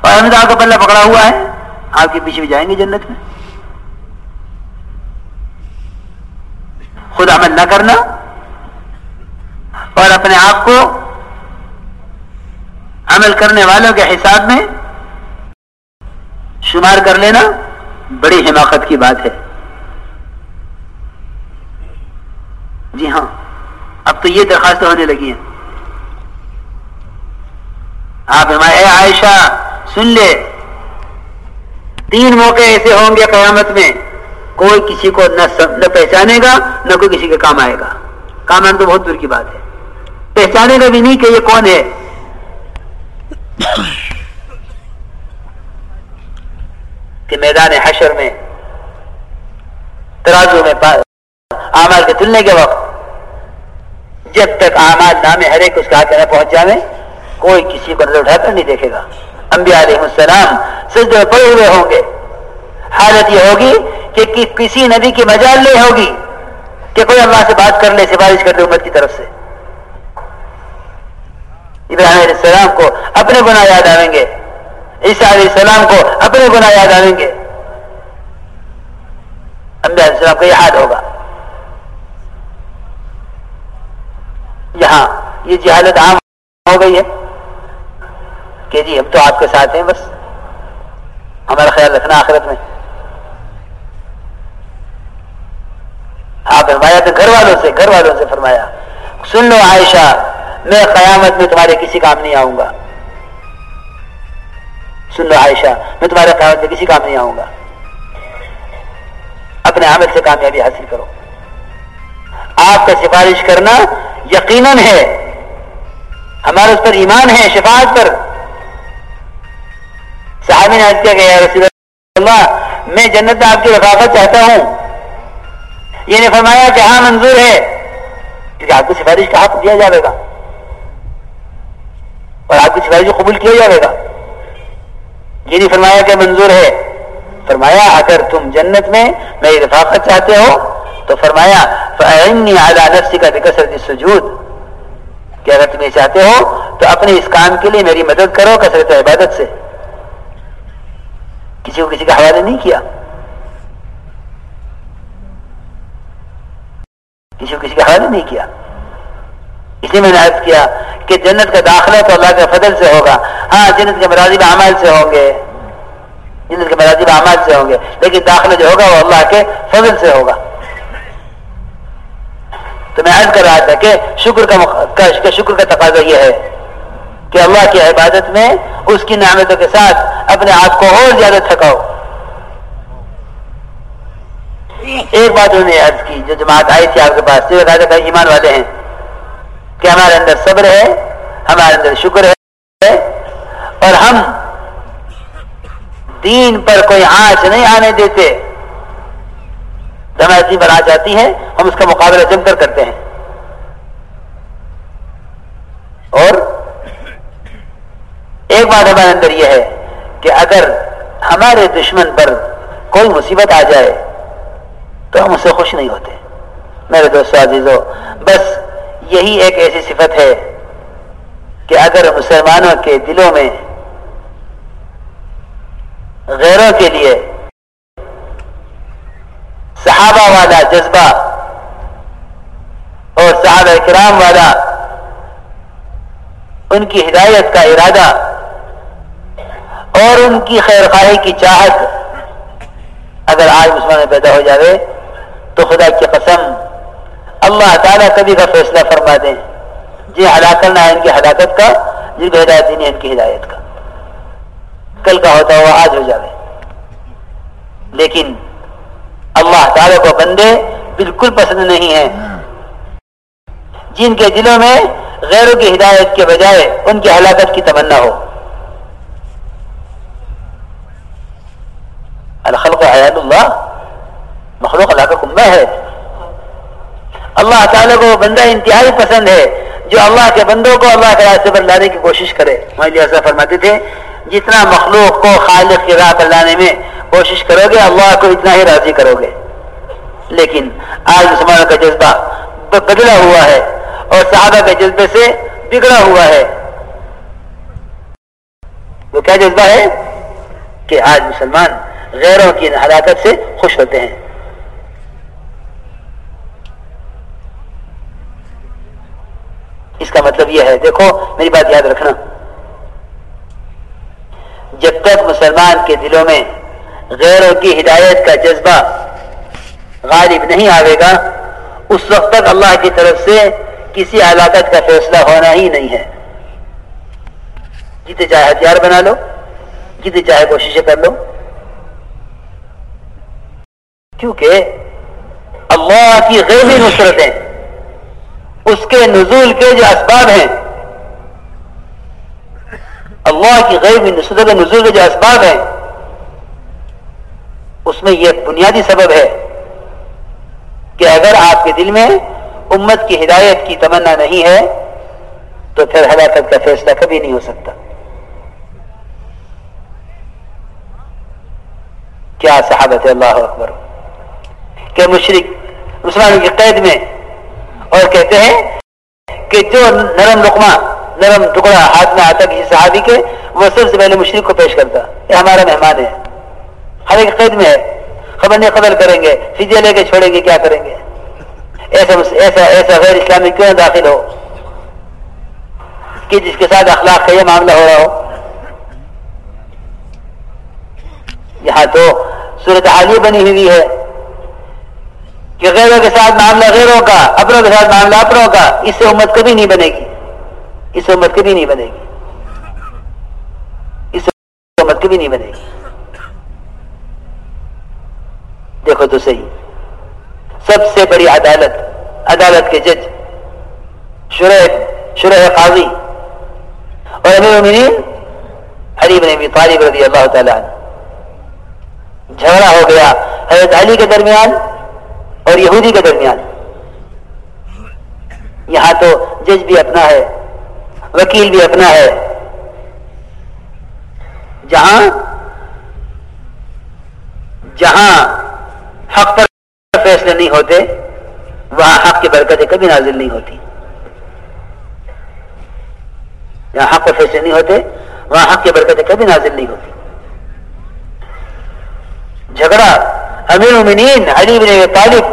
اور احمد آپ کا پلہ پکڑا ہوا ہے، آپ کے پیچھے بھی جائیں گے جنت میں۔ خود عمل نہ کرنا۔ اور اپنے آپ کو عمل کرنے والوں کے حساب میں شمار کر لینا بڑی حماقت کی بات ہے۔ جی ہاں۔ اب تو یہ درخواستیں ہونے لگی ہیں۔ آپ ہمارے عائشہ، سن لے۔ تین موقع ایسے ہوں گے قیامت میں، کوئی کسی کو نہ نہ پہچانے گا، نہ کوئی کسی کے کام آئے گا۔ کام آنا تو بہت دور کی بات ہے۔ پہچانے گا بھی نہیں کہ یہ کون ہے۔ کہ میدان حشر میں، ترازو میں آمال کے تلنے کے وقت جب تک آماد نام ہر ایک اس کا ہاتھ نہ پہنچ جائے کوئی کسی کو نظر اٹھا کر نہیں دیکھے گا۔ انبیاء علیہ السلام سجدے میں پڑے ہوئے ہوں گے۔ حالت یہ ہوگی کہ کسی نبی کی مجال نہیں ہوگی کہ کوئی اللہ سے بات کر لے سفارش کر لے امت کی طرف سے۔ ابراہیم علیہ السلام کو اپنے گناہ یاد آئیں گے۔ عیسیٰ علیہ السلام کو اپنے گناہ یاد آئیں گے۔ انبیاء علیہ السلام کو یہ حال ہوگا۔ یہاں یہ جہالت عام ہو گئی ہے کہ جی ہم تو آپ کے ساتھ ہیں، بس ہمارا خیال رکھنا آخرت میں۔ آپ فرمایا تو گھر والوں سے، گھر والوں سے فرمایا، سن لو عائشہ، میں قیامت میں تمہارے کسی کام نہیں آؤں گا۔ سن لو عائشہ، میں تمہارے قیامت میں کسی کام نہیں آؤں گا۔ اپنے عمل سے کامیابی حاصل کرو۔ آپ کا سفارش کرنا یقیناً ہے۔ ہمارے اس پر ایمان ہے، شفاعت پر۔ صحابی نے کیا گیا رسول اللہ، میں جنت آپ کی رفاقت چاہتا ہوں۔ یہ نے فرمایا کہ ہاں منظور ہے۔ کیونکہ آپ کو سفارش کا حق دیا جائے گا۔ اور آپ کی سفارش قبول کیا جائے گا۔ یہ نہیں فرمایا کہ منظور ہے۔ فرمایا، اگر تم جنت میں میری رفاقت چاہتے ہو تو فرمایا اعلیٰ نفسی کا بکثرت سجود کہ اگر تم یہ چاہتے ہو تو اپنے اس کام کے لیے میری مدد کرو کثرت عبادت سے۔ کسی کو کسی کا حوالے نہیں کیا۔ کسی کو کسی کا حوالے نہیں کیا۔ اس لیے میں نے عرض کیا کہ جنت کا داخلہ تو اللہ کے فضل سے ہوگا۔ ہاں جنت کے مرازب اعمال سے ہوں گے۔ جنت کے مرازب اعمال سے ہوں گے۔ لیکن داخلہ جو ہوگا وہ اللہ کے فضل سے ہوگا۔ تو میں عرض کر رہا تھا کہ شکر کا شکر کا تقاضا یہ ہے کہ اللہ کی عبادت میں اس کی نعمتوں کے ساتھ اپنے آپ کو اور زیادہ تھکاؤ۔ ایک بات انہوں نے عرض کی، جو جماعت آئی تھی آپ کے پاس جو کہا تھا ایمان والے ہیں کہ ہمارے اندر صبر ہے، ہمارے اندر شکر ہے، اور ہم دین پر کوئی آنچ نہیں آنے دیتے۔ ہمارے دین پر ہے ہم اس کا مقابلہ جم کر کرتے ہیں۔ اور ایک بات ہمارے اندر یہ ہے کہ اگر ہمارے دشمن پر کوئی مصیبت آ جائے، تو ہم اسے خوش نہیں ہوتے۔ میرے دوستوں عزیزو، بس یہی ایک ایسی صفت ہے کہ اگر مسلمانوں کے دلوں میں غیروں کے لیے صحابہ والا، جذبہ۔ اور صحابہ کرام والا، ان کی ہدایت کا ارادہ۔ اور ان کی خیر خواہی کی چاہت۔ اگر آج مسلمان میں پیدا ہو جاوے، تو خدا کی قسم، اللہ تعالیٰ کبھی کا فیصلہ فرما دیں جی ہلاک کرنا ہے ان کی ہلاکت کا، جن کو ہدایت دینی ہے ان کی ہدایت کا۔ کل کا ہوتا ہوا آج ہو جاوے۔ لیکن اللہ تعالیٰ کو بندے بالکل پسند نہیں ہیں۔ جن کے دلوں میں غیروں کی ہدایت کے بجائے ان کی ہلاکت کی تمنا ہو۔ الخلق حیات اللہ، مخلوق اللہ کا کنبہ ہے۔ اللہ تعالیٰ کو بندہ انتہائی پسند ہے، جو اللہ کے بندوں کو اللہ کے راستے پر لانے کی کوشش کرے۔ فرماتے تھے، جتنا مخلوق کو خالق کی راہ پر لانے میں کوشش کرو گے، اللہ کو اتنا ہی راضی کرو گے۔ لیکن آج مسلمانوں کا جذبہ بدلا ہوا ہے اور صحابہ کے جذبے سے بگڑا ہوا ہے۔ وہ کیا جذبہ ہے؟ کہ آج مسلمان غیروں کی ہلاکت سے خوش ہوتے ہیں۔ اس کا مطلب یہ ہے، دیکھو، میری بات یاد رکھنا۔ جب تک مسلمان کے دلوں میں غیروں کی ہدایت کا جذبہ غالب نہیں آئے گا، اس وقت تک اللہ کی طرف سے کسی ہلاکت کا فیصلہ ہونا ہی نہیں ہے۔ جتنے چاہے ہتھیار بنا لو جتنے چاہے کوششیں کر لو۔ کیونکہ اللہ کی غیبی نصرتیں اس کے نزول کے جو اسباب ہیں، اللہ کی غیب نصرت نزول کے جو اسباب ہیں اس میں یہ بنیادی سبب ہے کہ اگر آپ کے دل میں امت کی ہدایت کی تمنا نہیں ہے، تو پھر ہلاکت کا فیصلہ کبھی نہیں ہو سکتا۔ کیا صحابت اللہ اکبر۔ کہ مشرق مسلمان کی قید میں۔ اور کہتے ہیں کہ جو نرم رقمہ نرم ٹکڑا ہاتھ میں آتا کسی صحابی کے، وہ سب سے پہلے مشرق کو پیش کرتا۔ یہ ہمارا مہمان ہے۔ ہر ایک قید میں ہے۔ خبر نہیں، قدر کریں گے۔ فیجے لے کے چھوڑیں گے، کیا کریں گے؟ ایسا ایسا ایسا غیر اسلامی کیوں داخل ہو؟ کہ جس کے ساتھ اخلاق کا یہ معاملہ ہو رہا ہو۔ یہاں تو صورت حالی بنی ہوئی ہے کہ غیروں کے ساتھ معاملہ غیروں کا اپنوں کے ساتھ معاملہ اپنوں کا، اس سے امت کبھی نہیں بنے گی۔ اس سے امت کبھی نہیں بنے گی۔ اس سے امت کبھی نہیں بنے گی۔ دیکھو تو صحیح۔ سب سے بڑی عدالت عدالت کے جج شرح شرح قاضی اور امیر علی بن ابی طالب رضی اللہ تعالیٰ جھگڑا ہو گیا حضرت علی کے درمیان اور یہودی کے درمیان۔ یہاں تو جج بھی اپنا ہے، وکیل بھی اپنا ہے۔ جہاں جہاں حق پر فیصلے نہیں ہوتے، وہاں حق کی برکتیں کبھی نازل نہیں ہوتی۔ جہاں حق پر فیصلے نہیں ہوتے، وہاں حق کی برکتیں کبھی نازل نہیں ہوتی۔ جھگڑا امیر المنین علی بن طالب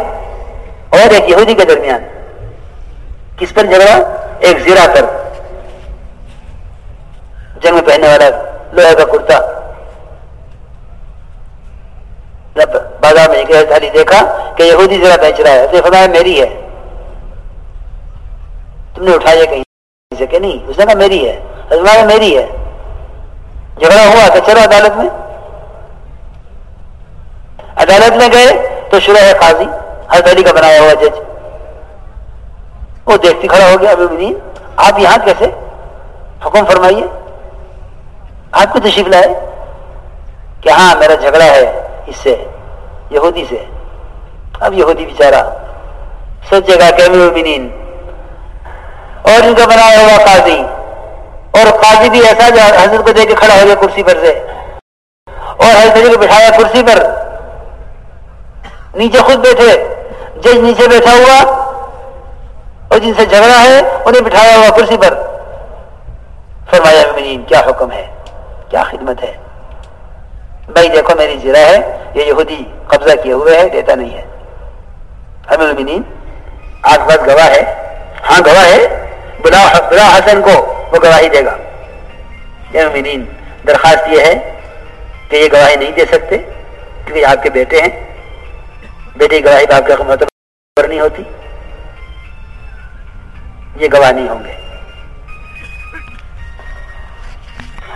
اور ایک یہودی کے درمیان۔ کس پر جھگڑا؟ ایک زیرا پر۔ جنگ میں پہننے والا لوہے کا کرتا۔ جب بازار میں نکلے تھالی دیکھا کہ یہودی زیرا بیچ رہا ہے۔ تو فرمایا، میری ہے۔ تم نے اٹھایا کہیں سے کہ نہیں؟ اس نے کہا، میری ہے۔ حضرت میری ہے۔ جھگڑا ہوا تو چلو عدالت میں۔ عدالت میں گئے تو شروع ہے قاضی حضرت علی کا بنایا ہوا جج۔ وہ دیکھتی کھڑا ہو گیا ابھی آپ یہاں کیسے؟ حکم فرمائیے۔ آپ کو تشریف لائے کہ ہاں میرا جھگڑا ہے۔ اس سے، یہودی سے۔ اب یہودی بیچارہ سوچے گا کہ اور ان کا بنایا ہوا قاضی۔ اور قاضی بھی ایسا جو حضرت کو دے کے کھڑا ہو گیا کرسی پر سے۔ اور حضرت کو بٹھایا کرسی پر۔ نیچے خود بیٹھے۔ جج نیچے بیٹھا ہوا۔ اور جن سے جھگڑا ہے، انہیں بٹھایا ہوا کرسی پر۔ فرمایا کیا حکم ہے؟ کیا خدمت ہے؟ بھائی دیکھو میری زرا ہے، یہ یہودی قبضہ کیے ہوئے ہے، دیتا نہیں ہے۔ امیر المنین آس پاس گواہ ہے۔ ہاں گواہ ہے۔ بلا بلا حسن کو وہ گواہی دے گا۔ امین درخواست یہ ہے کہ یہ گواہی نہیں دے سکتے، کیونکہ آپ کے بیٹے ہیں۔ بیٹے کی گواہی آپ کے مطلب نہیں ہوتی۔ یہ گواہ نہیں ہوں گے۔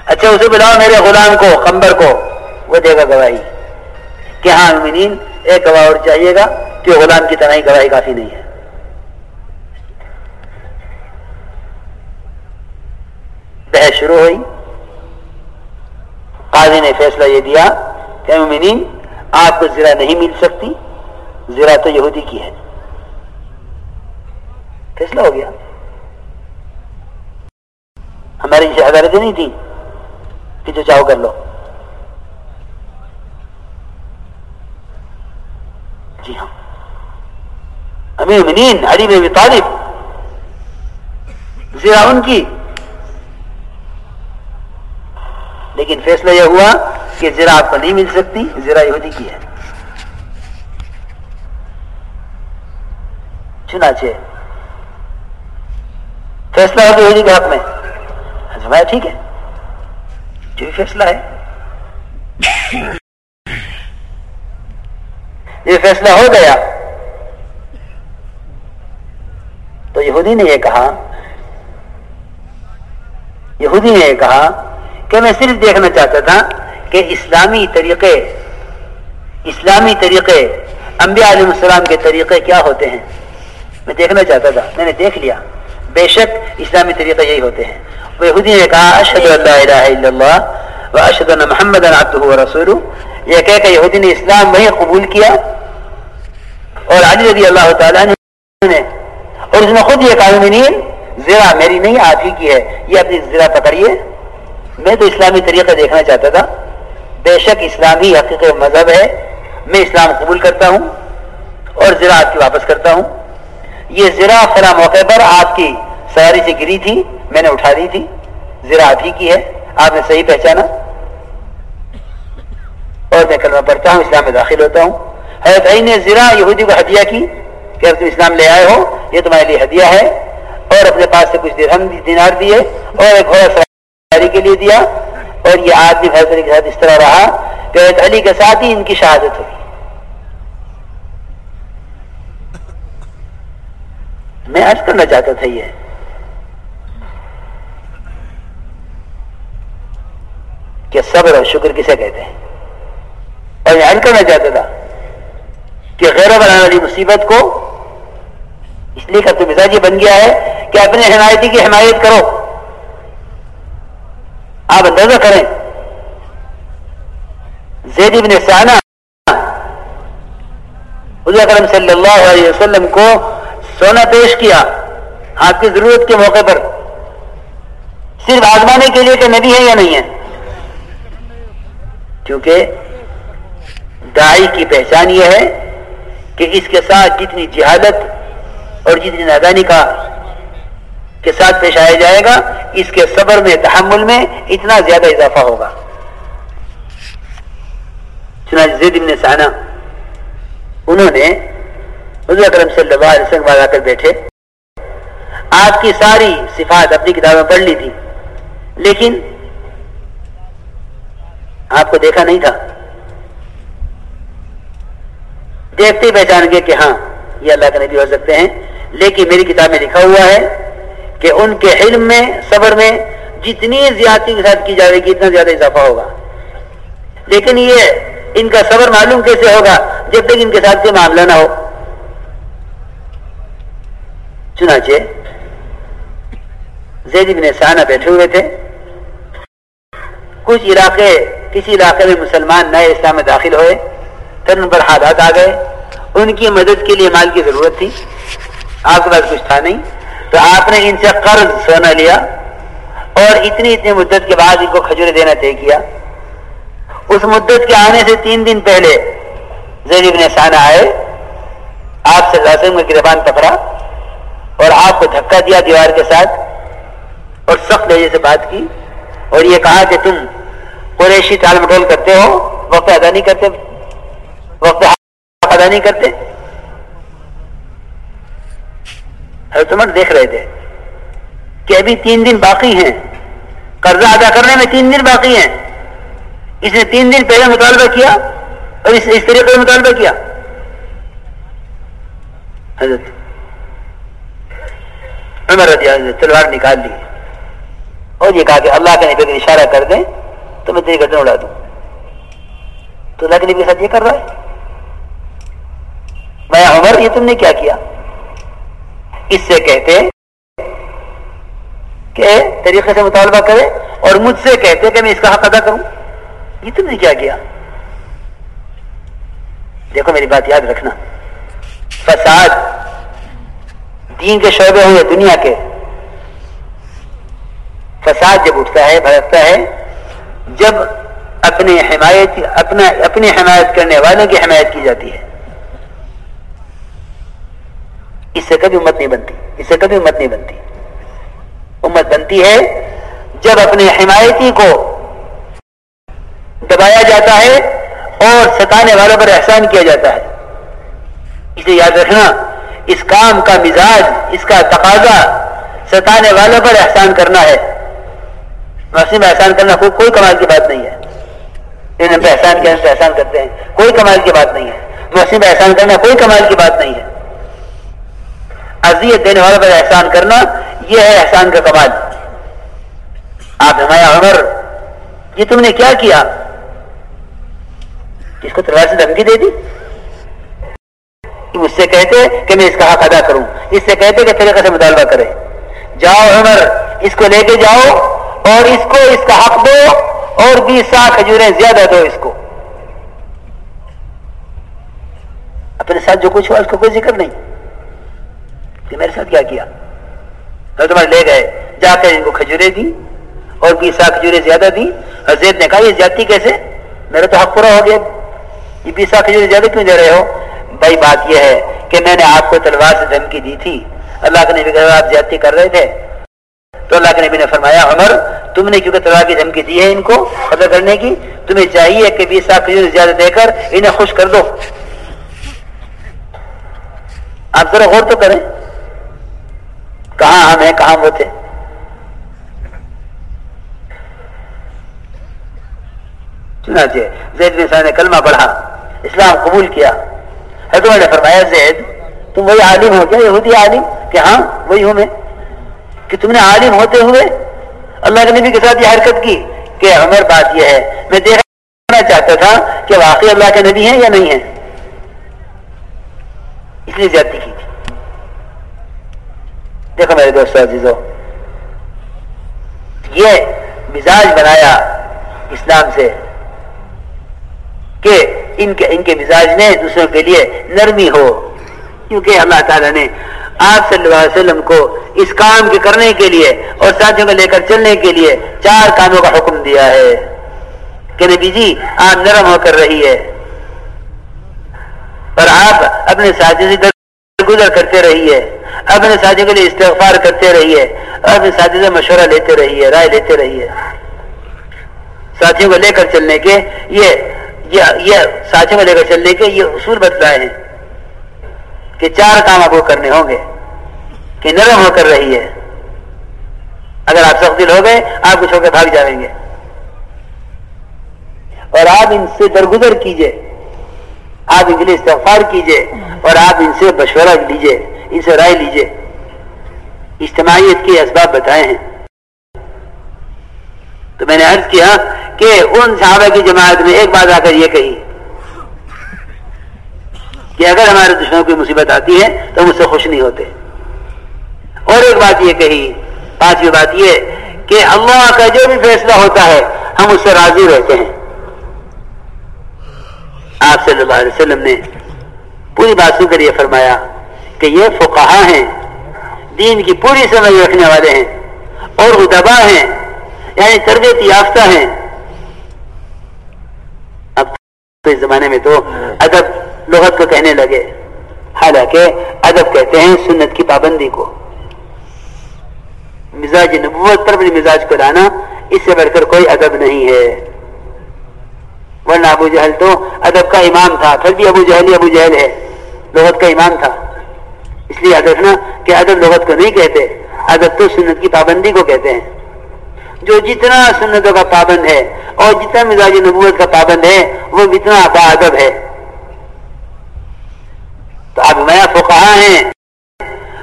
اچھا اسے بلاؤ میرے غلام کو کمبر کو۔ وہ دے گا گواہی۔ کہ ہاں امین ایک گواہ اور چاہیے گا کہ غلام کی طرح ہی گواہی کافی نہیں ہے۔ بحث شروع ہوئی۔ قاضی نے فیصلہ یہ دیا کہ امین آپ کو زرا نہیں مل سکتی۔ زرا تو یہودی کی ہے۔ فیصلہ ہو گیا۔ ہماری عدالتیں نہیں تھی کہ جو چاہو کر لو۔ جی ہاں امیر منین علی بن طالب زیرا ان کی لیکن فیصلہ یہ ہوا کہ زیرا آپ کو نہیں مل سکتی زیرا یہودی کی ہے۔ چنانچہ، فیصلہ ہو یہودی کے حق میں۔ ٹھیک ہے۔ جو بھی فیصلہ ہے یہ فیصلہ ہو گیا۔ تو یہودی نے یہ کہا، یہودی نے یہ کہا کہ میں صرف دیکھنا چاہتا تھا کہ اسلامی طریقے اسلامی طریقے انبیاء علیہ السلام کے طریقے کیا ہوتے ہیں؟ میں دیکھنا چاہتا تھا، میں نے دیکھ لیا۔ بے شک اسلامی طریقے یہی ہوتے ہیں۔ وہ یہودی نے کہا اشد اللہ الہ الا اللہ و اشد محمد عبدہ و رسول یہ کہہ کہ یہودی نے اسلام وہی قبول کیا اور علی رضی اللہ تعالیٰ نے اور اس نے خود یہ کہا منین زرا میری نہیں، آپ ہی کی ہے۔ یہ اپنی زرا پکڑیے۔ میں تو اسلامی طریقہ دیکھنا چاہتا تھا۔ بے شک اسلامی حقیقت مذہب ہے۔ میں اسلام قبول کرتا ہوں اور زرا آپ کی واپس کرتا ہوں۔ یہ زرا فلاں موقع پر آپ کی سواری سے گری تھی۔ میں نے اٹھا دی تھی۔ زرا آپ ہی کی ہے۔ آپ نے صحیح پہچانا۔ اور میں کلمہ پڑھتا ہوں اسلام میں داخل ہوتا ہوں حضرت عین نے زرا یہودی کو ہدیہ کی کہ اب تم اسلام لے آئے ہو یہ تمہارے لیے ہدیہ ہے اور اپنے پاس سے کچھ درہم دینار دیے اور ایک گھوڑا سواری کے لیے دیا اور یہ آدمی فیصلے کے ساتھ اس طرح رہا کہ حضرت علی کے ساتھ ہی ان کی شہادت ہوئی میں عرض کرنا چاہتا تھا یہ کہ صبر اور شکر کسے کہتے ہیں اور کرنا چاہتا تھا؟ کہ غیر بنانے والی مصیبت کو اس لیے کا تو مزاج یہ بن گیا ہے کہ اپنے حمایتی کی حمایت کرو۔ آپ اندازہ کریں۔ زید ابن سانہ حضور اکرم صلی اللہ علیہ وسلم کو سونا پیش کیا آپ کی ضرورت کے موقع پر۔ صرف آزمانے کے لیے کہ نبی ہے یا نہیں ہے کیونکہ دائی کی پہچان یہ ہے کہ اس کے ساتھ جتنی جہادت اور جتنی نادانی کا کے ساتھ پیش آیا جائے گا، اس کے صبر میں، تحمل میں اتنا زیادہ اضافہ ہوگا۔ چنانچہ زید ابن سانہ انہوں نے حضور اکرم صلی اللہ علیہ وسلم آ کر بیٹھے۔ آپ کی ساری صفات اپنی کتابیں پڑھ لی تھی، لیکن آپ کو دیکھا نہیں تھا۔ دیکھتے پہچان گے کہ ہاں یہ اللہ کے نبی ہو سکتے ہیں۔ لیکن میری کتاب میں لکھا ہوا ہے کہ ان کے علم میں، صبر میں جتنی زیادتی کے ساتھ کی جائے گی، اتنا زیادہ اضافہ ہوگا۔ لیکن یہ ان کا صبر معلوم کیسے ہوگا؟ جب تک ان کے ساتھ کوئی معاملہ نہ ہو۔ چنانچہ، زید بن سانہ بیٹھے ہوئے تھے۔ کچھ علاقے، کسی علاقے میں مسلمان نئے اسلام میں داخل ہوئے۔ پھر ان پر حالات آ گئے۔ ان کی مدد کے لیے مال کی ضرورت تھی۔ آپ کے پاس کچھ تھا نہیں۔ تو آپ نے ان سے قرض سونا لیا اور اتنی اتنی مدت کے بعد ان کو کھجورے دینا طے کیا۔ اس مدت کے آنے سے تین دن پہلے زید بن سانہ آئے۔ آپ سے لازم میں گربان پکڑا اور آپ کو دھکا دیا دیوار کے ساتھ اور سخت لہجے سے بات کی اور یہ کہا کہ تم قریشی ٹال مٹول کرتے ہو، وقت ادا نہیں کرتے۔ وقت ادا نہیں کرتے؟ حضرت عمر دیکھ رہے تھے کہ ابھی تین دن باقی ہیں۔ قرضہ ادا کرنے میں تین دن باقی ہیں۔ اس نے تین دن پہلے مطالبہ کیا اور اس اس طریقے سے مطالبہ کیا۔ حضرت عمر رضی اللہ نے تلوار نکال لی اور یہ کہا کہ اللہ کے نبی اشارہ کر دیں تو میں تیری گردن اڑا دوں۔ تو اللہ کے نبی کے ساتھ یہ کر رہا ہے؟ میں عمر، یہ تم نے کیا کیا؟ اس سے کہتے کہ طریقے سے مطالبہ کرے اور مجھ سے کہتے کہ میں اس کا حق ادا کروں۔ یہ تم نے کیا کیا؟ دیکھو میری بات یاد رکھنا۔ فساد دین کے شعبے ہوئے، دنیا کے۔ فساد جب اٹھتا ہے، بھڑکتا ہے، جب اپنے حمایت اپنا اپنی حمایت کرنے والوں کی حمایت کی جاتی ہے۔ اس سے کبھی امت نہیں بنتی، اس سے کبھی امت نہیں بنتی۔ امت بنتی ہے جب اپنے حمایتی کو دبایا جاتا ہے اور ستانے والوں پر احسان کیا جاتا ہے۔ اسے یاد رکھنا، اس کام کا مزاج، اس کا تقاضا ستانے والوں پر احسان کرنا ہے۔ مسلم احسان کرنا کوئی کوئی کمال کی بات نہیں ہے۔ احسان کیا احسان کرتے ہیں۔ کوئی کمال کی بات نہیں ہے۔ مسلم پہ احسان کرنا کوئی کمال کی بات نہیں ہے۔ اذیت دینے والوں پر احسان کرنا، یہ ہے احسان کا کمال آپ ہمایا عمر، یہ تم نے کیا کیا؟ اس کو تلوار سے دھمکی دے دی؟ مجھ سے کہتے کہ میں اس کا حق ادا کروں۔ اس سے کہتے کہ طریقے سے مطالبہ کرے۔ جاؤ عمر، اس کو لے کے جاؤ اور اس کو اس کا حق دو اور بیس سا کھجوریں زیادہ دو اس کو۔ اپنے ساتھ جو کچھ ہوا، اس کا کوئی ذکر نہیں۔ کہ میرے ساتھ کیا کیا؟ تمہارے لے گئے۔ جا کر ان کو کھجورے دی اور بیس سا کھجورے زیادہ دی حضرت نے کہا، یہ زیادتی کیسے؟ میرا تو حق پورا ہو گیا۔ یہ بیس سا کھجورے زیادہ کیوں دے رہے ہو؟ بھائی، بات یہ ہے کہ میں نے آپ کو تلوار سے دھمکی دی تھی۔ اللہ کے نبی کہا آپ زیادتی کر رہے تھے۔ تو اللہ کے نبی نے فرمایا، عمر، تم نے کیونکہ تلوار کی دھمکی دی ہے ان کو قدر کرنے کی، تمہیں چاہیے کہ بیس سا کھجور زیادہ دے کر انہیں خوش کر دو۔ آپ ذرا غور تو کریں۔ کہاں ہم ہیں، کہاں وہ تھے؟ چنانچہ زید بن سعد نے کلمہ پڑھا، اسلام قبول کیا۔ حضرت نے فرمایا، زید، تم وہی عالم ہو کیا، یہودی عالم؟ کہ ہاں وہی ہوں میں۔ کہ تم نے عالم ہوتے ہوئے اللہ کے نبی کے ساتھ یہ حرکت کی کہ عمر، بات یہ ہے، میں دیکھنا چاہتا تھا کہ واقعی اللہ کے نبی ہیں یا نہیں ہیں۔ اس لیے زیادتی کی۔ دیکھو میرے دوست عزیزو، یہ مزاج بنایا اسلام سے کہ ان کے ان کے مزاج نے دوسروں کے لیے نرمی ہو۔ کیونکہ اللہ تعالیٰ نے آپ صلی اللہ علیہ وسلم کو اس کام کے کرنے کے لیے اور ساتھیوں کو لے کر چلنے کے لیے چار کاموں کا حکم دیا ہے کہ نبی جی آپ نرم ہو کر رہی ہے اور آپ اپنے ساتھی سے گزر کرتے رہیے اپنے ساتھیوں کے لیے استغفار کرتے رہیے اور اپنے ساتھی سے مشورہ لیتے رہیے رائے لیتے رہیے ساتھیوں کو لے کر چلنے کے یہ یہ ساتھیوں کو لے کر چلنے کے یہ اصول بتلائے ہیں کہ چار کام آپ کو کرنے ہوں گے، کہ نرم ہو کر رہی ہے۔ اگر آپ سخت دل ہو گئے، آپ کچھ ہو کے بھاگ جائیں گے۔ اور آپ ان سے درگزر کیجیے۔ آپ ان کے لیے استغفار کیجیے اور آپ ان سے مشورہ لیجیے، ان سے رائے لیجیے۔ اجتماعیت کے اسباب بتائے ہیں۔ تو میں نے عرض کیا کہ ان صحابہ کی جماعت میں ایک بات آ کر یہ کہی کہ اگر ہمارے دشمنوں کی مصیبت آتی ہے تو ہم اس سے خوش نہیں ہوتے۔ اور ایک بات یہ کہی، پانچویں بات یہ کہ اللہ کا جو بھی فیصلہ ہوتا ہے، ہم اس سے راضی رہتے ہیں۔ آپ صلی اللہ علیہ وسلم نے پوری بات سن کر یہ فرمایا کہ یہ فقہا ہیں، دین کی پوری سمجھ رکھنے والے ہیں اور ادبا ہیں یعنی تربیت یافتہ ہیں۔ اب تو اس زمانے میں تو ادب لغت کو کہنے لگے۔ حالانکہ ادب کہتے ہیں سنت کی پابندی کو۔ مزاج نبوت پر اپنے مزاج کو لانا، اس سے بڑھ کر کوئی ادب نہیں ہے۔ ورنہ ابو جہل تو ادب کا امام تھا۔ پھر بھی ابو جہل ہی ابو جہل ہے۔ لغت کا امام تھا۔ اس لیے یاد رکھنا کہ ادب لغت کو نہیں کہتے، ادب تو سنت کی پابندی کو کہتے ہیں۔ جو جتنا سنتوں کا پابند ہے اور جتنا مزاج نبوت کا پابند ہے، وہ اتنا با ادب ہے۔ تو آپ میاں فقہ ہیں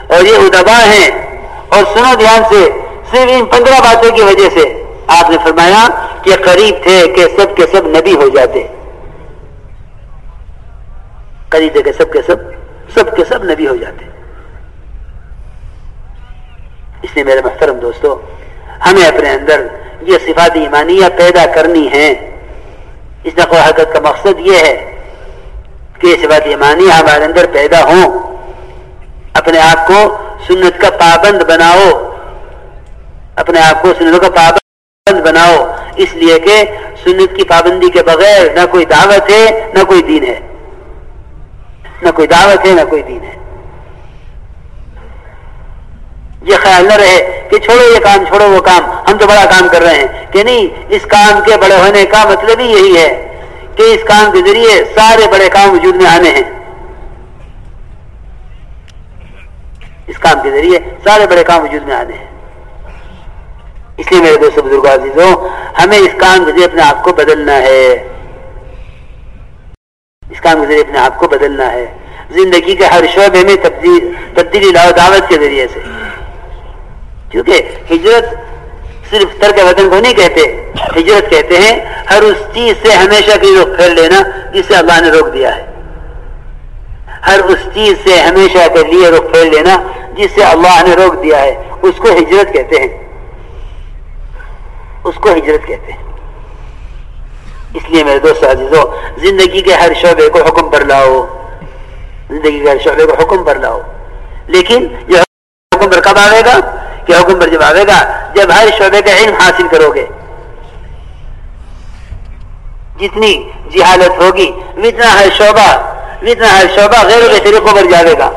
اور یہ ادبا ہیں۔ اور سنو دھیان سے، صرف ان پندرہ باتوں کی وجہ سے آپ نے فرمایا کہ قریب تھے کہ سب کے سب نبی ہو جاتے۔ قریب تھے کہ سب کے سب سب کے سب نبی ہو جاتے۔ اس لیے میرے محترم دوستو، ہمیں اپنے اندر یہ صفات ایمانیہ پیدا کرنی ہے اس نقل حرکت کا مقصد یہ ہے کہ یہ صفات ایمانیہ ہمارے اندر پیدا ہوں۔ اپنے آپ کو سنت کا پابند بناؤ۔ اپنے آپ کو سنتوں کا پابند بناؤ۔ اس لیے کہ سنت کی پابندی کے بغیر نہ کوئی دعوت ہے، نہ کوئی دین ہے۔ نہ کوئی دعوت ہے، نہ کوئی دین ہے۔ یہ خیال نہ رہے کہ چھوڑو یہ کام، چھوڑو وہ کام۔ ہم تو بڑا کام کر رہے ہیں کہ نہیں، اس کام کے بڑے ہونے کا مطلب ہی یہی ہے کہ اس کام کے ذریعے سارے بڑے کام وجود میں آنے ہیں۔ اس کام کے ذریعے سارے بڑے کام وجود میں آنے ہیں۔ اس لیے میرے دوست بزرگ عزیزوں، ہمیں اس کام کے ذریعے اپنے آپ کو بدلنا ہے۔ اس کام کے ذریعے اپنے آپ کو بدلنا ہے۔ زندگی کے ہر شعبے میں تبدیل، تبدیلی لاؤ دعوت کے ذریعے سے۔ کیونکہ ہجرت صرف ترک وطن کو نہیں کہتے، ہجرت کہتے ہیں، ہر اس چیز سے ہمیشہ کی رخ پھیر لینا، جسے اللہ نے روک دیا ہے۔ ہر اس چیز سے ہمیشہ کے لیے رخ پھیر لینا جس سے اللہ نے روک دیا ہے۔ اس کو ہجرت کہتے ہیں۔ اس کو ہجرت کہتے ہیں۔ اس لیے میرے دوست عزیزو، زندگی کے ہر شعبے کو حکم پر لاؤ۔ زندگی کے ہر شعبے کو حکم پر لاؤ۔ لیکن یہ حکم پر کب آئے گا؟ کہ حکم پر جب آئے گا، جب ہر شعبے کا علم حاصل کرو گے۔ جتنی جہالت ہوگی اتنا ہر شعبہ اتنا ہر شعبہ غیروں کے طریقوں پر جاوے گا۔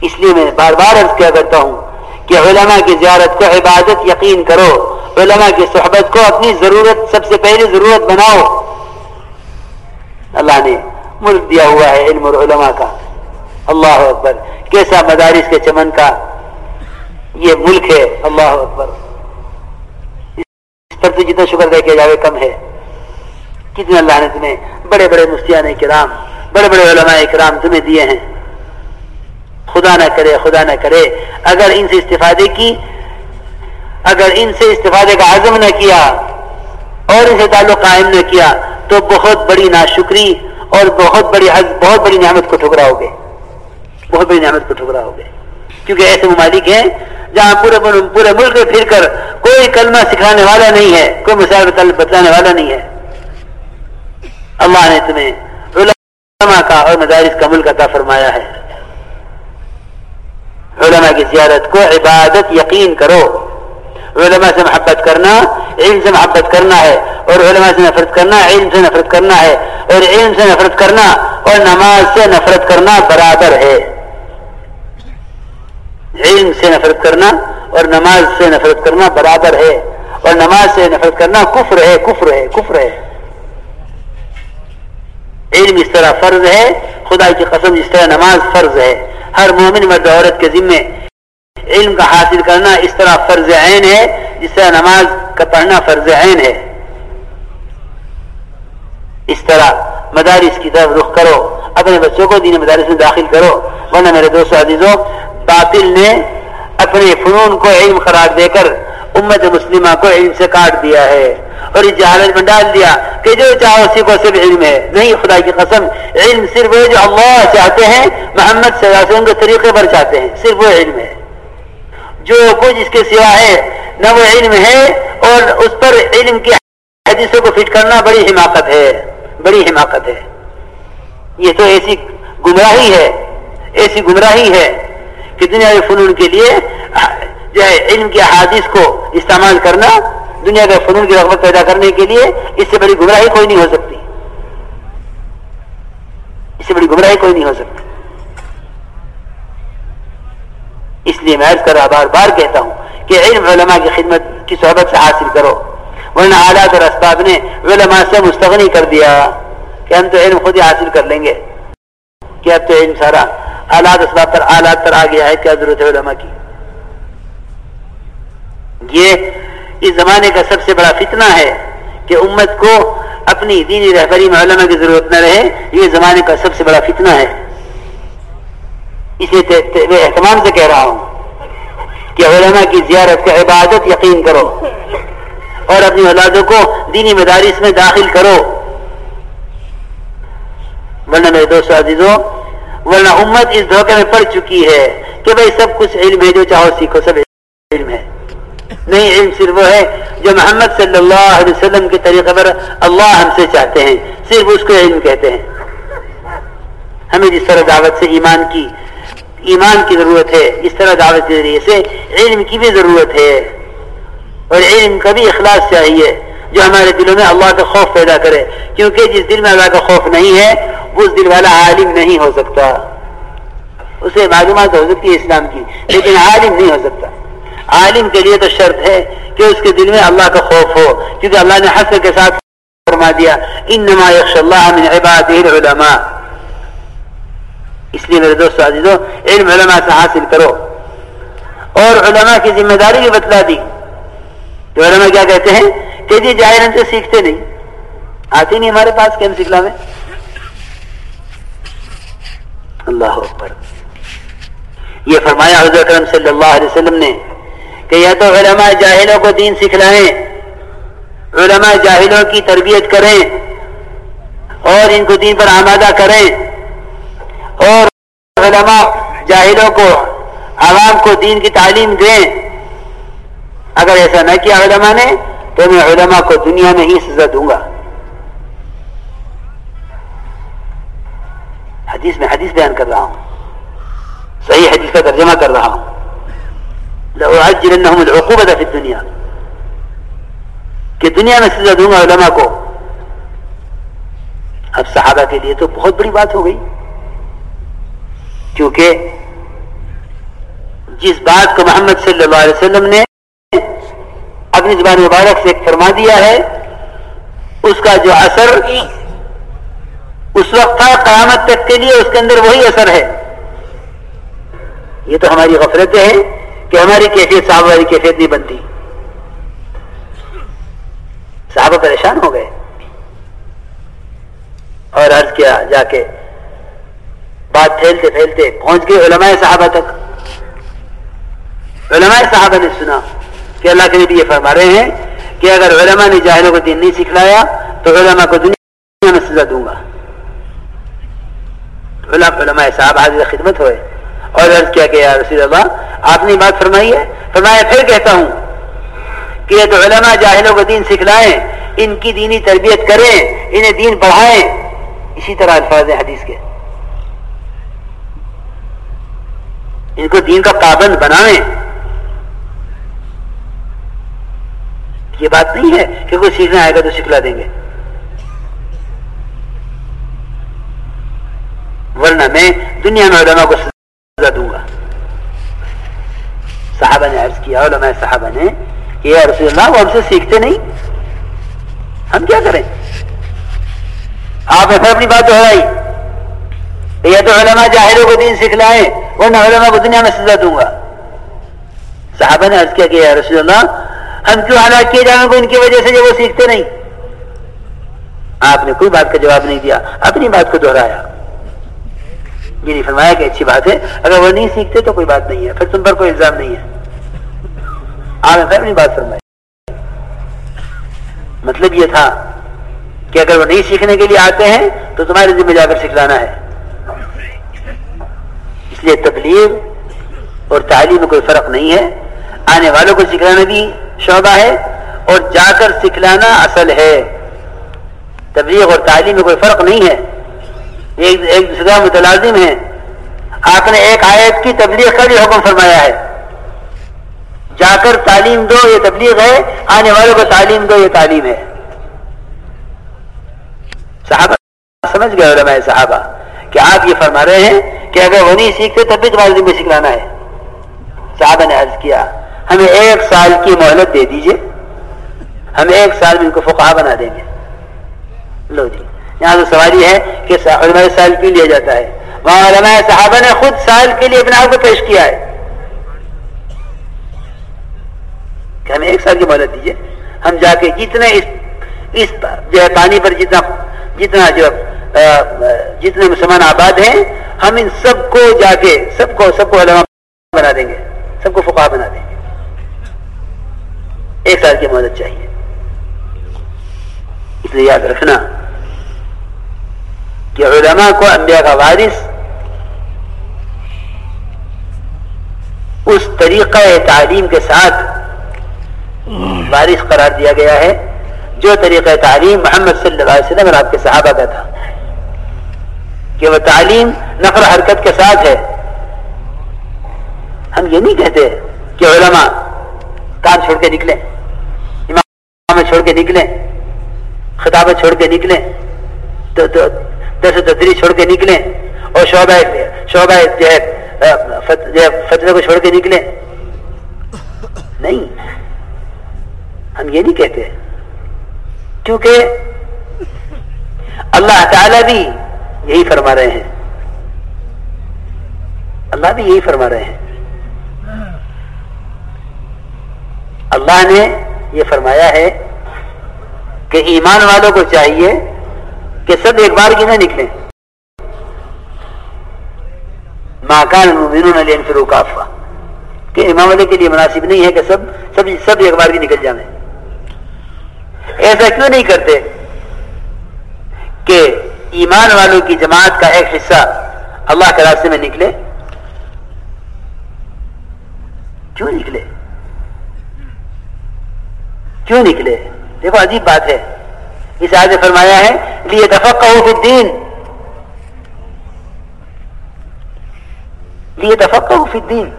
اس لیے میں بار بار عرض کیا کرتا ہوں کہ علماء کی زیارت کو عبادت یقین کرو۔ علماء کی صحبت کو اپنی ضرورت، سب سے پہلی ضرورت بناؤ۔ اللہ نے ملک دیا ہوا ہے علم اور علماء کا۔ اللہ اکبر۔ کیسا مدارس کے چمن کا یہ ملک ہے۔ اللہ اکبر۔ اس پر تو جتنا شکر دے کے جاوے کم ہے۔ کتنے اللہ نے تمہیں بڑے بڑے مفتیان کرام، بڑے بڑے علماء کرام تمہیں دیے ہیں۔ خدا نہ کرے، خدا نہ کرے۔ اگر ان سے استفادے کی اگر ان سے استفادے کا عزم نہ کیا اور ان سے تعلق قائم نہ کیا تو بہت بڑی ناشکری اور بہت بڑی بہت بڑی نعمت کو ٹھکراؤ گے۔ بہت بڑی نعمت کو ٹھکراؤ گے۔ کیونکہ ایسے ممالک ہیں جہاں پورے پورے ملک میں پھر کر کوئی کلمہ سکھانے والا نہیں ہے، کوئی مسائل بتلانے والا نہیں ہے۔ اللہ نے تمہیں علماء کا اور مدارس کا ملک عطا فرمایا ہے۔ علماء کی زیارت کو عبادت یقین کرو۔ علماء سے محبت کرنا، علم سے محبت کرنا ہے، اور علماء سے نفرت کرنا، علم سے نفرت کرنا ہے، اور علم سے نفرت کرنا اور نماز سے نفرت کرنا برابر ہے۔ علم سے نفرت کرنا اور نماز سے نفرت کرنا برابر ہے۔ اور نماز سے نفرت کرنا کفر ہے کفر ہے کفر ہے۔ علم اس طرح فرض ہے خدا کی قسم اس طرح نماز فرض ہے۔ ہر مومن مرد عورت کے ذمے علم کا حاصل کرنا اس طرح فرض عین ہے جس طرح نماز کا پڑھنا فرض عین ہے۔ اس طرح مدارس کی طرف رخ کرو، اپنے بچوں کو دین مدارس میں داخل کرو۔ ورنہ میرے دوست عزیزوں باطل نے اپنے فنون کو علم قرار دے کر امت مسلمہ کو علم سے کاٹ دیا ہے اور اس جہالت میں ڈال دیا کہ جو چاہو اسی کو صرف علم ہے۔ نہیں، خدا کی قسم، علم صرف وہ جو اللہ چاہتے ہیں، محمد صلی اللہ علیہ وسلم کے طریقے پر چاہتے ہیں، صرف وہ علم ہے۔ جو کچھ اس کے سوا ہے، نہ وہ علم ہے اور اس پر علم کی حدیثوں کو فٹ کرنا بڑی حماقت ہے، بڑی حماقت ہے۔ یہ تو ایسی گمراہی ہے، ایسی گمراہی ہے کہ دنیا کے فنون کے لیے، جو ہے، علم کی احادیث کو استعمال کرنا، دنیا کے فنون کی رغبت پیدا کرنے کے لیے اس سے بڑی گمراہی کوئی نہیں ہو سکتی۔ اس سے بڑی گمراہی کوئی نہیں ہو سکتی۔ اس لیے میں عرض کر رہا بار بار کہتا ہوں کہ علم علماء کی خدمت کی صحبت سے حاصل کرو، ورنہ آلات اور اسباب نے علماء سے مستغنی کر دیا کہ ہم تو علم خود ہی حاصل کر لیں گے۔ کہ اب تو علم سارا آلات اسباب پر آلات پر آ گیا ہے، کیا ضرورت ہے علماء کی؟ یہ اس زمانے کا سب سے بڑا فتنہ ہے کہ امت کو اپنی دینی رہبری میں علماء کی ضرورت نہ رہے، یہ زمانے کا سب سے بڑا فتنہ ہے۔ اسے اہتمام سے کہہ رہا ہوں کہ علماء کی زیارت کا عبادت یقین کرو اور اپنی اولادوں کو دینی مدارس میں داخل کرو۔ ورنہ میرے دوست عزیزوں ورنہ امت اس دھوکے میں پڑ چکی ہے کہ بھائی سب کچھ علم ہے جو چاہو سیکھو، سب علم ہے۔ نہیں، علم صرف وہ ہے جو محمد صلی اللہ علیہ وسلم کے طریقے پر اللہ ہم سے چاہتے ہیں، صرف اس کو علم کہتے ہیں۔ ہمیں جس طرح دعوت سے ایمان کی ایمان کی ضرورت ہے، اس طرح دعوت کے ذریعے سے علم کی بھی ضرورت ہے۔ اور علم کا بھی اخلاص چاہیے، جو ہمارے دلوں میں اللہ کا خوف پیدا کرے۔ کیونکہ جس دل میں اللہ کا خوف نہیں ہے، وہ اس دل والا عالم نہیں ہو سکتا۔ اسے معلومات ہو سکتی ہے اسلام کی، لیکن عالم نہیں ہو سکتا۔ عالم کے لیے تو شرط ہے کہ اس کے دل میں اللہ کا خوف ہو، کیونکہ اللہ نے حسر کے ساتھ فرما دیا، انما یخش اللہ من عباده العلماء. اس لیے میرے دوست عزیزو علم علماء سے حاصل کرو۔ اور علماء کی ذمہ داری بھی بتلا دی۔ تو علماء کیا کہتے ہیں؟ کہ جی جاہر سے سیکھتے نہیں۔ آتے نہیں ہمارے پاس کہ ہم سکھلا میں؟ اللہ اکبر۔ یہ فرمایا حضرت اکرم صلی اللہ علیہ وسلم نے کہ یا تو علماء جاہلوں کو دین سکھلائیں، علماء جاہلوں کی تربیت کریں، اور ان کو دین پر آمادہ کریں۔ اور علماء جاہلوں کو عوام کو دین کی تعلیم دیں اگر ایسا نہ کیا علماء نے، تو میں علماء کو دنیا میں ہی سزا دوں گا۔ حدیث میں حدیث بیان کر رہا ہوں۔ صحیح حدیث کا ترجمہ کر رہا ہوں۔ لأعجلنهم العقوبة في الدنيا۔ کہ دنیا میں سزا دوں گا علماء کو۔ اب صحابہ کے لیے تو بہت بڑی بات ہو گئی۔ کیونکہ جس بات کو محمد صلی اللہ علیہ وسلم نے اپنی زبان مبارک سے فرما دیا ہے، اس کا جو اثر اس وقت تھا، قیامت تک کے لیے اس کے اندر وہی اثر ہے۔ یہ تو ہماری غفلت ہے کہ ہماری کیفیت صحابہ والی کیفیت نہیں بنتی۔ صحابہ پریشان ہو گئے اور عرض کیا جا کے بات پھیلتے پھیلتے پہنچ گئے علماء صحابہ تک۔ علماء صحابہ نے سنا کہ اللہ کے نبی یہ فرما رہے ہیں کہ اگر علماء نے جاہلوں کو دین نہیں سکھلایا تو علماء کو دنیا میں سزا دوں گا۔ علماء صاحب حاضر خدمت ہوئے اور عرض کیا کہ یا رسول اللہ، آپ نے بات فرمائی ہے؟ فرمایا، پھر کہتا ہوں کہ یہ تو علماء جاہلوں کو دین سکھلائیں، ان کی دینی تربیت کریں، انہیں دین پڑھائیں۔ اسی طرح الفاظ حدیث کے۔ ان کو دین کا پابند بنائیں۔ یہ بات نہیں ہے کہ کوئی سیکھنا آئے گا تو سکھلا دیں گے۔ ورنہ میں دنیا میں علماء کو سزا دوں گا۔ صحابہ نے عرض کیا، علماء صحابہ نے کہ یا رسول اللہ، وہ ہم سے سیکھتے نہیں۔ ہم کیا کریں؟ آپ نے پھر اپنی بات دہرائی۔ یا تو علماء جاہلوں کو دین سکھلائیں۔ ورنہ علماء کو دنیا میں سزا دوں گا صحابہ نے عرض کیا کہ یا رسول اللہ ہم کیوں ہلاک کیے جائیں گے ان کی وجہ سے جو وہ سیکھتے نہیں آپ نے کوئی بات کا جواب نہیں دیا اپنی بات کو دہرایا یہ نہیں فرمایا کہ اچھی بات ہے اگر وہ نہیں سیکھتے تو کوئی بات نہیں ہے پھر تم پر کوئی الزام نہیں ہے آپ نے اپنی بات فرمائی مطلب یہ تھا کہ اگر وہ نہیں سیکھنے کے لیے آتے ہیں تو تمہارے ذمہ جا کر سکھلانا ہے. اس لیے تبلیغ اور تعلیم میں کوئی فرق نہیں ہے۔ آنے والوں کو سکھلانا بھی شعبہ ہے اور جا کر سکھلانا اصل ہے۔ تبلیغ اور تعلیم میں کوئی فرق نہیں ہے۔ ایک ایک دوسرا متلازم ہے۔ آپ نے ایک آیت کی تبلیغ کا بھی حکم فرمایا ہے۔ جا کر تعلیم دو، یہ تبلیغ ہے۔ آنے والوں کو تعلیم دو، یہ تعلیم ہے۔ صحابہ، سمجھ گئے علماء صحابہ کہ آپ یہ فرما رہے ہیں کہ اگر وہ نہیں سیکھتے تب بھی تمہارے ذمہ سکھلانا ہے۔ صحابہ نے عرض کیا، ہمیں ایک سال کی مہلت دے دیجیے۔ ہم ایک سال میں ان کو فقہ بنا دیں گے۔ لو جی یہاں تو سواری ہے کہ علماء سال کیوں لیا جاتا ہے؟ وہاں علماء صحابہ نے خود سال کے لیے اپنے آپ کو پیش کیا ہے۔ کہ ہمیں ایک سال کی مہلت دیجیے ہم جا کے جتنے اس اس جو ہے پانی پر جتنا جتنا جو جتنے مسلمان آباد ہیں ہم ان سب کو جا کے سب کو سب کو علماء بنا دیں گے، سب کو فقہ بنا دیں گے۔ ایک سال کی مدد چاہیے۔ اس لیے یاد رکھنا کہ علماء کو انبیاء کا وارث اس طریقہ تعلیم کے ساتھ وارث قرار دیا گیا ہے، جو طریقہ تعلیم محمد صلی اللہ علیہ وسلم اور آپ کے صحابہ کا تھا۔ کہ وہ تعلیم نقل حرکت کے ساتھ ہے۔ ہم یہ نہیں کہتے کہ علماء کام چھوڑ کے نکلیں امام چھوڑ کے نکلیں خطابت چھوڑ کے نکلیں، تو درس تدری چھوڑ کے نکلیں اور شعبہ شعبہ جو ہے، فتوے کو چھوڑ کے نکلیں۔ نہیں، ہم یہ نہیں کہتے۔ کیونکہ اللہ تعالی بھی یہی فرما رہے ہیں۔ اللہ بھی یہی فرما رہے ہیں۔ اللہ نے یہ فرمایا ہے کہ ایمان والوں کو چاہیے کہ سب ایک بار کی نہ نکلیں۔ ماکان المؤمنون لینفروا کافا کہ امام والے کے لیے مناسب نہیں ہے کہ سب سب سب ایک بار کی نکل جائیں۔ ایسا کیوں نہیں کرتے کہ ایمان والوں کی جماعت کا ایک حصہ اللہ کے راستے میں نکلے؟ کیوں نکلے؟ کیوں نکلے؟ دیکھو عجیب بات ہے۔ اس آج فرمایا ہے لیے دفق الدین لیے دفق الدین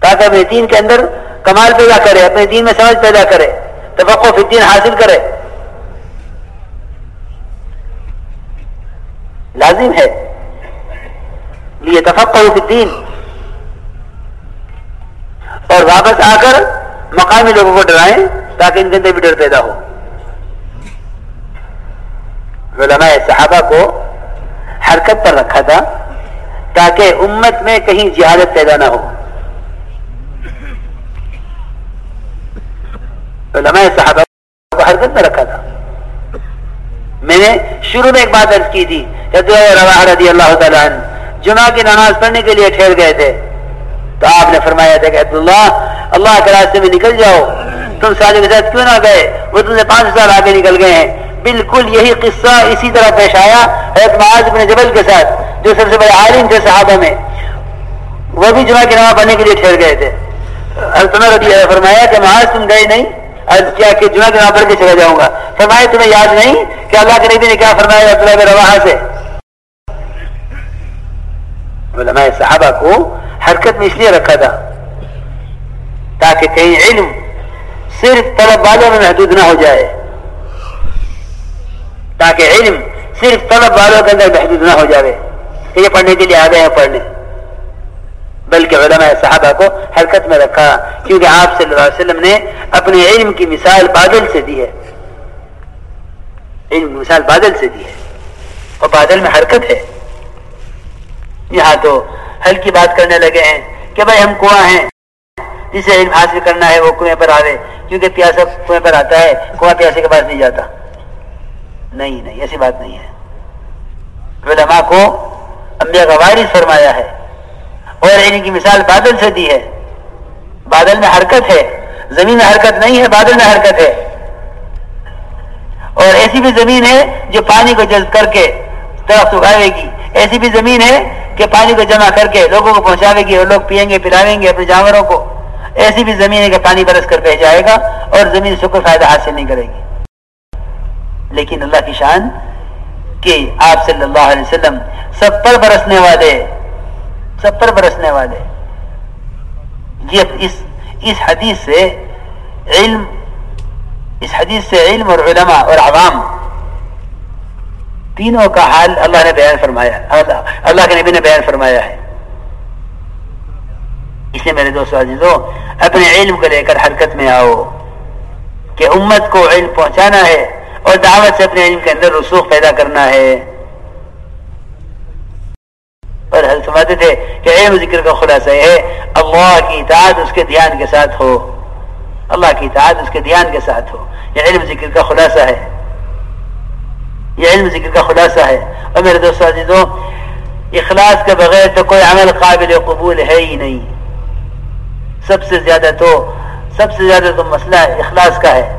تاکہ اپنے دین کے اندر کمال پیدا کرے، اپنے دین میں سمجھ پیدا کرے توقع فی الدین حاصل کرے۔ لازم ہے۔ لیے فی الدین اور واپس آ کر مقامی لوگوں کو ڈرائیں تاکہ ان کے اندر بھی ڈر پیدا ہو۔ علماء صحابہ کو حرکت پر رکھا تھا تاکہ امت میں کہیں جہادت پیدا نہ ہو۔ علماء صحابہ کو حرکت میں رکھا تھا۔ میں نے شروع میں ایک بات عرض کی تھی رضی اللہ تعالیٰ عنہ جمعہ کی نماز پڑھنے کے لیے ٹھہر گئے تھے۔ تو آپ نے فرمایا تھا کہ عبداللہ، اللہ کے راستے میں نکل جاؤ۔ تم سالے کے ساتھ کیوں نہ گئے؟ وہ تم سے پانچ سال آگے نکل گئے ہیں۔ بالکل یہی قصہ اسی طرح پیش آیا حضرت معاذ بن جبل کے ساتھ، جو سب سے بڑے عالم تھے صحابہ میں۔ وہ بھی جمعہ کی نماز پڑھنے کے لیے ٹھہر گئے تھے۔ حضرت رضی اللہ فرمایا کہ معاذ تم گئے نہیں؟ عرض کیا کہ جمعہ کے پڑھ کے چلا جاؤں گا۔ فرمایا، تمہیں یاد نہیں کہ اللہ کے نبی نے کیا فرمایا عبداللہ بن رواحہ سے؟ علماء صحابہ کو حرکت میں اس لیے رکھا تھا تاکہ کہیں علم صرف طلب والوں میں محدود نہ ہو جائے۔ تاکہ علم صرف طلب والوں کے اندر محدود نہ ہو جائے کہ یہ پڑھنے کے لیے آ گئے ہیں، پڑھنے۔ بلکہ علماء صحابہ کو حرکت میں رکھا۔ کیونکہ آپ صلی اللہ علیہ وسلم نے اپنے علم کی مثال بادل سے دی ہے۔ علم کی مثال بادل سے دی ہے۔ اور بادل میں حرکت ہے۔ یہاں تو ہلکی بات کرنے لگے ہیں کہ بھائی ہم کنواں ہیں۔ جسے علم حاصل کرنا ہے وہ کنویں پر آوے۔ کیونکہ پیاسا کنویں پر آتا ہے، کنواں پیاسے کے پاس نہیں جاتا۔ نہیں نہیں، ایسی بات نہیں ہے۔ علماء کو انبیاء کا وارث فرمایا ہے۔ اور یعنی ان کی مثال بادل سے دی ہے۔ بادل میں حرکت ہے۔ زمین میں حرکت نہیں ہے، بادل میں حرکت ہے۔ اور ایسی بھی زمین ہے جو پانی کو جذب کر کے درخت اگاوے گی۔ ایسی بھی زمین ہے کہ پانی کو جمع کر کے لوگوں کو پہنچاوے گی اور لوگ پیئیں گے، پلاویں گے اپنے جانوروں کو۔ ایسی بھی زمین ہے کہ پانی برس کر بہ جائے گا اور زمین سے کوئی فائدہ حاصل نہیں کرے گی۔ لیکن اللہ کی شان کہ آپ صلی اللہ علیہ وسلم سب پر برسنے والے سب پر برسنے والے۔ یہ اس اس حدیث سے علم، اس حدیث سے علم اور علماء اور عوام، تینوں کا حال اللہ نے بیان فرمایا، اللہ اللہ کے نبی نے بیان فرمایا ہے۔ اسے میرے دوست عزیزوں اپنے علم کو لے کر حرکت میں آؤ کہ امت کو علم پہنچانا ہے اور دعوت سے اپنے علم کے اندر رسوخ پیدا کرنا ہے۔ اور حل سماتے تھے کہ علم ذکر کا خلاصہ ہے، اللہ کی اطاعت اس کے دھیان کے ساتھ ہو۔ اللہ کی اطاعت اس کے دھیان کے ساتھ ہو۔ یہ علم ذکر کا خلاصہ ہے۔ یہ علم ذکر کا خلاصہ ہے۔ اور میرے دوست عزیزوں، اخلاص کے بغیر تو کوئی عمل قابل قبول ہے ہی نہیں۔ سب سے زیادہ تو، سب سے زیادہ تو مسئلہ اخلاص کا ہے۔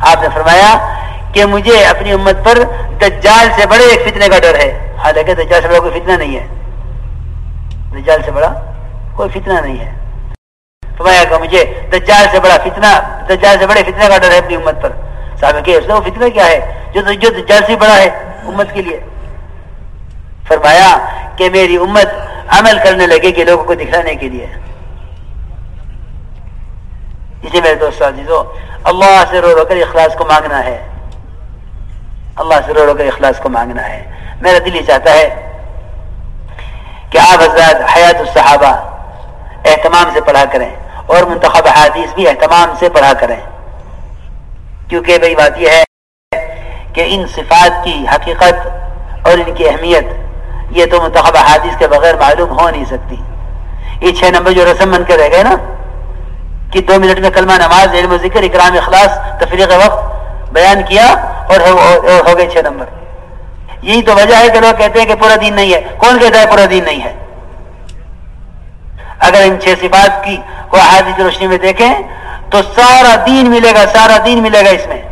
آپ نے فرمایا کہ مجھے اپنی امت پر دجال سے بڑے ایک فتنے کا ڈر ہے۔ حالانکہ دجال سے بڑا کوئی فتنہ نہیں ہے۔ دجال سے بڑا کوئی فتنہ نہیں ہے۔ فرمایا کہ مجھے دجال سے بڑا فتنہ، دجال سے بڑے فتنے کا ڈر ہے اپنی امت پر۔ صاحب کہ وہ فتنہ کیا ہے؟ جو جو دجال سے بڑا ہے امت کے لیے۔ فرمایا کہ میری امت عمل کرنے لگے کہ لوگوں کو دکھانے کے لیے۔ اسی میرے دوست عزیزو، اللہ سے رو رو کر اخلاص کو مانگنا ہے۔ اللہ سے رو رو کر اخلاص کو مانگنا ہے۔ میرا دل یہ چاہتا ہے کہ آپ حضرات حیات الصحابہ اہتمام سے پڑھا کریں اور منتخب حادیث بھی اہتمام سے پڑھا کریں۔ کیونکہ بھائی بات یہ ہے کہ ان صفات کی حقیقت اور ان کی اہمیت یہ تو منتخب حادث کے بغیر معلوم ہو نہیں سکتی۔ یہ چھ نمبر جو رسم بن کے رہ گئے نا کہ دو منٹ میں کلمہ نماز، علم و ذکر، اکرام، اخلاص تفریق وقت بیان کیا اور ہو گئے چھ نمبر۔ یہی تو وجہ ہے کہ لوگ کہتے ہیں کہ پورا دین نہیں ہے۔ کون کہتا ہے پورا دین نہیں ہے؟ اگر ان چھ صفات کی کو حادث کی روشنی میں دیکھیں تو سارا دین ملے گا، سارا دین ملے گا اس میں۔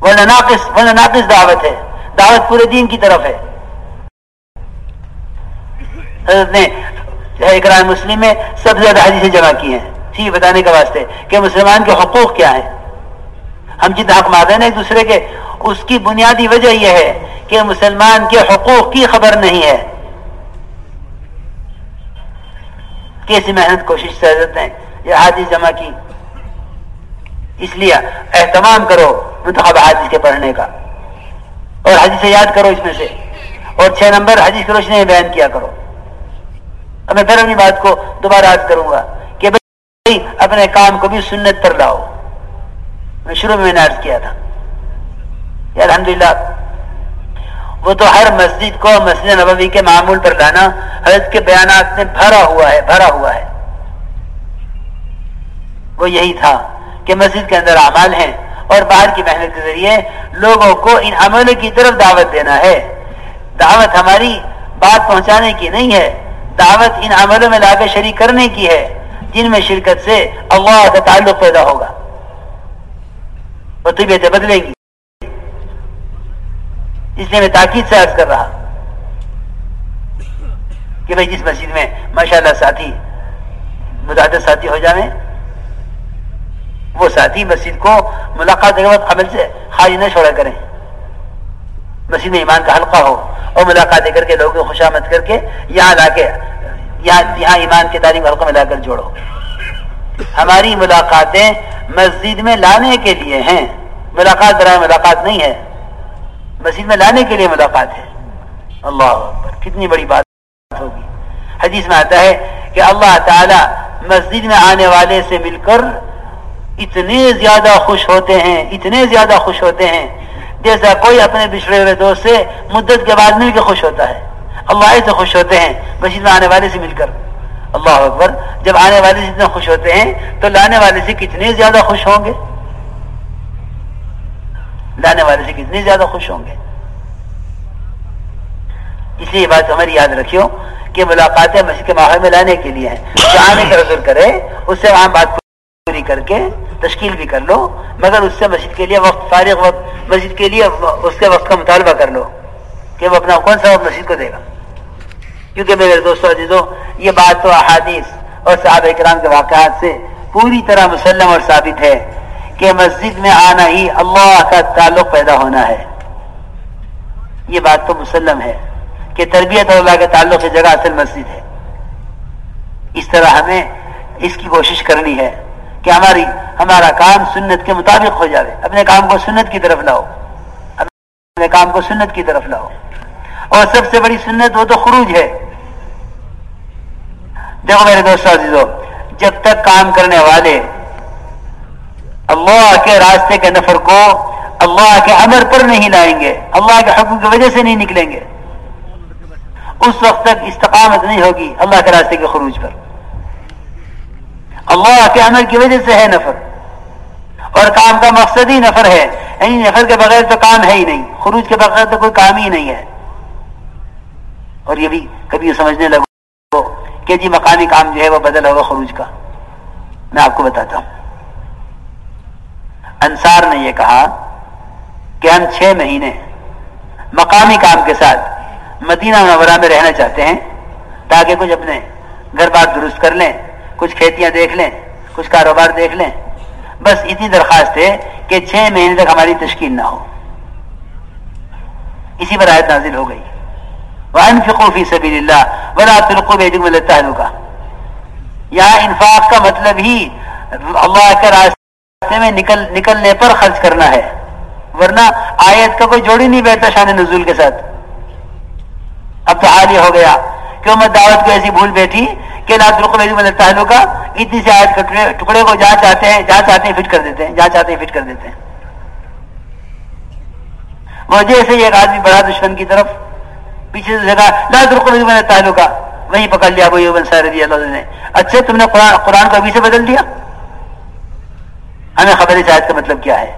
ورنہ ناقص ورنہ ناقص دعوت ہے۔ دعوت پورے دین کی طرف ہے۔ حضرت نے اقرار مسلم میں سب سے زیادہ حدیثیں جمع کی ہیں۔ ٹھیک بتانے کے واسطے کہ مسلمان کے حقوق کیا ہیں؟ ہم جتنا حق مارتے ایک دوسرے کے، اس کی بنیادی وجہ یہ ہے کہ مسلمان کے حقوق کی خبر نہیں ہے۔ کیسی محنت، کوشش سے حضرت نے یہ حادث جمع کی۔ اس لیے اہتمام کرو مطلب منتخب حادث کے پڑھنے کا۔ اور حدیث یاد کرو اس میں سے۔ اور چھ نمبر، حدیث کی روشنی میں بیان کیا کرو۔ اب میں پھر اپنی بات کو دوبارہ یاد کروں گا کہ بھائی، اپنے کام کو بھی سنت پر لاؤ۔ شروع میں نے عرض کیا تھا۔ الحمدللہ، وہ تو ہر مسجد کو مسجد نبوی کے معمول پر لانا، حضرت کے بیانات میں بھرا ہوا ہے، بھرا ہوا ہے۔ وہ یہی تھا کہ مسجد کے اندر اعمال ہیں اور باہر کی محنت کے ذریعے لوگوں کو ان عملوں کی طرف دعوت دینا ہے۔ دعوت ہماری بات پہنچانے کی نہیں ہے، دعوت ان عملوں میں لا کے شریک کرنے کی ہے، جن میں شرکت سے اللہ کا تعلق پیدا ہوگا۔ وہ طبیعتیں بدلیں گی۔ اس لیے میں تاکید سے عرض کر رہا کہ بھائی جس مسجد میں ماشاءاللہ ساتھی مداحت ساتھی ہو جائیں، وہ ساتھی مسجد کو ملاقات کے وقت عمل سے خالی نہ چھوڑا کریں۔ مسجد میں ایمان کا حلقہ ہو اور ملاقاتیں کر کے لوگوں کو خوشامد کر کے یہاں لا کے، یہاں یہاں ایمان کے تعلیم حلقہ میں لا کر جوڑو۔ ہماری ملاقاتیں مسجد میں لانے کے لیے ہیں۔ ملاقات برائے ملاقات نہیں ہے۔ مسجد میں لانے کے لیے ملاقات ہے۔ اللہ اکبر، کتنی بڑی بات ہوگی۔ حدیث میں آتا ہے کہ اللہ تعالی مسجد میں آنے والے سے مل کر اتنے زیادہ خوش ہوتے ہیں، اتنے زیادہ خوش ہوتے ہیں۔ جیسا کوئی اپنے بچھڑے ہوئے دوست سے مدت کے بعد مل کے خوش ہوتا ہے۔ اللہ سے خوش ہوتے ہیں مسجد میں آنے والے سے مل کر۔ اللہ اکبر، جب آنے والے سے اتنے خوش ہوتے ہیں، تو لانے والے سے کتنے زیادہ خوش ہوں گے؟ لانے والے سے کتنے زیادہ خوش ہوں گے؟ اس لیے بات ہماری یاد رکھیو کہ ملاقاتیں مسجد کے ماحول میں لانے کے لیے ہیں۔ جو آنے کا رسول کرے، اس سے وہاں بات پوری کر کے تشکیل بھی کر لو، مگر اس سے مسجد کے لیے وقت فارغ وقت، مسجد کے لیے اس کے وقت کا مطالبہ کر لو کہ وہ اپنا کون سا وقت مسجد کو دے گا۔ کیونکہ میرے دوستوں عزیزوں یہ بات تو احادیث اور صحابہ کرام کے واقعات سے پوری طرح مسلم اور ثابت ہے کہ مسجد میں آنا ہی اللہ کا تعلق پیدا ہونا ہے۔ یہ بات تو مسلم ہے کہ تربیت اور اللہ کے تعلق کی جگہ اصل مسجد ہے۔ اس طرح ہمیں اس کی کوشش کرنی ہے کہ ہماری، ہمارا کام سنت کے مطابق ہو جائے اپنے کام کو سنت کی طرف لاؤ۔ اپنے کام کو سنت کی طرف لاؤ۔ اور سب سے بڑی سنت وہ تو خروج ہے۔ دیکھو میرے دوستوں عزیزو، جب تک کام کرنے والے اللہ کے راستے کے نفر کو اللہ کے امر پر نہیں لائیں گے، اللہ کے حکم کی وجہ سے نہیں نکلیں گے، اس وقت تک استقامت نہیں ہوگی اللہ کے راستے کے خروج پر۔ اللہ کے امر کی وجہ سے ہے نفر، اور کام کا مقصد ہی نفر ہے یعنی نفر کے بغیر تو کام ہے ہی نہیں، خروج کے بغیر تو کوئی کام ہی نہیں ہے۔ اور یہ بھی کبھی سمجھنے لگو کہ جی مقامی کام جو ہے وہ بدل ہوگا خروج کا۔ میں آپ کو بتاتا ہوں۔ انصار نے یہ کہا کہ ہم چھ مہینے مقامی کام کے ساتھ مدینہ مورہ میں رہنا چاہتے ہیں تاکہ کچھ اپنے گھر بار درست کر لیں، کچھ کھیتیاں دیکھ لیں، کچھ کاروبار دیکھ لیں۔ بس اتنی درخواست ہے کہ چھ مہینے تک ہماری تشکیل نہ ہو۔ اسی پر آیت نازل ہو گئی۔ وَأَنفِقُوا فِي سَبِيلِ اللَّهِ وَلَا تُلْقُوا بِيَدِكُمْ إِلَى التَّهْلُكَةِ یہاں انفاق کا مطلب ہی اللہ کے راستے میں نکل نکلنے پر خرچ کرنا ہے۔ ورنہ آیت کا کوئی جوڑی نہیں بیٹھتا شان نزول کے ساتھ۔ اب تو حال یہ ہو گیا۔ کہ امت دعوت کو ایسی بھول بیٹھی کہ لا تلقوا بِيَدِكُمْ إِلَى التَّهْلُكَةِ اتنی سی آیت کے ٹکڑے کو جہاں چاہتے ہیں جہاں چاہتے ہیں فٹ کر دیتے ہیں۔ جہاں چاہتے ہیں فٹ کر دیتے ہیں۔ وجہ سے ایک آدمی بڑا دشمن کی طرف پیچھے سے جگہ لا تلقوا بِيَدِكُمْ إِلَى التَّهْلُكَةِ وہیں پکڑ لیا ابو ایوب انصاری رضی اللہ نے۔ اچھا تم نے قرآن قرآن کو ابھی سے بدل دیا؟ ہمیں خبر اس آیت کا مطلب کیا ہے؟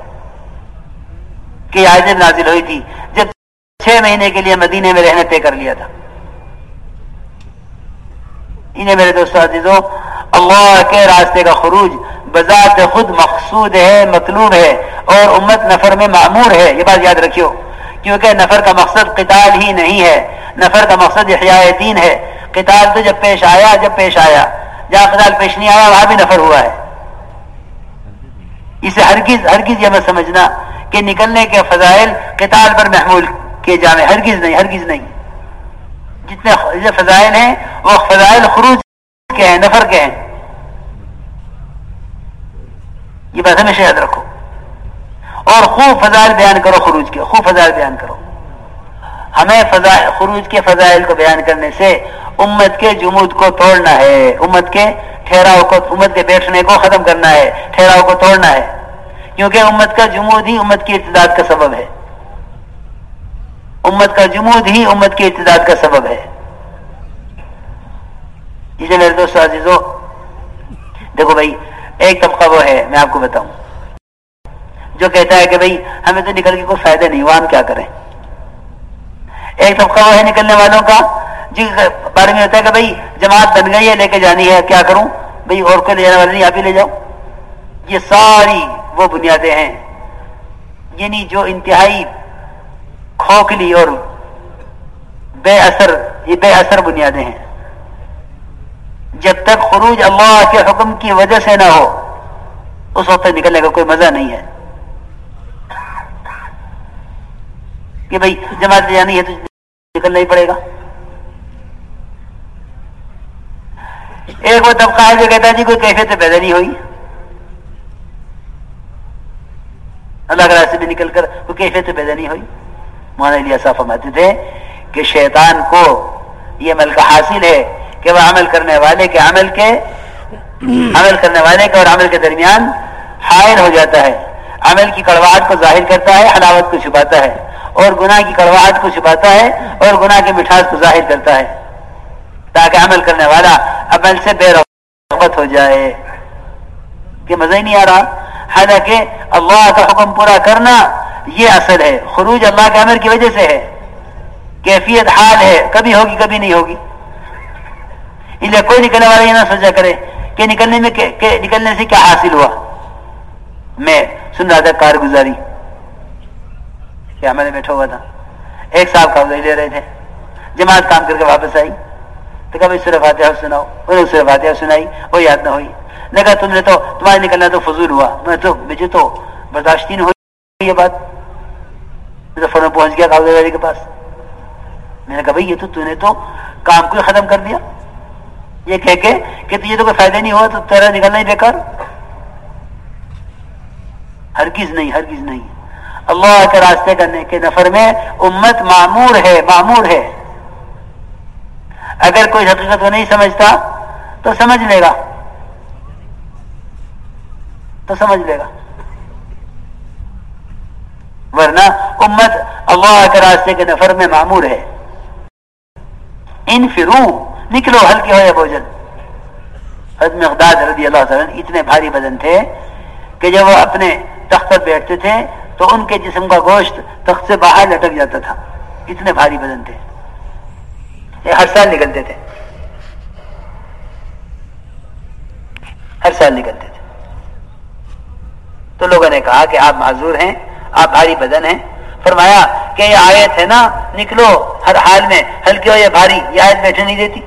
کہ آیت نازل ہوئی تھی، جب چھ مہینے کے لیے مدینے میں رہنے طے کر لیا تھا۔ انہیں میرے دوستوں عزیزوں، اللہ کے راستے کا خروج بذات خود مقصود ہے، مطلوب ہے اور امت نفر میں معمور ہے۔ یہ بات یاد رکھیو۔ کیونکہ نفر کا مقصد قتال ہی نہیں ہے، نفر کا مقصد احیاء دین ہے۔ قتال تو جب پیش آیا، جب پیش آیا جہاں قتال پیش نہیں آیا، وہاں بھی نفر ہوا ہے۔ اسے ہرگز ہرگز یہ میں سمجھنا کہ نکلنے کے فضائل قتال پر محمول کیے جانے ہرگز نہیں ہرگز نہیں۔ جتنے فضائل ہیں، وہ فضائل خروج کے ہیں، نفر کے ہیں۔ یہ بات ہمیشہ یاد رکھو۔ اور خوب فضائل بیان کرو خروج کے، خوب فضائل بیان کرو۔ ہمیں فضائل، خروج کے فضائل کو بیان کرنے سے امت کے جمود کو توڑنا ہے۔ امت کے ٹھہراؤ کو، امت کے بیٹھنے کو ختم کرنا ہے۔ ٹھہراؤ کو توڑنا ہے۔ کیونکہ امت کا جمود ہی امت کی ارتداد کا سبب ہے۔ امت کا جمود ہی امت کی ارتداد کا سبب ہے۔ جی جسے میرے دوست عزیزو، دیکھو بھائی، ایک طبقہ وہ ہے، میں آپ کو بتاؤں۔ جو کہتا ہے کہ بھائی ہمیں تو نکل کے کوئی فائدہ نہیں ہوا ہم کیا کریں؟ ایک طبقہ وہ ہے نکلنے والوں کا جی بارے میں ہوتا ہے کہ بھائی جماعت بن گئی ہے، لے کے جانی ہے، کیا کروں؟ بھائی اور کوئی لے جانے والے نہیں، آپ ہی لے جاؤ۔ یہ ساری وہ بنیادیں ہیں یعنی جو انتہائی کھوکھلی اور بے اثر، یہ بے اثر بنیادیں ہیں۔ جب تک خروج اللہ کے حکم کی وجہ سے نہ ہو، اس وقت نکلنے کا کوئی مزہ نہیں ہے۔ کہ بھائی جماعت جانی ہے تو نکلنا ہی پڑے گا۔ ایک وہ طبقہ ہے جو کہتا ہے جی کوئی کیفیت پیدا نہیں ہوئی۔ اللہ کے راستے میں نکل کر کوئی کیفیت پیدا نہیں ہوئی۔ مولانا علیہ صاحب فرماتے تھے کہ شیطان کو یہ عمل کا حاصل ہے کہ وہ عمل کرنے والے کے عمل کے عمل کرنے والے کے اور عمل کے درمیان حائل ہو جاتا ہے۔ عمل کی کڑواہٹ کو ظاہر کرتا ہے، حلاوت کو چھپاتا ہے۔ اور گناہ کی کڑواہٹ کو چھپاتا ہے اور گناہ کی مٹھاس کو ظاہر کرتا ہے۔ تاکہ عمل کرنے والا عمل سے بے رغبت ہو جائے۔ کہ مزہ ہی نہیں آ رہا۔ حالانکہ اللہ کا حکم پورا کرنا یہ اصل ہے۔ خروج اللہ کے عمل کی وجہ سے ہے۔ کیفیت حال ہے۔ کبھی ہوگی، کبھی نہیں ہوگی۔ اس لیے کوئی نکلنے والا یہ نہ سوچا کرے کہ نکلنے میں کہ نکلنے سے کیا حاصل ہوا۔ میں سن رہا تھا کارگزاری۔ کیا میں بیٹھا ہوا تھا۔ ایک صاحب کاغذ لے رہے تھے۔ جماعت کام کر کے واپس آئی۔ تو کبھی صرف فاتحہ سناؤ۔ انہوں نے صرف فاتحہ سنائی، وہ یاد نہ ہوئی۔ نے کہا تم نے تو تمہارے نکلنا تو فضول ہوا۔ میں تو مجھے تو برداشت ہی نہیں ہوئی یہ بات۔ میں تو فوراً پہنچ گیا کاغذ والے کے پاس۔ میں نے کہا بھائی یہ تو تو نے تو کام کو ختم کر دیا۔ یہ کہہ کے کہ تجھے تو کوئی فائدہ نہیں ہوا تو تیرا نکلنا ہی بیکار۔ ہرگز نہیں ہرگز نہیں۔ اللہ کے راستے کرنے کے نفر میں امت معمور ہے معمور ہے۔ اگر کوئی حقیقت کو نہیں سمجھتا تو سمجھ لے گا۔ تو سمجھ لے گا۔ ورنہ امت اللہ کے راستے کے نفر میں معمور ہے۔ ان فرو نکلو ہلکے ہوئے بوجن حضرت مقداد رضی اللہ تعالیٰ اتنے بھاری بدن تھے کہ جب وہ اپنے تخت پر بیٹھتے تھے تو ان کے جسم کا گوشت تخت سے باہر لٹک جاتا تھا۔ اتنے بھاری بدن تھے۔ یہ ہر سال نکلتے تھے۔ ہر سال نکلتے تھے۔ تو لوگوں نے کہا کہ آپ معذور ہیں، آپ بھاری بدن ہیں۔ فرمایا کہ یہ آیت ہے نا، نکلو، ہر حال میں ہلکے ہو یا بھاری، یہ آیت بیٹھے نہیں دیتی۔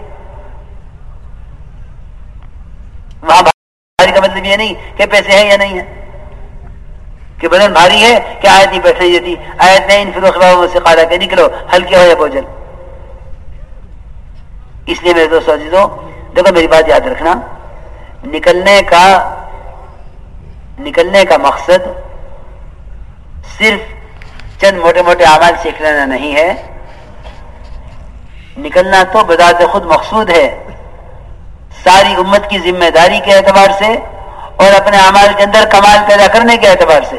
وہاں بھاری کا مطلب یہ نہیں کہ پیسے ہیں یا نہیں ہے کہ بدن بھاری ہے کہ آیت نہیں بیٹھنے دیتی آیت نہیں ان سے قالا کہ نکلو، ہلکے ہو یا بوجھل۔ اس لیے میرے دوست عزیزوں، دیکھو میری بات یاد رکھنا۔ نکلنے کا نکلنے کا مقصد صرف چند موٹے موٹے اعمال سیکھ لینا نہیں ہے۔ نکلنا تو بذات خود مقصود ہے۔ ساری امت کی ذمہ داری کے اعتبار سے اور اپنے اعمال کے اندر کمال پیدا کرنے کے اعتبار سے۔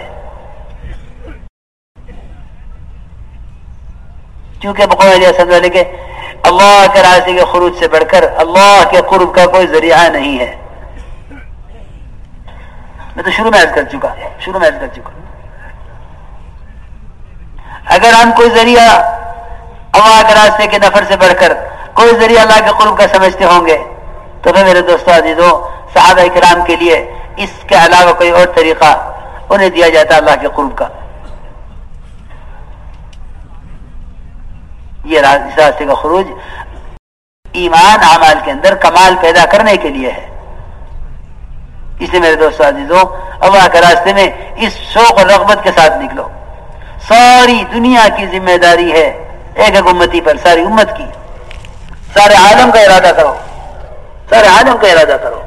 کیونکہ بقول علیہ وسلم کے اللہ کے راستے کے خروج سے بڑھ کر اللہ کے قرب کا کوئی ذریعہ نہیں ہے۔ میں تو شروع میں عرض کر چکا، شروع میں عرض کر چکا۔ اگر ہم کوئی ذریعہ اللہ کے راستے کے نفر سے بڑھ کر کوئی ذریعہ اللہ کے قرب کا سمجھتے ہوں گے، تو پھر میرے دوستوں عزیزوں صحابہ کرام کے لیے اس کے علاوہ کوئی اور طریقہ انہیں دیا جاتا اللہ کے قرب کا۔ یہ راستے کا خروج ایمان اعمال کے اندر کمال پیدا کرنے کے لیے ہے۔ اس لیے میرے دوست عزیزوں اللہ کے راستے میں اس شوق اور رغبت کے ساتھ نکلو۔ ساری دنیا کی ذمہ داری ہے ایک ایک امتی پر، ساری امت کی۔ سارے عالم کا ارادہ کرو۔ سارے عالم کا ارادہ کرو۔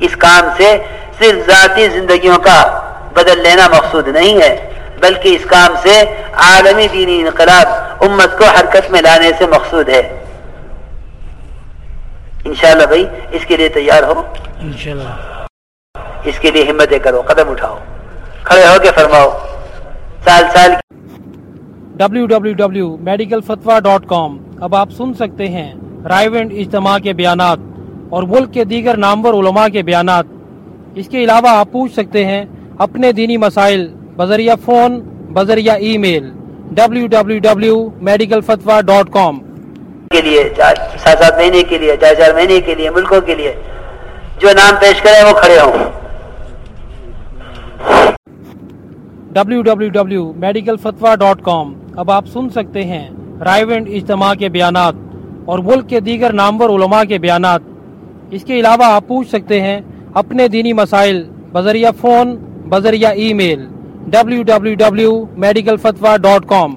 اس کام سے صرف ذاتی زندگیوں کا بدل لینا مقصود نہیں ہے بلکہ اس کام سے عالمی دینی انقلاب امت کو حرکت میں لانے سے مقصود ہے۔ انشاءاللہ بھائی اس کے لیے تیار ہو۔ اس کے لیے ہمتیں کرو قدم اٹھاؤ۔ کھڑے ہو کے فرماؤ۔ سال سال کام اب آپ سن سکتے ہیں رائیونڈ اجتماع کے بیانات۔ اور ملک کے دیگر نامور علماء کے بیانات۔ اس کے علاوہ آپ پوچھ سکتے ہیں اپنے دینی مسائل بذریعہ فون بذریعہ ای میل ڈبلو میڈیکل فتوا ڈاٹ کام کے لیے سات سات مہینے کے لیے چار چار مہینے کے لیے ملکوں کے لیے جو نام پیش کرے وہ کھڑے ہوں۔ ڈبلو میڈیکل فتوا ڈاٹ کام اب آپ سن سکتے ہیں رائیونڈ اجتماع کے بیانات اور ملک کے دیگر نامور علماء کے بیانات۔ اس کے علاوہ آپ پوچھ سکتے ہیں اپنے دینی مسائل، بذریعہ فون، بذریعہ email W W W medical فتوا ڈاٹ کام